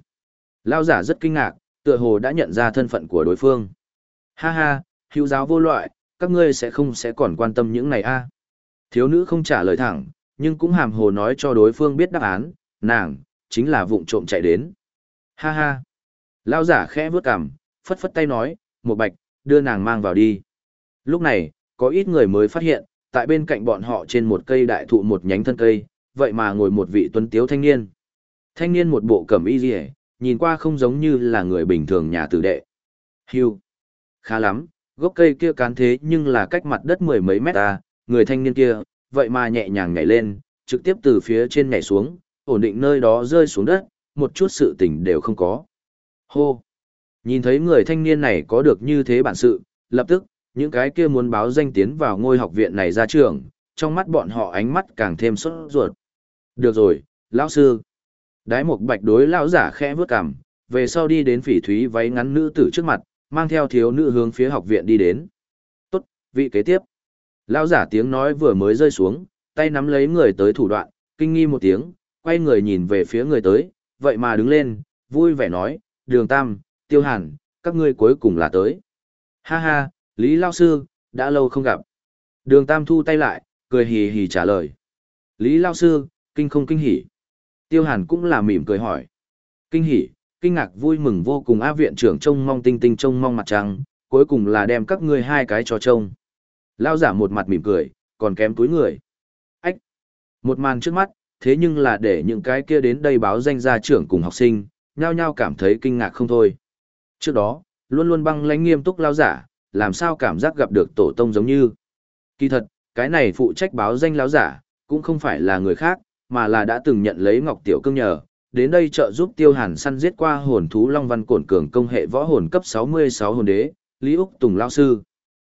lao giả rất kinh ngạc, tựa hồ đã nhận ra thân phận của đối phương. Ha ha, hữu giáo vô loại, các ngươi sẽ không sẽ còn quan tâm những này a. Thiếu nữ không trả lời thẳng, nhưng cũng hàm hồ nói cho đối phương biết đáp án, nàng, chính là vụng trộm chạy đến. Ha ha. lao giả khẽ vướt cằm, phất phất tay nói, một bạch, đưa nàng mang vào đi. Lúc này, có ít người mới phát hiện, tại bên cạnh bọn họ trên một cây đại thụ một nhánh thân cây, vậy mà ngồi một vị tuấn tiếu thanh niên. Thanh niên một bộ cẩm y rìa, nhìn qua không giống như là người bình thường nhà tử đệ. Hưu. Khá lắm, gốc cây kia cán thế nhưng là cách mặt đất mười mấy mét ta, người thanh niên kia, vậy mà nhẹ nhàng nhảy lên, trực tiếp từ phía trên nhảy xuống, ổn định nơi đó rơi xuống đất, một chút sự tình đều không có. Hô! Nhìn thấy người thanh niên này có được như thế bản sự, lập tức, những cái kia muốn báo danh tiến vào ngôi học viện này ra trường, trong mắt bọn họ ánh mắt càng thêm sốt ruột. Được rồi, lão sư. Đái một bạch đối lão giả khẽ vướt cằm, về sau đi đến phỉ thúy váy ngắn nữ tử trước mặt, mang theo thiếu nữ hướng phía học viện đi đến. Tốt, vị kế tiếp. Lão giả tiếng nói vừa mới rơi xuống, tay nắm lấy người tới thủ đoạn, kinh nghi một tiếng, quay người nhìn về phía người tới, vậy mà đứng lên, vui vẻ nói, đường tam, tiêu hàn, các ngươi cuối cùng là tới. Ha ha, Lý Lao Sư, đã lâu không gặp. Đường tam thu tay lại, cười hì hì trả lời. Lý Lao Sư, kinh không kinh hỉ. Tiêu hàn cũng là mỉm cười hỏi. Kinh hỉ, kinh ngạc vui mừng vô cùng Á viện trưởng trông mong tinh tinh trông mong mặt trăng, cuối cùng là đem các ngươi hai cái cho trông. Lao giả một mặt mỉm cười, còn kém túi người. Ách! Một màn trước mắt, thế nhưng là để những cái kia đến đây báo danh gia trưởng cùng học sinh, nhao nhao cảm thấy kinh ngạc không thôi. Trước đó, luôn luôn băng lãnh nghiêm túc lao giả, làm sao cảm giác gặp được tổ tông giống như. Kỳ thật, cái này phụ trách báo danh lão giả, cũng không phải là người khác, mà là đã từng nhận lấy Ngọc Tiểu Cương nhờ, đến đây trợ giúp Tiêu Hàn săn giết qua hồn thú Long Văn Cổn Cường công hệ võ hồn cấp 66 hồn đế, Lý Úc Tùng lao sư.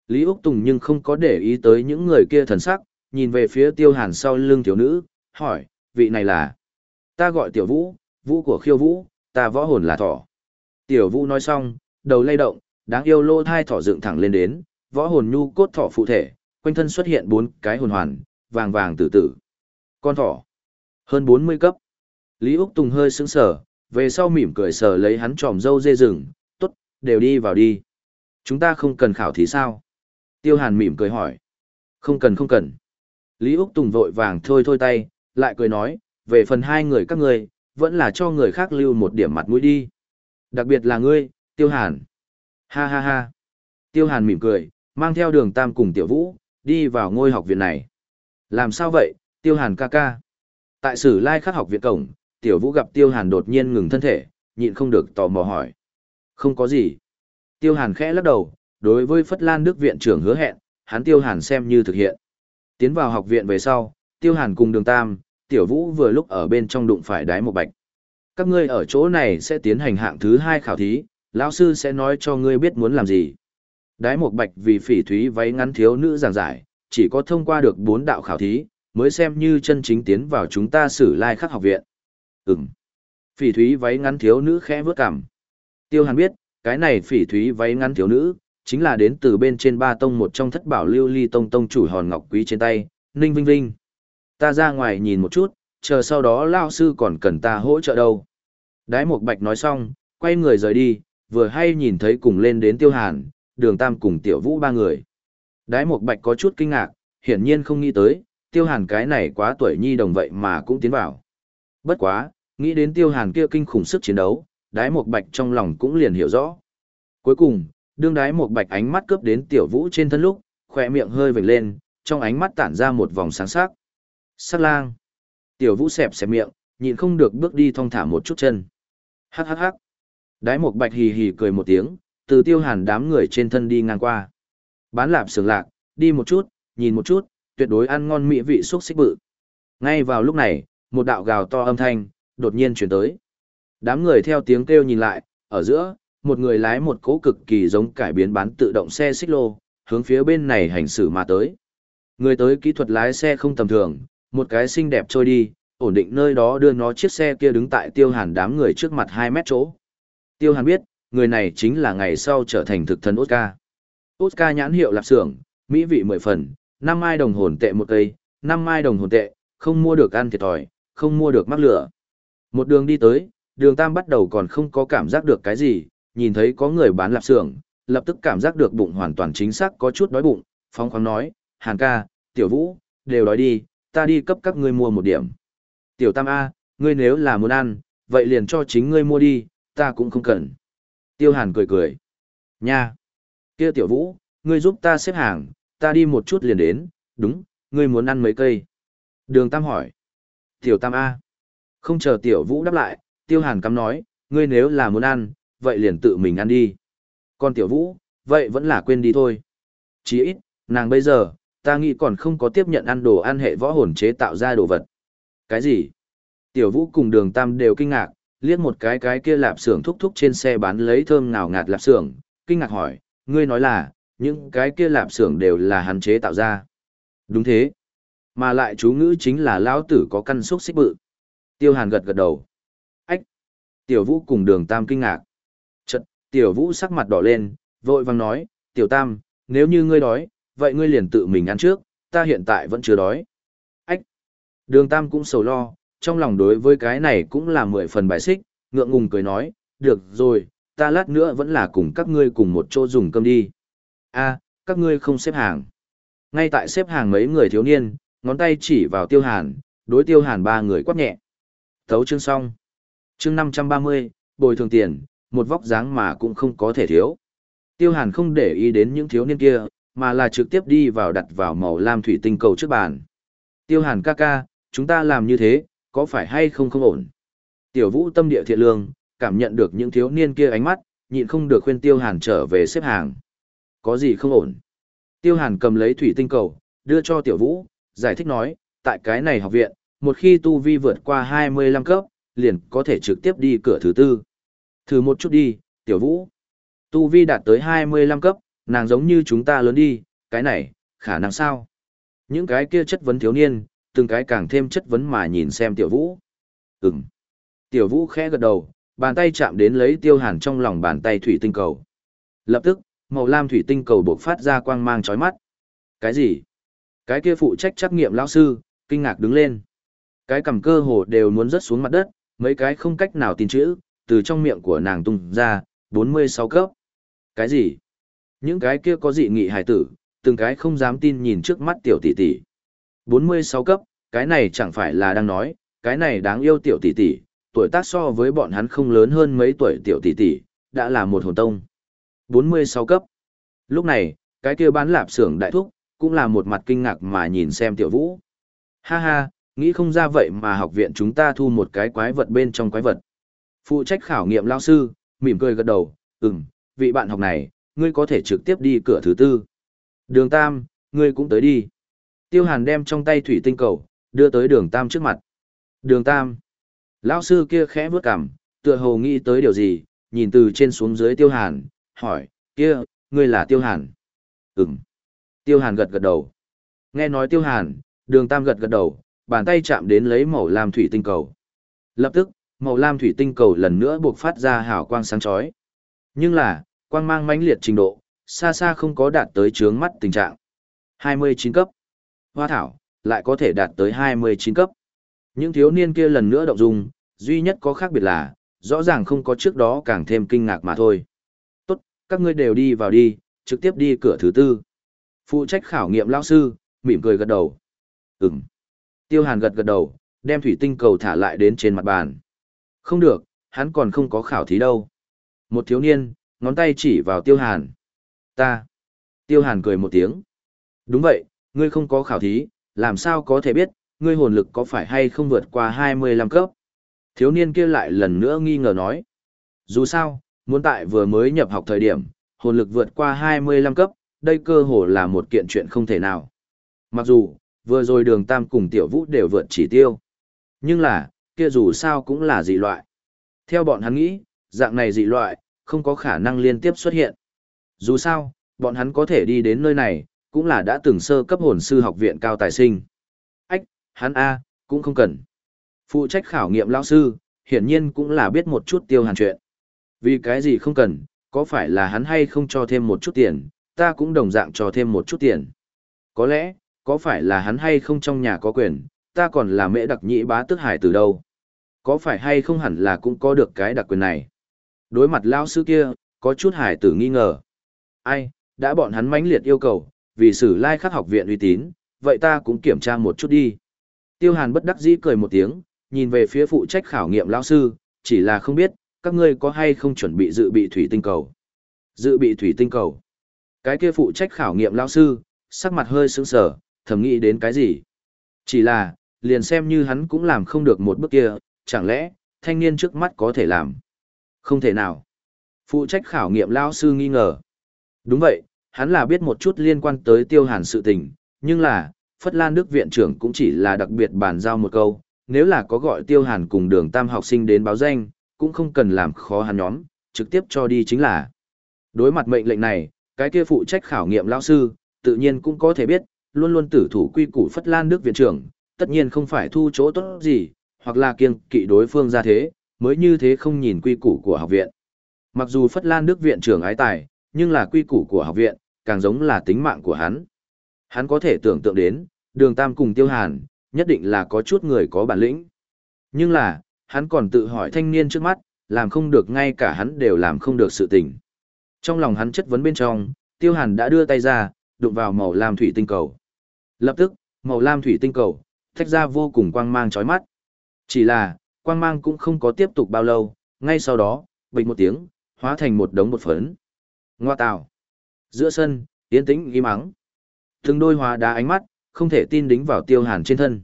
Lý Úc Tùng nhưng không có để ý tới những người kia thần sắc, nhìn về phía Tiêu Hàn sau lưng tiểu nữ, hỏi, vị này là? Ta gọi tiểu vũ, vũ của khiêu vũ, ta võ hồn là thỏ. Tiểu vũ nói xong, đầu lay động, đáng yêu lô thai thỏ dựng thẳng lên đến, võ hồn nhu cốt thỏ phụ thể, quanh thân xuất hiện bốn cái hồn hoàn, vàng vàng tử tử. Con thỏ, hơn 40 cấp. Lý Úc Tùng hơi sững sờ, về sau mỉm cười sờ lấy hắn tròm dâu dê rừng, tốt, đều đi vào đi. Chúng ta không cần khảo thí sao? Tiêu Hàn mỉm cười hỏi. Không cần không cần. Lý Úc Tùng vội vàng thôi thôi tay, lại cười nói, về phần hai người các ngươi, vẫn là cho người khác lưu một điểm mặt mũi đi. Đặc biệt là ngươi, Tiêu Hàn. Ha ha ha. Tiêu Hàn mỉm cười, mang theo đường tam cùng Tiểu Vũ, đi vào ngôi học viện này. Làm sao vậy, Tiêu Hàn ca ca? Tại sử lai khắc học viện cổng, Tiểu Vũ gặp Tiêu Hàn đột nhiên ngừng thân thể, nhịn không được tò mò hỏi. Không có gì. Tiêu Hàn khẽ lắc đầu, đối với Phất Lan Đức viện trưởng hứa hẹn, hắn Tiêu Hàn xem như thực hiện. Tiến vào học viện về sau, Tiêu Hàn cùng đường tam, Tiểu Vũ vừa lúc ở bên trong đụng phải đái một bạch. Các ngươi ở chỗ này sẽ tiến hành hạng thứ hai khảo thí, lão sư sẽ nói cho ngươi biết muốn làm gì. Đái một bạch vì phỉ thúy váy ngắn thiếu nữ giảng giải, chỉ có thông qua được bốn đạo khảo thí, mới xem như chân chính tiến vào chúng ta sử lai khắc học viện. Ừm. Phỉ thúy váy ngắn thiếu nữ khẽ vớt cằm. Tiêu Hàn biết, cái này phỉ thúy váy ngắn thiếu nữ, chính là đến từ bên trên ba tông một trong thất bảo lưu ly tông tông chủ hòn ngọc quý trên tay, Ninh Vinh Vinh. Ta ra ngoài nhìn một chút, chờ sau đó lao sư còn cần ta hỗ trợ đâu. Đái một bạch nói xong, quay người rời đi, vừa hay nhìn thấy cùng lên đến tiêu hàn, đường tam cùng tiểu vũ ba người. Đái một bạch có chút kinh ngạc, hiển nhiên không nghĩ tới, tiêu hàn cái này quá tuổi nhi đồng vậy mà cũng tiến vào. Bất quá, nghĩ đến tiêu hàn kia kinh khủng sức chiến đấu, đái một bạch trong lòng cũng liền hiểu rõ. Cuối cùng, đương đái một bạch ánh mắt cướp đến tiểu vũ trên thân lúc, khỏe miệng hơi vểnh lên, trong ánh mắt tản ra một vòng sáng sắc. Sắc lang. Tiểu vũ xẹp xẹp miệng, nhịn không được bước đi thong thả một chút chân. Hắc hắc hắc. Đái một bạch hì hì cười một tiếng, từ tiêu hàn đám người trên thân đi ngang qua. Bán lạp sườn lạc, Đi một chút, nhìn một chút, tuyệt đối ăn ngon mỹ vị xúc xích bự. Ngay vào lúc này, một đạo gào to âm thanh, đột nhiên chuyển tới. Đám người theo tiếng kêu nhìn lại, ở giữa, một người lái một cỗ cực kỳ giống cải biến bán tự động xe xích lô, hướng phía bên này hành xử mà tới. Người tới kỹ thuật lái xe không tầm thường, một cái xinh đẹp trôi đi, ổn định nơi đó đưa nó chiếc xe kia đứng tại tiêu hàn đám người trước mặt 2 mét chỗ. Tiêu hàn biết, người này chính là ngày sau trở thành thực thần Oscar. Oscar nhãn hiệu lạp xưởng, mỹ vị mười phần, năm mai đồng hồn tệ một cây, năm mai đồng hồn tệ, không mua được ăn thiệt thòi, không mua được mắc lửa. Một đường đi tới, đường tam bắt đầu còn không có cảm giác được cái gì, nhìn thấy có người bán lạp xưởng, lập tức cảm giác được bụng hoàn toàn chính xác có chút đói bụng, phóng khoáng nói, hàn ca, tiểu vũ, đều đói đi, ta đi cấp các ngươi mua một điểm. Tiểu tam A, ngươi nếu là muốn ăn, vậy liền cho chính ngươi mua đi, ta cũng không cần. Tiêu hàn cười cười. Nha! kia tiểu vũ, ngươi giúp ta xếp hàng, ta đi một chút liền đến, đúng, ngươi muốn ăn mấy cây. Đường tam hỏi. Tiểu tam A. Không chờ tiểu vũ đáp lại, tiêu hàn cắm nói, ngươi nếu là muốn ăn, vậy liền tự mình ăn đi. Còn tiểu vũ, vậy vẫn là quên đi thôi. Chỉ ít, nàng bây giờ, ta nghĩ còn không có tiếp nhận ăn đồ ăn hệ võ hồn chế tạo ra đồ vật. Cái gì? Tiểu vũ cùng đường tam đều kinh ngạc, liếc một cái cái kia lạp xưởng thúc thúc trên xe bán lấy thơm ngào ngạt lạp xưởng, kinh ngạc hỏi, ngươi nói là, những cái kia lạp xưởng đều là hắn chế tạo ra. Đúng thế. Mà lại chú ngữ chính là lão tử có căn xúc xích bự. Tiêu hàn gật gật đầu. Ách! Tiểu vũ cùng đường tam kinh ngạc. Chật, tiểu vũ sắc mặt đỏ lên, vội vàng nói, tiểu tam, nếu như ngươi đói, vậy ngươi liền tự mình ăn trước, ta hiện tại vẫn chưa đói. Ách! Đường tam cũng sầu lo, trong lòng đối với cái này cũng là mười phần bài xích, ngượng ngùng cười nói, được rồi, ta lát nữa vẫn là cùng các ngươi cùng một chỗ dùng cơm đi. a các ngươi không xếp hàng. Ngay tại xếp hàng mấy người thiếu niên, ngón tay chỉ vào tiêu hàn, đối tiêu hàn ba người quát nhẹ. Thấu chương xong. Chương 530, bồi thường tiền, một vóc dáng mà cũng không có thể thiếu. Tiêu hàn không để ý đến những thiếu niên kia, mà là trực tiếp đi vào đặt vào màu lam thủy tinh cầu trước bàn. Tiêu hàn ca ca, chúng ta làm như thế, có phải hay không không ổn? Tiểu vũ tâm địa thiện lương, cảm nhận được những thiếu niên kia ánh mắt, nhịn không được khuyên tiêu hàn trở về xếp hàng. Có gì không ổn? Tiêu hàn cầm lấy thủy tinh cầu, đưa cho tiểu vũ, giải thích nói, tại cái này học viện, một khi tu vi vượt qua 25 cấp, liền có thể trực tiếp đi cửa thứ tư. Thử một chút đi, tiểu vũ. Tu vi đạt tới 25 cấp, nàng giống như chúng ta lớn đi, cái này, khả năng sao? Những cái kia chất vấn thiếu niên, từng cái càng thêm chất vấn mà nhìn xem tiểu vũ. Ừm. Tiểu vũ khẽ gật đầu, bàn tay chạm đến lấy tiêu hàn trong lòng bàn tay thủy tinh cầu. Lập tức, màu lam thủy tinh cầu bộc phát ra quang mang chói mắt. Cái gì? Cái kia phụ trách trắc nghiệm lão sư, kinh ngạc đứng lên. Cái cầm cơ hồ đều muốn rớt xuống mặt đất, mấy cái không cách nào tin chữ, từ trong miệng của nàng tung ra, 46 cấp. Cái gì? Những cái kia có dị nghị hài tử, từng cái không dám tin nhìn trước mắt tiểu tỷ tỷ. 46 cấp, cái này chẳng phải là đang nói, cái này đáng yêu tiểu tỷ tỷ, tuổi tác so với bọn hắn không lớn hơn mấy tuổi tiểu tỷ tỷ, đã là một hồn tông. 46 cấp. Lúc này, cái kia bán lạp xưởng đại thúc, cũng là một mặt kinh ngạc mà nhìn xem tiểu vũ. Ha ha, nghĩ không ra vậy mà học viện chúng ta thu một cái quái vật bên trong quái vật. Phụ trách khảo nghiệm lao sư, mỉm cười gật đầu, ừm, vị bạn học này, ngươi có thể trực tiếp đi cửa thứ tư. Đường Tam, ngươi cũng tới đi. Tiêu Hàn đem trong tay thủy tinh cầu, đưa tới đường Tam trước mặt. Đường Tam. Lão sư kia khẽ bước cằm, tựa hồ nghĩ tới điều gì, nhìn từ trên xuống dưới Tiêu Hàn, hỏi, kia, ngươi là Tiêu Hàn. Ừm. Tiêu Hàn gật gật đầu. Nghe nói Tiêu Hàn, đường Tam gật gật đầu, bàn tay chạm đến lấy màu lam thủy tinh cầu. Lập tức, màu lam thủy tinh cầu lần nữa buộc phát ra hào quang sáng chói. Nhưng là, quang mang mãnh liệt trình độ, xa xa không có đạt tới chướng mắt tình trạng. 29 cấp. Hoa thảo, lại có thể đạt tới 29 cấp. Những thiếu niên kia lần nữa động dung, duy nhất có khác biệt là, rõ ràng không có trước đó càng thêm kinh ngạc mà thôi. Tốt, các ngươi đều đi vào đi, trực tiếp đi cửa thứ tư. Phụ trách khảo nghiệm lão sư, mỉm cười gật đầu. Ừm. Tiêu Hàn gật gật đầu, đem thủy tinh cầu thả lại đến trên mặt bàn. Không được, hắn còn không có khảo thí đâu. Một thiếu niên, ngón tay chỉ vào Tiêu Hàn. Ta. Tiêu Hàn cười một tiếng. Đúng vậy, ngươi không có khảo thí, làm sao có thể biết, ngươi hồn lực có phải hay không vượt qua 25 cấp. Thiếu niên kia lại lần nữa nghi ngờ nói. Dù sao, muốn tại vừa mới nhập học thời điểm, hồn lực vượt qua 25 cấp, đây cơ hồ là một kiện chuyện không thể nào. Mặc dù, vừa rồi đường tam cùng tiểu vũ đều vượt chỉ tiêu. Nhưng là, kia dù sao cũng là dị loại. Theo bọn hắn nghĩ, dạng này dị loại, không có khả năng liên tiếp xuất hiện. Dù sao, bọn hắn có thể đi đến nơi này, cũng là đã từng sơ cấp hồn sư học viện cao tài sinh. Ách, hắn A, cũng không cần. Phụ trách khảo nghiệm lão sư, hiển nhiên cũng là biết một chút tiêu hàn chuyện. Vì cái gì không cần, có phải là hắn hay không cho thêm một chút tiền, ta cũng đồng dạng cho thêm một chút tiền. Có lẽ, có phải là hắn hay không trong nhà có quyền, ta còn là mẹ đặc nhĩ bá tức hải từ đâu. Có phải hay không hẳn là cũng có được cái đặc quyền này. Đối mặt lão sư kia, có chút hải tử nghi ngờ. Ai, đã bọn hắn mãnh liệt yêu cầu, vì sử lai khắc học viện uy tín, vậy ta cũng kiểm tra một chút đi. Tiêu hàn bất đắc dĩ cười một tiếng, nhìn về phía phụ trách khảo nghiệm lão sư, chỉ là không biết, các ngươi có hay không chuẩn bị dự bị thủy tinh cầu. Dự bị thủy tinh cầu. Cái kia phụ trách khảo nghiệm lão sư, sắc mặt hơi sững sờ, thầm nghĩ đến cái gì. Chỉ là, liền xem như hắn cũng làm không được một bước kia, chẳng lẽ, thanh niên trước mắt có thể làm. Không thể nào. Phụ trách khảo nghiệm lão sư nghi ngờ. Đúng vậy, hắn là biết một chút liên quan tới tiêu hàn sự tình, nhưng là, Phất Lan Đức viện trưởng cũng chỉ là đặc biệt bàn giao một câu, nếu là có gọi tiêu hàn cùng đường tam học sinh đến báo danh, cũng không cần làm khó hắn nhóm, trực tiếp cho đi chính là. Đối mặt mệnh lệnh này, cái kia phụ trách khảo nghiệm lão sư, tự nhiên cũng có thể biết, luôn luôn tử thủ quy củ Phất Lan Đức viện trưởng, tất nhiên không phải thu chỗ tốt gì, hoặc là kiêng kỵ đối phương ra thế, mới như thế không nhìn quy củ của học viện. Mặc dù Phất Lan Đức viện trưởng ái tài, nhưng là quy củ của học viện, càng giống là tính mạng của hắn. Hắn có thể tưởng tượng đến, đường tam cùng tiêu hàn, nhất định là có chút người có bản lĩnh. Nhưng là, hắn còn tự hỏi thanh niên trước mắt, làm không được ngay cả hắn đều làm không được sự tình. Trong lòng hắn chất vấn bên trong, tiêu hàn đã đưa tay ra, đụng vào màu lam thủy tinh cầu. Lập tức, màu lam thủy tinh cầu, thách ra vô cùng quang mang chói mắt. Chỉ là, quang mang cũng không có tiếp tục bao lâu, ngay sau đó, bình một tiếng, hóa thành một đống bột phấn. Ngoa tạo. Giữa sân, yên tĩnh im mắng. Từng đôi hóa đá ánh mắt, không thể tin đính vào tiêu hàn trên thân.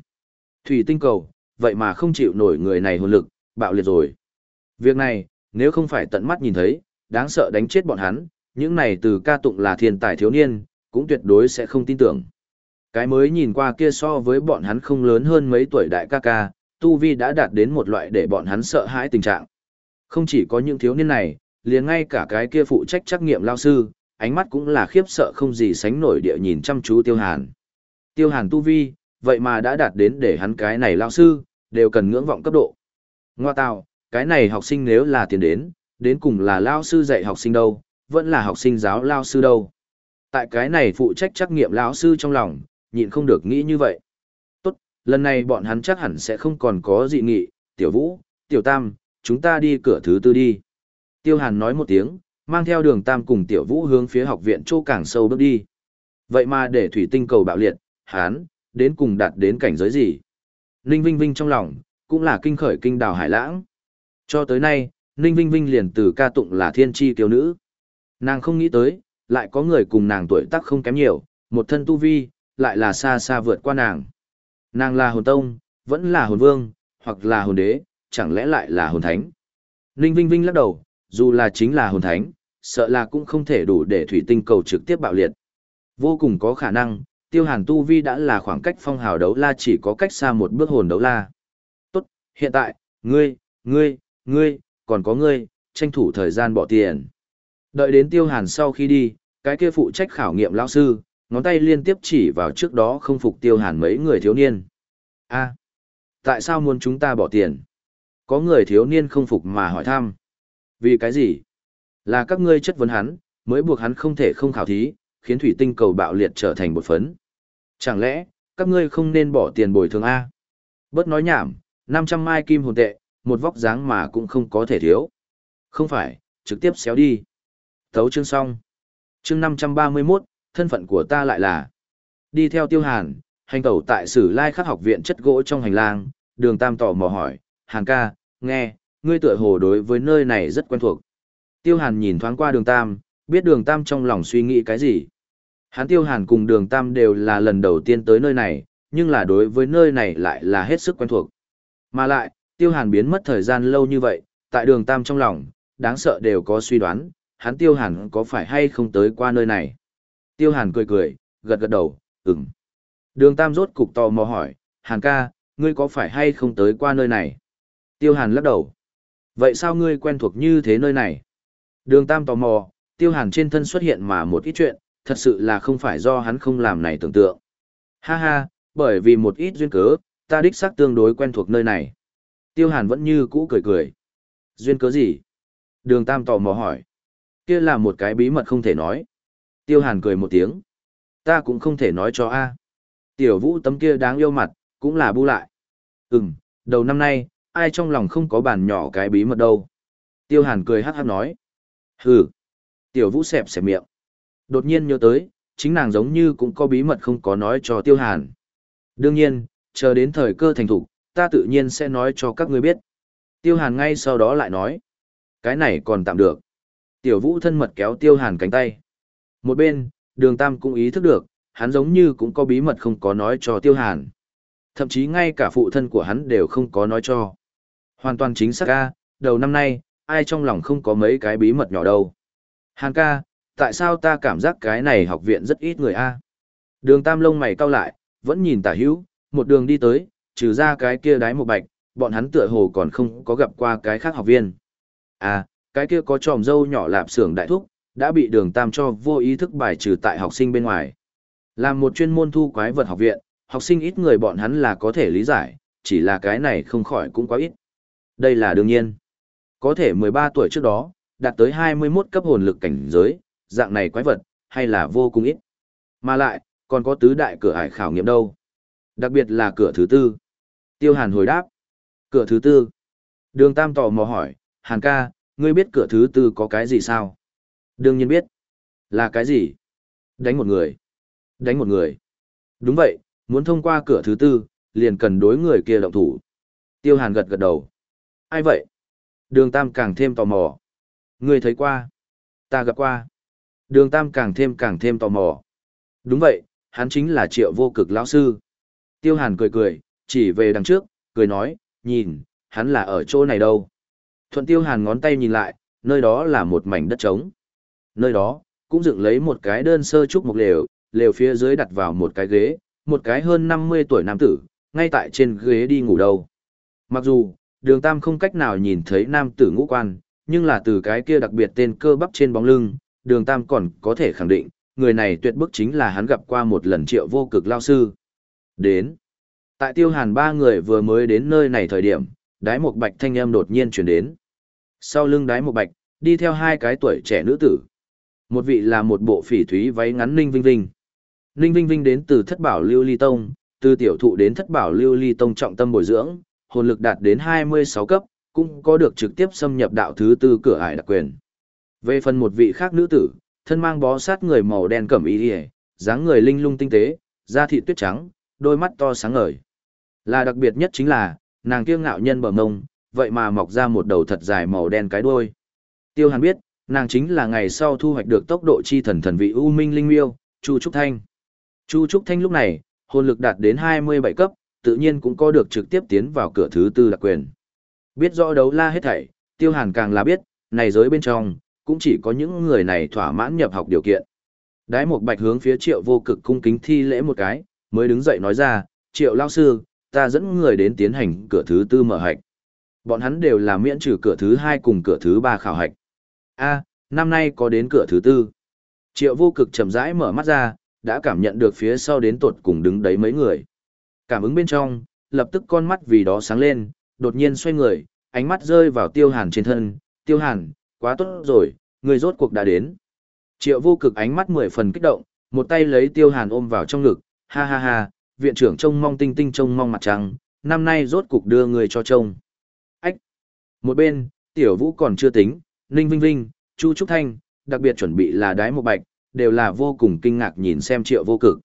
Thủy tinh cầu, vậy mà không chịu nổi người này hồn lực, bạo liệt rồi. Việc này, nếu không phải tận mắt nhìn thấy, đáng sợ đánh chết bọn hắn, những này từ ca tụng là thiên tài thiếu niên, cũng tuyệt đối sẽ không tin tưởng. Cái mới nhìn qua kia so với bọn hắn không lớn hơn mấy tuổi đại ca ca, Tu Vi đã đạt đến một loại để bọn hắn sợ hãi tình trạng. Không chỉ có những thiếu niên này, liền ngay cả cái kia phụ trách trắc nghiệm lao sư, ánh mắt cũng là khiếp sợ không gì sánh nổi địa nhìn chăm chú Tiêu Hàn. Tiêu Hàn tu vi, vậy mà đã đạt đến để hắn cái này lao sư, đều cần ngưỡng vọng cấp độ. Ngoa tạo, cái này học sinh nếu là tiền đến, đến cùng là lao sư dạy học sinh đâu, vẫn là học sinh giáo lao sư đâu. Tại cái này phụ trách trắc nghiệm lão sư trong lòng, nhịn không được nghĩ như vậy. Tốt, lần này bọn hắn chắc hẳn sẽ không còn có dị nghị, tiểu vũ, tiểu tam, chúng ta đi cửa thứ tư đi. Tiêu Hàn nói một tiếng, mang theo đường tam cùng tiểu vũ hướng phía học viện chỗ càng sâu bước đi. Vậy mà để thủy tinh cầu bạo liệt, hán, đến cùng đạt đến cảnh giới gì? Ninh Vinh Vinh trong lòng, cũng là kinh khởi kinh đào hải lãng. Cho tới nay, Ninh Vinh Vinh liền từ ca tụng là thiên tri kiều nữ. Nàng không nghĩ tới, lại có người cùng nàng tuổi tác không kém nhiều, một thân tu vi, lại là xa xa vượt qua nàng. Nàng là hồn tông, vẫn là hồn vương, hoặc là hồn đế, chẳng lẽ lại là hồn thánh. Ninh Vinh Vinh lắc đầu, dù là chính là hồn thánh, sợ là cũng không thể đủ để thủy tinh cầu trực tiếp bạo liệt. Vô cùng có khả năng, tiêu hàn tu vi đã là khoảng cách phong hào đấu la chỉ có cách xa một bước hồn đấu la. Tốt, hiện tại, ngươi, ngươi, ngươi, còn có ngươi, tranh thủ thời gian bỏ tiền. Đợi đến tiêu hàn sau khi đi, cái kia phụ trách khảo nghiệm lão sư, ngón tay liên tiếp chỉ vào trước đó không phục tiêu hàn mấy người thiếu niên. a tại sao muốn chúng ta bỏ tiền? Có người thiếu niên không phục mà hỏi thăm. Vì cái gì? Là các ngươi chất vấn hắn, mới buộc hắn không thể không khảo thí, khiến thủy tinh cầu bạo liệt trở thành bột phấn. Chẳng lẽ, các ngươi không nên bỏ tiền bồi thường A? Bớt nói nhảm, 500 mai kim hồn tệ, một vóc dáng mà cũng không có thể thiếu. Không phải, trực tiếp xéo đi. Thấu chương xong. Chương 531, thân phận của ta lại là. Đi theo tiêu hàn, hành tẩu tại sử lai khắc học viện chất gỗ trong hành lang, đường tam tỏ mò hỏi, hàn ca, nghe, ngươi tựa hồ đối với nơi này rất quen thuộc. Tiêu hàn nhìn thoáng qua đường tam, biết đường tam trong lòng suy nghĩ cái gì. Hắn tiêu hàn cùng đường tam đều là lần đầu tiên tới nơi này, nhưng là đối với nơi này lại là hết sức quen thuộc. Mà lại, tiêu hàn biến mất thời gian lâu như vậy, tại đường tam trong lòng, đáng sợ đều có suy đoán, hắn tiêu hàn có phải hay không tới qua nơi này. Tiêu hàn cười cười, gật gật đầu, ừm. Đường tam rốt cục tò mò hỏi, hàn ca, ngươi có phải hay không tới qua nơi này? Tiêu hàn lắc đầu. Vậy sao ngươi quen thuộc như thế nơi này? Đường tam tò mò, tiêu hàn trên thân xuất hiện mà một ít chuyện, thật sự là không phải do hắn không làm này tưởng tượng. Ha ha, bởi vì một ít duyên cớ, ta đích xác tương đối quen thuộc nơi này. Tiêu hàn vẫn như cũ cười cười. Duyên cớ gì? Đường tam tò mò hỏi. Kia là một cái bí mật không thể nói. Tiêu hàn cười một tiếng. Ta cũng không thể nói cho A. Tiểu vũ tấm kia đáng yêu mặt, cũng là bu lại. Ừm, đầu năm nay, ai trong lòng không có bàn nhỏ cái bí mật đâu. Tiêu hàn cười hát hát nói. Hừ. Tiểu vũ xẹp xẹp miệng. Đột nhiên nhớ tới, chính nàng giống như cũng có bí mật không có nói cho tiêu hàn. Đương nhiên, chờ đến thời cơ thành thục, ta tự nhiên sẽ nói cho các ngươi biết. Tiêu hàn ngay sau đó lại nói. Cái này còn tạm được. Tiểu vũ thân mật kéo tiêu hàn cánh tay. Một bên, đường tam cũng ý thức được, hắn giống như cũng có bí mật không có nói cho tiêu hàn. Thậm chí ngay cả phụ thân của hắn đều không có nói cho. Hoàn toàn chính xác ca, đầu năm nay, ai trong lòng không có mấy cái bí mật nhỏ đâu. Hàn ca, tại sao ta cảm giác cái này học viện rất ít người a? Đường tam lông mày cau lại, vẫn nhìn tả hữu, một đường đi tới, trừ ra cái kia đái một bạch, bọn hắn tựa hồ còn không có gặp qua cái khác học viên. À, cái kia có tròm dâu nhỏ lạp xưởng đại thúc, đã bị đường tam cho vô ý thức bài trừ tại học sinh bên ngoài. Làm một chuyên môn thu quái vật học viện, học sinh ít người bọn hắn là có thể lý giải, chỉ là cái này không khỏi cũng quá ít. Đây là đương nhiên. Có thể 13 tuổi trước đó, đạt tới 21 cấp hồn lực cảnh giới, dạng này quái vật, hay là vô cùng ít. Mà lại, còn có tứ đại cửa ải khảo nghiệm đâu. Đặc biệt là cửa thứ tư. Tiêu Hàn hồi đáp. Cửa thứ tư. Đường Tam tò mò hỏi, Hàn ca, ngươi biết cửa thứ tư có cái gì sao? Đương nhiên biết. Là cái gì? Đánh một người. Đánh một người. Đúng vậy, muốn thông qua cửa thứ tư, liền cần đối người kia động thủ. Tiêu Hàn gật gật đầu. Ai vậy? Đường Tam càng thêm tò mò. Ngươi thấy qua. Ta gặp qua. Đường Tam càng thêm càng thêm tò mò. Đúng vậy, hắn chính là triệu vô cực lão sư. Tiêu Hàn cười cười, chỉ về đằng trước, cười nói, nhìn, hắn là ở chỗ này đâu. Thuận Tiêu Hàn ngón tay nhìn lại, nơi đó là một mảnh đất trống. Nơi đó, cũng dựng lấy một cái đơn sơ trúc một lều, lều phía dưới đặt vào một cái ghế, một cái hơn 50 tuổi nam tử, ngay tại trên ghế đi ngủ đâu. Mặc dù, đường tam không cách nào nhìn thấy nam tử ngũ quan, nhưng là từ cái kia đặc biệt tên cơ bắp trên bóng lưng, đường tam còn có thể khẳng định, người này tuyệt bức chính là hắn gặp qua một lần triệu vô cực lao sư. Đến. Tại tiêu hàn ba người vừa mới đến nơi này thời điểm, đái một bạch thanh âm đột nhiên chuyển đến. Sau lưng đái một bạch, đi theo hai cái tuổi trẻ nữ tử. Một vị là một bộ phỉ thúy váy ngắn Ninh Vinh Vinh. Ninh Vinh Vinh đến từ thất bảo Lưu Ly Tông, từ tiểu thụ đến thất bảo Lưu Ly Tông trọng tâm bồi dưỡng, hồn lực đạt đến 26 cấp, cũng có được trực tiếp xâm nhập đạo thứ tư cửa ải đặc quyền. Về phần một vị khác nữ tử, thân mang bó sát người màu đen cẩm y liễu, dáng người linh lung tinh tế, da thịt tuyết trắng, đôi mắt to sáng ngời. Là đặc biệt nhất chính là, nàng kiêu ngạo nhân bờ mông, vậy mà mọc ra một đầu thật dài màu đen cái đuôi. Tiêu Hàn biết, nàng chính là ngày sau thu hoạch được tốc độ chi thần thần vị U Minh Linh Miêu, Chu Trúc Thanh. Chu Trúc Thanh lúc này, hồn lực đạt đến 27 cấp, tự nhiên cũng có được trực tiếp tiến vào cửa thứ tư đặc quyền. Biết rõ đấu la hết thảy, Tiêu Hàn càng là biết, này giới bên trong, cũng chỉ có những người này thỏa mãn nhập học điều kiện. Đái một bạch hướng phía triệu vô cực cung kính thi lễ một cái, mới đứng dậy nói ra, triệu lao sư, ta dẫn người đến tiến hành cửa thứ tư mở hạch. Bọn hắn đều là miễn trừ cửa thứ hai cùng cửa thứ ba khảo hạch. a năm nay có đến cửa thứ tư. Triệu vô cực chậm rãi mở mắt ra, đã cảm nhận được phía sau đến tuột cùng đứng đấy mấy người. Cảm ứng bên trong, lập tức con mắt vì đó sáng lên, đột nhiên xoay người, ánh mắt rơi vào tiêu hàn trên thân. Tiêu hàn, quá tốt rồi, người rốt cuộc đã đến. Triệu vô cực ánh mắt mười phần kích động, một tay lấy tiêu hàn ôm vào trong ngực, ha ha ha, viện trưởng trông mong tinh tinh trông mong mặt trăng, năm nay rốt cuộc đưa người cho trông. Ách! Một bên, tiểu vũ còn chưa tính, Ninh Vinh Vinh, Chu Trúc Thanh, đặc biệt chuẩn bị là đái một bạch, đều là vô cùng kinh ngạc nhìn xem triệu vô cực.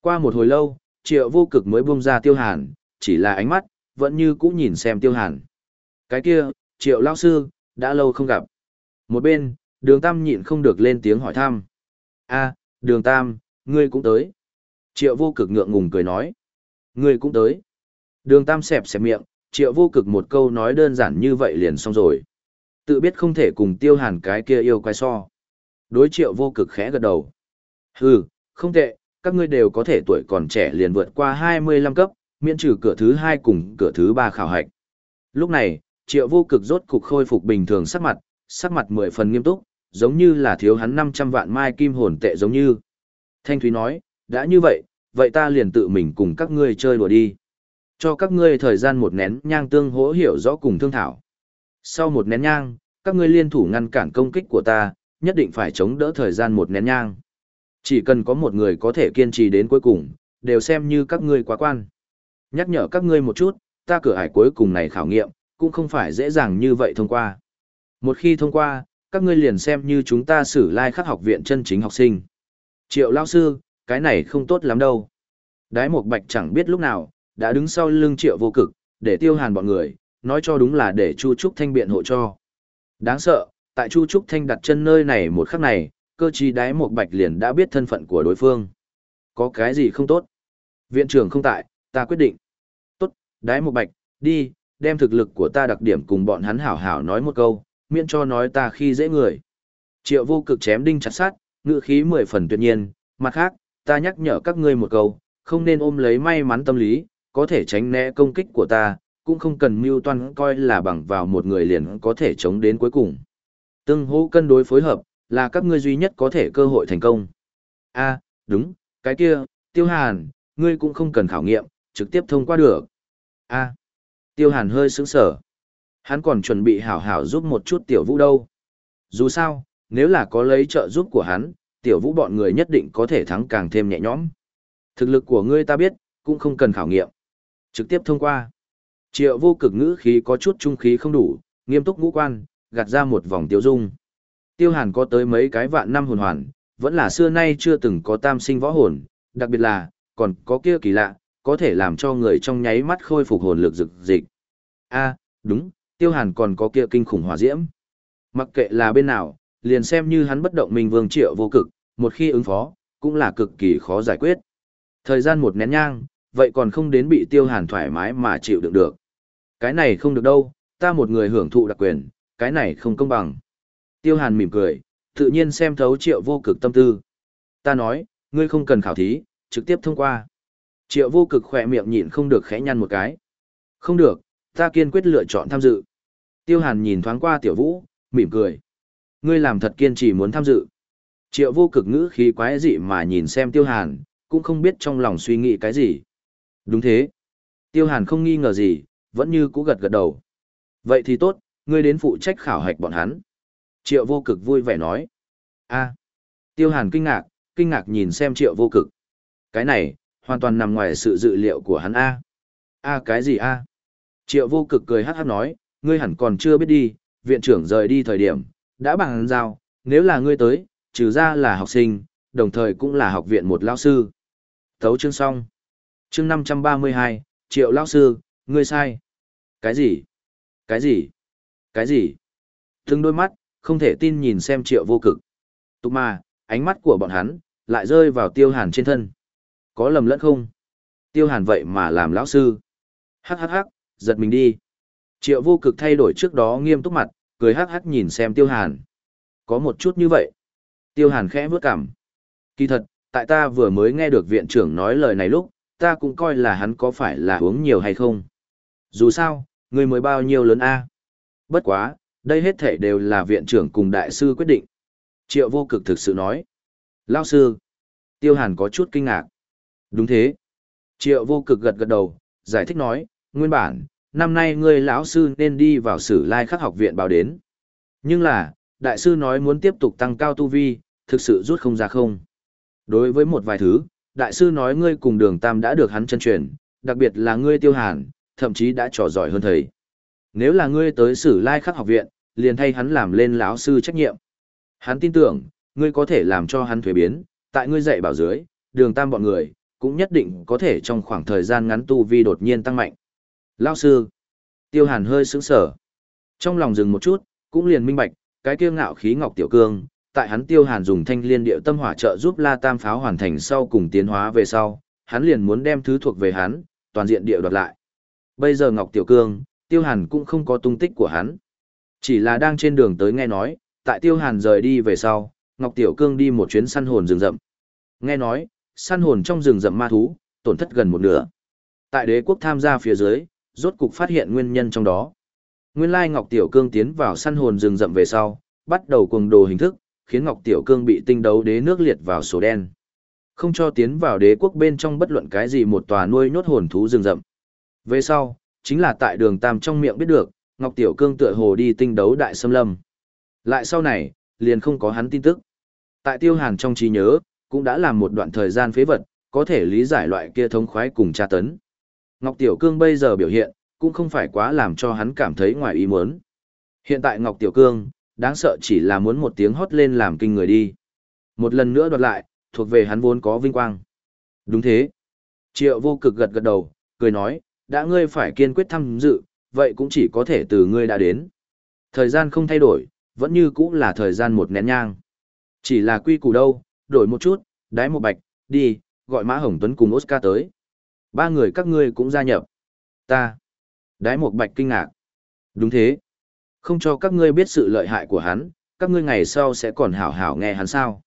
Qua một hồi lâu, triệu vô cực mới buông ra tiêu hàn, chỉ là ánh mắt, vẫn như cũ nhìn xem tiêu hàn. Cái kia, triệu lao sư, đã lâu không gặp. Một bên, đường tam nhịn không được lên tiếng hỏi thăm. a đường tam, ngươi cũng tới. Triệu vô cực ngượng ngùng cười nói. Ngươi cũng tới. Đường tam xẹp xẹp miệng, triệu vô cực một câu nói đơn giản như vậy liền xong rồi. Tự biết không thể cùng tiêu hàn cái kia yêu quái so. Đối triệu vô cực khẽ gật đầu. Hừ, không tệ, các ngươi đều có thể tuổi còn trẻ liền vượt qua 25 cấp, miễn trừ cửa thứ hai cùng cửa thứ ba khảo hạch. Lúc này, triệu vô cực rốt cục khôi phục bình thường sắc mặt, sắc mặt mười phần nghiêm túc, giống như là thiếu hắn 500 vạn mai kim hồn tệ giống như. Thanh Thúy nói, đã như vậy, vậy ta liền tự mình cùng các ngươi chơi đùa đi. Cho các ngươi thời gian một nén nhang tương hỗ hiểu rõ cùng thương thảo. Sau một nén nhang, các ngươi liên thủ ngăn cản công kích của ta, nhất định phải chống đỡ thời gian một nén nhang. Chỉ cần có một người có thể kiên trì đến cuối cùng, đều xem như các ngươi quá quan. Nhắc nhở các ngươi một chút, ta cửa ải cuối cùng này khảo nghiệm, cũng không phải dễ dàng như vậy thông qua. Một khi thông qua, các ngươi liền xem như chúng ta xử lai like khắc học viện chân chính học sinh. Triệu lao sư, cái này không tốt lắm đâu. Đái một bạch chẳng biết lúc nào, đã đứng sau lưng triệu vô cực, để tiêu hàn bọn người, nói cho đúng là để Chu Trúc Thanh biện hộ cho. Đáng sợ, tại Chu Trúc Thanh đặt chân nơi này một khắc này, cơ trí đái một bạch liền đã biết thân phận của đối phương. Có cái gì không tốt? Viện trưởng không tại, ta quyết định. Tốt, đái một bạch, đi, đem thực lực của ta đặc điểm cùng bọn hắn hảo hảo nói một câu, miễn cho nói ta khi dễ người. Triệu vô cực chém đinh chặt sát, ngựa khí mười phần tuyệt nhiên, mặt khác, ta nhắc nhở các ngươi một câu, không nên ôm lấy may mắn tâm lý, có thể tránh né công kích của ta, cũng không cần mưu toan coi là bằng vào một người liền có thể chống đến cuối cùng. Tương hỗ cân đối phối hợp, là các ngươi duy nhất có thể cơ hội thành công. a đúng, cái kia, tiêu hàn, ngươi cũng không cần khảo nghiệm, trực tiếp thông qua được. a tiêu hàn hơi sững sở. Hắn còn chuẩn bị hảo hảo giúp một chút tiểu vũ đâu. Dù sao, nếu là có lấy trợ giúp của hắn, tiểu vũ bọn người nhất định có thể thắng càng thêm nhẹ nhõm. Thực lực của ngươi ta biết, cũng không cần khảo nghiệm. Trực tiếp thông qua. Triệu vô cực ngữ khí có chút trung khí không đủ, nghiêm túc ngũ quan, gạt ra một vòng tiêu dung. Tiêu hàn có tới mấy cái vạn năm hồn hoàn, vẫn là xưa nay chưa từng có tam sinh võ hồn, đặc biệt là, còn có kia kỳ lạ, có thể làm cho người trong nháy mắt khôi phục hồn lực rực dịch. a đúng, tiêu hàn còn có kia kinh khủng hỏa diễm. Mặc kệ là bên nào, liền xem như hắn bất động mình vương triệu vô cực, một khi ứng phó, cũng là cực kỳ khó giải quyết. Thời gian một nén nhang, vậy còn không đến bị tiêu hàn thoải mái mà chịu đựng được. Cái này không được đâu, ta một người hưởng thụ đặc quyền, cái này không công bằng. Tiêu hàn mỉm cười, tự nhiên xem thấu triệu vô cực tâm tư. Ta nói, ngươi không cần khảo thí, trực tiếp thông qua. Triệu vô cực khỏe miệng nhịn không được khẽ nhăn một cái. Không được, ta kiên quyết lựa chọn tham dự. Tiêu hàn nhìn thoáng qua tiểu vũ, mỉm cười. Ngươi làm thật kiên trì muốn tham dự. Triệu vô cực ngữ khí quái dị mà nhìn xem tiêu hàn, cũng không biết trong lòng suy nghĩ cái gì. Đúng thế. Tiêu hàn không nghi ngờ gì, vẫn như cũ gật gật đầu. Vậy thì tốt, ngươi đến phụ trách khảo hạch bọn hắn. Triệu vô cực vui vẻ nói. a Tiêu hàn kinh ngạc, kinh ngạc nhìn xem triệu vô cực. Cái này, hoàn toàn nằm ngoài sự dự liệu của hắn a a cái gì a Triệu vô cực cười hát hát nói, ngươi hẳn còn chưa biết đi, viện trưởng rời đi thời điểm, đã bằng giao, nếu là ngươi tới, trừ ra là học sinh, đồng thời cũng là học viện một lao sư. Thấu chương xong. Chương 532, triệu lao sư, ngươi sai. Cái gì? Cái gì? Cái gì? Từng đôi mắt, không thể tin nhìn xem triệu vô cực. Tục mà, ánh mắt của bọn hắn, lại rơi vào tiêu hàn trên thân. Có lầm lẫn không? Tiêu hàn vậy mà làm lão sư. Hắc hắc hắc, giật mình đi. Triệu vô cực thay đổi trước đó nghiêm túc mặt, cười hắc hắc nhìn xem tiêu hàn. Có một chút như vậy. Tiêu hàn khẽ vướt cảm. Kỳ thật, tại ta vừa mới nghe được viện trưởng nói lời này lúc, ta cũng coi là hắn có phải là uống nhiều hay không. Dù sao, người mới bao nhiêu lớn A. Bất quá, đây hết thể đều là viện trưởng cùng đại sư quyết định. Triệu vô cực thực sự nói. Lao sư. Tiêu hàn có chút kinh ngạc. Đúng thế. Triệu vô cực gật gật đầu, giải thích nói, nguyên bản, năm nay ngươi lão sư nên đi vào sử lai khắc học viện báo đến. Nhưng là, đại sư nói muốn tiếp tục tăng cao tu vi, thực sự rút không ra không. Đối với một vài thứ, đại sư nói ngươi cùng đường tam đã được hắn chân truyền, đặc biệt là ngươi tiêu hàn, thậm chí đã trò giỏi hơn thầy. Nếu là ngươi tới sử lai khắc học viện, liền thay hắn làm lên lão sư trách nhiệm. Hắn tin tưởng, ngươi có thể làm cho hắn thuế biến, tại ngươi dạy bảo dưới, đường tam bọn người, cũng nhất định có thể trong khoảng thời gian ngắn tu vi đột nhiên tăng mạnh. Lão sư, tiêu hàn hơi sững sở. Trong lòng dừng một chút, cũng liền minh bạch, cái kiêu ngạo khí ngọc tiểu cương, tại hắn tiêu hàn dùng thanh liên điệu tâm hỏa trợ giúp la tam pháo hoàn thành sau cùng tiến hóa về sau, hắn liền muốn đem thứ thuộc về hắn, toàn diện điệu đoạt lại. Bây giờ ngọc tiểu cương, tiêu hàn cũng không có tung tích của hắn. Chỉ là đang trên đường tới nghe nói, tại tiêu hàn rời đi về sau, ngọc tiểu cương đi một chuyến săn hồn rừng rậm. Nghe nói, săn hồn trong rừng rậm ma thú, tổn thất gần một nửa. Tại đế quốc tham gia phía dưới, rốt cục phát hiện nguyên nhân trong đó. Nguyên lai Ngọc Tiểu Cương tiến vào săn hồn rừng rậm về sau, bắt đầu cuồng đồ hình thức, khiến Ngọc Tiểu Cương bị tinh đấu đế nước liệt vào sổ đen. Không cho tiến vào đế quốc bên trong bất luận cái gì một tòa nuôi nhốt hồn thú rừng rậm. Về sau, chính là tại đường Tam trong miệng biết được, Ngọc Tiểu Cương tựa hồ đi tinh đấu đại xâm lâm. Lại sau này, liền không có hắn tin tức. Tại Tiêu Hàn trong trí nhớ, cũng đã làm một đoạn thời gian phế vật, có thể lý giải loại kia thống khoái cùng tra tấn. Ngọc Tiểu Cương bây giờ biểu hiện, cũng không phải quá làm cho hắn cảm thấy ngoài ý muốn. Hiện tại Ngọc Tiểu Cương, đáng sợ chỉ là muốn một tiếng hót lên làm kinh người đi. Một lần nữa đoạt lại, thuộc về hắn vốn có vinh quang. Đúng thế. Triệu vô cực gật gật đầu, cười nói, đã ngươi phải kiên quyết tham dự, vậy cũng chỉ có thể từ ngươi đã đến. Thời gian không thay đổi, vẫn như cũ là thời gian một nén nhang. Chỉ là quy củ đâu, đổi một chút, đái một bạch, đi, gọi Mã Hồng Tuấn cùng Oscar tới. Ba người các ngươi cũng gia nhập. Ta. Đái một bạch kinh ngạc. Đúng thế. Không cho các ngươi biết sự lợi hại của hắn, các ngươi ngày sau sẽ còn hảo hảo nghe hắn sao?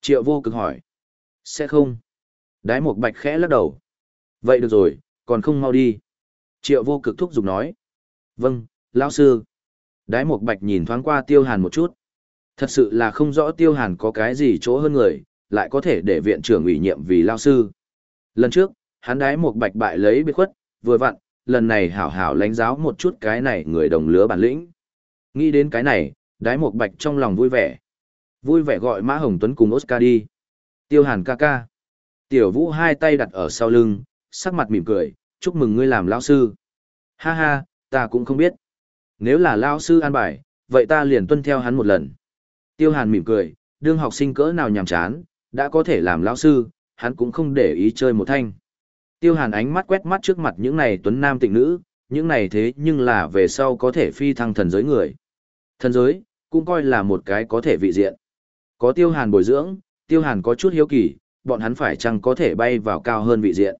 Triệu vô cực hỏi. Sẽ không. Đái một bạch khẽ lắc đầu. Vậy được rồi, còn không mau đi. Triệu vô cực thúc giục nói. Vâng, lão sư. Đái một bạch nhìn thoáng qua tiêu hàn một chút. Thật sự là không rõ tiêu hàn có cái gì chỗ hơn người, lại có thể để viện trưởng ủy nhiệm vì lao sư. Lần trước, hắn đái một bạch bại lấy biệt khuất, vừa vặn, lần này hảo hảo lãnh giáo một chút cái này người đồng lứa bản lĩnh. Nghĩ đến cái này, đái một bạch trong lòng vui vẻ. Vui vẻ gọi Mã Hồng Tuấn cùng Oscar đi. Tiêu hàn ca ca. Tiểu vũ hai tay đặt ở sau lưng, sắc mặt mỉm cười, chúc mừng ngươi làm lao sư. Ha ha, ta cũng không biết. Nếu là lao sư an bài, vậy ta liền tuân theo hắn một lần. Tiêu hàn mỉm cười, đương học sinh cỡ nào nhàm chán, đã có thể làm lao sư, hắn cũng không để ý chơi một thanh. Tiêu hàn ánh mắt quét mắt trước mặt những này tuấn nam tịnh nữ, những này thế nhưng là về sau có thể phi thăng thần giới người. Thần giới, cũng coi là một cái có thể vị diện. Có tiêu hàn bồi dưỡng, tiêu hàn có chút hiếu kỳ, bọn hắn phải chăng có thể bay vào cao hơn vị diện.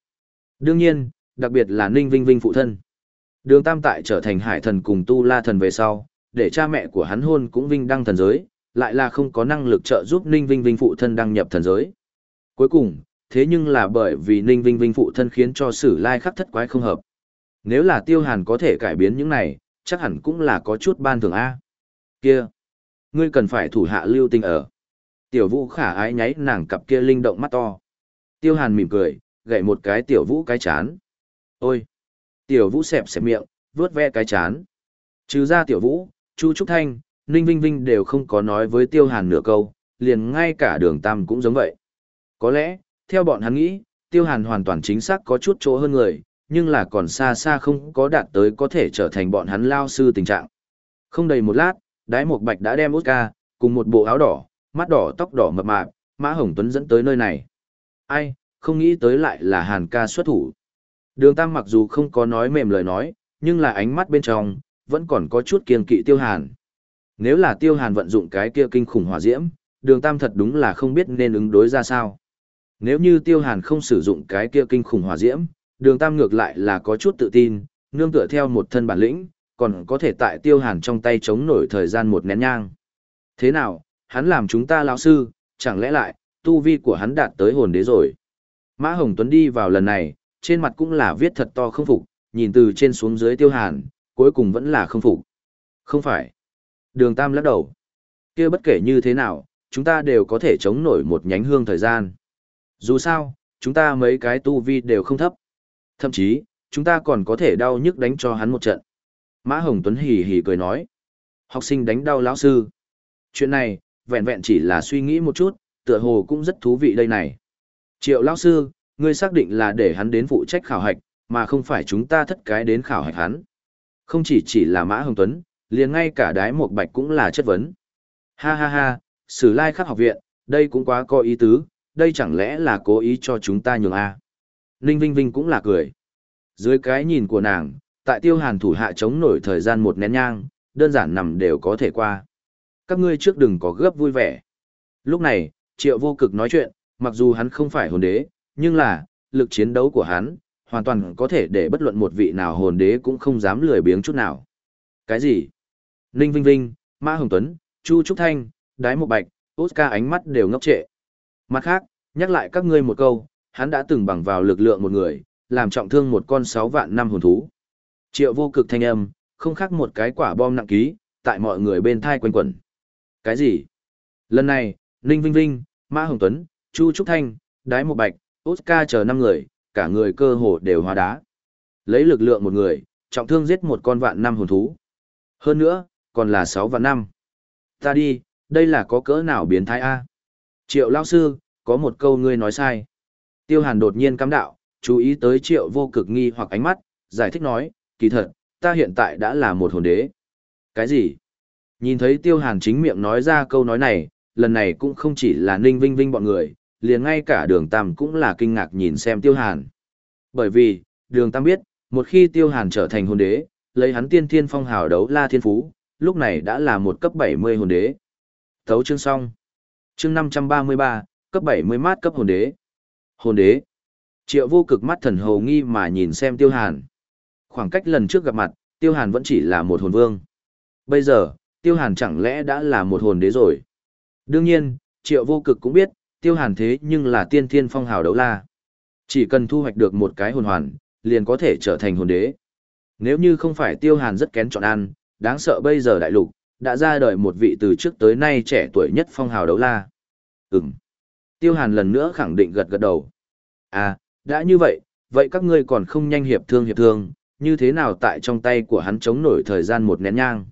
Đương nhiên, đặc biệt là Ninh Vinh Vinh phụ thân. Đường Tam Tại trở thành hải thần cùng tu la thần về sau, để cha mẹ của hắn hôn cũng vinh đăng thần giới, lại là không có năng lực trợ giúp Ninh Vinh Vinh phụ thân đăng nhập thần giới. Cuối cùng, thế nhưng là bởi vì Ninh Vinh Vinh phụ thân khiến cho sử lai khắc thất quái không hợp. Nếu là tiêu hàn có thể cải biến những này, chắc hẳn cũng là có chút ban thường A. Kia! Ngươi cần phải thủ hạ lưu tình ở. Tiểu vũ khả ái nháy nàng cặp kia linh động mắt to. Tiêu hàn mỉm cười, gậy một cái tiểu vũ cái chán. Ôi! Tiểu vũ xẹp xẹp miệng, vuốt ve cái chán. Trừ ra tiểu vũ, Chu Trúc Thanh, Ninh Vinh Vinh đều không có nói với tiêu hàn nửa câu, liền ngay cả đường tam cũng giống vậy. Có lẽ, theo bọn hắn nghĩ, tiêu hàn hoàn toàn chính xác có chút chỗ hơn người, nhưng là còn xa xa không có đạt tới có thể trở thành bọn hắn lao sư tình trạng. Không đầy một lát, đái một bạch đã đem út ca, cùng một bộ áo đỏ, mắt đỏ tóc đỏ mập mạp, Mã Hồng Tuấn dẫn tới nơi này. Ai, không nghĩ tới lại là Hàn ca xuất thủ. Đường Tam mặc dù không có nói mềm lời nói, nhưng là ánh mắt bên trong, vẫn còn có chút kiên kỵ tiêu hàn. Nếu là tiêu hàn vận dụng cái kia kinh khủng hỏa diễm, đường Tam thật đúng là không biết nên ứng đối ra sao. Nếu như tiêu hàn không sử dụng cái kia kinh khủng hỏa diễm, đường Tam ngược lại là có chút tự tin, nương tựa theo một thân bản lĩnh, còn có thể tại tiêu hàn trong tay chống nổi thời gian một nén nhang. Thế nào, hắn làm chúng ta lão sư, chẳng lẽ lại, tu vi của hắn đạt tới hồn đế rồi. Mã Hồng Tuấn đi vào lần này, trên mặt cũng là viết thật to không phục, nhìn từ trên xuống dưới tiêu hàn, cuối cùng vẫn là không phục. Không phải. Đường Tam lắc đầu. kia bất kể như thế nào, chúng ta đều có thể chống nổi một nhánh hương thời gian. Dù sao, chúng ta mấy cái tu vi đều không thấp. Thậm chí, chúng ta còn có thể đau nhức đánh cho hắn một trận. Mã Hồng Tuấn hì hì cười nói. Học sinh đánh đau lão sư. Chuyện này, vẹn vẹn chỉ là suy nghĩ một chút, tựa hồ cũng rất thú vị đây này. Triệu lão sư, ngươi xác định là để hắn đến phụ trách khảo hạch, mà không phải chúng ta thất cái đến khảo hạch hắn. Không chỉ chỉ là Mã Hồng Tuấn, liền ngay cả đái một bạch cũng là chất vấn. Ha ha ha, sử lai khắc học viện, đây cũng quá có ý tứ, đây chẳng lẽ là cố ý cho chúng ta nhường A. Ninh Vinh Vinh cũng là cười. Dưới cái nhìn của nàng, tại tiêu hàn thủ hạ chống nổi thời gian một nén nhang, đơn giản nằm đều có thể qua. Các ngươi trước đừng có gấp vui vẻ. Lúc này, triệu vô cực nói chuyện, mặc dù hắn không phải hồn đế, nhưng là, lực chiến đấu của hắn, hoàn toàn có thể để bất luận một vị nào hồn đế cũng không dám lười biếng chút nào. Cái gì? Ninh Vinh Vinh, Mã Hồng Tuấn, Chu Trúc Thanh, Đái Mộc Bạch, Oscar ánh mắt đều ngốc trệ. Mặt khác, nhắc lại các ngươi một câu, hắn đã từng bằng vào lực lượng một người, làm trọng thương một con 6 vạn năm hồn thú. Triệu vô cực thanh âm, không khác một cái quả bom nặng ký, tại mọi người bên thai quanh quẩn. Cái gì? Lần này, Ninh Vinh Vinh, Mã Hồng Tuấn, Chu Trúc Thanh, Đái Một Bạch, Oscar chờ 5 người, cả người cơ hồ đều hóa đá. Lấy lực lượng một người, trọng thương giết một con vạn năm hồn thú. Hơn nữa, còn là 6 vạn năm. Ta đi, đây là có cỡ nào biến thái A? Triệu lao sư, có một câu ngươi nói sai. Tiêu hàn đột nhiên cắm đạo, chú ý tới triệu vô cực nghi hoặc ánh mắt, giải thích nói, kỳ thật, ta hiện tại đã là một hồn đế. Cái gì? Nhìn thấy tiêu hàn chính miệng nói ra câu nói này, lần này cũng không chỉ là ninh vinh vinh bọn người, liền ngay cả đường tam cũng là kinh ngạc nhìn xem tiêu hàn. Bởi vì, đường tam biết, một khi tiêu hàn trở thành hồn đế, lấy hắn tiên thiên phong hào đấu la thiên phú, lúc này đã là một cấp 70 hồn đế. Thấu chương xong. Chương 533, cấp 70 mát cấp hồn đế. Hồn đế. Triệu vô cực mắt thần hầu nghi mà nhìn xem tiêu hàn. Khoảng cách lần trước gặp mặt, tiêu hàn vẫn chỉ là một hồn vương. Bây giờ, tiêu hàn chẳng lẽ đã là một hồn đế rồi. Đương nhiên, triệu vô cực cũng biết, tiêu hàn thế nhưng là tiên thiên phong hào đấu la. Chỉ cần thu hoạch được một cái hồn hoàn, liền có thể trở thành hồn đế. Nếu như không phải tiêu hàn rất kén chọn ăn, đáng sợ bây giờ đại lục, đã ra đời một vị từ trước tới nay trẻ tuổi nhất phong hào đấu la. Ừm. Tiêu hàn lần nữa khẳng định gật gật đầu. À, đã như vậy, vậy các ngươi còn không nhanh hiệp thương hiệp thương, như thế nào tại trong tay của hắn chống nổi thời gian một nén nhang.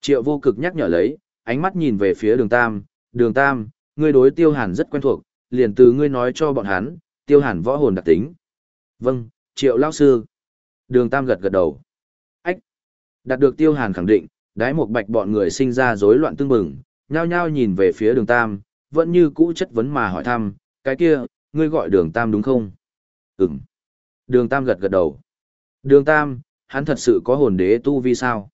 Triệu vô cực nhắc nhở lấy, ánh mắt nhìn về phía đường Tam, đường Tam, ngươi đối tiêu hàn rất quen thuộc, liền từ ngươi nói cho bọn hắn, tiêu hàn võ hồn đặc tính. Vâng, triệu lao sư. Đường Tam gật gật đầu. Ách. Đạt được tiêu hàn khẳng định, đái một bạch bọn người sinh ra rối loạn tương bừng, nhao nhao nhìn về phía đường Tam, vẫn như cũ chất vấn mà hỏi thăm, cái kia, ngươi gọi đường Tam đúng không? Ừm. Đường Tam gật gật đầu. Đường Tam, hắn thật sự có hồn đế tu vi sao?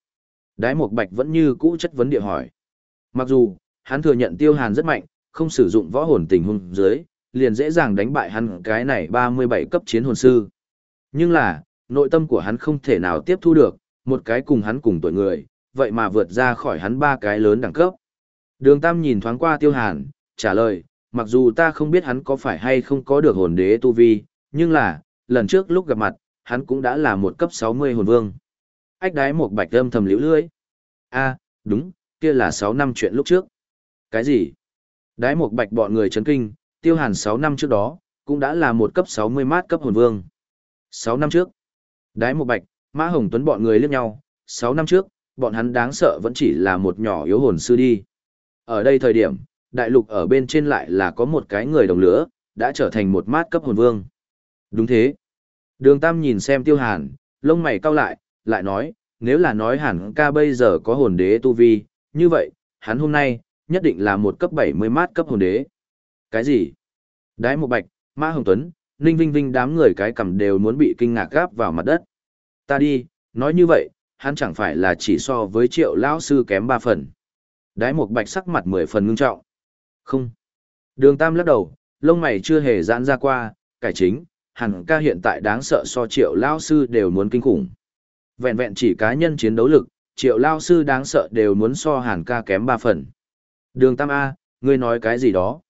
Đái một bạch vẫn như cũ chất vấn địa hỏi. Mặc dù, hắn thừa nhận tiêu hàn rất mạnh, không sử dụng võ hồn tình hung dưới, liền dễ dàng đánh bại hắn cái này 37 cấp chiến hồn sư. Nhưng là, nội tâm của hắn không thể nào tiếp thu được, một cái cùng hắn cùng tuổi người, vậy mà vượt ra khỏi hắn ba cái lớn đẳng cấp. Đường Tam nhìn thoáng qua tiêu hàn, trả lời, mặc dù ta không biết hắn có phải hay không có được hồn đế tu vi, nhưng là, lần trước lúc gặp mặt, hắn cũng đã là một cấp 60 hồn vương. Ách đái một bạch âm thầm liễu lưỡi. a đúng, kia là 6 năm chuyện lúc trước. Cái gì? Đái một bạch bọn người chấn kinh, tiêu hàn 6 năm trước đó, cũng đã là một cấp 60 mát cấp hồn vương. 6 năm trước, đái một bạch, mã hồng tuấn bọn người liếc nhau, 6 năm trước, bọn hắn đáng sợ vẫn chỉ là một nhỏ yếu hồn sư đi. Ở đây thời điểm, đại lục ở bên trên lại là có một cái người đồng lửa, đã trở thành một mát cấp hồn vương. Đúng thế. Đường Tam nhìn xem tiêu hàn, lông mày cau lại, lại nói, nếu là nói hẳn, ca bây giờ có hồn đế tu vi, như vậy, hắn hôm nay, nhất định là một cấp 70 mát cấp hồn đế. Cái gì? Đái một bạch, Mã Hồng Tuấn, Ninh Vinh Vinh đám người cái cầm đều muốn bị kinh ngạc gáp vào mặt đất. Ta đi, nói như vậy, hắn chẳng phải là chỉ so với triệu lão sư kém ba phần. Đái một bạch sắc mặt mười phần ngưng trọng. Không. Đường Tam lắc đầu, lông mày chưa hề giãn ra qua, cải chính, hẳn ca hiện tại đáng sợ so triệu Lão sư đều muốn kinh khủng. Vẹn vẹn chỉ cá nhân chiến đấu lực, triệu lao sư đáng sợ đều muốn so hàn ca kém ba phần. Đường Tam A, ngươi nói cái gì đó?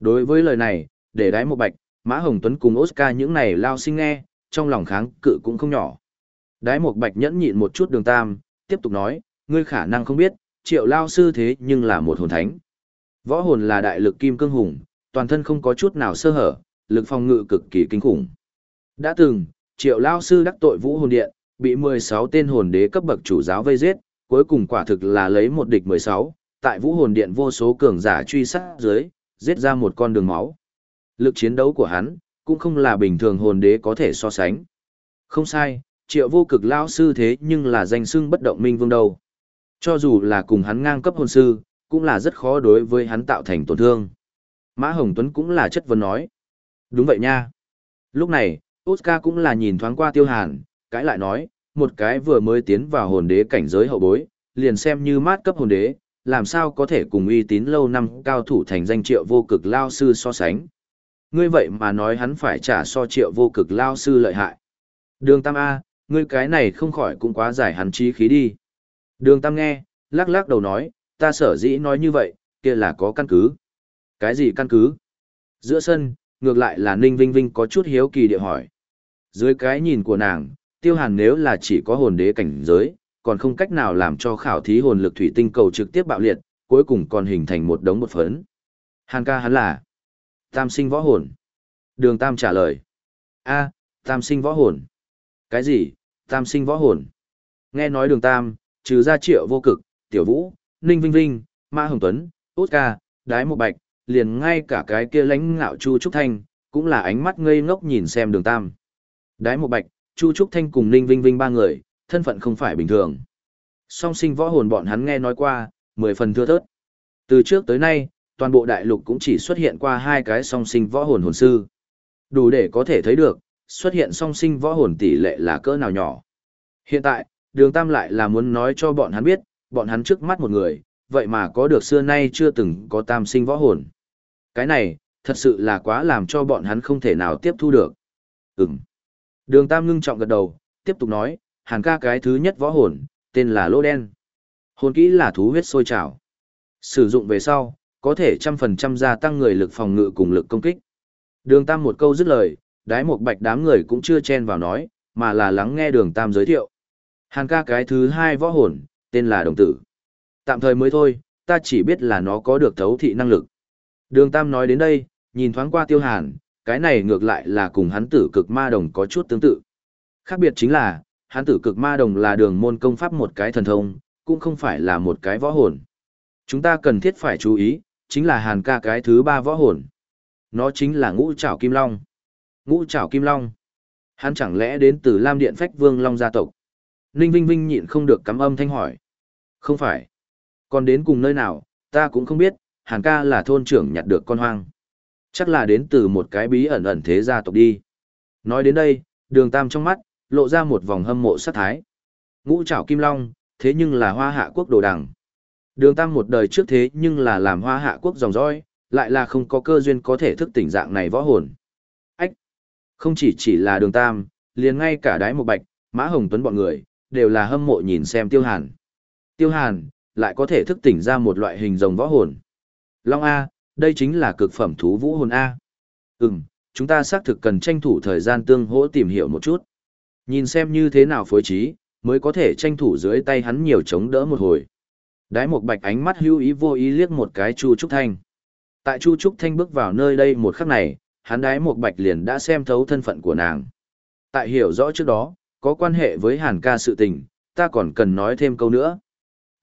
Đối với lời này, để đái một bạch, Mã Hồng Tuấn cùng Oscar những này lao sinh nghe, trong lòng kháng cự cũng không nhỏ. Đái một bạch nhẫn nhịn một chút đường Tam, tiếp tục nói, ngươi khả năng không biết, triệu lao sư thế nhưng là một hồn thánh. Võ hồn là đại lực kim cương hùng, toàn thân không có chút nào sơ hở, lực phòng ngự cực kỳ kinh khủng. Đã từng, triệu lao sư đắc tội vũ hồn điện, bị 16 tên hồn đế cấp bậc chủ giáo vây giết, cuối cùng quả thực là lấy một địch 16, tại vũ hồn điện vô số cường giả truy sát dưới, giết ra một con đường máu. Lực chiến đấu của hắn, cũng không là bình thường hồn đế có thể so sánh. Không sai, triệu vô cực lao sư thế nhưng là danh xưng bất động minh vương đầu. Cho dù là cùng hắn ngang cấp hồn sư, cũng là rất khó đối với hắn tạo thành tổn thương. Mã Hồng Tuấn cũng là chất vấn nói. Đúng vậy nha. Lúc này, Oscar cũng là nhìn thoáng qua tiêu hàn, cãi lại nói, một cái vừa mới tiến vào hồn đế cảnh giới hậu bối, liền xem như mát cấp hồn đế, làm sao có thể cùng uy tín lâu năm cao thủ thành danh triệu vô cực lao sư so sánh. Ngươi vậy mà nói hắn phải trả so triệu vô cực lao sư lợi hại. Đường Tam A, ngươi cái này không khỏi cũng quá giải hắn trí khí đi. Đường Tam nghe, lắc lắc đầu nói, ta sở dĩ nói như vậy, kia là có căn cứ. Cái gì căn cứ? Giữa sân, ngược lại là Ninh Vinh Vinh có chút hiếu kỳ địa hỏi. Dưới cái nhìn của nàng, tiêu hàn nếu là chỉ có hồn đế cảnh giới, còn không cách nào làm cho khảo thí hồn lực thủy tinh cầu trực tiếp bạo liệt, cuối cùng còn hình thành một đống một phấn. Hàn ca hắn là Tam sinh võ hồn. Đường Tam trả lời. a Tam sinh võ hồn. Cái gì? Tam sinh võ hồn. Nghe nói đường Tam, trừ ra triệu vô cực, tiểu vũ, ninh vinh vinh, ma hồng tuấn, út ca, đái một bạch, liền ngay cả cái kia lãnh ngạo chu trúc thanh, cũng là ánh mắt ngây ngốc nhìn xem đường Tam. Đái một bạch, chu trúc thanh cùng ninh vinh vinh ba người, thân phận không phải bình thường. Song sinh võ hồn bọn hắn nghe nói qua, mười phần thưa thớt. Từ trước tới nay, toàn bộ đại lục cũng chỉ xuất hiện qua hai cái song sinh võ hồn hồn sư. Đủ để có thể thấy được, xuất hiện song sinh võ hồn tỷ lệ là cỡ nào nhỏ. Hiện tại, đường tam lại là muốn nói cho bọn hắn biết, bọn hắn trước mắt một người, vậy mà có được xưa nay chưa từng có tam sinh võ hồn. Cái này, thật sự là quá làm cho bọn hắn không thể nào tiếp thu được. Ừm. Đường tam ngưng trọng gật đầu, tiếp tục nói, hàn ca cái thứ nhất võ hồn, tên là lô đen. Hồn kỹ là thú huyết sôi trào. Sử dụng về sau, có thể trăm phần trăm gia tăng người lực phòng ngự cùng lực công kích. Đường Tam một câu dứt lời, đái một bạch đám người cũng chưa chen vào nói, mà là lắng nghe đường Tam giới thiệu. Hàn ca cái thứ hai võ hồn, tên là đồng tử. Tạm thời mới thôi, ta chỉ biết là nó có được thấu thị năng lực. Đường Tam nói đến đây, nhìn thoáng qua tiêu hàn, cái này ngược lại là cùng hắn tử cực ma đồng có chút tương tự. Khác biệt chính là, hán tử cực ma đồng là đường môn công pháp một cái thần thông, cũng không phải là một cái võ hồn. Chúng ta cần thiết phải chú ý, chính là hàn ca cái thứ ba võ hồn. Nó chính là ngũ trảo kim long. Ngũ trảo kim long. Hắn chẳng lẽ đến từ Lam Điện Phách Vương Long gia tộc? Ninh Vinh Vinh nhịn không được cắm âm thanh hỏi. Không phải. Còn đến cùng nơi nào, ta cũng không biết, hàn ca là thôn trưởng nhặt được con hoang. Chắc là đến từ một cái bí ẩn ẩn thế gia tộc đi. Nói đến đây, đường tam trong mắt, lộ ra một vòng hâm mộ sát thái. Ngũ trảo kim long, thế nhưng là hoa hạ quốc đồ đằng. Đường Tam một đời trước thế nhưng là làm hoa hạ quốc dòng dõi, lại là không có cơ duyên có thể thức tỉnh dạng này võ hồn. Ách! Không chỉ chỉ là đường Tam, liền ngay cả đái một bạch, mã hồng tuấn bọn người, đều là hâm mộ nhìn xem tiêu hàn. Tiêu hàn, lại có thể thức tỉnh ra một loại hình rồng võ hồn. Long A, đây chính là cực phẩm thú vũ hồn A. Ừm, chúng ta xác thực cần tranh thủ thời gian tương hỗ tìm hiểu một chút. Nhìn xem như thế nào phối trí, mới có thể tranh thủ dưới tay hắn nhiều chống đỡ một hồi. Đái một bạch ánh mắt hữu ý vô ý liếc một cái Chu Trúc Thanh. Tại Chu Trúc Thanh bước vào nơi đây một khắc này, hắn đái một bạch liền đã xem thấu thân phận của nàng. Tại hiểu rõ trước đó, có quan hệ với hàn ca sự tình, ta còn cần nói thêm câu nữa.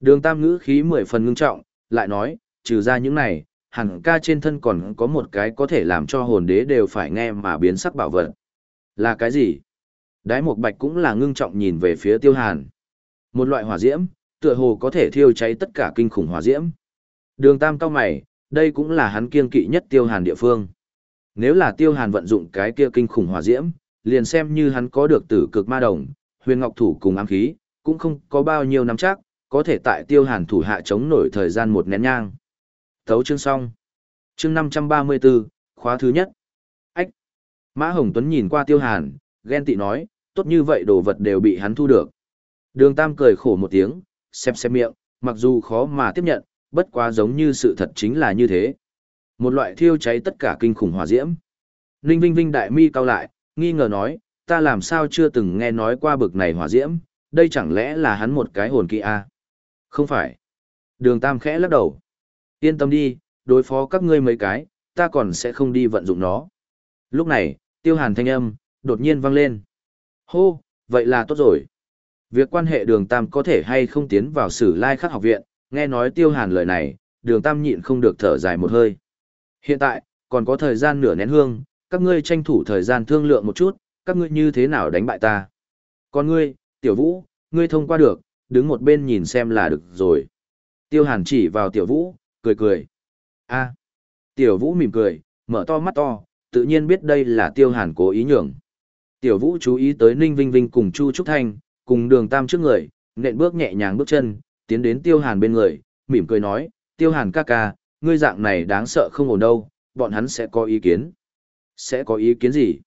Đường tam ngữ khí mười phần ngưng trọng, lại nói, trừ ra những này, hàn ca trên thân còn có một cái có thể làm cho hồn đế đều phải nghe mà biến sắc bảo vật. Là cái gì? Đái một bạch cũng là ngưng trọng nhìn về phía tiêu hàn. Một loại hỏa diễm, tựa hồ có thể thiêu cháy tất cả kinh khủng hỏa diễm. Đường Tam cao mày, đây cũng là hắn kiên kỵ nhất tiêu hàn địa phương. Nếu là tiêu hàn vận dụng cái kia kinh khủng hỏa diễm, liền xem như hắn có được tử cực ma đồng, huyền ngọc thủ cùng ám khí, cũng không có bao nhiêu năm chắc, có thể tại tiêu hàn thủ hạ chống nổi thời gian một nén nhang. Thấu chương xong. Chương 534, khóa thứ nhất. Ách. Mã Hồng Tuấn nhìn qua tiêu hàn, ghen tị nói, tốt như vậy đồ vật đều bị hắn thu được. Đường Tam cười khổ một tiếng, xem xem miệng, mặc dù khó mà tiếp nhận, bất quá giống như sự thật chính là như thế. Một loại thiêu cháy tất cả kinh khủng hỏa diễm. Ninh Vinh Vinh đại mi cao lại, nghi ngờ nói, ta làm sao chưa từng nghe nói qua bực này hỏa diễm, đây chẳng lẽ là hắn một cái hồn kỹ a? À? Không phải. Đường Tam khẽ lắc đầu. Yên tâm đi, đối phó các ngươi mấy cái, ta còn sẽ không đi vận dụng nó. Lúc này, tiêu hàn thanh âm, đột nhiên vang lên. Hô, vậy là tốt rồi. Việc quan hệ đường Tam có thể hay không tiến vào sử lai khắc học viện, nghe nói tiêu hàn lời này, đường Tam nhịn không được thở dài một hơi. Hiện tại, còn có thời gian nửa nén hương, các ngươi tranh thủ thời gian thương lượng một chút, các ngươi như thế nào đánh bại ta. Còn ngươi, tiểu vũ, ngươi thông qua được, đứng một bên nhìn xem là được rồi. Tiêu hàn chỉ vào tiểu vũ, cười cười. a tiểu vũ mỉm cười, mở to mắt to, tự nhiên biết đây là tiêu hàn cố ý nhường. Tiểu vũ chú ý tới Ninh Vinh Vinh cùng Chu Trúc Thanh, cùng đường tam trước người, nện bước nhẹ nhàng bước chân, tiến đến tiêu hàn bên người, mỉm cười nói, tiêu hàn ca ca, ngươi dạng này đáng sợ không ổn đâu, bọn hắn sẽ có ý kiến. Sẽ có ý kiến gì?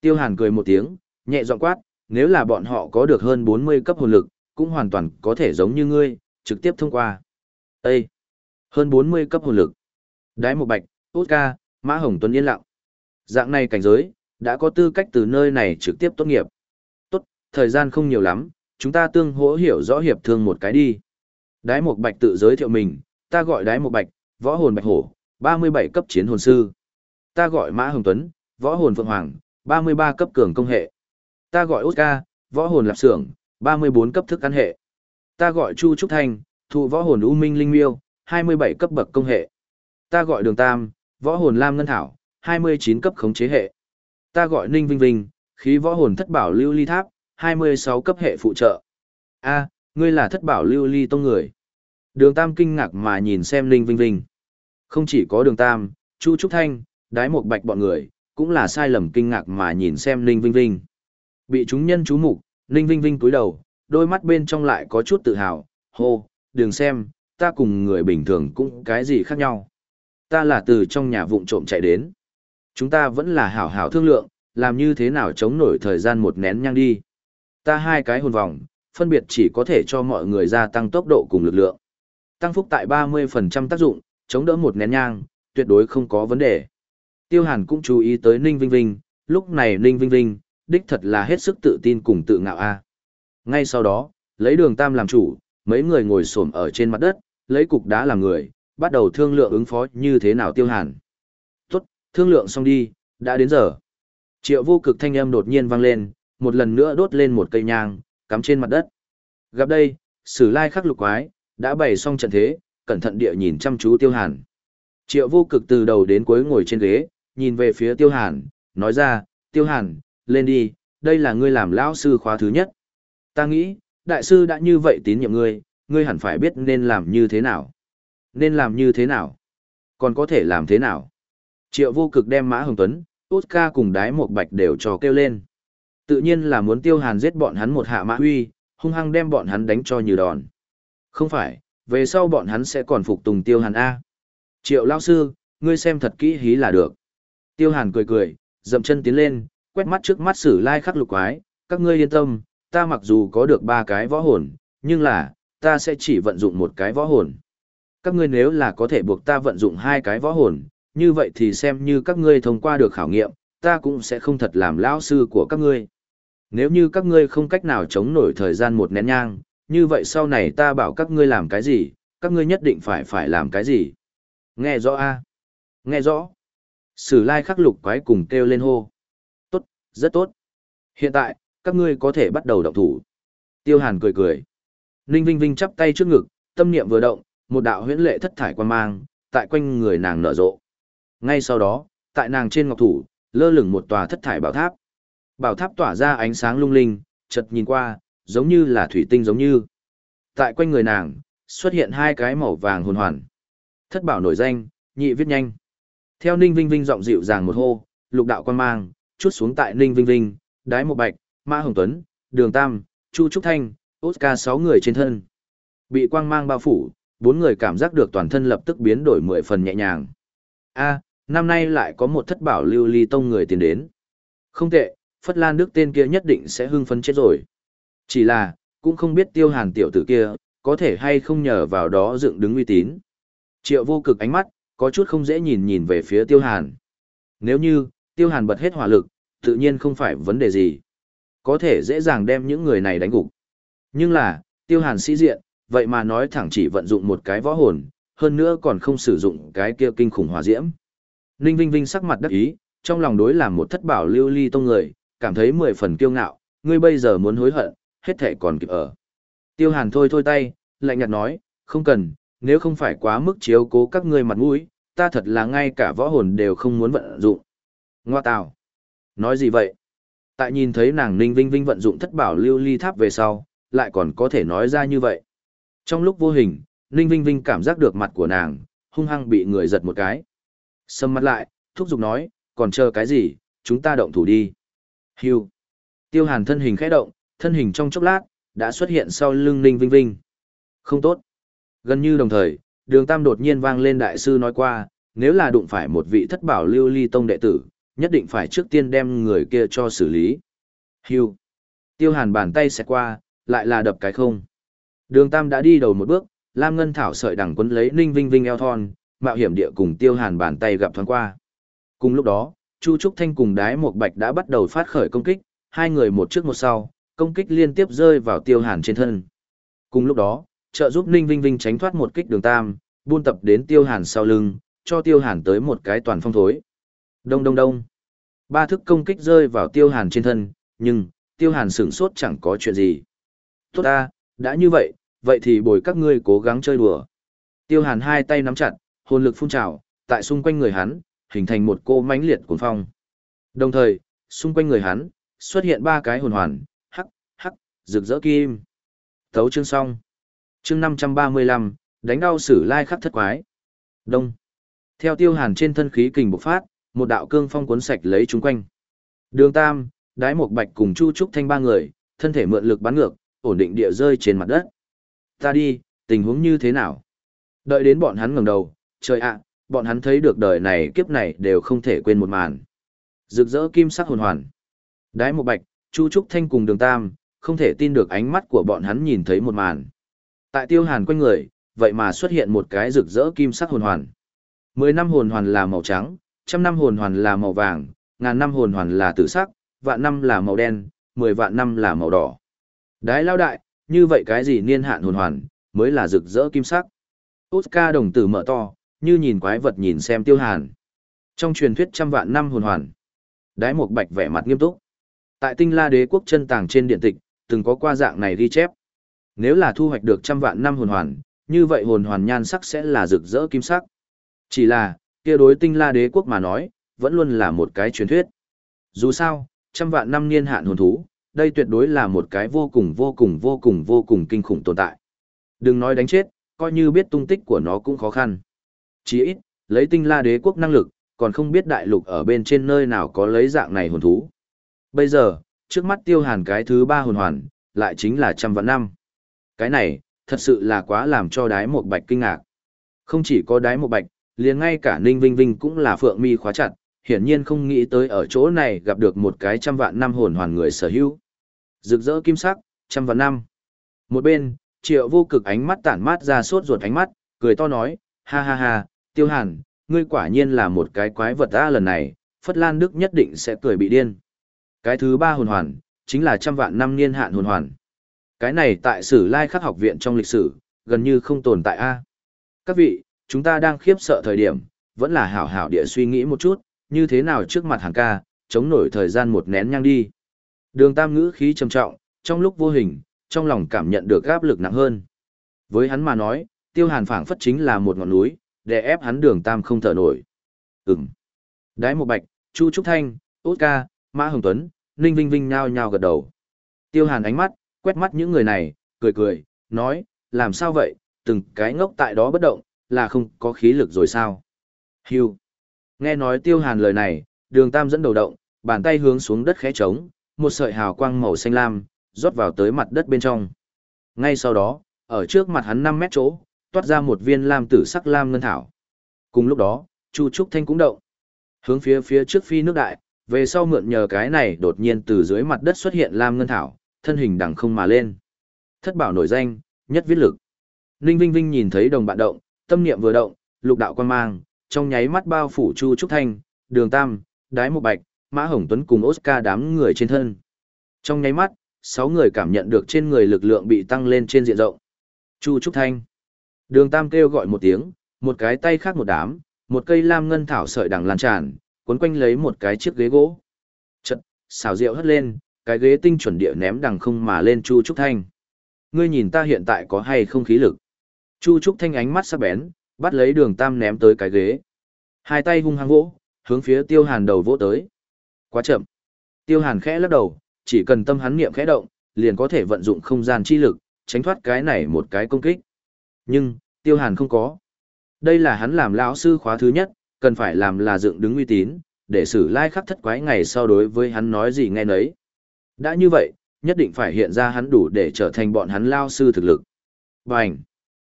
Tiêu hàn cười một tiếng, nhẹ giọng quát, nếu là bọn họ có được hơn 40 cấp hồn lực, cũng hoàn toàn có thể giống như ngươi, trực tiếp thông qua. Ê! Hơn 40 cấp hồn lực. Đái một bạch, tốt ca, Mã Hồng Tuấn yên lặng. Dạng này cảnh giới, đã có tư cách từ nơi này trực tiếp tốt nghiệp. Tốt, thời gian không nhiều lắm, chúng ta tương hỗ hiểu rõ hiệp thương một cái đi. Đái Mục Bạch tự giới thiệu mình, ta gọi Đái Mục Bạch, võ hồn Bạch Hổ, 37 cấp chiến hồn sư. Ta gọi Mã Hồng Tuấn, võ hồn Phượng Hoàng, 33 cấp cường công hệ. Ta gọi Oscar, võ hồn Lạp Sưởng, 34 cấp thức ăn hệ. Ta gọi Chu Trúc Thanh, thụ võ hồn U Minh Linh Miêu, 27 cấp bậc công hệ. Ta gọi Đường Tam, võ hồn Lam Ngân Thảo, 29 cấp khống chế hệ. Ta gọi Ninh Vinh Vinh, khí võ hồn thất bảo lưu ly tháp, 26 cấp hệ phụ trợ. A, ngươi là thất bảo lưu ly tông người. Đường Tam kinh ngạc mà nhìn xem Ninh Vinh Vinh. Không chỉ có đường Tam, Chu Trúc Thanh, đái một bạch bọn người, cũng là sai lầm kinh ngạc mà nhìn xem Ninh Vinh Vinh. Bị chúng nhân chú mục, Ninh Vinh Vinh cúi đầu, đôi mắt bên trong lại có chút tự hào, hô, đừng xem, ta cùng người bình thường cũng cái gì khác nhau. Ta là từ trong nhà vụng trộm chạy đến. Chúng ta vẫn là hảo hảo thương lượng, làm như thế nào chống nổi thời gian một nén nhang đi. Ta hai cái hồn vòng, phân biệt chỉ có thể cho mọi người gia tăng tốc độ cùng lực lượng. Tăng phúc tại 30% tác dụng, chống đỡ một nén nhang, tuyệt đối không có vấn đề. Tiêu Hàn cũng chú ý tới Ninh Vinh Vinh, lúc này Ninh Vinh Vinh, đích thật là hết sức tự tin cùng tự ngạo a. À. Ngay sau đó, lấy đường tam làm chủ, mấy người ngồi xổm ở trên mặt đất, lấy cục đá làm người, bắt đầu thương lượng ứng phó như thế nào Tiêu Hàn. Thương lượng xong đi, đã đến giờ. Triệu vô cực thanh âm đột nhiên vang lên, một lần nữa đốt lên một cây nhang, cắm trên mặt đất. Gặp đây, sử lai khắc lục quái, đã bày xong trận thế, cẩn thận địa nhìn chăm chú Tiêu Hàn. Triệu vô cực từ đầu đến cuối ngồi trên ghế, nhìn về phía Tiêu Hàn, nói ra, Tiêu Hàn, lên đi, đây là ngươi làm lão sư khóa thứ nhất. Ta nghĩ, đại sư đã như vậy tín nhiệm ngươi, ngươi hẳn phải biết nên làm như thế nào. Nên làm như thế nào? Còn có thể làm thế nào? Triệu vô cực đem Mã Hồng Tuấn, Oscar cùng đái một bạch đều cho kêu lên. Tự nhiên là muốn tiêu hàn giết bọn hắn một hạ mã huy, hung hăng đem bọn hắn đánh cho như đòn. Không phải, về sau bọn hắn sẽ còn phục tùng tiêu hàn A. Triệu lao sư, ngươi xem thật kỹ hí là được. Tiêu hàn cười cười, dậm chân tiến lên, quét mắt trước mắt sử lai khắc lục quái, các ngươi yên tâm, ta mặc dù có được ba cái võ hồn, nhưng là, ta sẽ chỉ vận dụng một cái võ hồn. Các ngươi nếu là có thể buộc ta vận dụng hai cái võ hồn, như vậy thì xem như các ngươi thông qua được khảo nghiệm, ta cũng sẽ không thật làm lão sư của các ngươi. Nếu như các ngươi không cách nào chống nổi thời gian một nén nhang, như vậy sau này ta bảo các ngươi làm cái gì, các ngươi nhất định phải phải làm cái gì. Nghe rõ a Nghe rõ. Sử lai khắc lục quái cùng kêu lên hô. Tốt, rất tốt. Hiện tại, các ngươi có thể bắt đầu động thủ. Tiêu hàn cười cười. Ninh Vinh Vinh chắp tay trước ngực, tâm niệm vừa động, một đạo huyễn lệ thất thải quan mang, tại quanh người nàng nở rộ. Ngay sau đó, tại nàng trên ngọc thủ, lơ lửng một tòa thất thải bảo tháp. Bảo tháp tỏa ra ánh sáng lung linh, chợt nhìn qua, giống như là thủy tinh giống như. Tại quanh người nàng, xuất hiện hai cái màu vàng hồn hoàn. Thất bảo nổi danh, nhị viết nhanh. Theo Ninh Vinh Vinh giọng dịu dàng một hô, lục đạo quan mang, chút xuống tại Ninh Vinh Vinh, Đái Một Bạch, Mã Hồng Tuấn, Đường Tam, Chu Trúc Thanh, Oscar sáu người trên thân. Bị quang mang bao phủ, bốn người cảm giác được toàn thân lập tức biến đổi mười phần nhẹ nhàng. A, năm nay lại có một thất bảo lưu ly tông người tiến đến. Không tệ, Phất Lan Đức tên kia nhất định sẽ hưng phấn chết rồi. Chỉ là, cũng không biết tiêu hàn tiểu tử kia, có thể hay không nhờ vào đó dựng đứng uy tín. Triệu vô cực ánh mắt, có chút không dễ nhìn nhìn về phía tiêu hàn. Nếu như, tiêu hàn bật hết hỏa lực, tự nhiên không phải vấn đề gì. Có thể dễ dàng đem những người này đánh gục. Nhưng là, tiêu hàn sĩ diện, vậy mà nói thẳng chỉ vận dụng một cái võ hồn, hơn nữa còn không sử dụng cái kia kinh khủng hỏa diễm. Ninh Vinh Vinh sắc mặt đắc ý, trong lòng đối làm một thất bảo lưu ly tông người, cảm thấy mười phần kiêu ngạo, ngươi bây giờ muốn hối hận, hết thể còn kịp ở. Tiêu Hàn thôi thôi tay, lạnh nhạt nói, không cần, nếu không phải quá mức chiếu cố các ngươi mặt mũi, ta thật là ngay cả võ hồn đều không muốn vận dụng. Ngoa tào. Nói gì vậy? Tại nhìn thấy nàng Ninh Vinh Vinh vận dụng thất bảo lưu ly tháp về sau, lại còn có thể nói ra như vậy. Trong lúc vô hình, Ninh Vinh Vinh cảm giác được mặt của nàng, hung hăng bị người giật một cái. Sầm mặt lại, thúc giục nói, còn chờ cái gì, chúng ta động thủ đi. Hưu. Tiêu hàn thân hình khẽ động, thân hình trong chốc lát, đã xuất hiện sau lưng Ninh Vinh Vinh. Không tốt. Gần như đồng thời, đường tam đột nhiên vang lên đại sư nói qua, nếu là đụng phải một vị thất bảo lưu ly tông đệ tử, nhất định phải trước tiên đem người kia cho xử lý. Hưu. Tiêu hàn bàn tay xẹt qua, lại là đập cái không. Đường tam đã đi đầu một bước, Lam Ngân Thảo sợi đằng quấn lấy Ninh Vinh Vinh eo thon, mạo hiểm địa cùng tiêu hàn bàn tay gặp thoáng qua. Cùng lúc đó, Chu Trúc Thanh cùng Đái Mộc Bạch đã bắt đầu phát khởi công kích, hai người một trước một sau, công kích liên tiếp rơi vào Tiêu Hàn trên thân. Cùng lúc đó, trợ giúp Ninh Vinh Vinh tránh thoát một kích đường tam, buôn tập đến Tiêu Hàn sau lưng, cho Tiêu Hàn tới một cái toàn phong thối. Đông đông đông. Ba thức công kích rơi vào Tiêu Hàn trên thân, nhưng, Tiêu Hàn sửng sốt chẳng có chuyện gì. Tốt ta, đã như vậy, vậy thì bồi các ngươi cố gắng chơi đùa. Tiêu Hàn hai tay nắm chặt, hồn lực phun trào, tại xung quanh người hắn, hình thành một cô mãnh liệt cuồng phong. Đồng thời, xung quanh người hắn, xuất hiện ba cái hồn hoàn, hắc, hắc, rực rỡ kim. Thấu chương xong. Chương 535, đánh đau sử lai khắc thất quái. Đông. Theo tiêu hàn trên thân khí kình bộc phát, một đạo cương phong cuốn sạch lấy chúng quanh. Đường Tam, Đái Mộc Bạch cùng Chu Trúc Thanh ba người, thân thể mượn lực bắn ngược, ổn định địa rơi trên mặt đất. Ta đi, tình huống như thế nào? Đợi đến bọn hắn ngẩng đầu, trời ạ, bọn hắn thấy được đời này kiếp này đều không thể quên một màn. Rực rỡ kim sắc hồn hoàn. Đái một Bạch, Chu Trúc Thanh cùng Đường Tam, không thể tin được ánh mắt của bọn hắn nhìn thấy một màn. Tại Tiêu Hàn quanh người, vậy mà xuất hiện một cái rực rỡ kim sắc hồn hoàn. Mười năm hồn hoàn là màu trắng, trăm năm hồn hoàn là màu vàng, ngàn năm hồn hoàn là tử sắc, vạn năm là màu đen, mười vạn năm là màu đỏ. Đái lao đại, như vậy cái gì niên hạn hồn hoàn, mới là rực rỡ kim sắc. Oscar đồng tử mở to, như nhìn quái vật nhìn xem tiêu hàn. Trong truyền thuyết trăm vạn năm hồn hoàn, đái một bạch vẻ mặt nghiêm túc. Tại tinh la đế quốc chân tàng trên điện tịch, từng có qua dạng này ghi chép. Nếu là thu hoạch được trăm vạn năm hồn hoàn, như vậy hồn hoàn nhan sắc sẽ là rực rỡ kim sắc. Chỉ là, kia đối tinh la đế quốc mà nói, vẫn luôn là một cái truyền thuyết. Dù sao, trăm vạn năm niên hạn hồn thú, đây tuyệt đối là một cái vô cùng vô cùng vô cùng vô cùng kinh khủng tồn tại. Đừng nói đánh chết, coi như biết tung tích của nó cũng khó khăn chí ít, lấy tinh la đế quốc năng lực, còn không biết đại lục ở bên trên nơi nào có lấy dạng này hồn thú. Bây giờ, trước mắt tiêu hàn cái thứ ba hồn hoàn, lại chính là trăm vạn năm. Cái này, thật sự là quá làm cho đái một bạch kinh ngạc. Không chỉ có đái một bạch, liền ngay cả Ninh Vinh Vinh cũng là phượng mi khóa chặt, hiển nhiên không nghĩ tới ở chỗ này gặp được một cái trăm vạn năm hồn hoàn người sở hữu. Rực rỡ kim sắc, trăm vạn năm. Một bên, triệu vô cực ánh mắt tản mát ra sốt ruột ánh mắt, cười to nói, ha ha ha, tiêu hàn, ngươi quả nhiên là một cái quái vật ta lần này, Phất Lan Đức nhất định sẽ cười bị điên. Cái thứ ba hồn hoàn, chính là trăm vạn năm niên hạn hồn hoàn. Cái này tại sử lai khắc học viện trong lịch sử, gần như không tồn tại a. Các vị, chúng ta đang khiếp sợ thời điểm, vẫn là hảo hảo địa suy nghĩ một chút, như thế nào trước mặt hàng ca, chống nổi thời gian một nén nhang đi. Đường tam ngữ khí trầm trọng, trong lúc vô hình, trong lòng cảm nhận được áp lực nặng hơn. Với hắn mà nói, tiêu hàn phảng phất chính là một ngọn núi, để ép hắn đường tam không thở nổi. Ừm. Đái một bạch, Chu Trúc Thanh, Út Ca, Mã Hồng Tuấn, Ninh Vinh Vinh nhao nhao gật đầu. Tiêu hàn ánh mắt, quét mắt những người này, cười cười, nói, làm sao vậy, từng cái ngốc tại đó bất động, là không có khí lực rồi sao? Hưu. Nghe nói tiêu hàn lời này, đường tam dẫn đầu động, bàn tay hướng xuống đất khẽ trống, một sợi hào quang màu xanh lam, rót vào tới mặt đất bên trong. Ngay sau đó, ở trước mặt hắn 5 mét chỗ, toát ra một viên lam tử sắc lam ngân thảo. Cùng lúc đó, Chu Trúc Thanh cũng động. Hướng phía phía trước phi nước đại, về sau mượn nhờ cái này đột nhiên từ dưới mặt đất xuất hiện lam ngân thảo, thân hình đằng không mà lên. Thất bảo nổi danh, nhất viết lực. Ninh Vinh Vinh nhìn thấy đồng bạn động, tâm niệm vừa động, lục đạo quan mang, trong nháy mắt bao phủ Chu Trúc Thanh, Đường Tam, Đái Một Bạch, Mã Hồng Tuấn cùng Oscar đám người trên thân. Trong nháy mắt, sáu người cảm nhận được trên người lực lượng bị tăng lên trên diện rộng. Chu Trúc Thanh. Đường Tam kêu gọi một tiếng, một cái tay khác một đám, một cây lam ngân thảo sợi đằng lan tràn, cuốn quanh lấy một cái chiếc ghế gỗ. Chật, xào rượu hất lên, cái ghế tinh chuẩn địa ném đằng không mà lên Chu Trúc Thanh. Ngươi nhìn ta hiện tại có hay không khí lực. Chu Trúc Thanh ánh mắt sắc bén, bắt lấy đường tam ném tới cái ghế. Hai tay hung hăng vỗ, hướng phía tiêu hàn đầu vỗ tới. Quá chậm. Tiêu hàn khẽ lắc đầu, chỉ cần tâm hắn niệm khẽ động, liền có thể vận dụng không gian chi lực, tránh thoát cái này một cái công kích. Nhưng, tiêu hàn không có. Đây là hắn làm lão sư khóa thứ nhất, cần phải làm là dựng đứng uy tín, để xử lai khắc thất quái ngày sau đối với hắn nói gì nghe nấy. Đã như vậy, nhất định phải hiện ra hắn đủ để trở thành bọn hắn lao sư thực lực. Bành!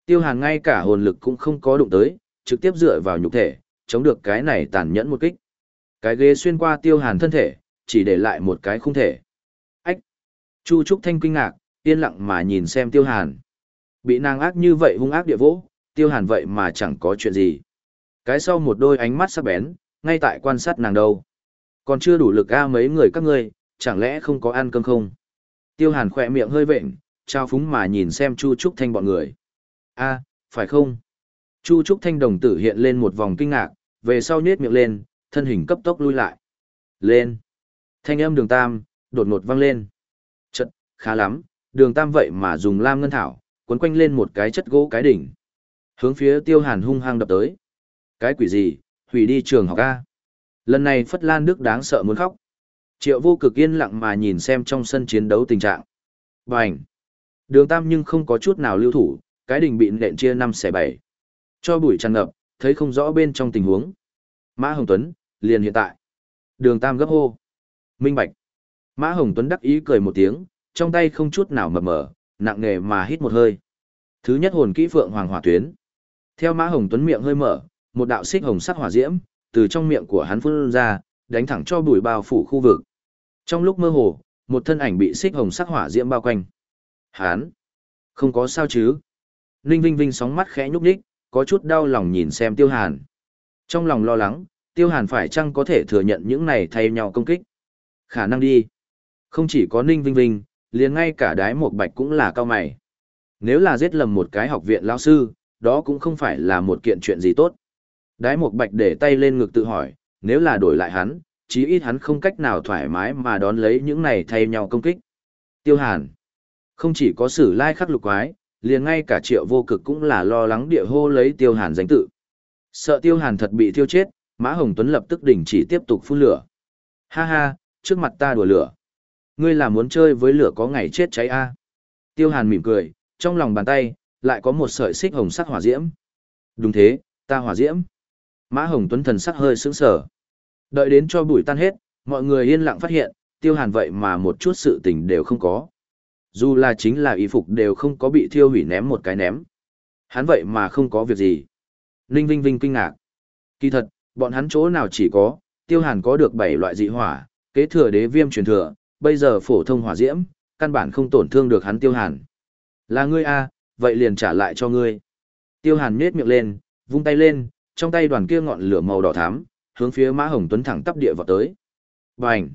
Tiêu hàn ngay cả hồn lực cũng không có đụng tới, trực tiếp dựa vào nhục thể, chống được cái này tàn nhẫn một kích. Cái ghế xuyên qua tiêu hàn thân thể, chỉ để lại một cái không thể. Ách! Chu Trúc Thanh kinh ngạc, yên lặng mà nhìn xem tiêu hàn. Bị nàng ác như vậy hung ác địa vỗ, tiêu hàn vậy mà chẳng có chuyện gì. Cái sau một đôi ánh mắt sắc bén, ngay tại quan sát nàng đâu. Còn chưa đủ lực ga mấy người các ngươi, chẳng lẽ không có ăn cơm không? Tiêu Hàn khỏe miệng hơi vện, trao phúng mà nhìn xem Chu Trúc Thanh bọn người. a phải không? Chu Trúc Thanh đồng tử hiện lên một vòng kinh ngạc, về sau nhét miệng lên, thân hình cấp tốc lui lại. Lên. Thanh âm đường tam, đột ngột vang lên. Chật, khá lắm, đường tam vậy mà dùng lam ngân thảo, cuốn quanh lên một cái chất gỗ cái đỉnh. Hướng phía tiêu hàn hung hăng đập tới. Cái quỷ gì, hủy đi trường học A. Lần này Phất Lan Đức đáng sợ muốn khóc. Triệu vô cực yên lặng mà nhìn xem trong sân chiến đấu tình trạng. Bành! Đường tam nhưng không có chút nào lưu thủ, cái đỉnh bị nện chia năm xẻ bảy. Cho bụi tràn ngập, thấy không rõ bên trong tình huống. Mã Hồng Tuấn, liền hiện tại. Đường tam gấp hô. Minh Bạch. Mã Hồng Tuấn đắc ý cười một tiếng, trong tay không chút nào mập mờ, nặng nề mà hít một hơi. Thứ nhất hồn kỹ phượng hoàng hỏa tuyến. Theo Mã Hồng Tuấn miệng hơi mở, một đạo xích hồng sắc hỏa diễm từ trong miệng của hắn phun ra, đánh thẳng cho bụi bao phủ khu vực. Trong lúc mơ hồ, một thân ảnh bị xích hồng sắc hỏa diễm bao quanh. Hắn, không có sao chứ? Ninh Vinh Vinh sóng mắt khẽ nhúc nhích, có chút đau lòng nhìn xem Tiêu Hàn. Trong lòng lo lắng, Tiêu Hàn phải chăng có thể thừa nhận những này thay nhau công kích? Khả năng đi. Không chỉ có Ninh Vinh Vinh, liền ngay cả đái một bạch cũng là cao mày. Nếu là giết lầm một cái học viện lao sư, đó cũng không phải là một kiện chuyện gì tốt. Đái một bạch để tay lên ngực tự hỏi, nếu là đổi lại hắn, chí ít hắn không cách nào thoải mái mà đón lấy những này thay nhau công kích. Tiêu Hàn. Không chỉ có sử lai khắc lục quái, liền ngay cả triệu vô cực cũng là lo lắng địa hô lấy Tiêu Hàn danh tự. Sợ Tiêu Hàn thật bị thiêu chết, Mã Hồng Tuấn lập tức đình chỉ tiếp tục phun lửa. Ha ha, trước mặt ta đùa lửa. Ngươi là muốn chơi với lửa có ngày chết cháy a? Tiêu Hàn mỉm cười, trong lòng bàn tay, lại có một sợi xích hồng sắc hỏa diễm. Đúng thế, ta hỏa diễm. Mã Hồng Tuấn thần sắc hơi sững sờ. Đợi đến cho bụi tan hết, mọi người yên lặng phát hiện, Tiêu Hàn vậy mà một chút sự tình đều không có. Dù là chính là y phục đều không có bị thiêu hủy ném một cái ném. Hắn vậy mà không có việc gì. Ninh Vinh Vinh kinh ngạc. Kỳ thật, bọn hắn chỗ nào chỉ có, Tiêu Hàn có được 7 loại dị hỏa, kế thừa đế viêm truyền thừa, bây giờ phổ thông hỏa diễm, căn bản không tổn thương được hắn Tiêu Hàn. Là ngươi a, vậy liền trả lại cho ngươi. Tiêu Hàn nhếch miệng lên, vung tay lên, trong tay đoàn kia ngọn lửa màu đỏ thắm, hướng phía Mã Hồng Tuấn thẳng tắp địa vào tới. Bành!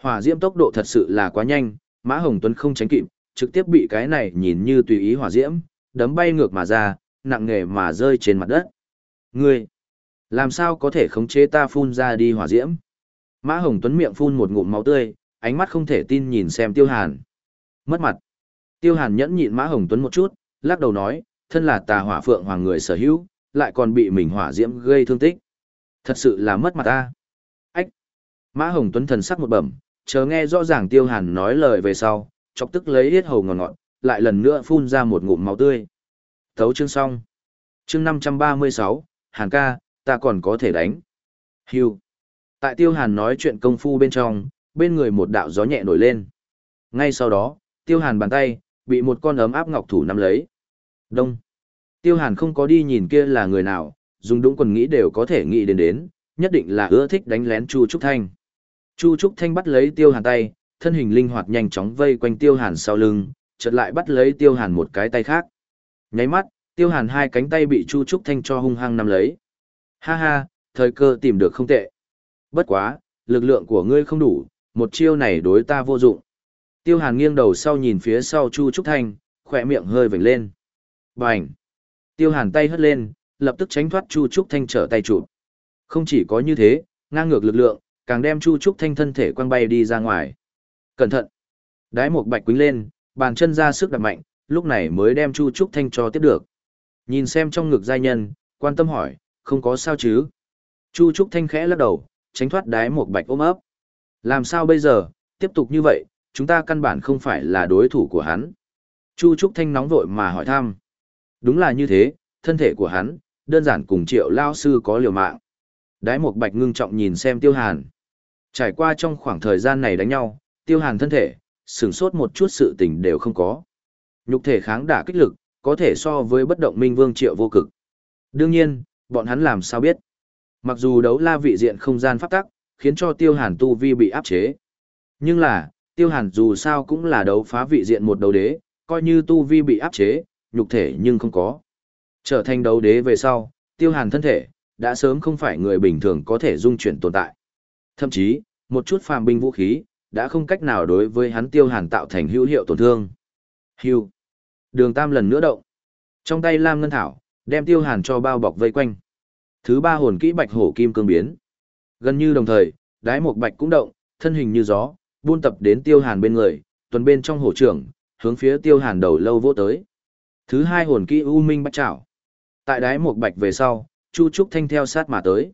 Hỏa diễm tốc độ thật sự là quá nhanh, Mã Hồng Tuấn không tránh kịp, trực tiếp bị cái này nhìn như tùy ý hỏa diễm, đấm bay ngược mà ra, nặng nề mà rơi trên mặt đất. Ngươi! Làm sao có thể khống chế ta phun ra đi hỏa diễm? Mã Hồng Tuấn miệng phun một ngụm máu tươi, ánh mắt không thể tin nhìn xem Tiêu Hàn. Mất mặt. Tiêu Hàn nhẫn nhịn Mã Hồng Tuấn một chút, lắc đầu nói, thân là tà hỏa phượng hoàng người sở hữu, lại còn bị mình hỏa diễm gây thương tích. Thật sự là mất mặt ta. Ách. Mã Hồng Tuấn thần sắc một bẩm, chờ nghe rõ ràng Tiêu Hàn nói lời về sau, chọc tức lấy hết hầu ngọt ngọt, lại lần nữa phun ra một ngụm máu tươi. Thấu chương xong. Chương 536, Hàn ca, ta còn có thể đánh. Hưu. Tại Tiêu Hàn nói chuyện công phu bên trong, bên người một đạo gió nhẹ nổi lên. Ngay sau đó, Tiêu Hàn bàn tay, bị một con ấm áp ngọc thủ nắm lấy. Đông. Tiêu Hàn không có đi nhìn kia là người nào, dùng đúng quần nghĩ đều có thể nghĩ đến đến, nhất định là ưa thích đánh lén Chu Trúc Thanh. Chu Trúc Thanh bắt lấy Tiêu Hàn tay, thân hình linh hoạt nhanh chóng vây quanh Tiêu Hàn sau lưng, chợt lại bắt lấy Tiêu Hàn một cái tay khác. Nháy mắt, Tiêu Hàn hai cánh tay bị Chu Trúc Thanh cho hung hăng nắm lấy. Ha ha, thời cơ tìm được không tệ. Bất quá, lực lượng của ngươi không đủ, một chiêu này đối ta vô dụng. Tiêu Hàn nghiêng đầu sau nhìn phía sau Chu Trúc Thanh, khỏe miệng hơi vểnh lên. Bành! Tiêu Hàn tay hất lên, lập tức tránh thoát Chu Trúc Thanh trở tay chụp. Không chỉ có như thế, ngang ngược lực lượng, càng đem Chu Trúc Thanh thân thể quăng bay đi ra ngoài. Cẩn thận! Đái một bạch quính lên, bàn chân ra sức đặt mạnh, lúc này mới đem Chu Trúc Thanh cho tiếp được. Nhìn xem trong ngực giai nhân, quan tâm hỏi, không có sao chứ? Chu Trúc Thanh khẽ lắc đầu, tránh thoát đái một bạch ôm ấp. Làm sao bây giờ, tiếp tục như vậy, chúng ta căn bản không phải là đối thủ của hắn. Chu Trúc Thanh nóng vội mà hỏi thăm. Đúng là như thế, thân thể của hắn, đơn giản cùng triệu lao sư có liều mạng. Đái một bạch ngưng trọng nhìn xem tiêu hàn. Trải qua trong khoảng thời gian này đánh nhau, tiêu hàn thân thể, sửng sốt một chút sự tình đều không có. Nhục thể kháng đả kích lực, có thể so với bất động minh vương triệu vô cực. Đương nhiên, bọn hắn làm sao biết. Mặc dù đấu la vị diện không gian pháp tắc, khiến cho tiêu hàn tu vi bị áp chế. Nhưng là, tiêu hàn dù sao cũng là đấu phá vị diện một đấu đế, coi như tu vi bị áp chế, nhục thể nhưng không có. Trở thành đấu đế về sau, tiêu hàn thân thể, đã sớm không phải người bình thường có thể dung chuyển tồn tại. Thậm chí, một chút phàm binh vũ khí, đã không cách nào đối với hắn tiêu hàn tạo thành hữu hiệu tổn thương. Hưu. Đường Tam lần nữa động. Trong tay Lam Ngân Thảo, đem tiêu hàn cho bao bọc vây quanh. Thứ ba hồn kỹ bạch hổ kim cương biến. Gần như đồng thời, đái một bạch cũng động, thân hình như gió, buôn tập đến tiêu hàn bên người, tuần bên trong hổ trưởng, hướng phía tiêu hàn đầu lâu vô tới. Thứ hai hồn kỹ u minh bắt chảo. Tại đái một bạch về sau, Chu Trúc Thanh theo sát mà tới.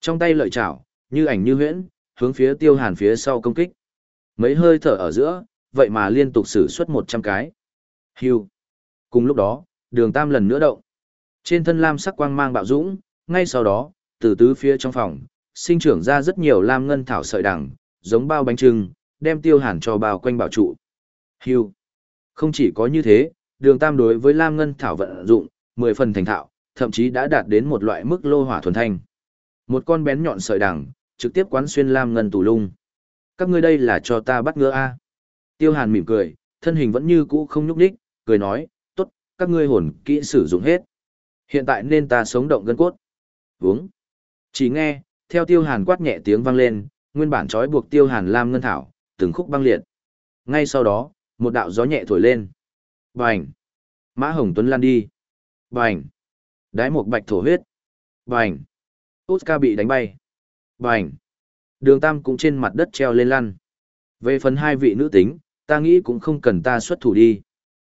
Trong tay lợi chảo, như ảnh như huyễn, hướng phía tiêu hàn phía sau công kích. Mấy hơi thở ở giữa, vậy mà liên tục sử xuất một trăm cái. Hưu. Cùng lúc đó, đường tam lần nữa động. Trên thân lam sắc quang mang bạo dũng, ngay sau đó, từ tứ phía trong phòng, sinh trưởng ra rất nhiều lam ngân thảo sợi đằng, giống bao bánh trưng, đem tiêu hàn cho bao quanh bảo trụ. Hưu. Không chỉ có như thế, đường tam đối với lam ngân thảo vận dụng, mười phần thành thạo, thậm chí đã đạt đến một loại mức lô hỏa thuần thanh. Một con bén nhọn sợi đằng, trực tiếp quán xuyên lam ngân tù lung. Các ngươi đây là cho ta bắt ngựa a? Tiêu Hàn mỉm cười, thân hình vẫn như cũ không nhúc nhích, cười nói, tốt, các ngươi hồn kỹ sử dụng hết. Hiện tại nên ta sống động gân cốt. Uống. Chỉ nghe, theo Tiêu Hàn quát nhẹ tiếng vang lên, nguyên bản trói buộc Tiêu Hàn lam ngân thảo, từng khúc băng liệt. Ngay sau đó, một đạo gió nhẹ thổi lên. Bành. Mã Hồng Tuấn lan đi. Bành. Đái một bạch thổ huyết. Bành. Oscar bị đánh bay. Bành. Đường Tam cũng trên mặt đất treo lên lăn. Về phần hai vị nữ tính, ta nghĩ cũng không cần ta xuất thủ đi.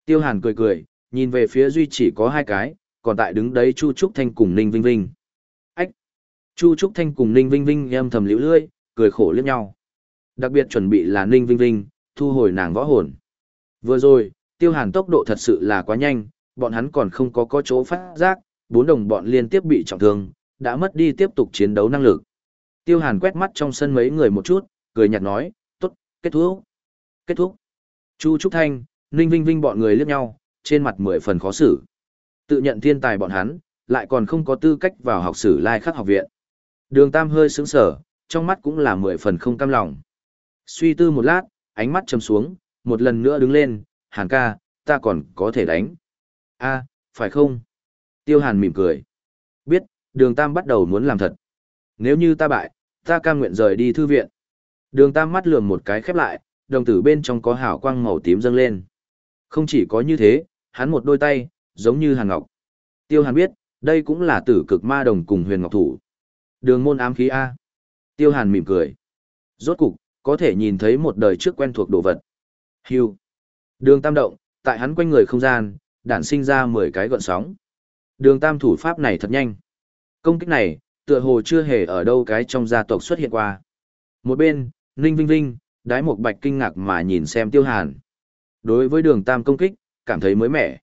Tiêu Hàn cười cười, nhìn về phía Duy chỉ có hai cái, còn tại đứng đấy Chu Trúc Thanh cùng Ninh Vinh Vinh. Chu Trúc Thanh cùng Ninh Vinh Vinh em thầm liễu lưỡi, cười khổ liếc nhau. Đặc biệt chuẩn bị là Ninh Vinh Vinh, thu hồi nàng võ hồn. Vừa rồi, Tiêu Hàn tốc độ thật sự là quá nhanh, bọn hắn còn không có có chỗ phát giác, bốn đồng bọn liên tiếp bị trọng thương, đã mất đi tiếp tục chiến đấu năng lực. Tiêu Hàn quét mắt trong sân mấy người một chút, cười nhạt nói, tốt, kết thúc. Kết thúc. Chu Trúc Thanh, Ninh Vinh Vinh bọn người liếc nhau, trên mặt mười phần khó xử. Tự nhận thiên tài bọn hắn, lại còn không có tư cách vào học sử lai khắc học viện. Đường Tam hơi sững sở, trong mắt cũng là mười phần không cam lòng. Suy tư một lát, ánh mắt trầm xuống, một lần nữa đứng lên, Hàn ca, ta còn có thể đánh. a phải không? Tiêu Hàn mỉm cười. Biết, đường Tam bắt đầu muốn làm thật. Nếu như ta bại, ta cam nguyện rời đi thư viện. Đường Tam mắt lườm một cái khép lại, đồng tử bên trong có hào quang màu tím dâng lên. Không chỉ có như thế, hắn một đôi tay, giống như hàn ngọc. Tiêu Hàn biết, đây cũng là tử cực ma đồng cùng huyền ngọc thủ. Đường môn ám khí A. Tiêu Hàn mỉm cười. Rốt cục, có thể nhìn thấy một đời trước quen thuộc đồ vật. Hưu. Đường tam động, tại hắn quanh người không gian, đản sinh ra 10 cái gọn sóng. Đường tam thủ pháp này thật nhanh. Công kích này, tựa hồ chưa hề ở đâu cái trong gia tộc xuất hiện qua. Một bên, Ninh Vinh Vinh, đái một bạch kinh ngạc mà nhìn xem tiêu hàn. Đối với đường tam công kích, cảm thấy mới mẻ.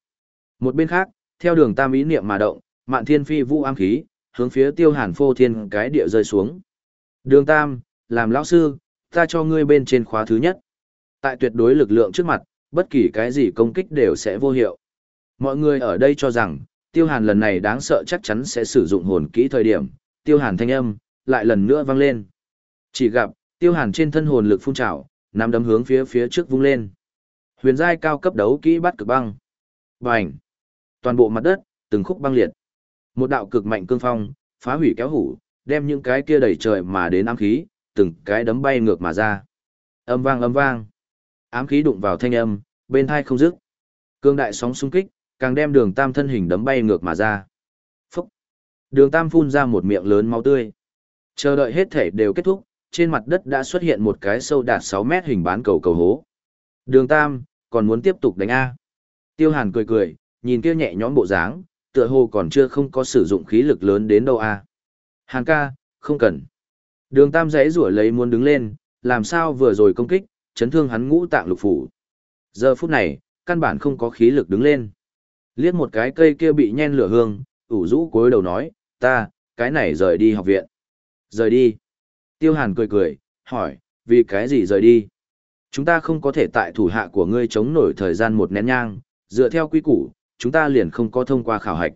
Một bên khác, theo đường tam ý niệm mà động, mạn thiên phi vũ ám khí, hướng phía tiêu hàn phô thiên cái địa rơi xuống. Đường tam, làm lão sư, ta cho ngươi bên trên khóa thứ nhất. Tại tuyệt đối lực lượng trước mặt, bất kỳ cái gì công kích đều sẽ vô hiệu. Mọi người ở đây cho rằng, tiêu hàn lần này đáng sợ chắc chắn sẽ sử dụng hồn kỹ thời điểm, tiêu hàn thanh âm, lại lần nữa vang lên. Chỉ gặp, tiêu hàn trên thân hồn lực phun trào, nắm đấm hướng phía phía trước vung lên. Huyền giai cao cấp đấu kỹ bắt cực băng. Bành! Toàn bộ mặt đất, từng khúc băng liệt. Một đạo cực mạnh cương phong, phá hủy kéo hủ, đem những cái kia đẩy trời mà đến ám khí, từng cái đấm bay ngược mà ra. Âm vang âm vang. Ám khí đụng vào thanh âm, bên thai không dứt. Cương đại sóng xung kích, càng đem đường tam thân hình đấm bay ngược mà ra. Phúc! Đường tam phun ra một miệng lớn máu tươi. Chờ đợi hết thể đều kết thúc, trên mặt đất đã xuất hiện một cái sâu đạt 6 mét hình bán cầu cầu hố. Đường tam, còn muốn tiếp tục đánh A. Tiêu hàn cười cười, nhìn kia nhẹ nhõm bộ dáng, tựa hồ còn chưa không có sử dụng khí lực lớn đến đâu à? Hàn ca, không cần. Đường tam giấy rủa lấy muốn đứng lên, làm sao vừa rồi công kích, chấn thương hắn ngũ tạng lục phủ. Giờ phút này, căn bản không có khí lực đứng lên. Liếc một cái cây kia bị nhen lửa hương, ủ rũ cối đầu nói, ta, cái này rời đi học viện. Rời đi. Tiêu hàn cười cười, hỏi, vì cái gì rời đi? Chúng ta không có thể tại thủ hạ của ngươi chống nổi thời gian một nén nhang, dựa theo quy củ, chúng ta liền không có thông qua khảo hạch.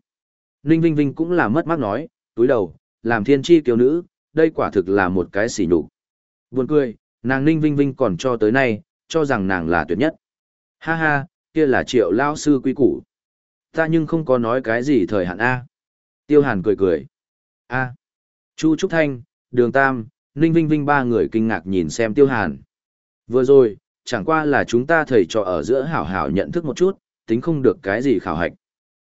Ninh Vinh Vinh cũng là mất mát nói, túi đầu, làm thiên tri kiều nữ, đây quả thực là một cái xỉ nhục. Buồn cười, nàng Ninh Vinh Vinh còn cho tới nay, cho rằng nàng là tuyệt nhất. Ha ha, kia là triệu lao sư quý củ. Ta nhưng không có nói cái gì thời hạn A. Tiêu Hàn cười cười. A. Chu Trúc Thanh, Đường Tam, Ninh Vinh Vinh ba người kinh ngạc nhìn xem Tiêu Hàn. Vừa rồi, chẳng qua là chúng ta thầy trò ở giữa hảo hảo nhận thức một chút, tính không được cái gì khảo hạch.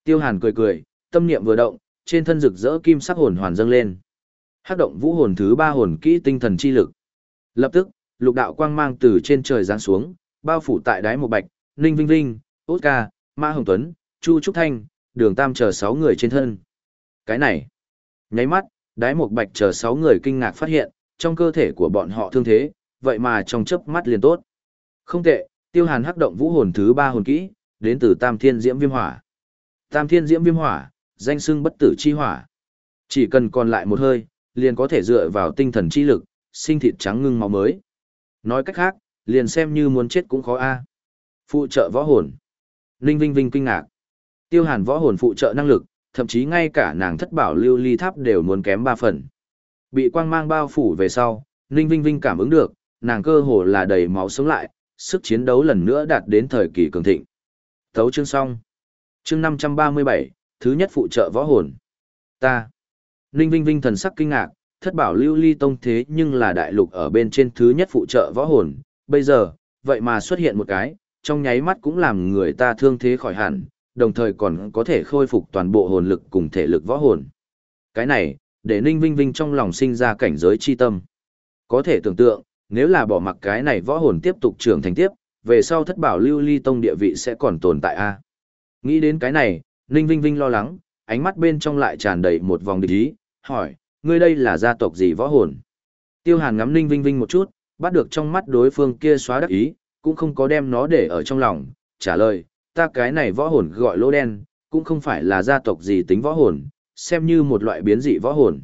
Tiêu Hàn cười cười, tâm niệm vừa động, trên thân rực rỡ kim sắc hồn hoàn dâng lên. Hắc động vũ hồn thứ ba hồn kỹ tinh thần chi lực. Lập tức, lục đạo quang mang từ trên trời giáng xuống, bao phủ tại đáy một bạch, Ninh Vinh Vinh, Út Ca, Ma Hồng Tuấn, Chu Trúc Thanh, Đường Tam chờ sáu người trên thân. Cái này, nháy mắt, đáy một bạch chờ sáu người kinh ngạc phát hiện, trong cơ thể của bọn họ thương thế, vậy mà trong chớp mắt liền tốt. Không tệ, tiêu hàn hắc động vũ hồn thứ ba hồn kỹ, đến từ Tam Thiên Diễm Viêm Hỏa. Tam Thiên Diễm Viêm Hỏa, danh xưng bất tử chi hỏa. Chỉ cần còn lại một hơi, liền có thể dựa vào tinh thần chi lực, sinh thịt trắng ngưng máu mới. Nói cách khác, liền xem như muốn chết cũng khó a. Phụ trợ võ hồn. Linh Vinh Vinh kinh ngạc. Tiêu Hàn võ hồn phụ trợ năng lực, thậm chí ngay cả nàng thất bảo lưu ly tháp đều muốn kém ba phần. Bị quang mang bao phủ về sau, Linh Vinh Vinh cảm ứng được, nàng cơ hồ là đầy máu sống lại, sức chiến đấu lần nữa đạt đến thời kỳ cường thịnh. Thấu chương xong. Chương 537, thứ nhất phụ trợ võ hồn. Ta. Ninh Vinh Vinh thần sắc kinh ngạc, thất bảo lưu ly tông thế nhưng là đại lục ở bên trên thứ nhất phụ trợ võ hồn, bây giờ, vậy mà xuất hiện một cái, trong nháy mắt cũng làm người ta thương thế khỏi hẳn, đồng thời còn có thể khôi phục toàn bộ hồn lực cùng thể lực võ hồn. Cái này, để Ninh Vinh Vinh trong lòng sinh ra cảnh giới chi tâm. Có thể tưởng tượng, nếu là bỏ mặc cái này võ hồn tiếp tục trưởng thành tiếp, về sau thất bảo lưu ly tông địa vị sẽ còn tồn tại a. Nghĩ đến cái này, Ninh Vinh Vinh lo lắng, ánh mắt bên trong lại tràn đầy một vòng địch ý, hỏi, ngươi đây là gia tộc gì võ hồn? Tiêu Hàn ngắm Ninh Vinh Vinh một chút, bắt được trong mắt đối phương kia xóa đắc ý, cũng không có đem nó để ở trong lòng, trả lời, ta cái này võ hồn gọi lỗ đen, cũng không phải là gia tộc gì tính võ hồn, xem như một loại biến dị võ hồn.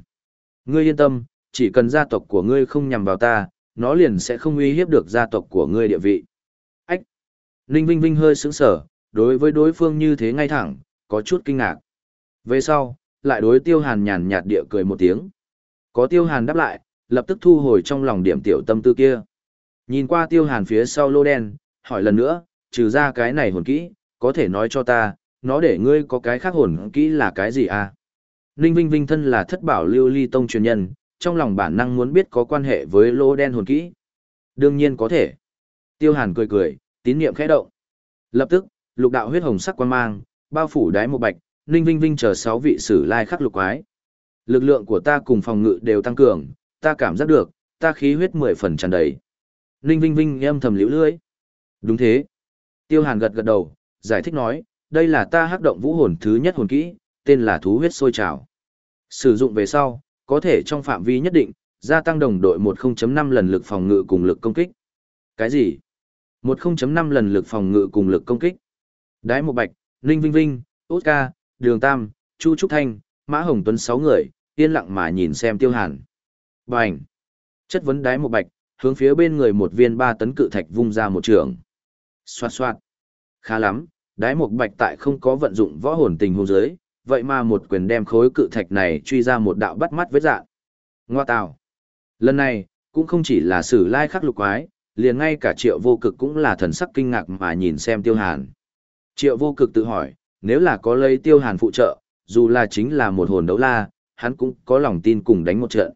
Ngươi yên tâm, chỉ cần gia tộc của ngươi không nhằm vào ta, nó liền sẽ không uy hiếp được gia tộc của ngươi địa vị. Ninh Vinh Vinh hơi sững sở, đối với đối phương như thế ngay thẳng, có chút kinh ngạc. Về sau, lại đối tiêu hàn nhàn nhạt địa cười một tiếng. Có tiêu hàn đáp lại, lập tức thu hồi trong lòng điểm tiểu tâm tư kia. Nhìn qua tiêu hàn phía sau lô đen, hỏi lần nữa, trừ ra cái này hồn kỹ, có thể nói cho ta, nó để ngươi có cái khác hồn kỹ là cái gì à? Ninh Vinh Vinh thân là thất bảo lưu ly tông truyền nhân, trong lòng bản năng muốn biết có quan hệ với lô đen hồn kỹ. Đương nhiên có thể. Tiêu hàn cười cười, tín niệm khẽ động. Lập tức, lục đạo huyết hồng sắc quan mang, bao phủ đái một bạch, Ninh Vinh Vinh chờ sáu vị sử lai khắc lục quái. Lực lượng của ta cùng phòng ngự đều tăng cường, ta cảm giác được, ta khí huyết mười phần tràn đầy. Ninh Vinh Vinh âm thầm liễu lưỡi. Đúng thế. Tiêu Hàn gật gật đầu, giải thích nói, đây là ta hắc động vũ hồn thứ nhất hồn kỹ, tên là thú huyết sôi trào. Sử dụng về sau, có thể trong phạm vi nhất định, gia tăng đồng đội 10.5 lần lực phòng ngự cùng lực công kích. Cái gì? 10.5 lần lực phòng ngự cùng lực công kích. Đái một bạch, Ninh Vinh Vinh, Út Ca, Đường Tam, Chu Trúc Thanh, Mã Hồng Tuấn 6 người, yên lặng mà nhìn xem Tiêu Hàn. Bành! Chất vấn đái một bạch, hướng phía bên người một viên ba tấn cự thạch vung ra một trường. Xoạt xoạt. Khá lắm, đái một bạch tại không có vận dụng võ hồn tình hồn giới, vậy mà một quyền đem khối cự thạch này truy ra một đạo bắt mắt vết dạng. Ngoa tào. Lần này, cũng không chỉ là sử lai khắc lục quái, liền ngay cả triệu vô cực cũng là thần sắc kinh ngạc mà nhìn xem tiêu hàn. Triệu vô cực tự hỏi, nếu là có lấy tiêu hàn phụ trợ, dù là chính là một hồn đấu la, hắn cũng có lòng tin cùng đánh một trận.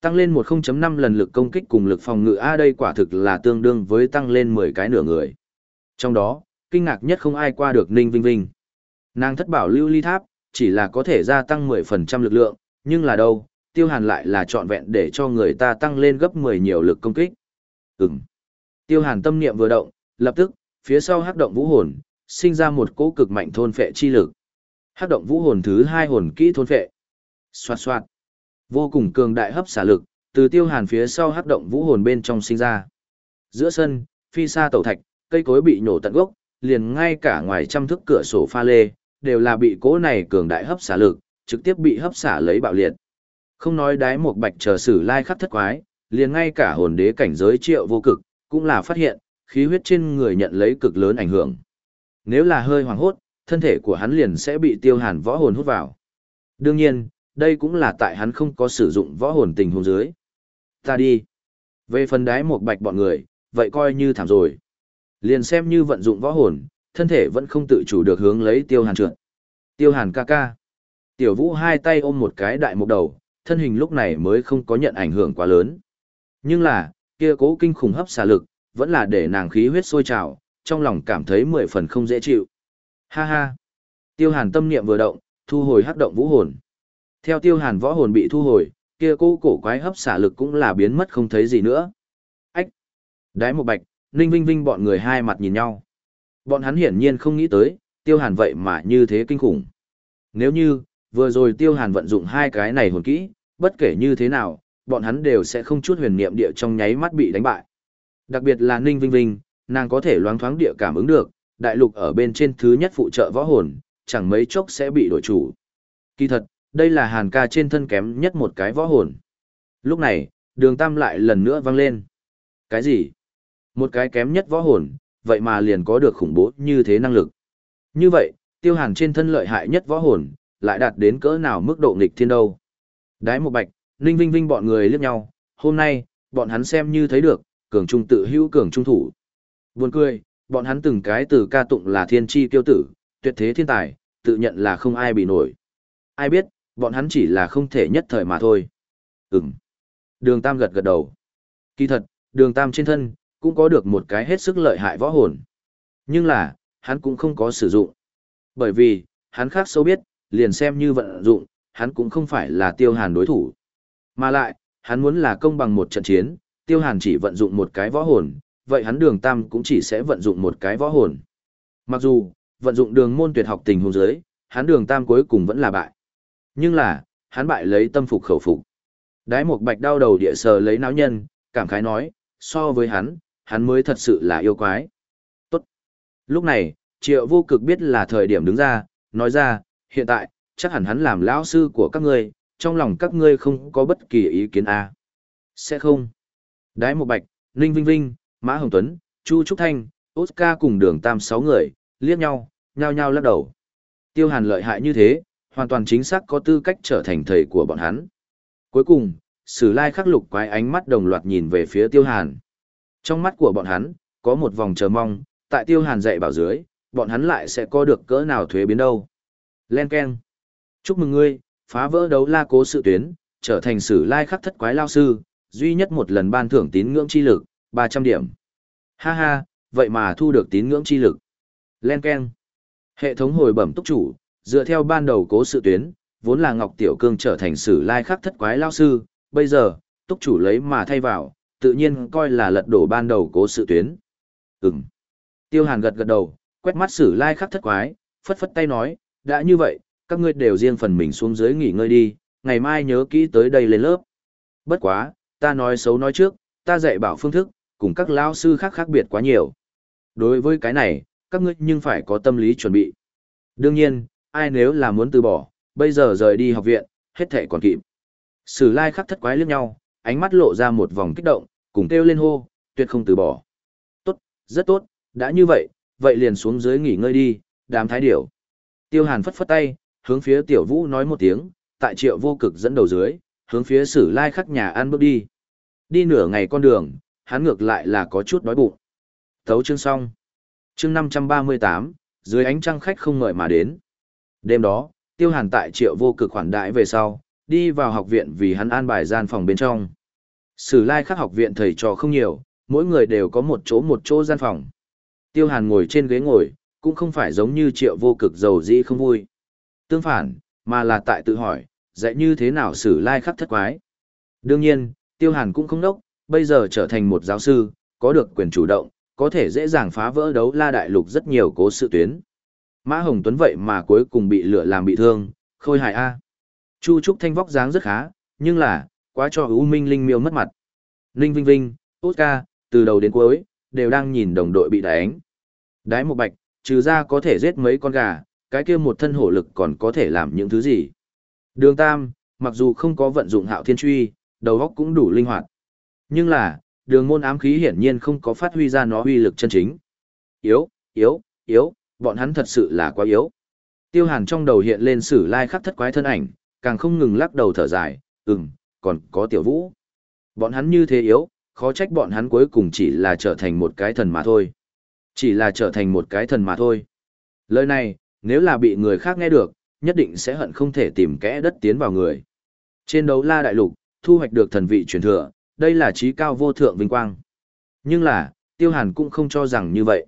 Tăng lên một 0.5 lần lực công kích cùng lực phòng ngự A đây quả thực là tương đương với tăng lên 10 cái nửa người. Trong đó, kinh ngạc nhất không ai qua được Ninh Vinh Vinh. Nàng thất bảo lưu ly tháp, chỉ là có thể gia tăng 10% lực lượng, nhưng là đâu, tiêu hàn lại là trọn vẹn để cho người ta tăng lên gấp 10 nhiều lực công kích. Ừm. Tiêu hàn tâm niệm vừa động, lập tức, phía sau hắc động vũ hồn, sinh ra một cỗ cực mạnh thôn phệ chi lực. Hắc động vũ hồn thứ hai hồn kỹ thôn phệ. Xoạt xoạt. Vô cùng cường đại hấp xả lực, từ tiêu hàn phía sau hắc động vũ hồn bên trong sinh ra. Giữa sân, phi xa tẩu thạch, cây cối bị nổ tận gốc, liền ngay cả ngoài trăm thước cửa sổ pha lê, đều là bị cỗ này cường đại hấp xả lực, trực tiếp bị hấp xả lấy bạo liệt. Không nói đái một bạch chờ sử lai khắc thất quái, liền ngay cả hồn đế cảnh giới triệu vô cực, cũng là phát hiện, khí huyết trên người nhận lấy cực lớn ảnh hưởng. Nếu là hơi hoảng hốt, thân thể của hắn liền sẽ bị tiêu hàn võ hồn hút vào. Đương nhiên, đây cũng là tại hắn không có sử dụng võ hồn tình hồn dưới. Ta đi. Về phần đái một bạch bọn người, vậy coi như thảm rồi. Liền xem như vận dụng võ hồn, thân thể vẫn không tự chủ được hướng lấy tiêu hàn trượt. Tiêu hàn ca ca. Tiểu vũ hai tay ôm một cái đại mục đầu, thân hình lúc này mới không có nhận ảnh hưởng quá lớn. Nhưng là, kia cố kinh khủng hấp xả lực, vẫn là để nàng khí huyết sôi trào, trong lòng cảm thấy mười phần không dễ chịu. Ha ha! Tiêu hàn tâm niệm vừa động, thu hồi hắc động vũ hồn. Theo tiêu hàn võ hồn bị thu hồi, kia cố cổ quái hấp xả lực cũng là biến mất không thấy gì nữa. Ách! Đái một bạch, Ninh Vinh Vinh bọn người hai mặt nhìn nhau. Bọn hắn hiển nhiên không nghĩ tới, tiêu hàn vậy mà như thế kinh khủng. Nếu như, vừa rồi tiêu hàn vận dụng hai cái này hồn kỹ, bất kể như thế nào, bọn hắn đều sẽ không chút huyền niệm địa trong nháy mắt bị đánh bại. Đặc biệt là Ninh Vinh Vinh, nàng có thể loáng thoáng địa cảm ứng được, đại lục ở bên trên thứ nhất phụ trợ võ hồn, chẳng mấy chốc sẽ bị đổi chủ. Kỳ thật, đây là hàn ca trên thân kém nhất một cái võ hồn. Lúc này, đường tam lại lần nữa vang lên. Cái gì? Một cái kém nhất võ hồn, vậy mà liền có được khủng bố như thế năng lực. Như vậy, tiêu hàn trên thân lợi hại nhất võ hồn, lại đạt đến cỡ nào mức độ nghịch thiên đâu. Đái một bạch, Ninh Vinh Vinh bọn người liếc nhau, hôm nay, bọn hắn xem như thấy được, cường trung tự hữu cường trung thủ. Buồn cười, bọn hắn từng cái từ ca tụng là thiên tri tiêu tử, tuyệt thế thiên tài, tự nhận là không ai bị nổi. Ai biết, bọn hắn chỉ là không thể nhất thời mà thôi. Ừm. Đường Tam gật gật đầu. Kỳ thật, đường Tam trên thân, cũng có được một cái hết sức lợi hại võ hồn. Nhưng là, hắn cũng không có sử dụng. Bởi vì, hắn khác sâu biết, liền xem như vận dụng, hắn cũng không phải là tiêu hàn đối thủ. Mà lại, hắn muốn là công bằng một trận chiến, tiêu hàn chỉ vận dụng một cái võ hồn, vậy hắn đường tam cũng chỉ sẽ vận dụng một cái võ hồn. Mặc dù, vận dụng đường môn tuyệt học tình hôn giới, hắn đường tam cuối cùng vẫn là bại. Nhưng là, hắn bại lấy tâm phục khẩu phục. Đái một bạch đau đầu địa sờ lấy náo nhân, cảm khái nói, so với hắn, hắn mới thật sự là yêu quái. Tốt. Lúc này, triệu vô cực biết là thời điểm đứng ra, nói ra, hiện tại, chắc hẳn hắn làm lão sư của các ngươi, trong lòng các ngươi không có bất kỳ ý kiến à. Sẽ không. Đái một bạch, Ninh Vinh Vinh, Mã Hồng Tuấn, Chu Trúc Thanh, Oscar cùng đường tam sáu người, liếc nhau, nhao nhao lắc đầu. Tiêu hàn lợi hại như thế, hoàn toàn chính xác có tư cách trở thành thầy của bọn hắn. Cuối cùng, sử lai khắc lục quái ánh mắt đồng loạt nhìn về phía tiêu hàn. Trong mắt của bọn hắn, có một vòng chờ mong, tại tiêu hàn dạy bảo dưới, bọn hắn lại sẽ có được cỡ nào thuế biến đâu. Len Ken. Chúc mừng ngươi, phá vỡ đấu la cố sự tuyến, trở thành sử lai khắc thất quái lao sư, duy nhất một lần ban thưởng tín ngưỡng chi lực, 300 điểm. Ha ha, vậy mà thu được tín ngưỡng chi lực. Len Ken. Hệ thống hồi bẩm túc chủ, dựa theo ban đầu cố sự tuyến, vốn là Ngọc Tiểu Cương trở thành sử lai khắc thất quái lao sư, bây giờ, túc chủ lấy mà thay vào, tự nhiên coi là lật đổ ban đầu cố sự tuyến. Ừm. Tiêu Hàn gật gật đầu, quét mắt sử lai khắc thất quái, phất phất tay nói, đã như vậy, các ngươi đều riêng phần mình xuống dưới nghỉ ngơi đi, ngày mai nhớ kỹ tới đây lên lớp. Bất quá, ta nói xấu nói trước, ta dạy bảo phương thức, cùng các lao sư khác khác biệt quá nhiều. Đối với cái này, các ngươi nhưng phải có tâm lý chuẩn bị. Đương nhiên, ai nếu là muốn từ bỏ, bây giờ rời đi học viện, hết thể còn kịp. Sử lai khắc thất quái liếc nhau, ánh mắt lộ ra một vòng kích động, cùng kêu lên hô, tuyệt không từ bỏ. Tốt, rất tốt, đã như vậy, vậy liền xuống dưới nghỉ ngơi đi, đám thái điểu. Tiêu hàn phất phất tay, hướng phía tiểu vũ nói một tiếng, tại triệu vô cực dẫn đầu dưới, hướng phía sử lai khắc nhà ăn bước đi. Đi nửa ngày con đường, hắn ngược lại là có chút đói bụng. Thấu chương xong. Chương 538, dưới ánh trăng khách không ngợi mà đến. Đêm đó, tiêu hàn tại triệu vô cực khoản đại về sau, đi vào học viện vì hắn an bài gian phòng bên trong. Sử lai khắc học viện thầy trò không nhiều, mỗi người đều có một chỗ một chỗ gian phòng. Tiêu hàn ngồi trên ghế ngồi, cũng không phải giống như triệu vô cực giàu dĩ không vui. Tương phản, mà là tại tự hỏi, dạy như thế nào xử lai khắc thất quái. Đương nhiên, tiêu hàn cũng không đốc, bây giờ trở thành một giáo sư, có được quyền chủ động, có thể dễ dàng phá vỡ đấu la đại lục rất nhiều cố sự tuyến. Mã Hồng Tuấn vậy mà cuối cùng bị lửa làm bị thương, khôi hài A. Chu Trúc Thanh vóc dáng rất khá, nhưng là, quá cho U Minh Linh miêu mất mặt. Ninh Vinh Vinh, Oscar, từ đầu đến cuối, đều đang nhìn đồng đội bị đánh. Đái một bạch, trừ ra có thể giết mấy con gà, cái kia một thân hổ lực còn có thể làm những thứ gì. Đường Tam, mặc dù không có vận dụng hạo thiên truy, đầu óc cũng đủ linh hoạt. Nhưng là, đường môn ám khí hiển nhiên không có phát huy ra nó uy lực chân chính. Yếu, yếu, yếu, bọn hắn thật sự là quá yếu. Tiêu hàn trong đầu hiện lên sử lai khắc thất quái thân ảnh, càng không ngừng lắc đầu thở dài, ừm, còn có tiểu vũ. Bọn hắn như thế yếu, khó trách bọn hắn cuối cùng chỉ là trở thành một cái thần mà thôi. Chỉ là trở thành một cái thần mà thôi. Lời này, nếu là bị người khác nghe được, nhất định sẽ hận không thể tìm kẽ đất tiến vào người. Trên đấu la đại lục, thu hoạch được thần vị truyền thừa, đây là trí cao vô thượng vinh quang. Nhưng là, Tiêu Hàn cũng không cho rằng như vậy.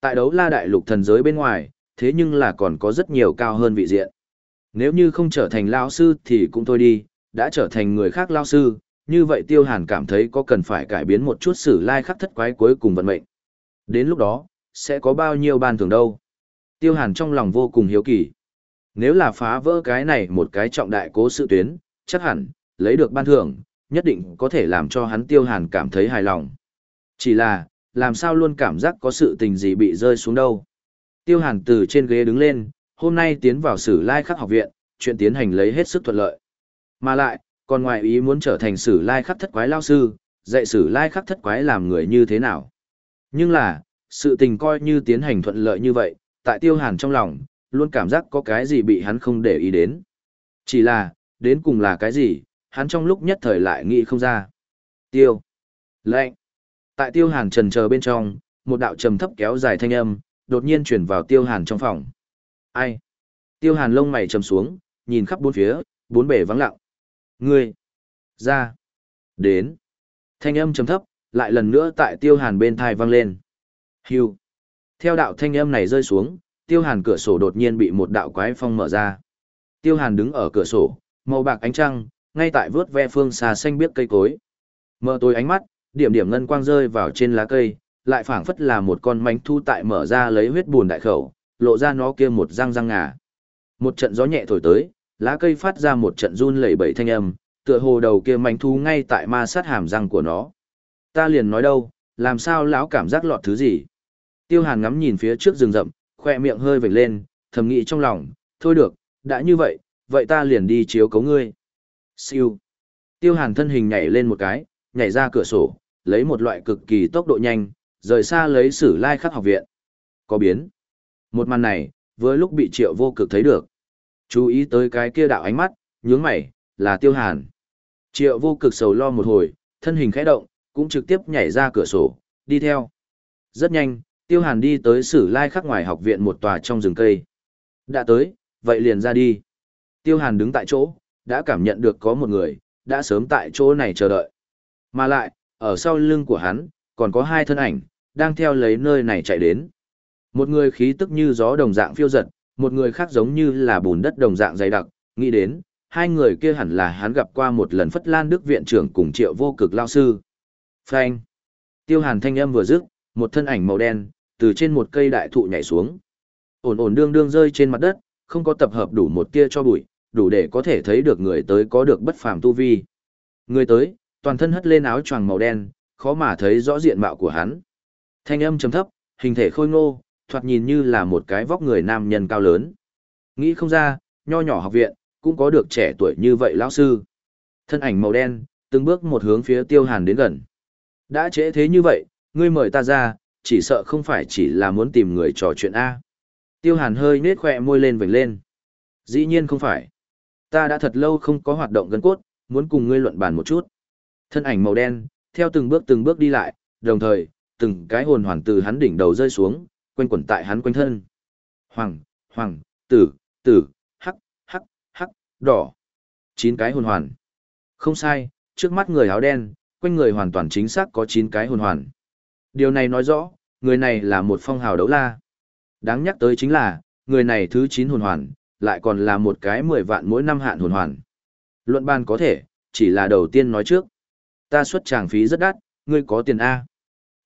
Tại đấu la đại lục thần giới bên ngoài, thế nhưng là còn có rất nhiều cao hơn vị diện. Nếu như không trở thành lao sư thì cũng thôi đi, đã trở thành người khác lao sư, như vậy Tiêu Hàn cảm thấy có cần phải cải biến một chút sử lai khắc thất quái cuối cùng vận mệnh. Đến lúc đó, sẽ có bao nhiêu ban thưởng đâu. Tiêu Hàn trong lòng vô cùng hiếu kỳ. Nếu là phá vỡ cái này một cái trọng đại cố sự tuyến, chắc hẳn, lấy được ban thưởng, nhất định có thể làm cho hắn Tiêu Hàn cảm thấy hài lòng. Chỉ là, làm sao luôn cảm giác có sự tình gì bị rơi xuống đâu. Tiêu Hàn từ trên ghế đứng lên, hôm nay tiến vào sử lai khắc học viện, chuyện tiến hành lấy hết sức thuận lợi. Mà lại, còn ngoài ý muốn trở thành sử lai khắc thất quái lao sư, dạy sử lai khắc thất quái làm người như thế nào. Nhưng là, sự tình coi như tiến hành thuận lợi như vậy, tại tiêu hàn trong lòng, luôn cảm giác có cái gì bị hắn không để ý đến. Chỉ là, đến cùng là cái gì, hắn trong lúc nhất thời lại nghĩ không ra. Tiêu. Lệnh. Tại tiêu hàn trần chờ bên trong, một đạo trầm thấp kéo dài thanh âm, đột nhiên chuyển vào tiêu hàn trong phòng. Ai? Tiêu hàn lông mày trầm xuống, nhìn khắp bốn phía, bốn bể vắng lặng. Ngươi. Ra. Đến. Thanh âm trầm thấp, lại lần nữa tại tiêu hàn bên thai vang lên. Hưu. Theo đạo thanh âm này rơi xuống, tiêu hàn cửa sổ đột nhiên bị một đạo quái phong mở ra. Tiêu hàn đứng ở cửa sổ, màu bạc ánh trăng, ngay tại vớt ve phương xa xanh biếc cây cối. Mở tối ánh mắt, điểm điểm ngân quang rơi vào trên lá cây, lại phảng phất là một con mánh thu tại mở ra lấy huyết buồn đại khẩu, lộ ra nó kia một răng răng ngà. Một trận gió nhẹ thổi tới, lá cây phát ra một trận run lẩy bẩy thanh âm, tựa hồ đầu kia mánh thu ngay tại ma sát hàm răng của nó. Ta liền nói đâu, làm sao lão cảm giác lọt thứ gì? Tiêu Hàn ngắm nhìn phía trước rừng rậm, khoe miệng hơi vểnh lên, thầm nghĩ trong lòng, thôi được, đã như vậy, vậy ta liền đi chiếu cấu ngươi. Siêu. Tiêu Hàn thân hình nhảy lên một cái, nhảy ra cửa sổ, lấy một loại cực kỳ tốc độ nhanh, rời xa lấy sử lai khắc học viện. Có biến. Một màn này, với lúc bị triệu vô cực thấy được. Chú ý tới cái kia đạo ánh mắt, nhướng mày, là Tiêu Hàn. Triệu vô cực sầu lo một hồi, thân hình khẽ động, cũng trực tiếp nhảy ra cửa sổ, đi theo. Rất nhanh, Tiêu Hàn đi tới Sử Lai khắc ngoài học viện một tòa trong rừng cây. Đã tới, vậy liền ra đi. Tiêu Hàn đứng tại chỗ, đã cảm nhận được có một người, đã sớm tại chỗ này chờ đợi. Mà lại, ở sau lưng của hắn, còn có hai thân ảnh, đang theo lấy nơi này chạy đến. Một người khí tức như gió đồng dạng phiêu giật, một người khác giống như là bùn đất đồng dạng dày đặc, nghĩ đến, hai người kia hẳn là hắn gặp qua một lần Phất Lan Đức viện trưởng cùng triệu vô cực lao sư. Phanh. Tiêu hàn thanh âm vừa dứt, một thân ảnh màu đen, từ trên một cây đại thụ nhảy xuống. Ổn ổn đương đương rơi trên mặt đất, không có tập hợp đủ một tia cho bụi, đủ để có thể thấy được người tới có được bất phàm tu vi. Người tới, toàn thân hất lên áo choàng màu đen, khó mà thấy rõ diện mạo của hắn. Thanh âm trầm thấp, hình thể khôi ngô, thoạt nhìn như là một cái vóc người nam nhân cao lớn. Nghĩ không ra, nho nhỏ học viện, cũng có được trẻ tuổi như vậy lão sư. Thân ảnh màu đen, từng bước một hướng phía tiêu hàn đến gần. Đã trễ thế như vậy, ngươi mời ta ra, chỉ sợ không phải chỉ là muốn tìm người trò chuyện A. Tiêu hàn hơi nết khỏe môi lên vểnh lên. Dĩ nhiên không phải. Ta đã thật lâu không có hoạt động gân cốt, muốn cùng ngươi luận bàn một chút. Thân ảnh màu đen, theo từng bước từng bước đi lại, đồng thời, từng cái hồn hoàn từ hắn đỉnh đầu rơi xuống, quanh quẩn tại hắn quanh thân. Hoàng, hoàng, tử, tử, hắc, hắc, hắc, đỏ. Chín cái hồn hoàn. Không sai, trước mắt người áo đen, quanh người hoàn toàn chính xác có chín cái hồn hoàn. Điều này nói rõ, người này là một phong hào đấu la. Đáng nhắc tới chính là, người này thứ 9 hồn hoàn, lại còn là một cái 10 vạn mỗi năm hạn hồn hoàn. Luận ban có thể, chỉ là đầu tiên nói trước. Ta xuất tràng phí rất đắt, ngươi có tiền A.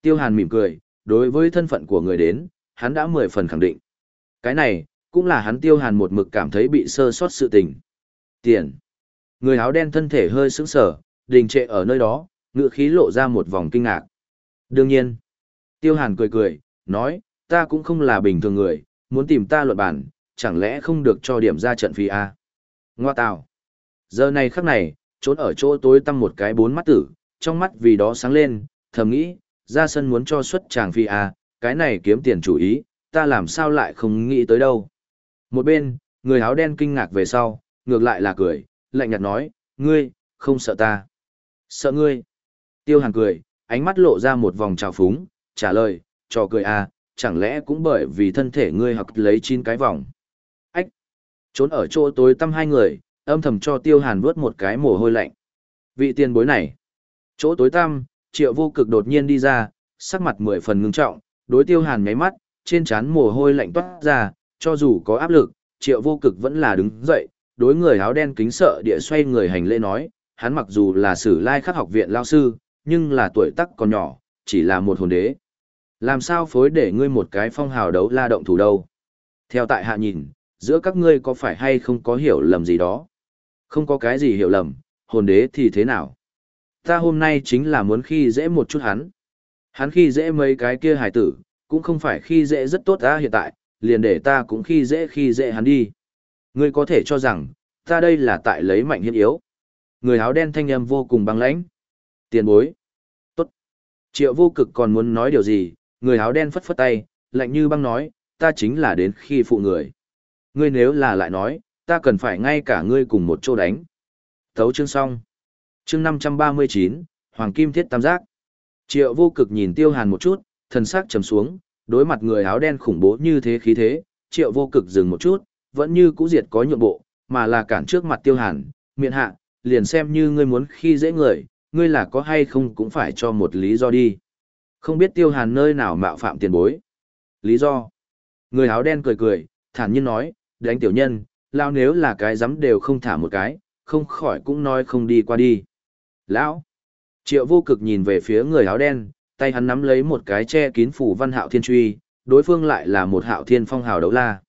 Tiêu Hàn mỉm cười, đối với thân phận của người đến, hắn đã 10 phần khẳng định. Cái này, cũng là hắn Tiêu Hàn một mực cảm thấy bị sơ sót sự tình. Tiền. Người áo đen thân thể hơi sững sờ, đình trệ ở nơi đó, ngựa khí lộ ra một vòng kinh ngạc. Đương nhiên, Tiêu Hàn cười cười, nói, ta cũng không là bình thường người, muốn tìm ta luận bản, chẳng lẽ không được cho điểm ra trận phi A. Ngoa tào. Giờ này khắc này, trốn ở chỗ tối tăm một cái bốn mắt tử, trong mắt vì đó sáng lên, thầm nghĩ, ra sân muốn cho xuất chàng phi A, cái này kiếm tiền chủ ý, ta làm sao lại không nghĩ tới đâu. Một bên, người áo đen kinh ngạc về sau, ngược lại là cười, lạnh nhạt nói, ngươi, không sợ ta. Sợ ngươi. Tiêu Hàn cười, ánh mắt lộ ra một vòng trào phúng, trả lời, trò cười à, chẳng lẽ cũng bởi vì thân thể ngươi học lấy chín cái vòng. Ách! Trốn ở chỗ tối tăm hai người, âm thầm cho tiêu hàn vớt một cái mồ hôi lạnh. Vị tiền bối này. Chỗ tối tăm, triệu vô cực đột nhiên đi ra, sắc mặt mười phần ngưng trọng, đối tiêu hàn nháy mắt, trên trán mồ hôi lạnh toát ra, cho dù có áp lực, triệu vô cực vẫn là đứng dậy, đối người áo đen kính sợ địa xoay người hành lễ nói, hắn mặc dù là sử lai khắc học viện lao sư, nhưng là tuổi tác còn nhỏ, chỉ là một hồn đế. Làm sao phối để ngươi một cái phong hào đấu la động thủ đâu? Theo tại hạ nhìn, giữa các ngươi có phải hay không có hiểu lầm gì đó? Không có cái gì hiểu lầm, hồn đế thì thế nào? Ta hôm nay chính là muốn khi dễ một chút hắn. Hắn khi dễ mấy cái kia hải tử, cũng không phải khi dễ rất tốt ta hiện tại, liền để ta cũng khi dễ khi dễ hắn đi. Ngươi có thể cho rằng, ta đây là tại lấy mạnh hiên yếu. Người áo đen thanh âm vô cùng băng lãnh. Tiền bối. Triệu vô cực còn muốn nói điều gì, người áo đen phất phất tay, lạnh như băng nói, ta chính là đến khi phụ người. Ngươi nếu là lại nói, ta cần phải ngay cả ngươi cùng một chỗ đánh. Thấu chương xong. Chương 539, Hoàng Kim Thiết Tam Giác. Triệu vô cực nhìn tiêu hàn một chút, thần sắc trầm xuống, đối mặt người áo đen khủng bố như thế khí thế, triệu vô cực dừng một chút, vẫn như cũ diệt có nhượng bộ, mà là cản trước mặt tiêu hàn, miệng hạ, liền xem như ngươi muốn khi dễ người, ngươi là có hay không cũng phải cho một lý do đi. Không biết tiêu hàn nơi nào mạo phạm tiền bối. Lý do. Người áo đen cười cười, thản nhiên nói, đánh tiểu nhân, lao nếu là cái dám đều không thả một cái, không khỏi cũng nói không đi qua đi. Lão. Triệu vô cực nhìn về phía người áo đen, tay hắn nắm lấy một cái che kín phủ văn hạo thiên truy, đối phương lại là một hạo thiên phong hào đấu la.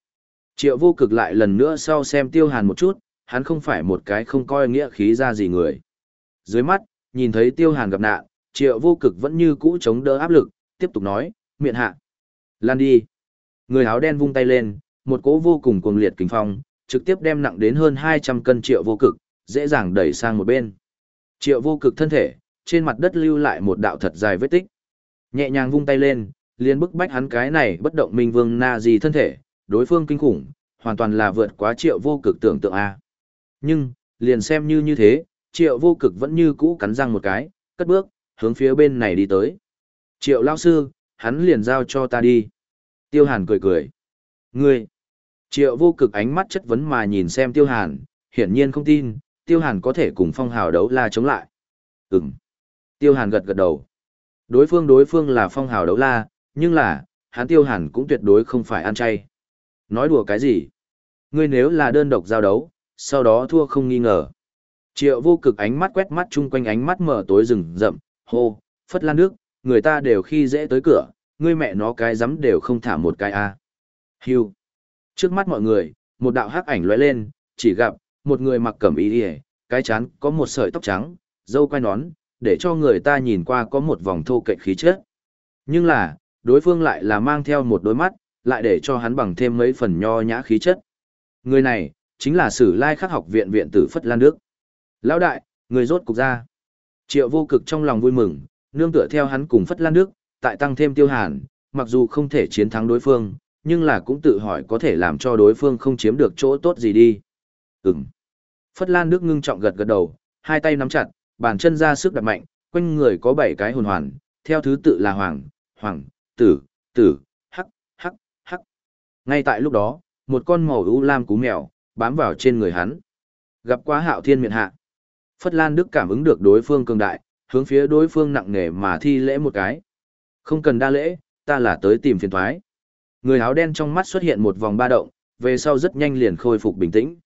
Triệu vô cực lại lần nữa sau xem tiêu hàn một chút, hắn không phải một cái không coi nghĩa khí ra gì người. Dưới mắt, nhìn thấy tiêu hàn gặp nạn, triệu vô cực vẫn như cũ chống đỡ áp lực, tiếp tục nói, miệng hạ. Lan đi. Người áo đen vung tay lên, một cỗ vô cùng cuồng liệt kinh phong, trực tiếp đem nặng đến hơn 200 cân triệu vô cực, dễ dàng đẩy sang một bên. Triệu vô cực thân thể, trên mặt đất lưu lại một đạo thật dài vết tích. Nhẹ nhàng vung tay lên, liền bức bách hắn cái này bất động minh vương na gì thân thể, đối phương kinh khủng, hoàn toàn là vượt quá triệu vô cực tưởng tượng A. Nhưng, liền xem như như thế, triệu vô cực vẫn như cũ cắn răng một cái, cất bước, hướng phía bên này đi tới. Triệu lao sư, hắn liền giao cho ta đi. Tiêu hàn cười cười. Ngươi! Triệu vô cực ánh mắt chất vấn mà nhìn xem tiêu hàn, hiển nhiên không tin, tiêu hàn có thể cùng phong hào đấu la chống lại. Ừm. Tiêu hàn gật gật đầu. Đối phương đối phương là phong hào đấu la, nhưng là, hắn tiêu hàn cũng tuyệt đối không phải ăn chay. Nói đùa cái gì? Ngươi nếu là đơn độc giao đấu, sau đó thua không nghi ngờ. Triệu vô cực ánh mắt quét mắt chung quanh ánh mắt mở tối rừng rậm, hô, phất lan nước, người ta đều khi dễ tới cửa, ngươi mẹ nó cái rắm đều không thả một cái a. À. Hưu. Trước mắt mọi người, một đạo hắc ảnh lóe lên, chỉ gặp một người mặc cẩm y, cái chán có một sợi tóc trắng, dâu quai nón, để cho người ta nhìn qua có một vòng thô cạnh khí chất. Nhưng là, đối phương lại là mang theo một đôi mắt, lại để cho hắn bằng thêm mấy phần nho nhã khí chất. Người này, chính là Sử Lai Khắc học viện viện tử Phất Lan Đức. Lão đại, người rốt cục ra. Triệu vô cực trong lòng vui mừng, nương tựa theo hắn cùng Phất Lan Đức, tại tăng thêm tiêu hàn, mặc dù không thể chiến thắng đối phương, nhưng là cũng tự hỏi có thể làm cho đối phương không chiếm được chỗ tốt gì đi. Ừm. Phất Lan Đức ngưng trọng gật gật đầu, hai tay nắm chặt, bàn chân ra sức đặt mạnh, quanh người có bảy cái hồn hoàn, theo thứ tự là hoàng, hoàng, tử, tử, hắc, hắc, hắc. Ngay tại lúc đó, một con màu u lam cú mèo, bám vào trên người hắn. Gặp quá hạo thiên miệng hạ. Phất Lan Đức cảm ứng được đối phương cường đại, hướng phía đối phương nặng nề mà thi lễ một cái. Không cần đa lễ, ta là tới tìm phiền thoái. Người áo đen trong mắt xuất hiện một vòng ba động, về sau rất nhanh liền khôi phục bình tĩnh.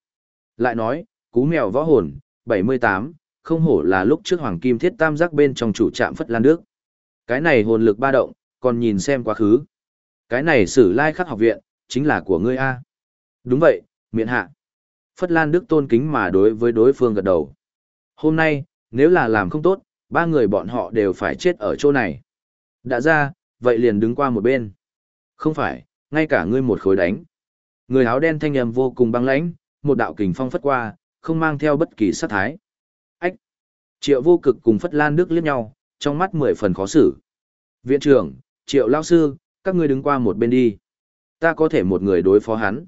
Lại nói, cú mèo võ hồn, 78, không hổ là lúc trước Hoàng Kim Thiết Tam giác bên trong chủ trạm Phất Lan Đức. Cái này hồn lực ba động, còn nhìn xem quá khứ. Cái này sử lai khắc học viện, chính là của ngươi A. Đúng vậy, Miện hạ. Phất Lan Đức tôn kính mà đối với đối phương gật đầu. Hôm nay, nếu là làm không tốt, ba người bọn họ đều phải chết ở chỗ này. Đã ra, vậy liền đứng qua một bên. Không phải, ngay cả ngươi một khối đánh. Người áo đen thanh âm vô cùng băng lãnh, một đạo kình phong phất qua, không mang theo bất kỳ sát thái. Ách! Triệu vô cực cùng Phất Lan Đức liếc nhau, trong mắt mười phần khó xử. Viện trưởng, Triệu Lao Sư, các ngươi đứng qua một bên đi. Ta có thể một người đối phó hắn.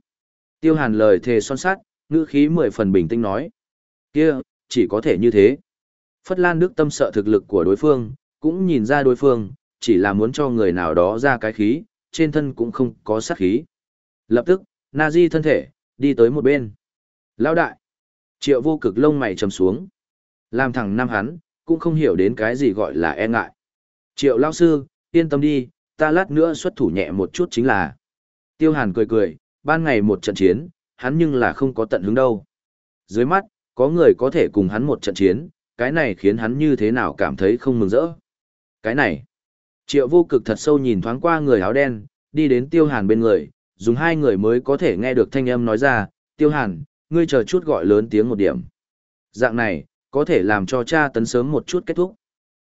Tiêu hàn lời thề son sát, ngữ khí mười phần bình tĩnh nói. kia chỉ có thể như thế. Phất Lan Đức tâm sợ thực lực của đối phương, cũng nhìn ra đối phương, chỉ là muốn cho người nào đó ra cái khí, trên thân cũng không có sát khí. Lập tức, Nazi thân thể, đi tới một bên. Lão đại! Triệu vô cực lông mày trầm xuống. Làm thằng Nam hắn, cũng không hiểu đến cái gì gọi là e ngại. Triệu lao sư, yên tâm đi, ta lát nữa xuất thủ nhẹ một chút chính là. Tiêu hàn cười cười, ban ngày một trận chiến, hắn nhưng là không có tận hứng đâu. Dưới mắt, có người có thể cùng hắn một trận chiến, cái này khiến hắn như thế nào cảm thấy không mừng rỡ. Cái này, triệu vô cực thật sâu nhìn thoáng qua người áo đen, đi đến tiêu hàn bên người, dùng hai người mới có thể nghe được thanh âm nói ra, tiêu hàn, ngươi chờ chút gọi lớn tiếng một điểm. Dạng này, có thể làm cho cha tấn sớm một chút kết thúc.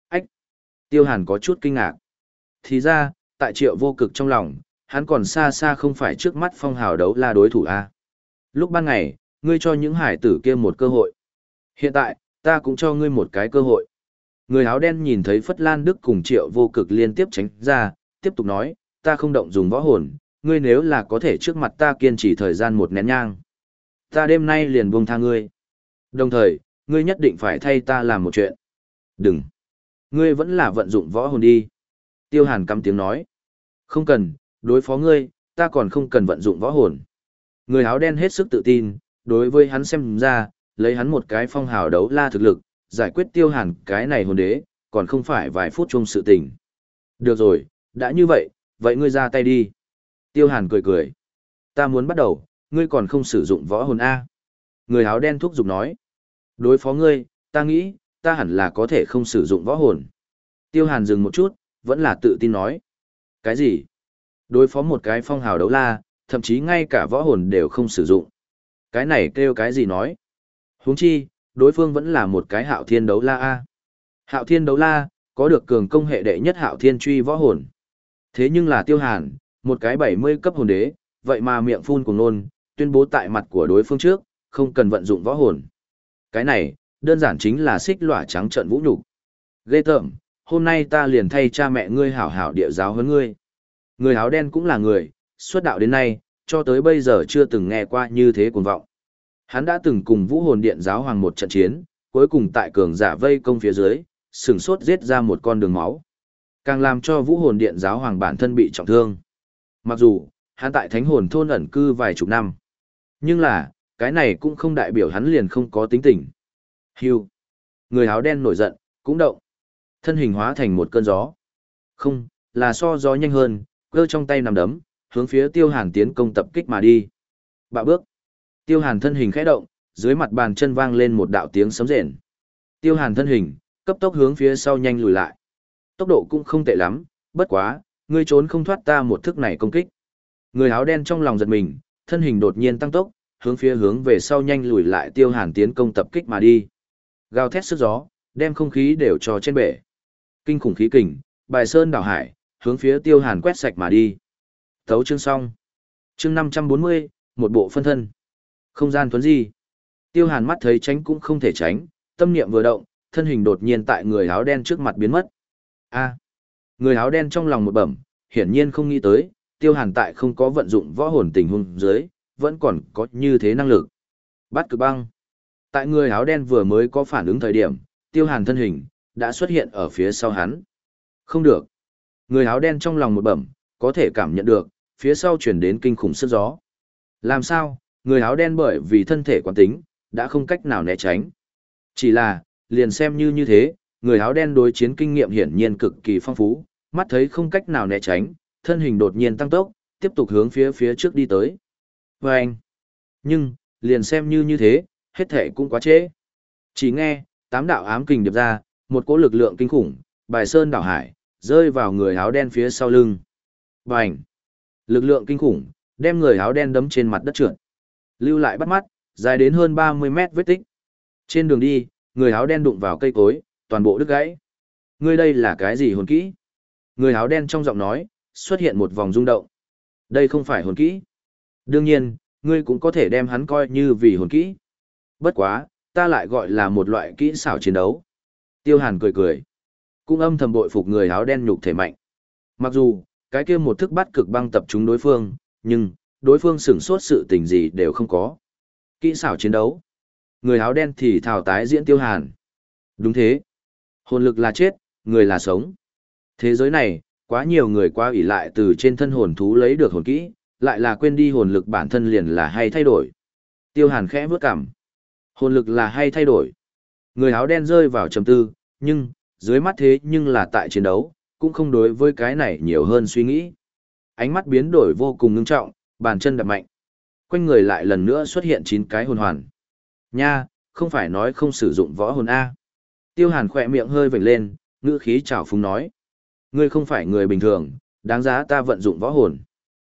Ách! Tiêu hàn có chút kinh ngạc. Thì ra, tại triệu vô cực trong lòng, hắn còn xa xa không phải trước mắt phong hào đấu la đối thủ A. Lúc ban ngày, ngươi cho những hải tử kia một cơ hội. Hiện tại, ta cũng cho ngươi một cái cơ hội. Người áo đen nhìn thấy Phất Lan Đức cùng triệu vô cực liên tiếp tránh ra, tiếp tục nói, ta không động dùng võ hồn, ngươi nếu là có thể trước mặt ta kiên trì thời gian một nén nhang. Ta đêm nay liền buông tha ngươi. Đồng thời, ngươi nhất định phải thay ta làm một chuyện. Đừng. Ngươi vẫn là vận dụng võ hồn đi. Tiêu hàn cắm tiếng nói. Không cần, đối phó ngươi, ta còn không cần vận dụng võ hồn. Người áo đen hết sức tự tin, đối với hắn xem ra, lấy hắn một cái phong hào đấu la thực lực, giải quyết tiêu hàn cái này hồn đế, còn không phải vài phút chung sự tình. Được rồi, đã như vậy, vậy ngươi ra tay đi. Tiêu hàn cười cười. Ta muốn bắt đầu, ngươi còn không sử dụng võ hồn A. Người áo đen thúc giục nói. Đối phó ngươi, ta nghĩ, ta hẳn là có thể không sử dụng võ hồn. Tiêu hàn dừng một chút, vẫn là tự tin nói. Cái gì? Đối phó một cái phong hào đấu la, thậm chí ngay cả võ hồn đều không sử dụng. Cái này kêu cái gì nói? huống chi, đối phương vẫn là một cái hạo thiên đấu la A. Hạo thiên đấu la, có được cường công hệ đệ nhất hạo thiên truy võ hồn. Thế nhưng là tiêu hàn, một cái 70 cấp hồn đế, vậy mà miệng phun cùng nôn, tuyên bố tại mặt của đối phương trước, không cần vận dụng võ hồn. Cái này, đơn giản chính là xích lỏa trắng trận vũ nhục. Ghê tởm, hôm nay ta liền thay cha mẹ ngươi hảo hảo địa giáo hơn ngươi. Người áo đen cũng là người, xuất đạo đến nay, cho tới bây giờ chưa từng nghe qua như thế cuồng vọng. Hắn đã từng cùng vũ hồn điện giáo hoàng một trận chiến, cuối cùng tại cường giả vây công phía dưới, sừng sốt giết ra một con đường máu. Càng làm cho vũ hồn điện giáo hoàng bản thân bị trọng thương. Mặc dù, hắn tại thánh hồn thôn ẩn cư vài chục năm. Nhưng là, cái này cũng không đại biểu hắn liền không có tính tình. Hưu. Người áo đen nổi giận, cũng động. Thân hình hóa thành một cơn gió. Không, là so gió nhanh hơn, cơ trong tay nằm đấm, hướng phía tiêu hàn tiến công tập kích mà đi. Bạo bước. Tiêu hàn thân hình khẽ động, dưới mặt bàn chân vang lên một đạo tiếng sấm rền. Tiêu hàn thân hình, cấp tốc hướng phía sau nhanh lùi lại. Tốc độ cũng không tệ lắm, bất quá, ngươi trốn không thoát ta một thức này công kích. Người áo đen trong lòng giật mình, thân hình đột nhiên tăng tốc, hướng phía hướng về sau nhanh lùi lại tiêu hàn tiến công tập kích mà đi. Gào thét sức gió, đem không khí đều cho trên bể. Kinh khủng khí kình, bài sơn đảo hải, hướng phía tiêu hàn quét sạch mà đi. Thấu chương xong. Chương 540, một bộ phân thân. Không gian tuấn di. Tiêu hàn mắt thấy tránh cũng không thể tránh, tâm niệm vừa động, thân hình đột nhiên tại người áo đen trước mặt biến mất. A. Người áo đen trong lòng một bẩm, hiển nhiên không nghĩ tới, tiêu hàn tại không có vận dụng võ hồn tình huống dưới, vẫn còn có như thế năng lực. Bắt cực băng. Tại người áo đen vừa mới có phản ứng thời điểm, tiêu hàn thân hình, đã xuất hiện ở phía sau hắn. Không được. Người áo đen trong lòng một bẩm, có thể cảm nhận được, phía sau chuyển đến kinh khủng sức gió. Làm sao, người áo đen bởi vì thân thể quán tính, đã không cách nào né tránh. Chỉ là, liền xem như như thế, người áo đen đối chiến kinh nghiệm hiển nhiên cực kỳ phong phú, mắt thấy không cách nào né tránh, thân hình đột nhiên tăng tốc, tiếp tục hướng phía phía trước đi tới. Và anh, nhưng, liền xem như như thế, hết thể cũng quá trễ. Chỉ nghe, tám đạo ám kình điệp ra, một cỗ lực lượng kinh khủng, bài sơn đảo hải, rơi vào người áo đen phía sau lưng. Bành! Lực lượng kinh khủng, đem người áo đen đấm trên mặt đất trượt. Lưu lại bắt mắt, dài đến hơn 30 mét vết tích. Trên đường đi, người áo đen đụng vào cây cối, toàn bộ đứt gãy. Ngươi đây là cái gì hồn kỹ? Người áo đen trong giọng nói, xuất hiện một vòng rung động. Đây không phải hồn kỹ. Đương nhiên, ngươi cũng có thể đem hắn coi như vì hồn kỹ. Bất quá, ta lại gọi là một loại kỹ xảo chiến đấu. Tiêu Hàn cười cười. Cũng âm thầm bội phục người áo đen nhục thể mạnh. Mặc dù, cái kia một thức bắt cực băng tập trung đối phương, nhưng, đối phương sửng sốt sự tình gì đều không có. Kỹ xảo chiến đấu. Người áo đen thì thảo tái diễn Tiêu Hàn. Đúng thế. Hồn lực là chết, người là sống. Thế giới này, quá nhiều người quá ủy lại từ trên thân hồn thú lấy được hồn kỹ, lại là quên đi hồn lực bản thân liền là hay thay đổi. Tiêu Hàn khẽ vước cằm. Hồn lực là hay thay đổi. Người áo đen rơi vào trầm tư, nhưng, dưới mắt thế nhưng là tại chiến đấu, cũng không đối với cái này nhiều hơn suy nghĩ. Ánh mắt biến đổi vô cùng ngưng trọng, bàn chân đập mạnh. Quanh người lại lần nữa xuất hiện chín cái hồn hoàn. Nha, không phải nói không sử dụng võ hồn A. Tiêu hàn khỏe miệng hơi vểnh lên, ngữ khí trào phúng nói. Ngươi không phải người bình thường, đáng giá ta vận dụng võ hồn.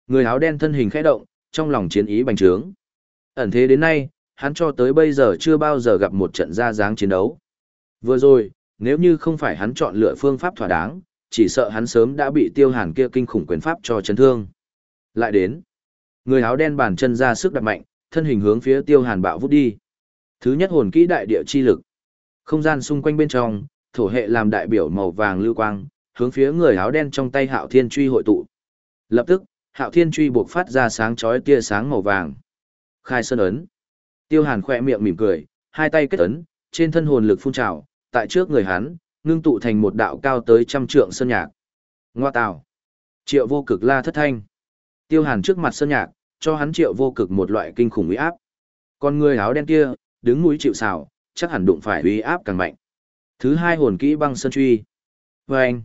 Người áo đen thân hình khẽ động, trong lòng chiến ý bành trướng. Ẩn thế đến nay, hắn cho tới bây giờ chưa bao giờ gặp một trận ra dáng chiến đấu. Vừa rồi, nếu như không phải hắn chọn lựa phương pháp thỏa đáng, chỉ sợ hắn sớm đã bị tiêu hàn kia kinh khủng quyền pháp cho chấn thương. Lại đến, người áo đen bàn chân ra sức đặt mạnh, thân hình hướng phía tiêu hàn bạo vút đi. Thứ nhất hồn kỹ đại địa chi lực. Không gian xung quanh bên trong, thổ hệ làm đại biểu màu vàng lưu quang, hướng phía người áo đen trong tay hạo thiên truy hội tụ. Lập tức, hạo thiên truy buộc phát ra sáng chói tia sáng màu vàng. Khai sơn ấn. Tiêu hàn khỏe miệng mỉm cười, hai tay kết ấn, trên thân hồn lực phun trào, tại trước người hắn, ngưng tụ thành một đạo cao tới trăm trượng sơn nhạc. Ngoa tào. Triệu vô cực la thất thanh. Tiêu hàn trước mặt sơn nhạc, cho hắn triệu vô cực một loại kinh khủng uy áp. con người áo đen kia, đứng núi chịu xào, chắc hẳn đụng phải uy áp càng mạnh. Thứ hai hồn kỹ băng sơn truy. Vâng.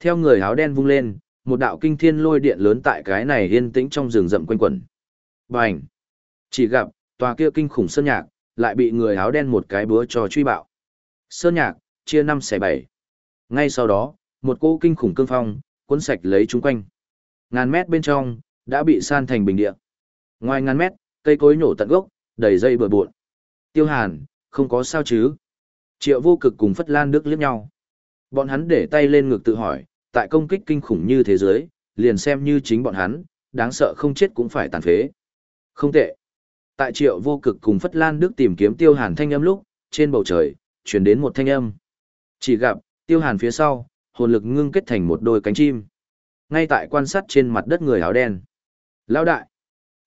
Theo người áo đen vung lên, một đạo kinh thiên lôi điện lớn tại cái này yên tĩnh trong rừng rậm quanh quẩn. Bành! Chỉ gặp, tòa kia kinh khủng sơn nhạc, lại bị người áo đen một cái búa cho truy bạo. Sơn nhạc, chia năm xẻ bảy. Ngay sau đó, một cỗ kinh khủng cương phong, cuốn sạch lấy chúng quanh. Ngàn mét bên trong, đã bị san thành bình địa. Ngoài ngàn mét, cây cối nổ tận gốc, đầy dây bừa bộn. Tiêu hàn, không có sao chứ. Triệu vô cực cùng Phất Lan Đức liếc nhau. Bọn hắn để tay lên ngực tự hỏi, tại công kích kinh khủng như thế giới, liền xem như chính bọn hắn, đáng sợ không chết cũng phải tàn phế. Không tệ. Tại triệu vô cực cùng Phất Lan Đức tìm kiếm tiêu hàn thanh âm lúc, trên bầu trời, chuyển đến một thanh âm. Chỉ gặp, tiêu hàn phía sau, hồn lực ngưng kết thành một đôi cánh chim. Ngay tại quan sát trên mặt đất người áo đen. Lão đại.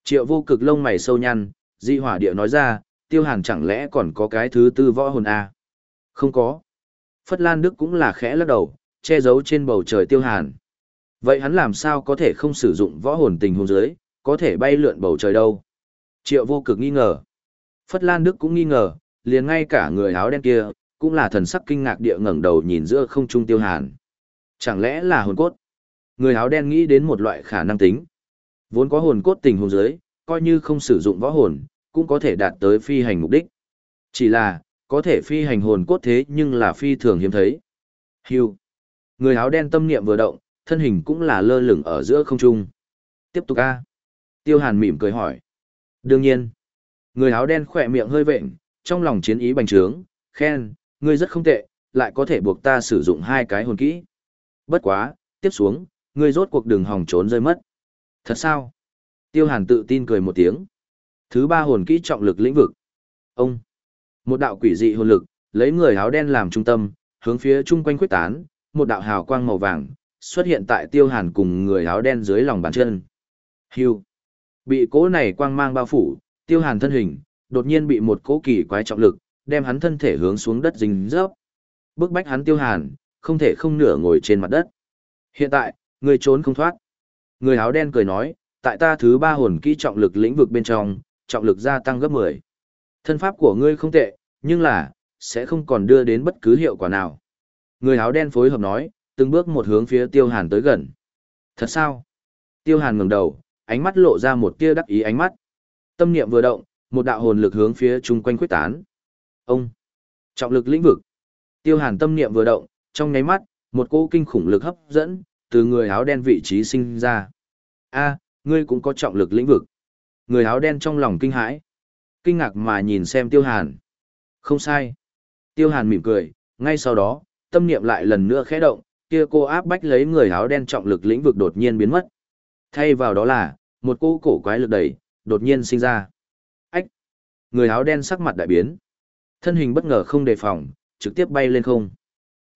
Triệu vô cực lông mày sâu nhăn, di hỏa địa nói ra, tiêu hàn chẳng lẽ còn có cái thứ tư võ hồn à? Không có. Phất Lan Đức cũng là khẽ lắc đầu, che giấu trên bầu trời tiêu hàn. Vậy hắn làm sao có thể không sử dụng võ hồn tình hồn dưới, có thể bay lượn bầu trời đâu? Triệu vô cực nghi ngờ. Phất Lan Đức cũng nghi ngờ, liền ngay cả người áo đen kia, cũng là thần sắc kinh ngạc địa ngẩng đầu nhìn giữa không trung tiêu hàn. Chẳng lẽ là hồn cốt? Người áo đen nghĩ đến một loại khả năng tính. Vốn có hồn cốt tình hồn dưới, coi như không sử dụng võ hồn, cũng có thể đạt tới phi hành mục đích. Chỉ là, có thể phi hành hồn cốt thế nhưng là phi thường hiếm thấy. Hưu. Người áo đen tâm niệm vừa động, thân hình cũng là lơ lửng ở giữa không trung. Tiếp tục a. Tiêu Hàn mỉm cười hỏi. Đương nhiên. Người áo đen khỏe miệng hơi vệnh, trong lòng chiến ý bành trướng, khen, ngươi rất không tệ, lại có thể buộc ta sử dụng hai cái hồn kỹ. Bất quá, tiếp xuống, ngươi rốt cuộc đừng hòng trốn rơi mất. Thật sao? Tiêu Hàn tự tin cười một tiếng. Thứ ba hồn kỹ trọng lực lĩnh vực. Ông. Một đạo quỷ dị hồn lực, lấy người áo đen làm trung tâm, hướng phía chung quanh quyết tán, một đạo hào quang màu vàng xuất hiện tại Tiêu Hàn cùng người áo đen dưới lòng bàn chân. Hưu. Bị cỗ này quang mang bao phủ, Tiêu Hàn thân hình, đột nhiên bị một cỗ kỳ quái trọng lực, đem hắn thân thể hướng xuống đất dính dớp. Bước bách hắn Tiêu Hàn, không thể không nửa ngồi trên mặt đất. Hiện tại, người trốn không thoát. Người áo đen cười nói, tại ta thứ ba hồn kỹ trọng lực lĩnh vực bên trong, trọng lực gia tăng gấp 10. Thân pháp của ngươi không tệ, nhưng là, sẽ không còn đưa đến bất cứ hiệu quả nào. Người áo đen phối hợp nói, từng bước một hướng phía tiêu hàn tới gần. Thật sao? Tiêu hàn ngẩng đầu, ánh mắt lộ ra một tia đắc ý ánh mắt. Tâm niệm vừa động, một đạo hồn lực hướng phía chung quanh quyết tán. Ông! Trọng lực lĩnh vực. Tiêu hàn tâm niệm vừa động, trong nháy mắt, một cỗ kinh khủng lực hấp dẫn, từ người áo đen vị trí sinh ra. a ngươi cũng có trọng lực lĩnh vực. Người áo đen trong lòng kinh hãi. Kinh ngạc mà nhìn xem tiêu hàn. Không sai. Tiêu hàn mỉm cười, ngay sau đó, tâm niệm lại lần nữa khẽ động, kia cô áp bách lấy người áo đen trọng lực lĩnh vực đột nhiên biến mất. Thay vào đó là, một cô cổ quái lực đẩy, đột nhiên sinh ra. Ách! Người áo đen sắc mặt đại biến. Thân hình bất ngờ không đề phòng, trực tiếp bay lên không.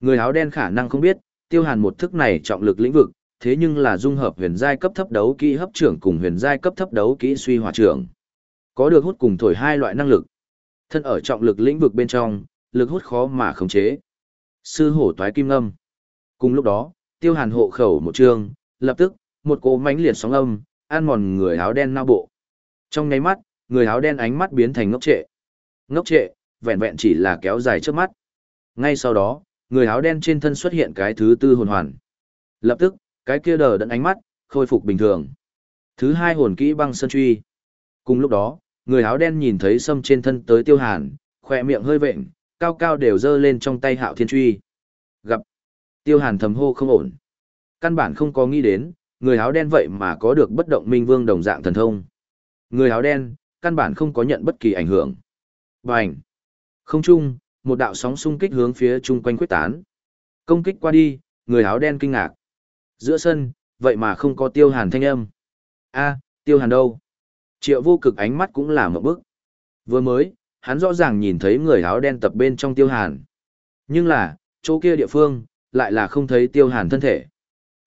Người áo đen khả năng không biết, tiêu hàn một thức này trọng lực lĩnh vực, thế nhưng là dung hợp huyền giai cấp thấp đấu kỹ hấp trưởng cùng huyền giai cấp thấp đấu kỹ suy hòa trưởng. Có được hút cùng thổi hai loại năng lực. Thân ở trọng lực lĩnh vực bên trong, lực hút khó mà khống chế. Sư hổ toái kim ngâm. Cùng lúc đó, tiêu hàn hộ khẩu một trường, lập tức, một cỗ mãnh liệt sóng âm, ăn mòn người áo đen nao bộ. Trong nháy mắt, người áo đen ánh mắt biến thành ngốc trệ. Ngốc trệ, vẹn vẹn chỉ là kéo dài trước mắt. Ngay sau đó, người áo đen trên thân xuất hiện cái thứ tư hồn hoàn. Lập tức, cái kia đờ đẫn ánh mắt, khôi phục bình thường. Thứ hai hồn kỹ băng sơn truy. Cùng lúc đó, người áo đen nhìn thấy sâm trên thân tới tiêu hàn, khỏe miệng hơi vệnh, cao cao đều dơ lên trong tay hạo thiên truy. Gặp tiêu hàn thầm hô không ổn. Căn bản không có nghĩ đến, người áo đen vậy mà có được bất động minh vương đồng dạng thần thông. Người áo đen, căn bản không có nhận bất kỳ ảnh hưởng. Bành! Không chung, một đạo sóng xung kích hướng phía chung quanh quyết tán. Công kích qua đi, người áo đen kinh ngạc. Giữa sân, vậy mà không có tiêu hàn thanh âm. a tiêu hàn đâu? Triệu vô cực ánh mắt cũng là một bức. Vừa mới, hắn rõ ràng nhìn thấy người áo đen tập bên trong tiêu hàn. Nhưng là, chỗ kia địa phương, lại là không thấy tiêu hàn thân thể.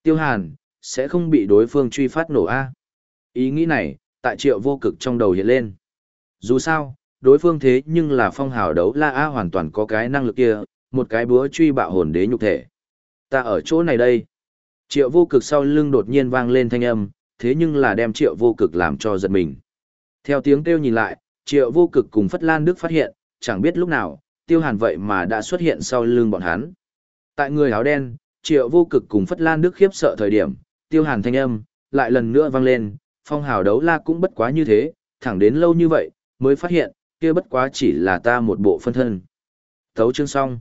Tiêu hàn, sẽ không bị đối phương truy phát nổ A. Ý nghĩ này, tại triệu vô cực trong đầu hiện lên. Dù sao, đối phương thế nhưng là phong hào đấu la A hoàn toàn có cái năng lực kia, một cái búa truy bạo hồn đế nhục thể. Ta ở chỗ này đây. Triệu vô cực sau lưng đột nhiên vang lên thanh âm, thế nhưng là đem triệu vô cực làm cho giật mình. Theo tiếng kêu nhìn lại, triệu vô cực cùng Phất Lan Đức phát hiện, chẳng biết lúc nào, tiêu hàn vậy mà đã xuất hiện sau lưng bọn hắn. Tại người áo đen, triệu vô cực cùng Phất Lan Đức khiếp sợ thời điểm, tiêu hàn thanh âm, lại lần nữa vang lên, phong hào đấu la cũng bất quá như thế, thẳng đến lâu như vậy, mới phát hiện, kia bất quá chỉ là ta một bộ phân thân. Thấu chương xong.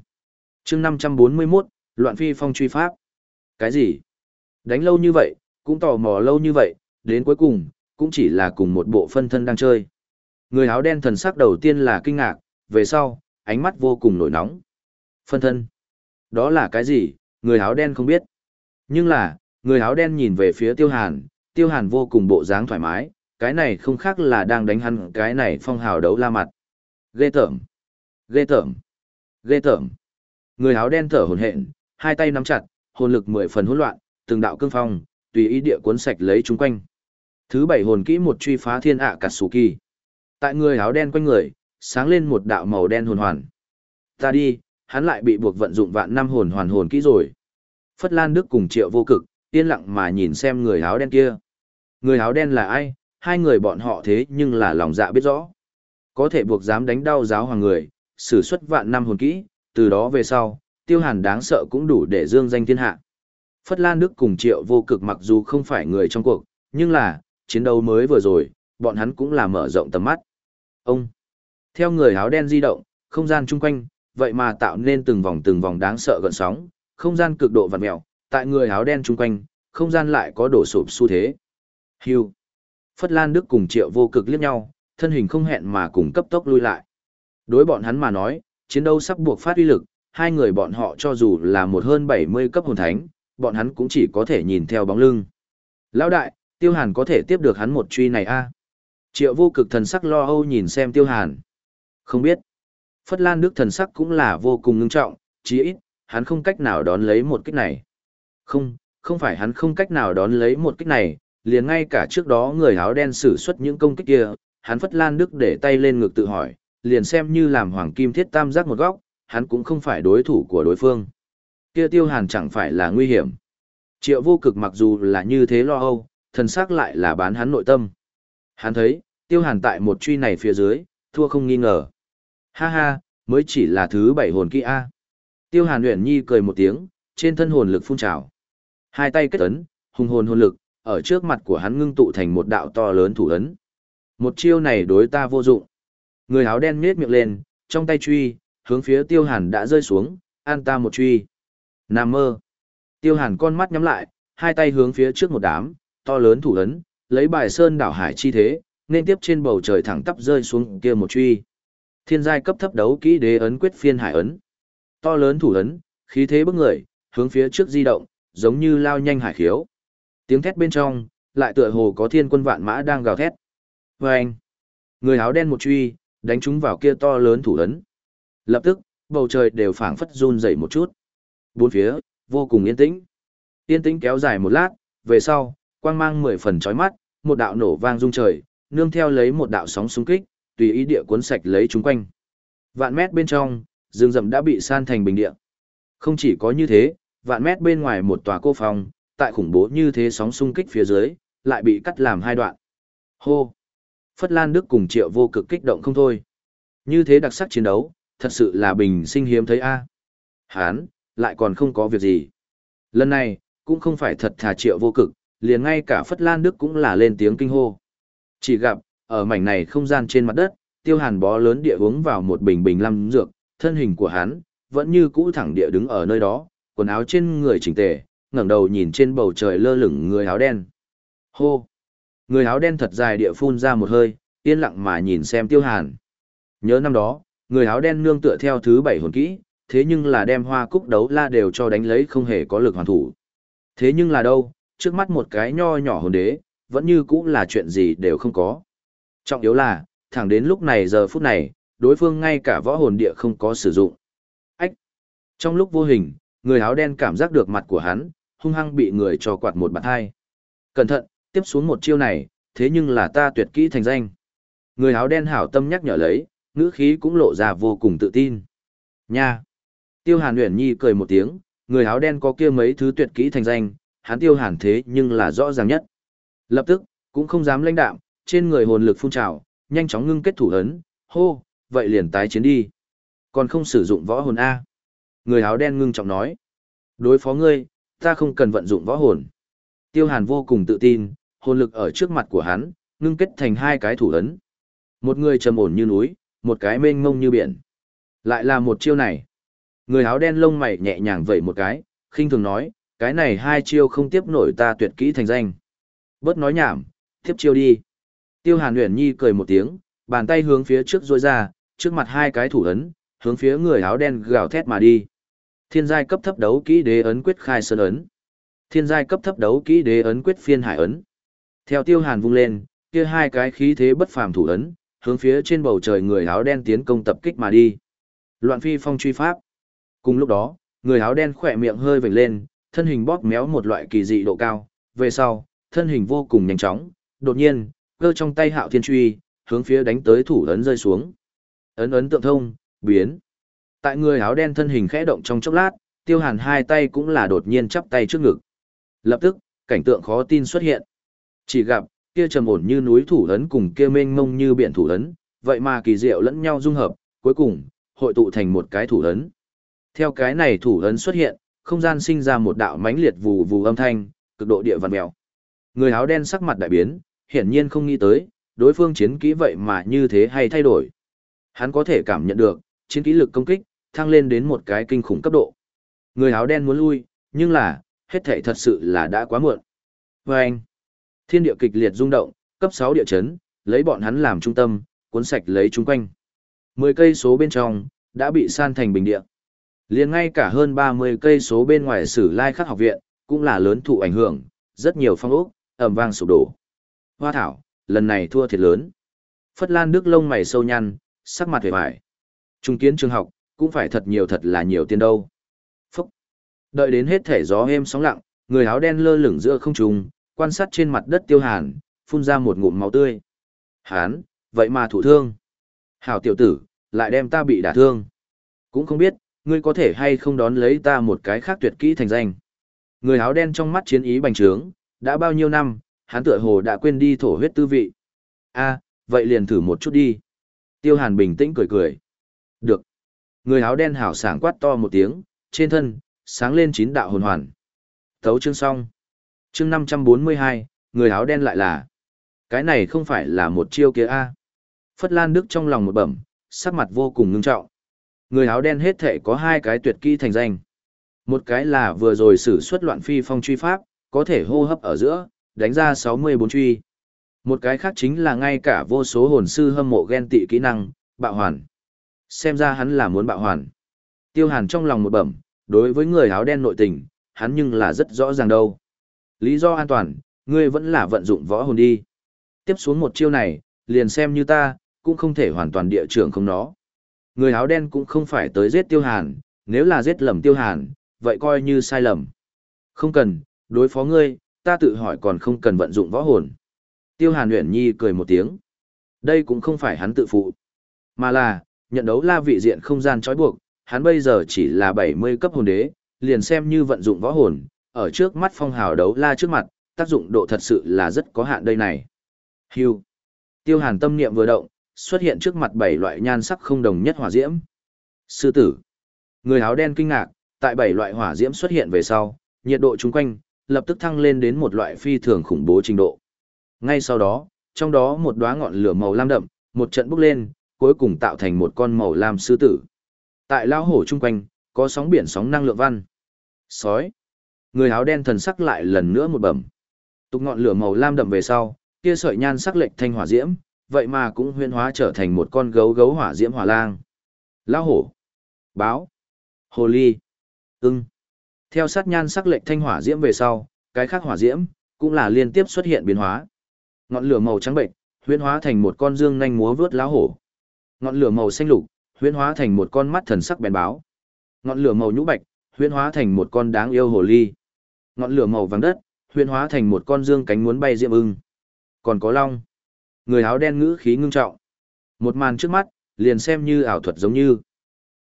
Chương 541, Loạn phi phong truy pháp. Cái gì? Đánh lâu như vậy, cũng tò mò lâu như vậy, đến cuối cùng, cũng chỉ là cùng một bộ phân thân đang chơi. Người áo đen thần sắc đầu tiên là kinh ngạc, về sau, ánh mắt vô cùng nổi nóng. Phân thân. Đó là cái gì, người áo đen không biết. Nhưng là, người áo đen nhìn về phía tiêu hàn, tiêu hàn vô cùng bộ dáng thoải mái, cái này không khác là đang đánh hắn cái này phong hào đấu la mặt. Ghê tởm. Ghê tởm. Ghê tởm. Người áo đen thở hổn hển, hai tay nắm chặt, hồn lực mười phần hỗn loạn, từng đạo cương phong, tùy ý địa cuốn sạch lấy chúng quanh. Thứ bảy hồn kỹ một truy phá thiên ạ cả sủ kỳ. Tại người áo đen quanh người, sáng lên một đạo màu đen hồn hoàn. Ta đi, hắn lại bị buộc vận dụng vạn năm hồn hoàn hồn kỹ rồi. Phất Lan Đức cùng Triệu Vô Cực, yên lặng mà nhìn xem người áo đen kia. Người áo đen là ai, hai người bọn họ thế nhưng là lòng dạ biết rõ. Có thể buộc dám đánh đau giáo hoàng người, sử xuất vạn năm hồn kỹ, từ đó về sau, tiêu hàn đáng sợ cũng đủ để dương danh thiên hạ. Phất Lan Đức cùng Triệu Vô Cực mặc dù không phải người trong cuộc, nhưng là, chiến đấu mới vừa rồi, bọn hắn cũng là mở rộng tầm mắt. Ông, theo người áo đen di động, không gian chung quanh, vậy mà tạo nên từng vòng từng vòng đáng sợ gợn sóng, không gian cực độ vặn mèo, tại người áo đen chung quanh, không gian lại có đổ sụp xu thế. Hưu. Phất Lan Đức cùng Triệu Vô Cực liếc nhau, thân hình không hẹn mà cùng cấp tốc lui lại. Đối bọn hắn mà nói, chiến đấu sắp buộc phát uy lực, hai người bọn họ cho dù là một hơn 70 cấp hồn thánh, bọn hắn cũng chỉ có thể nhìn theo bóng lưng. Lão đại, Tiêu Hàn có thể tiếp được hắn một truy này a Triệu vô cực thần sắc lo âu nhìn xem Tiêu Hàn. Không biết. Phất Lan Đức thần sắc cũng là vô cùng ngưng trọng, chí ít, hắn không cách nào đón lấy một kích này. Không, không phải hắn không cách nào đón lấy một kích này, liền ngay cả trước đó người áo đen sử xuất những công kích kia, hắn Phất Lan Đức để tay lên ngực tự hỏi, liền xem như làm hoàng kim thiết tam giác một góc, hắn cũng không phải đối thủ của đối phương. Kia tiêu hàn chẳng phải là nguy hiểm. Triệu vô cực mặc dù là như thế lo âu, thần sắc lại là bán hắn nội tâm. Hắn thấy, tiêu hàn tại một truy này phía dưới, thua không nghi ngờ. Ha ha, mới chỉ là thứ bảy hồn kỹ A. Tiêu hàn luyện nhi cười một tiếng, trên thân hồn lực phun trào. Hai tay kết ấn, hùng hồn hồn lực, ở trước mặt của hắn ngưng tụ thành một đạo to lớn thủ ấn. Một chiêu này đối ta vô dụng. Người áo đen nhếch miệng lên, trong tay truy, hướng phía tiêu hàn đã rơi xuống, an ta một truy. Nam mơ. Tiêu hàn con mắt nhắm lại, hai tay hướng phía trước một đám, to lớn thủ ấn, lấy bài sơn đảo hải chi thế, nên tiếp trên bầu trời thẳng tắp rơi xuống kia một truy. Thiên giai cấp thấp đấu kỹ đế ấn quyết phiên hải ấn. To lớn thủ ấn, khí thế bức người, hướng phía trước di động, giống như lao nhanh hải khiếu. Tiếng thét bên trong, lại tựa hồ có thiên quân vạn mã đang gào thét. Và anh, người áo đen một truy, đánh chúng vào kia to lớn thủ ấn. Lập tức, bầu trời đều phảng phất run dậy một chút. Bốn phía, vô cùng yên tĩnh. Yên tĩnh kéo dài một lát, về sau, quang mang mười phần chói mắt, một đạo nổ vang rung trời, nương theo lấy một đạo sóng xung kích, tùy ý địa cuốn sạch lấy chúng quanh. Vạn mét bên trong, rừng rậm đã bị san thành bình địa. Không chỉ có như thế, vạn mét bên ngoài một tòa cô phòng, tại khủng bố như thế sóng xung kích phía dưới, lại bị cắt làm hai đoạn. Hô! Phất Lan Đức cùng Triệu vô cực kích động không thôi. Như thế đặc sắc chiến đấu, thật sự là bình sinh hiếm thấy a. Hán, lại còn không có việc gì. Lần này, cũng không phải thật thà triệu vô cực, liền ngay cả Phất Lan Đức cũng là lên tiếng kinh hô. Chỉ gặp, ở mảnh này không gian trên mặt đất, tiêu hàn bó lớn địa uống vào một bình bình lâm dược, thân hình của hắn, vẫn như cũ thẳng địa đứng ở nơi đó, quần áo trên người chỉnh tề, ngẩng đầu nhìn trên bầu trời lơ lửng người áo đen. Hô! Người áo đen thật dài địa phun ra một hơi, yên lặng mà nhìn xem tiêu hàn. Nhớ năm đó, người áo đen nương tựa theo thứ bảy hồn kỹ, thế nhưng là đem hoa cúc đấu la đều cho đánh lấy không hề có lực hoàn thủ. Thế nhưng là đâu, trước mắt một cái nho nhỏ hồn đế, vẫn như cũng là chuyện gì đều không có. Trọng yếu là, thẳng đến lúc này giờ phút này, đối phương ngay cả võ hồn địa không có sử dụng. Ách! Trong lúc vô hình, người áo đen cảm giác được mặt của hắn, hung hăng bị người cho quạt một bạt hai. Cẩn thận, tiếp xuống một chiêu này, thế nhưng là ta tuyệt kỹ thành danh. Người áo đen hảo tâm nhắc nhở lấy, ngữ khí cũng lộ ra vô cùng tự tin. Nha! Tiêu Hàn Uyển Nhi cười một tiếng, người áo đen có kia mấy thứ tuyệt kỹ thành danh, hắn Tiêu Hàn thế nhưng là rõ ràng nhất. Lập tức, cũng không dám lãnh đạm, trên người hồn lực phun trào, nhanh chóng ngưng kết thủ ấn, hô, vậy liền tái chiến đi. Còn không sử dụng võ hồn A. Người áo đen ngưng trọng nói. Đối phó ngươi, ta không cần vận dụng võ hồn. Tiêu Hàn vô cùng tự tin, hồn lực ở trước mặt của hắn, ngưng kết thành hai cái thủ ấn. Một người trầm ổn như núi, một cái mênh mông như biển. Lại là một chiêu này. Người áo đen lông mày nhẹ nhàng vẩy một cái, khinh thường nói, cái này hai chiêu không tiếp nổi ta tuyệt kỹ thành danh. Bớt nói nhảm, tiếp chiêu đi. Tiêu Hàn Uyển Nhi cười một tiếng, bàn tay hướng phía trước rôi ra, trước mặt hai cái thủ ấn, hướng phía người áo đen gào thét mà đi. Thiên giai cấp thấp đấu kỹ đế ấn quyết khai sơn ấn. Thiên giai cấp thấp đấu kỹ đế ấn quyết phiên hải ấn. Theo Tiêu Hàn vung lên, kia hai cái khí thế bất phàm thủ ấn, hướng phía trên bầu trời người áo đen tiến công tập kích mà đi. Loạn phi phong truy pháp. Cùng lúc đó, người áo đen khỏe miệng hơi vểnh lên, thân hình bóp méo một loại kỳ dị độ cao, về sau, thân hình vô cùng nhanh chóng, đột nhiên, cơ trong tay hạo thiên truy, hướng phía đánh tới thủ ấn rơi xuống. Ấn ấn tượng thông, biến. Tại người áo đen thân hình khẽ động trong chốc lát, tiêu hàn hai tay cũng là đột nhiên chắp tay trước ngực. Lập tức, cảnh tượng khó tin xuất hiện. Chỉ gặp, kia trầm ổn như núi thủ ấn cùng kia mênh mông như biển thủ ấn, vậy mà kỳ diệu lẫn nhau dung hợp, cuối cùng, hội tụ thành một cái thủ ấn. Theo cái này thủ ấn xuất hiện, không gian sinh ra một đạo mãnh liệt vù vù âm thanh, cực độ địa vằn mèo. Người áo đen sắc mặt đại biến, hiển nhiên không nghĩ tới, đối phương chiến kỹ vậy mà như thế hay thay đổi. Hắn có thể cảm nhận được, chiến kỹ lực công kích, thăng lên đến một cái kinh khủng cấp độ. Người áo đen muốn lui, nhưng là, hết thảy thật sự là đã quá muộn. Và anh, thiên địa kịch liệt rung động, cấp 6 địa chấn, lấy bọn hắn làm trung tâm, cuốn sạch lấy chúng quanh. 10 cây số bên trong, đã bị san thành bình địa. liền ngay cả hơn 30 cây số bên ngoài sử lai khắc học viện, cũng là lớn thụ ảnh hưởng, rất nhiều phong ốc, ẩm vang sụp đổ. Hoa thảo, lần này thua thiệt lớn. Phất Lan Đức lông mày sâu nhăn, sắc mặt vẻ vải. Trung kiến trường học, cũng phải thật nhiều thật là nhiều tiền đâu. Phúc. Đợi đến hết thể gió êm sóng lặng, người áo đen lơ lửng giữa không trung, quan sát trên mặt đất tiêu hàn, phun ra một ngụm máu tươi. Hán, vậy mà thủ thương. Hảo tiểu tử, lại đem ta bị đả thương. Cũng không biết, ngươi có thể hay không đón lấy ta một cái khác tuyệt kỹ thành danh. Người áo đen trong mắt chiến ý bành trướng, đã bao nhiêu năm, hắn tựa hồ đã quên đi thổ huyết tư vị. a vậy liền thử một chút đi. Tiêu hàn bình tĩnh cười cười. Được. Người áo đen hào sảng quát to một tiếng, trên thân, sáng lên chín đạo hồn hoàn. Thấu chương xong. Chương 542, người áo đen lại là. Cái này không phải là một chiêu kia a Phất Lan Đức trong lòng một bẩm, sắc mặt vô cùng ngưng trọng. Người áo đen hết thể có hai cái tuyệt kỹ thành danh. Một cái là vừa rồi sử xuất loạn phi phong truy pháp, có thể hô hấp ở giữa, đánh ra 64 truy. Một cái khác chính là ngay cả vô số hồn sư hâm mộ ghen tị kỹ năng, bạo hoàn. Xem ra hắn là muốn bạo hoàn. Tiêu hàn trong lòng một bẩm, đối với người áo đen nội tình, hắn nhưng là rất rõ ràng đâu. Lý do an toàn, ngươi vẫn là vận dụng võ hồn đi. Tiếp xuống một chiêu này, liền xem như ta, cũng không thể hoàn toàn địa trưởng không nó. Người áo đen cũng không phải tới giết tiêu hàn, nếu là giết lầm tiêu hàn, vậy coi như sai lầm. Không cần, đối phó ngươi, ta tự hỏi còn không cần vận dụng võ hồn. Tiêu hàn Uyển Nhi cười một tiếng. Đây cũng không phải hắn tự phụ, mà là, nhận đấu la vị diện không gian trói buộc, hắn bây giờ chỉ là 70 cấp hồn đế, liền xem như vận dụng võ hồn, ở trước mắt phong hào đấu la trước mặt, tác dụng độ thật sự là rất có hạn đây này. Hưu. Tiêu hàn tâm niệm vừa động, xuất hiện trước mặt bảy loại nhan sắc không đồng nhất hỏa diễm. Sư tử. Người áo đen kinh ngạc, tại bảy loại hỏa diễm xuất hiện về sau, nhiệt độ chung quanh lập tức thăng lên đến một loại phi thường khủng bố trình độ. Ngay sau đó, trong đó một đóa ngọn lửa màu lam đậm, một trận bốc lên, cuối cùng tạo thành một con màu lam sư tử. Tại lao hổ chung quanh, có sóng biển sóng năng lượng văn. Sói. Người áo đen thần sắc lại lần nữa một bẩm. Tục ngọn lửa màu lam đậm về sau, kia sợi nhan sắc lệch thanh hỏa diễm, vậy mà cũng huyên hóa trở thành một con gấu gấu hỏa diễm hỏa lang. Lao hổ. Báo. Hồ ly. Ưng. Theo sát nhan sắc lệch thanh hỏa diễm về sau, cái khác hỏa diễm cũng là liên tiếp xuất hiện biến hóa. Ngọn lửa màu trắng bệnh, huyễn hóa thành một con dương nhanh múa vướt lão hổ. Ngọn lửa màu xanh lục, huyễn hóa thành một con mắt thần sắc bèn báo. Ngọn lửa màu nhũ bạch, huyễn hóa thành một con đáng yêu hồ ly. Ngọn lửa màu vàng đất, huyễn hóa thành một con dương cánh muốn bay diệm ưng. Còn có long. Người áo đen ngữ khí ngưng trọng. Một màn trước mắt, liền xem như ảo thuật giống như.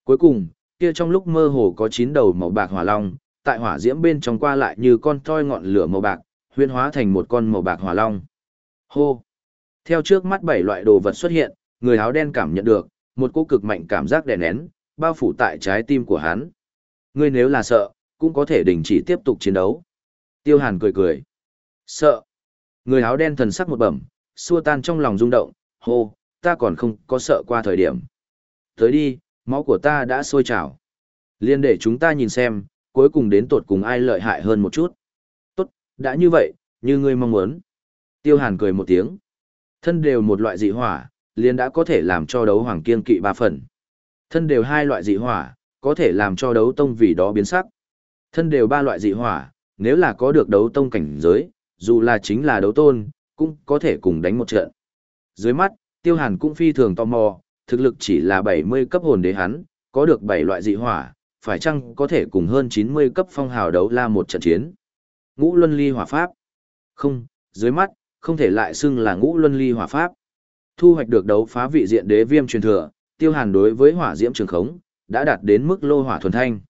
Cuối cùng, kia trong lúc mơ hồ có chín đầu màu bạc hỏa long, tại hỏa diễm bên trong qua lại như con toi ngọn lửa màu bạc, huyễn hóa thành một con màu bạc hỏa long. Hô! Theo trước mắt bảy loại đồ vật xuất hiện, người áo đen cảm nhận được, một cô cực mạnh cảm giác đè nén, bao phủ tại trái tim của hắn. Ngươi nếu là sợ, cũng có thể đình chỉ tiếp tục chiến đấu. Tiêu Hàn cười cười. Sợ. Người áo đen thần sắc một bẩm, xua tan trong lòng rung động, hô, ta còn không có sợ qua thời điểm. Tới đi, máu của ta đã sôi trào. Liên để chúng ta nhìn xem, cuối cùng đến tột cùng ai lợi hại hơn một chút. Tốt, đã như vậy, như ngươi mong muốn. Tiêu Hàn cười một tiếng. Thân đều một loại dị hỏa, liền đã có thể làm cho đấu hoàng kiên kỵ ba phần. Thân đều hai loại dị hỏa, có thể làm cho đấu tông vì đó biến sắc. Thân đều ba loại dị hỏa, nếu là có được đấu tông cảnh giới, dù là chính là đấu tôn, cũng có thể cùng đánh một trận. Dưới mắt, Tiêu Hàn cũng phi thường tò mò, thực lực chỉ là 70 cấp hồn đế hắn, có được 7 loại dị hỏa, phải chăng có thể cùng hơn 90 cấp phong hào đấu la một trận chiến. Ngũ Luân Ly Hỏa Pháp. Không, dưới mắt, không thể lại xưng là Ngũ Luân Ly Hỏa Pháp. Thu hoạch được đấu phá vị diện đế viêm truyền thừa, Tiêu Hàn đối với hỏa diễm trường khống, đã đạt đến mức lô hỏa thuần thanh.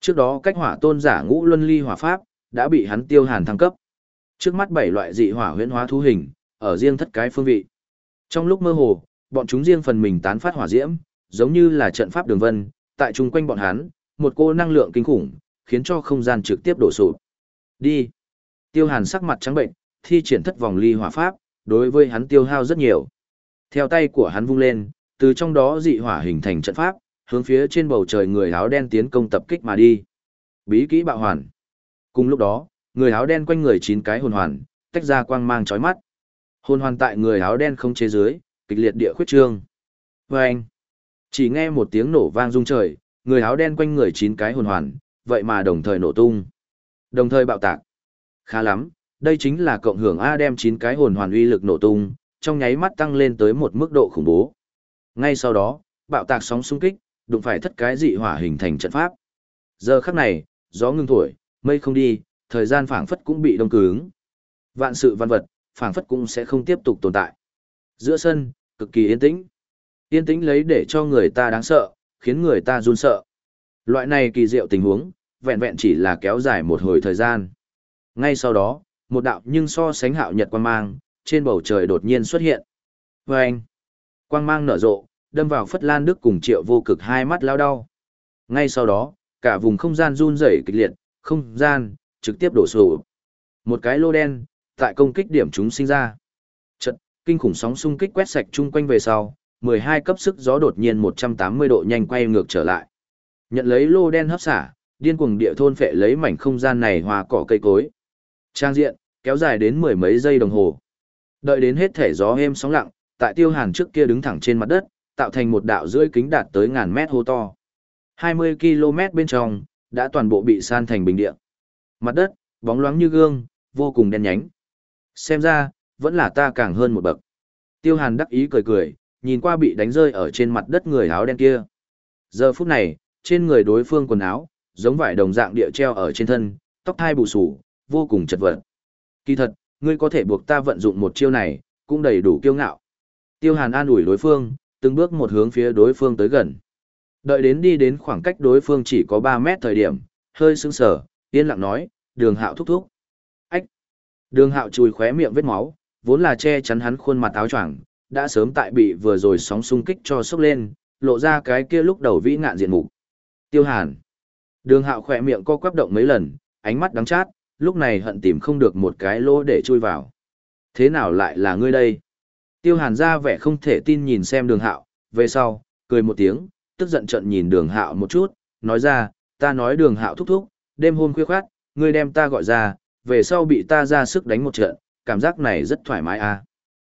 Trước đó cách hỏa tôn giả Ngũ Luân Ly Hỏa Pháp, đã bị hắn Tiêu Hàn thăng cấp. Trước mắt bảy loại dị hỏa huyễn hóa thú hình, ở riêng thất cái phương vị. Trong lúc mơ hồ, bọn chúng riêng phần mình tán phát hỏa diễm, giống như là trận pháp đường vân, tại chung quanh bọn hắn, một cô năng lượng kinh khủng, khiến cho không gian trực tiếp đổ sụp. Đi. Tiêu Hàn sắc mặt trắng bệnh, thi triển thất vòng ly hỏa pháp, đối với hắn tiêu hao rất nhiều. Theo tay của hắn vung lên, từ trong đó dị hỏa hình thành trận pháp, hướng phía trên bầu trời người áo đen tiến công tập kích mà đi. Bí kỹ bạo hoàn. Cùng lúc đó, người áo đen quanh người chín cái hồn hoàn, tách ra quang mang chói mắt. Hồn hoàn tại người áo đen không chế dưới, kịch liệt địa khuyết trương. Vâng! Chỉ nghe một tiếng nổ vang rung trời, người áo đen quanh người chín cái hồn hoàn, vậy mà đồng thời nổ tung. Đồng thời bạo tạc. Khá lắm, đây chính là cộng hưởng A đem chín cái hồn hoàn uy lực nổ tung, trong nháy mắt tăng lên tới một mức độ khủng bố. Ngay sau đó, bạo tạc sóng xung kích, đụng phải thất cái dị hỏa hình thành trận pháp. Giờ khắc này, gió ngưng thổi, mây không đi, thời gian phảng phất cũng bị đông cứng. Vạn sự văn vật, phảng phất cũng sẽ không tiếp tục tồn tại. Giữa sân, cực kỳ yên tĩnh. Yên tĩnh lấy để cho người ta đáng sợ, khiến người ta run sợ. Loại này kỳ diệu tình huống, vẹn vẹn chỉ là kéo dài một hồi thời gian. Ngay sau đó, một đạo nhưng so sánh hạo nhật quan mang, trên bầu trời đột nhiên xuất hiện. Và anh, quang mang nở rộ, đâm vào Phất Lan Đức cùng triệu vô cực hai mắt lao đau. Ngay sau đó, cả vùng không gian run rẩy kịch liệt, không gian, trực tiếp đổ sụp. Một cái lô đen, tại công kích điểm chúng sinh ra. Trận, kinh khủng sóng xung kích quét sạch chung quanh về sau, 12 cấp sức gió đột nhiên 180 độ nhanh quay ngược trở lại. Nhận lấy lô đen hấp xả, điên cuồng địa thôn phệ lấy mảnh không gian này hòa cỏ cây cối. Trang diện, kéo dài đến mười mấy giây đồng hồ. Đợi đến hết thể gió êm sóng lặng, tại tiêu hàn trước kia đứng thẳng trên mặt đất, tạo thành một đạo rưỡi kính đạt tới ngàn mét hô to. 20 km bên trong, đã toàn bộ bị san thành bình địa. Mặt đất, bóng loáng như gương, vô cùng đen nhánh. Xem ra, vẫn là ta càng hơn một bậc. Tiêu hàn đắc ý cười cười, nhìn qua bị đánh rơi ở trên mặt đất người áo đen kia. Giờ phút này, trên người đối phương quần áo, giống vải đồng dạng địa treo ở trên thân, tóc thai bù sù, vô cùng chật vật. Kỳ thật, ngươi có thể buộc ta vận dụng một chiêu này, cũng đầy đủ kiêu ngạo. Tiêu Hàn an ủi đối phương, từng bước một hướng phía đối phương tới gần. Đợi đến đi đến khoảng cách đối phương chỉ có 3 mét thời điểm, hơi sững sờ, yên lặng nói, đường hạo thúc thúc. Ách! Đường hạo chùi khóe miệng vết máu, vốn là che chắn hắn khuôn mặt áo choàng, đã sớm tại bị vừa rồi sóng xung kích cho sốc lên, lộ ra cái kia lúc đầu vĩ ngạn diện mục. Tiêu Hàn. Đường Hạo khỏe miệng co quắp động mấy lần, ánh mắt đắng chát, lúc này hận tìm không được một cái lỗ để chui vào. Thế nào lại là ngươi đây? Tiêu Hàn ra vẻ không thể tin nhìn xem Đường Hạo, về sau, cười một tiếng, tức giận trận nhìn Đường Hạo một chút, nói ra, ta nói Đường Hạo thúc thúc, đêm hôm khuya khoát, ngươi đem ta gọi ra, về sau bị ta ra sức đánh một trận, cảm giác này rất thoải mái à.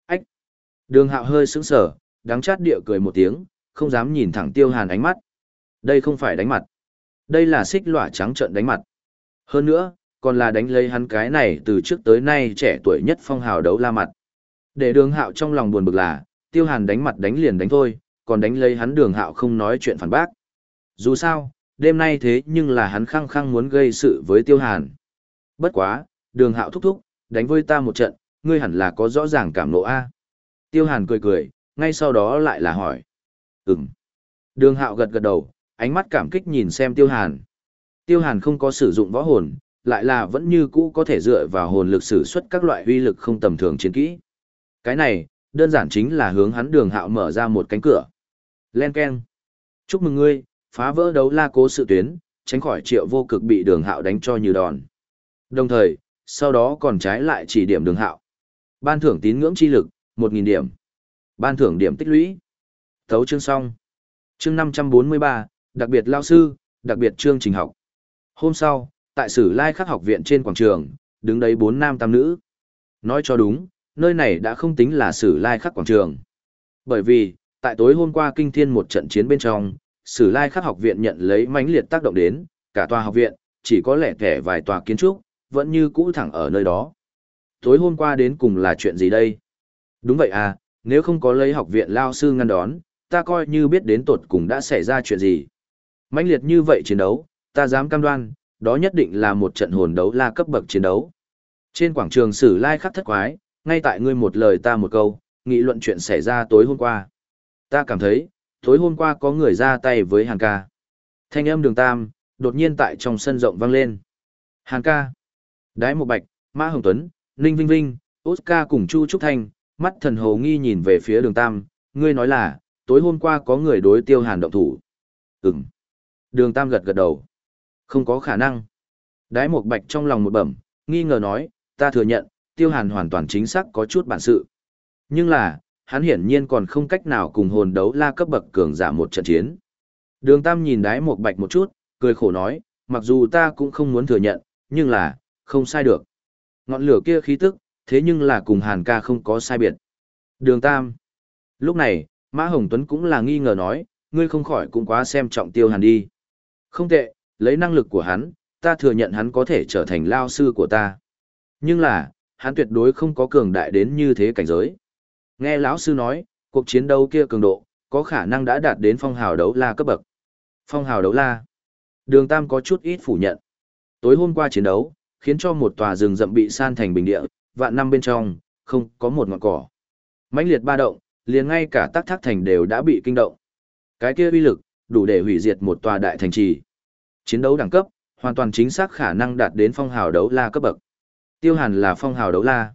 Ách! Đường hạo hơi sững sờ, đắng chát địa cười một tiếng, không dám nhìn thẳng tiêu hàn ánh mắt. Đây không phải đánh mặt. Đây là xích lỏa trắng trận đánh mặt. Hơn nữa, còn là đánh lấy hắn cái này từ trước tới nay trẻ tuổi nhất phong hào đấu la mặt. Để đường hạo trong lòng buồn bực là, tiêu hàn đánh mặt đánh liền đánh thôi, còn đánh lấy hắn đường hạo không nói chuyện phản bác. Dù sao, đêm nay thế nhưng là hắn khăng khăng muốn gây sự với tiêu hàn. Bất quá, đường hạo thúc thúc, đánh với ta một trận, ngươi hẳn là có rõ ràng cảm nộ A. Tiêu hàn cười cười, ngay sau đó lại là hỏi. Ừm. Đường hạo gật gật đầu, ánh mắt cảm kích nhìn xem tiêu hàn. Tiêu hàn không có sử dụng võ hồn, lại là vẫn như cũ có thể dựa vào hồn lực sử xuất các loại uy lực không tầm thường chiến kỹ. Cái này, đơn giản chính là hướng hắn đường hạo mở ra một cánh cửa. Len Ken. Chúc mừng ngươi, phá vỡ đấu la cố sự tuyến, tránh khỏi triệu vô cực bị đường hạo đánh cho như đòn. Đồng thời, sau đó còn trái lại chỉ điểm đường hạo. Ban thưởng tín ngưỡng chi lực, 1.000 điểm. Ban thưởng điểm tích lũy. Thấu chương xong. Chương 543, đặc biệt lao sư, đặc biệt chương trình học. Hôm sau, tại Sử Lai Khắc học viện trên quảng trường, đứng đấy bốn nam tam nữ. Nói cho đúng, nơi này đã không tính là Sử Lai Khắc quảng trường. Bởi vì, tại tối hôm qua kinh thiên một trận chiến bên trong, Sử Lai Khắc học viện nhận lấy mãnh liệt tác động đến, cả tòa học viện, chỉ có lẻ thẻ vài tòa kiến trúc, vẫn như cũ thẳng ở nơi đó. Tối hôm qua đến cùng là chuyện gì đây? Đúng vậy à, nếu không có lấy học viện lao sư ngăn đón, ta coi như biết đến tột cùng đã xảy ra chuyện gì. mãnh liệt như vậy chiến đấu, ta dám cam đoan, đó nhất định là một trận hồn đấu la cấp bậc chiến đấu. Trên quảng trường sử lai khắc thất quái, ngay tại ngươi một lời ta một câu, nghị luận chuyện xảy ra tối hôm qua. Ta cảm thấy, tối hôm qua có người ra tay với Hàn ca. Thanh âm đường tam, đột nhiên tại trong sân rộng vang lên. Hàn ca. Đái Một Bạch, Mã Hồng Tuấn, Ninh Vinh Vinh, Oscar cùng Chu Trúc Thanh, mắt thần hồ nghi nhìn về phía đường Tam, ngươi nói là, tối hôm qua có người đối tiêu hàn động thủ. Ừm. Đường Tam gật gật đầu. Không có khả năng. Đái Một Bạch trong lòng một bẩm, nghi ngờ nói, ta thừa nhận, tiêu hàn hoàn toàn chính xác có chút bản sự. Nhưng là, hắn hiển nhiên còn không cách nào cùng hồn đấu la cấp bậc cường giả một trận chiến. Đường Tam nhìn đái một bạch một chút, cười khổ nói, mặc dù ta cũng không muốn thừa nhận, nhưng là, không sai được. Ngọn lửa kia khí tức, thế nhưng là cùng Hàn ca không có sai biệt. Đường Tam. Lúc này, Mã Hồng Tuấn cũng là nghi ngờ nói, ngươi không khỏi cũng quá xem trọng tiêu hàn đi. Không tệ, lấy năng lực của hắn, ta thừa nhận hắn có thể trở thành lao sư của ta. Nhưng là, hắn tuyệt đối không có cường đại đến như thế cảnh giới. Nghe lão sư nói, cuộc chiến đấu kia cường độ, có khả năng đã đạt đến phong hào đấu la cấp bậc. Phong hào đấu la. Đường Tam có chút ít phủ nhận. Tối hôm qua chiến đấu, khiến cho một tòa rừng rậm bị san thành bình địa, vạn năm bên trong, không có một ngọn cỏ. mãnh liệt ba động, liền ngay cả tác thác thành đều đã bị kinh động. Cái kia uy lực, đủ để hủy diệt một tòa đại thành trì. Chiến đấu đẳng cấp, hoàn toàn chính xác khả năng đạt đến phong hào đấu la cấp bậc. Tiêu Hàn là phong hào đấu la.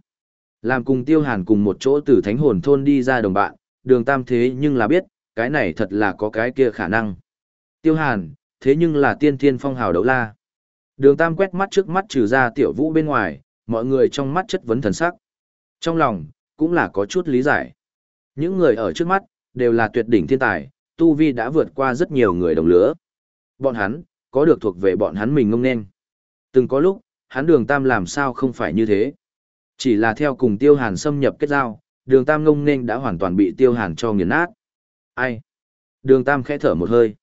Làm cùng Tiêu Hàn cùng một chỗ từ thánh hồn thôn đi ra đồng bạn, đường tam thế nhưng là biết, cái này thật là có cái kia khả năng. Tiêu Hàn, thế nhưng là tiên thiên phong hào đấu la. Đường Tam quét mắt trước mắt trừ ra tiểu vũ bên ngoài, mọi người trong mắt chất vấn thần sắc. Trong lòng, cũng là có chút lý giải. Những người ở trước mắt, đều là tuyệt đỉnh thiên tài, Tu Vi đã vượt qua rất nhiều người đồng lứa. Bọn hắn, có được thuộc về bọn hắn mình ngông nên. Từng có lúc, hắn đường Tam làm sao không phải như thế. Chỉ là theo cùng tiêu hàn xâm nhập kết giao, đường Tam ngông nên đã hoàn toàn bị tiêu hàn cho nghiền nát. Ai? Đường Tam khẽ thở một hơi.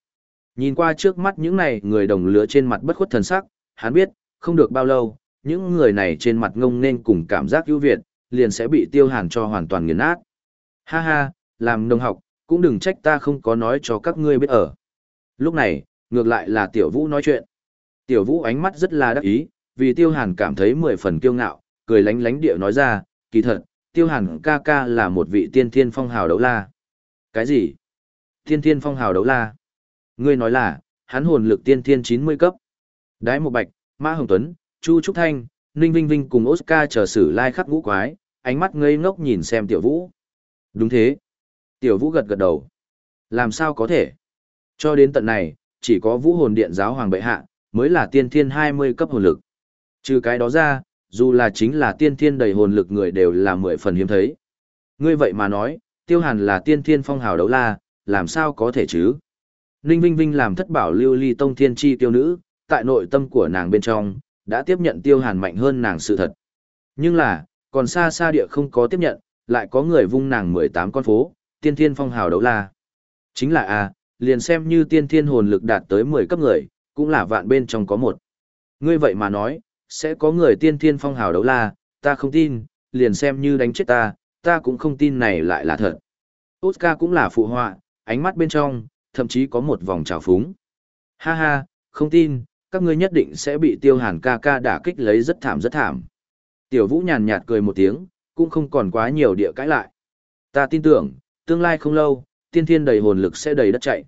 Nhìn qua trước mắt những này người đồng lứa trên mặt bất khuất thần sắc, hắn biết, không được bao lâu, những người này trên mặt ngông nên cùng cảm giác ưu việt, liền sẽ bị tiêu hàn cho hoàn toàn nghiền nát. Ha ha, làm nông học, cũng đừng trách ta không có nói cho các ngươi biết ở. Lúc này, ngược lại là tiểu vũ nói chuyện. Tiểu vũ ánh mắt rất là đắc ý, vì tiêu hàn cảm thấy mười phần kiêu ngạo, cười lánh lánh địa nói ra, kỳ thật, tiêu hàn ca ca là một vị tiên thiên phong hào đấu la. Cái gì? Tiên thiên phong hào đấu la? Ngươi nói là, hắn hồn lực tiên thiên 90 cấp. Đái một bạch, Mã Hồng Tuấn, Chu Trúc Thanh, Ninh Vinh Vinh cùng Oscar chờ xử lai khắc ngũ quái, ánh mắt ngây ngốc nhìn xem tiểu vũ. Đúng thế. Tiểu Vũ gật gật đầu. Làm sao có thể? Cho đến tận này, chỉ có Vũ Hồn Điện giáo hoàng bệ hạ mới là tiên thiên 20 cấp hồn lực. Trừ cái đó ra, dù là chính là tiên thiên đầy hồn lực người đều là mười phần hiếm thấy. Ngươi vậy mà nói, Tiêu Hàn là tiên thiên phong hào đấu la, làm sao có thể chứ? Ninh Vinh Vinh làm thất bảo lưu ly tông thiên chi tiêu nữ, tại nội tâm của nàng bên trong, đã tiếp nhận Tiêu Hàn mạnh hơn nàng sự thật. Nhưng là, còn xa xa địa không có tiếp nhận, lại có người vung nàng 18 con phố, tiên thiên phong hào đấu la. Chính là a, liền xem như tiên thiên hồn lực đạt tới 10 cấp người, cũng là vạn bên trong có một. Ngươi vậy mà nói, sẽ có người tiên thiên phong hào đấu la, ta không tin, liền xem như đánh chết ta, ta cũng không tin này lại là thật. Oscar cũng là phụ họa, ánh mắt bên trong, thậm chí có một vòng trào phúng. Ha ha, không tin, các ngươi nhất định sẽ bị tiêu hàn ca ca đả kích lấy rất thảm rất thảm. Tiểu vũ nhàn nhạt cười một tiếng, cũng không còn quá nhiều địa cãi lại. Ta tin tưởng, tương lai không lâu, tiên thiên đầy hồn lực sẽ đầy đất chạy.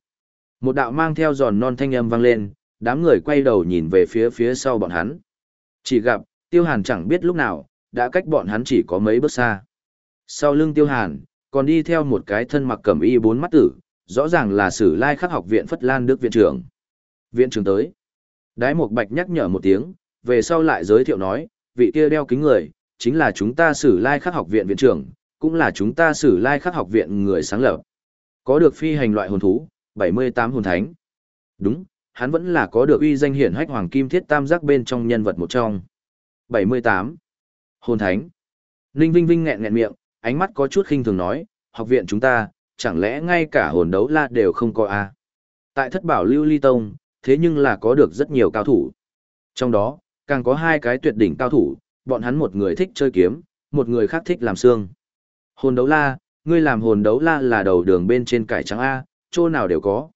Một đạo mang theo giòn non thanh âm vang lên, đám người quay đầu nhìn về phía phía sau bọn hắn. Chỉ gặp, tiêu hàn chẳng biết lúc nào, đã cách bọn hắn chỉ có mấy bước xa. Sau lưng tiêu hàn, còn đi theo một cái thân mặc cẩm y bốn mắt tử, rõ ràng là sử lai khắc học viện Phất Lan Đức viện trưởng. Viện trưởng tới. Đái Mục Bạch nhắc nhở một tiếng, về sau lại giới thiệu nói, vị kia đeo kính người, chính là chúng ta sử lai khắc học viện viện trưởng, cũng là chúng ta sử lai khắc học viện người sáng lập. Có được phi hành loại hồn thú, 78 hồn thánh. Đúng, hắn vẫn là có được uy danh hiển hách hoàng kim thiết tam giác bên trong nhân vật một trong. 78. Hồn thánh. Ninh Vinh Vinh nghẹn nghẹn miệng, ánh mắt có chút khinh thường nói, học viện chúng ta, chẳng lẽ ngay cả hồn đấu la đều không có a à? Tại thất bảo lưu ly tông, thế nhưng là có được rất nhiều cao thủ. Trong đó, càng có hai cái tuyệt đỉnh cao thủ, bọn hắn một người thích chơi kiếm, một người khác thích làm xương. Hồn đấu la, ngươi làm hồn đấu la là đầu đường bên trên cải trắng A, chỗ nào đều có.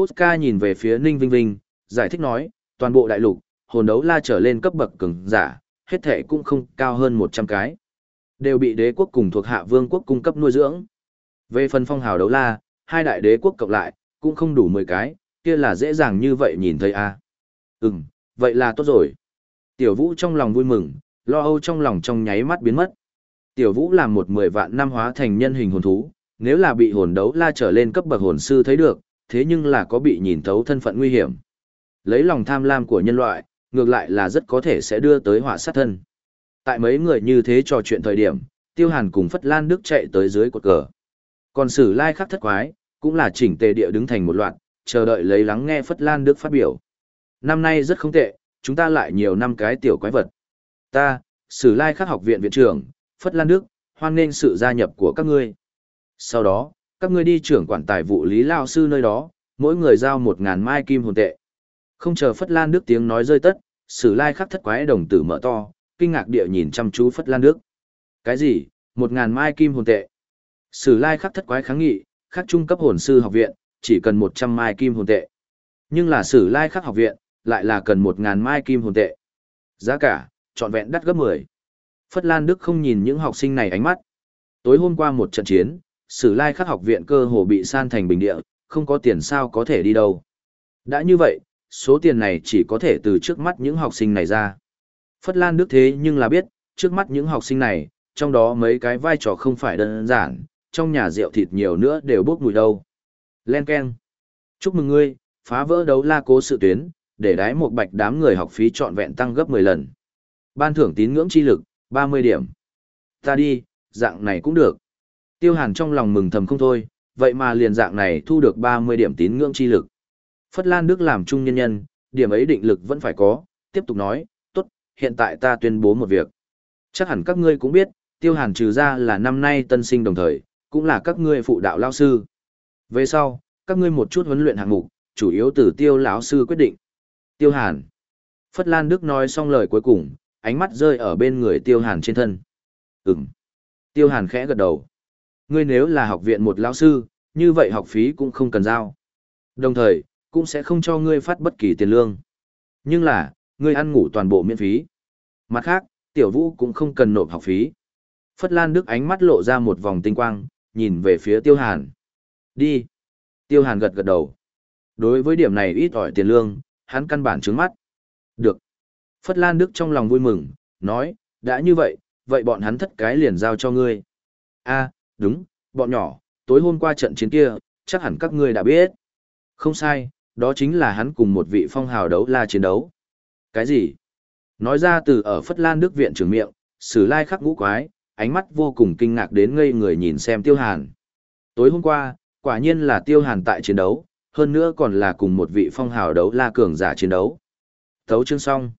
Oscar nhìn về phía Ninh Vinh Vinh, giải thích nói, toàn bộ đại lục, hồn đấu la trở lên cấp bậc cường giả, hết thể cũng không cao hơn 100 cái. Đều bị đế quốc cùng thuộc hạ vương quốc cung cấp nuôi dưỡng. Về phần phong hào đấu la, hai đại đế quốc cộng lại, cũng không đủ 10 cái, kia là dễ dàng như vậy nhìn thấy a. À. Ừm, vậy là tốt rồi. Tiểu Vũ trong lòng vui mừng, lo âu trong lòng trong nháy mắt biến mất. Tiểu Vũ làm một 10 vạn năm hóa thành nhân hình hồn thú, nếu là bị hồn đấu la trở lên cấp bậc hồn sư thấy được, thế nhưng là có bị nhìn thấu thân phận nguy hiểm. Lấy lòng tham lam của nhân loại, ngược lại là rất có thể sẽ đưa tới họa sát thân. Tại mấy người như thế trò chuyện thời điểm, Tiêu Hàn cùng Phất Lan Đức chạy tới dưới cột cờ. Còn Sử Lai khắc thất quái, cũng là chỉnh tề địa đứng thành một loạt, chờ đợi lấy lắng nghe Phất Lan Đức phát biểu. Năm nay rất không tệ, chúng ta lại nhiều năm cái tiểu quái vật. Ta, Sử Lai khắc học viện viện trưởng, Phất Lan Đức, hoan nghênh sự gia nhập của các ngươi. Sau đó, các ngươi đi trưởng quản tài vụ Lý Lao Sư nơi đó, mỗi người giao một ngàn mai kim hồn tệ. Không chờ Phất Lan Đức tiếng nói rơi tất, Sử Lai khắc thất quái đồng tử mở to, kinh ngạc địa nhìn chăm chú Phất Lan Đức. Cái gì? Một ngàn mai kim hồn tệ. Sử lai khắc thất quái kháng nghị, khắc trung cấp hồn sư học viện, chỉ cần một trăm mai kim hồn tệ. Nhưng là sử lai khắc học viện, lại là cần một ngàn mai kim hồn tệ. Giá cả, trọn vẹn đắt gấp mười. Phất Lan Đức không nhìn những học sinh này ánh mắt. Tối hôm qua một trận chiến, sử lai khắc học viện cơ hồ bị san thành bình địa, không có tiền sao có thể đi đâu. Đã như vậy, số tiền này chỉ có thể từ trước mắt những học sinh này ra. Phất Lan Đức thế nhưng là biết, trước mắt những học sinh này, trong đó mấy cái vai trò không phải đơn giản, trong nhà rượu thịt nhiều nữa đều bốc mùi đâu. Len Ken. Chúc mừng ngươi, phá vỡ đấu la cố sự tuyến, để đái một bạch đám người học phí trọn vẹn tăng gấp 10 lần. Ban thưởng tín ngưỡng chi lực, 30 điểm. Ta đi, dạng này cũng được. Tiêu hàn trong lòng mừng thầm không thôi, vậy mà liền dạng này thu được 30 điểm tín ngưỡng chi lực. Phất Lan Đức làm trung nhân nhân, điểm ấy định lực vẫn phải có, tiếp tục nói, tốt, hiện tại ta tuyên bố một việc. Chắc hẳn các ngươi cũng biết, tiêu hàn trừ ra là năm nay tân sinh đồng thời, cũng là các ngươi phụ đạo lao sư. Về sau, các ngươi một chút huấn luyện hạng mục, chủ yếu từ tiêu lão sư quyết định. Tiêu hàn. Phất Lan Đức nói xong lời cuối cùng, ánh mắt rơi ở bên người tiêu hàn trên thân. Ừm. Tiêu hàn khẽ gật đầu. Ngươi nếu là học viện một lão sư, như vậy học phí cũng không cần giao. Đồng thời, cũng sẽ không cho ngươi phát bất kỳ tiền lương. Nhưng là, ngươi ăn ngủ toàn bộ miễn phí. Mặt khác, tiểu vũ cũng không cần nộp học phí. Phất Lan Đức ánh mắt lộ ra một vòng tinh quang, nhìn về phía Tiêu Hàn. Đi. Tiêu Hàn gật gật đầu. Đối với điểm này ít ỏi tiền lương, hắn căn bản trướng mắt. Được. Phất Lan Đức trong lòng vui mừng, nói, đã như vậy, vậy bọn hắn thất cái liền giao cho ngươi. a đúng, bọn nhỏ, tối hôm qua trận chiến kia, chắc hẳn các ngươi đã biết. Không sai, đó chính là hắn cùng một vị phong hào đấu la chiến đấu. Cái gì? Nói ra từ ở Phất Lan Đức Viện trưởng miệng, sử lai khắc ngũ quái, ánh mắt vô cùng kinh ngạc đến ngây người nhìn xem Tiêu Hàn. Tối hôm qua, quả nhiên là Tiêu Hàn tại chiến đấu, hơn nữa còn là cùng một vị phong hào đấu la cường giả chiến đấu. Thấu chương xong.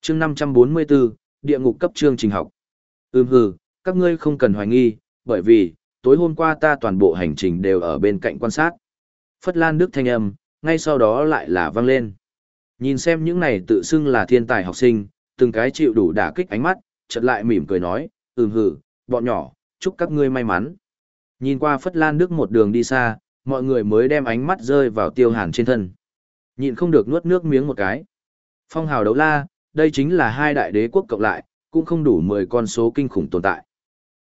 Chương 544, địa ngục cấp chương trình học. Ừm hừ, các ngươi không cần hoài nghi, bởi vì, tối hôm qua ta toàn bộ hành trình đều ở bên cạnh quan sát. Phất Lan Đức thanh âm, ngay sau đó lại là vang lên. Nhìn xem những này tự xưng là thiên tài học sinh, từng cái chịu đủ đả kích ánh mắt, chợt lại mỉm cười nói, ừm hừ, bọn nhỏ, chúc các ngươi may mắn. Nhìn qua Phất Lan Đức một đường đi xa, mọi người mới đem ánh mắt rơi vào tiêu hàn trên thân. Nhịn không được nuốt nước miếng một cái. Phong hào đấu la, đây chính là hai đại đế quốc cộng lại, cũng không đủ 10 con số kinh khủng tồn tại.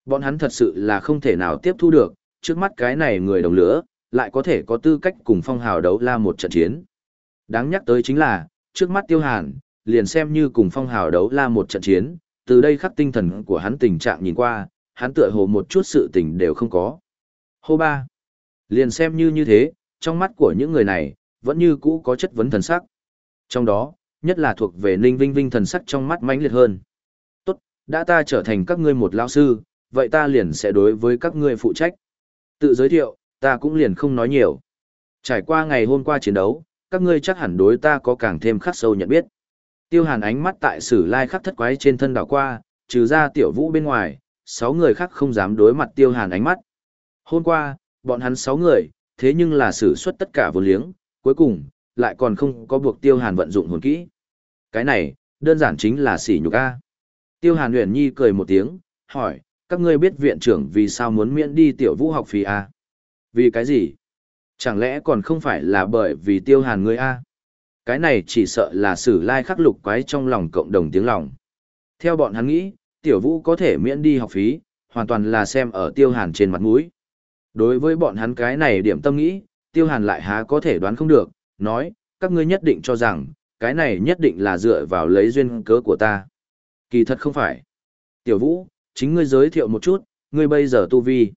Bọn hắn thật sự là không thể nào tiếp thu được, trước mắt cái này người đồng lửa, lại có thể có tư cách cùng phong hào đấu la một trận chiến. Đáng nhắc tới chính là, trước mắt tiêu hàn, liền xem như cùng phong hào đấu la một trận chiến, từ đây khắc tinh thần của hắn tình trạng nhìn qua, hắn tựa hồ một chút sự tình đều không có. Hô ba. Liền xem như như thế, trong mắt của những người này, vẫn như cũ có chất vấn thần sắc. Trong đó, nhất là thuộc về Ninh Vinh Vinh thần sắc trong mắt mãnh liệt hơn. Tốt, đã ta trở thành các ngươi một lão sư, vậy ta liền sẽ đối với các ngươi phụ trách. Tự giới thiệu, ta cũng liền không nói nhiều. Trải qua ngày hôm qua chiến đấu, các ngươi chắc hẳn đối ta có càng thêm khắc sâu nhận biết. Tiêu hàn ánh mắt tại sử lai khắc thất quái trên thân đảo qua, trừ ra tiểu vũ bên ngoài, sáu người khác không dám đối mặt tiêu hàn ánh mắt. Hôm qua, bọn hắn sáu người, thế nhưng là sử xuất tất cả vô liếng, cuối cùng, lại còn không có buộc tiêu hàn vận dụng hồn kỹ. Cái này, đơn giản chính là sỉ nhục A. Tiêu hàn huyền nhi cười một tiếng, hỏi, các ngươi biết viện trưởng vì sao muốn miễn đi tiểu vũ học phí A? Vì cái gì? Chẳng lẽ còn không phải là bởi vì tiêu hàn ngươi A? Cái này chỉ sợ là sử lai khắc lục quái trong lòng cộng đồng tiếng lòng. Theo bọn hắn nghĩ, tiểu vũ có thể miễn đi học phí, hoàn toàn là xem ở tiêu hàn trên mặt mũi. Đối với bọn hắn cái này điểm tâm nghĩ, tiêu hàn lại há có thể đoán không được, nói, các ngươi nhất định cho rằng, cái này nhất định là dựa vào lấy duyên cớ của ta. Kỳ thật không phải. Tiểu vũ, chính ngươi giới thiệu một chút, ngươi bây giờ tu vi.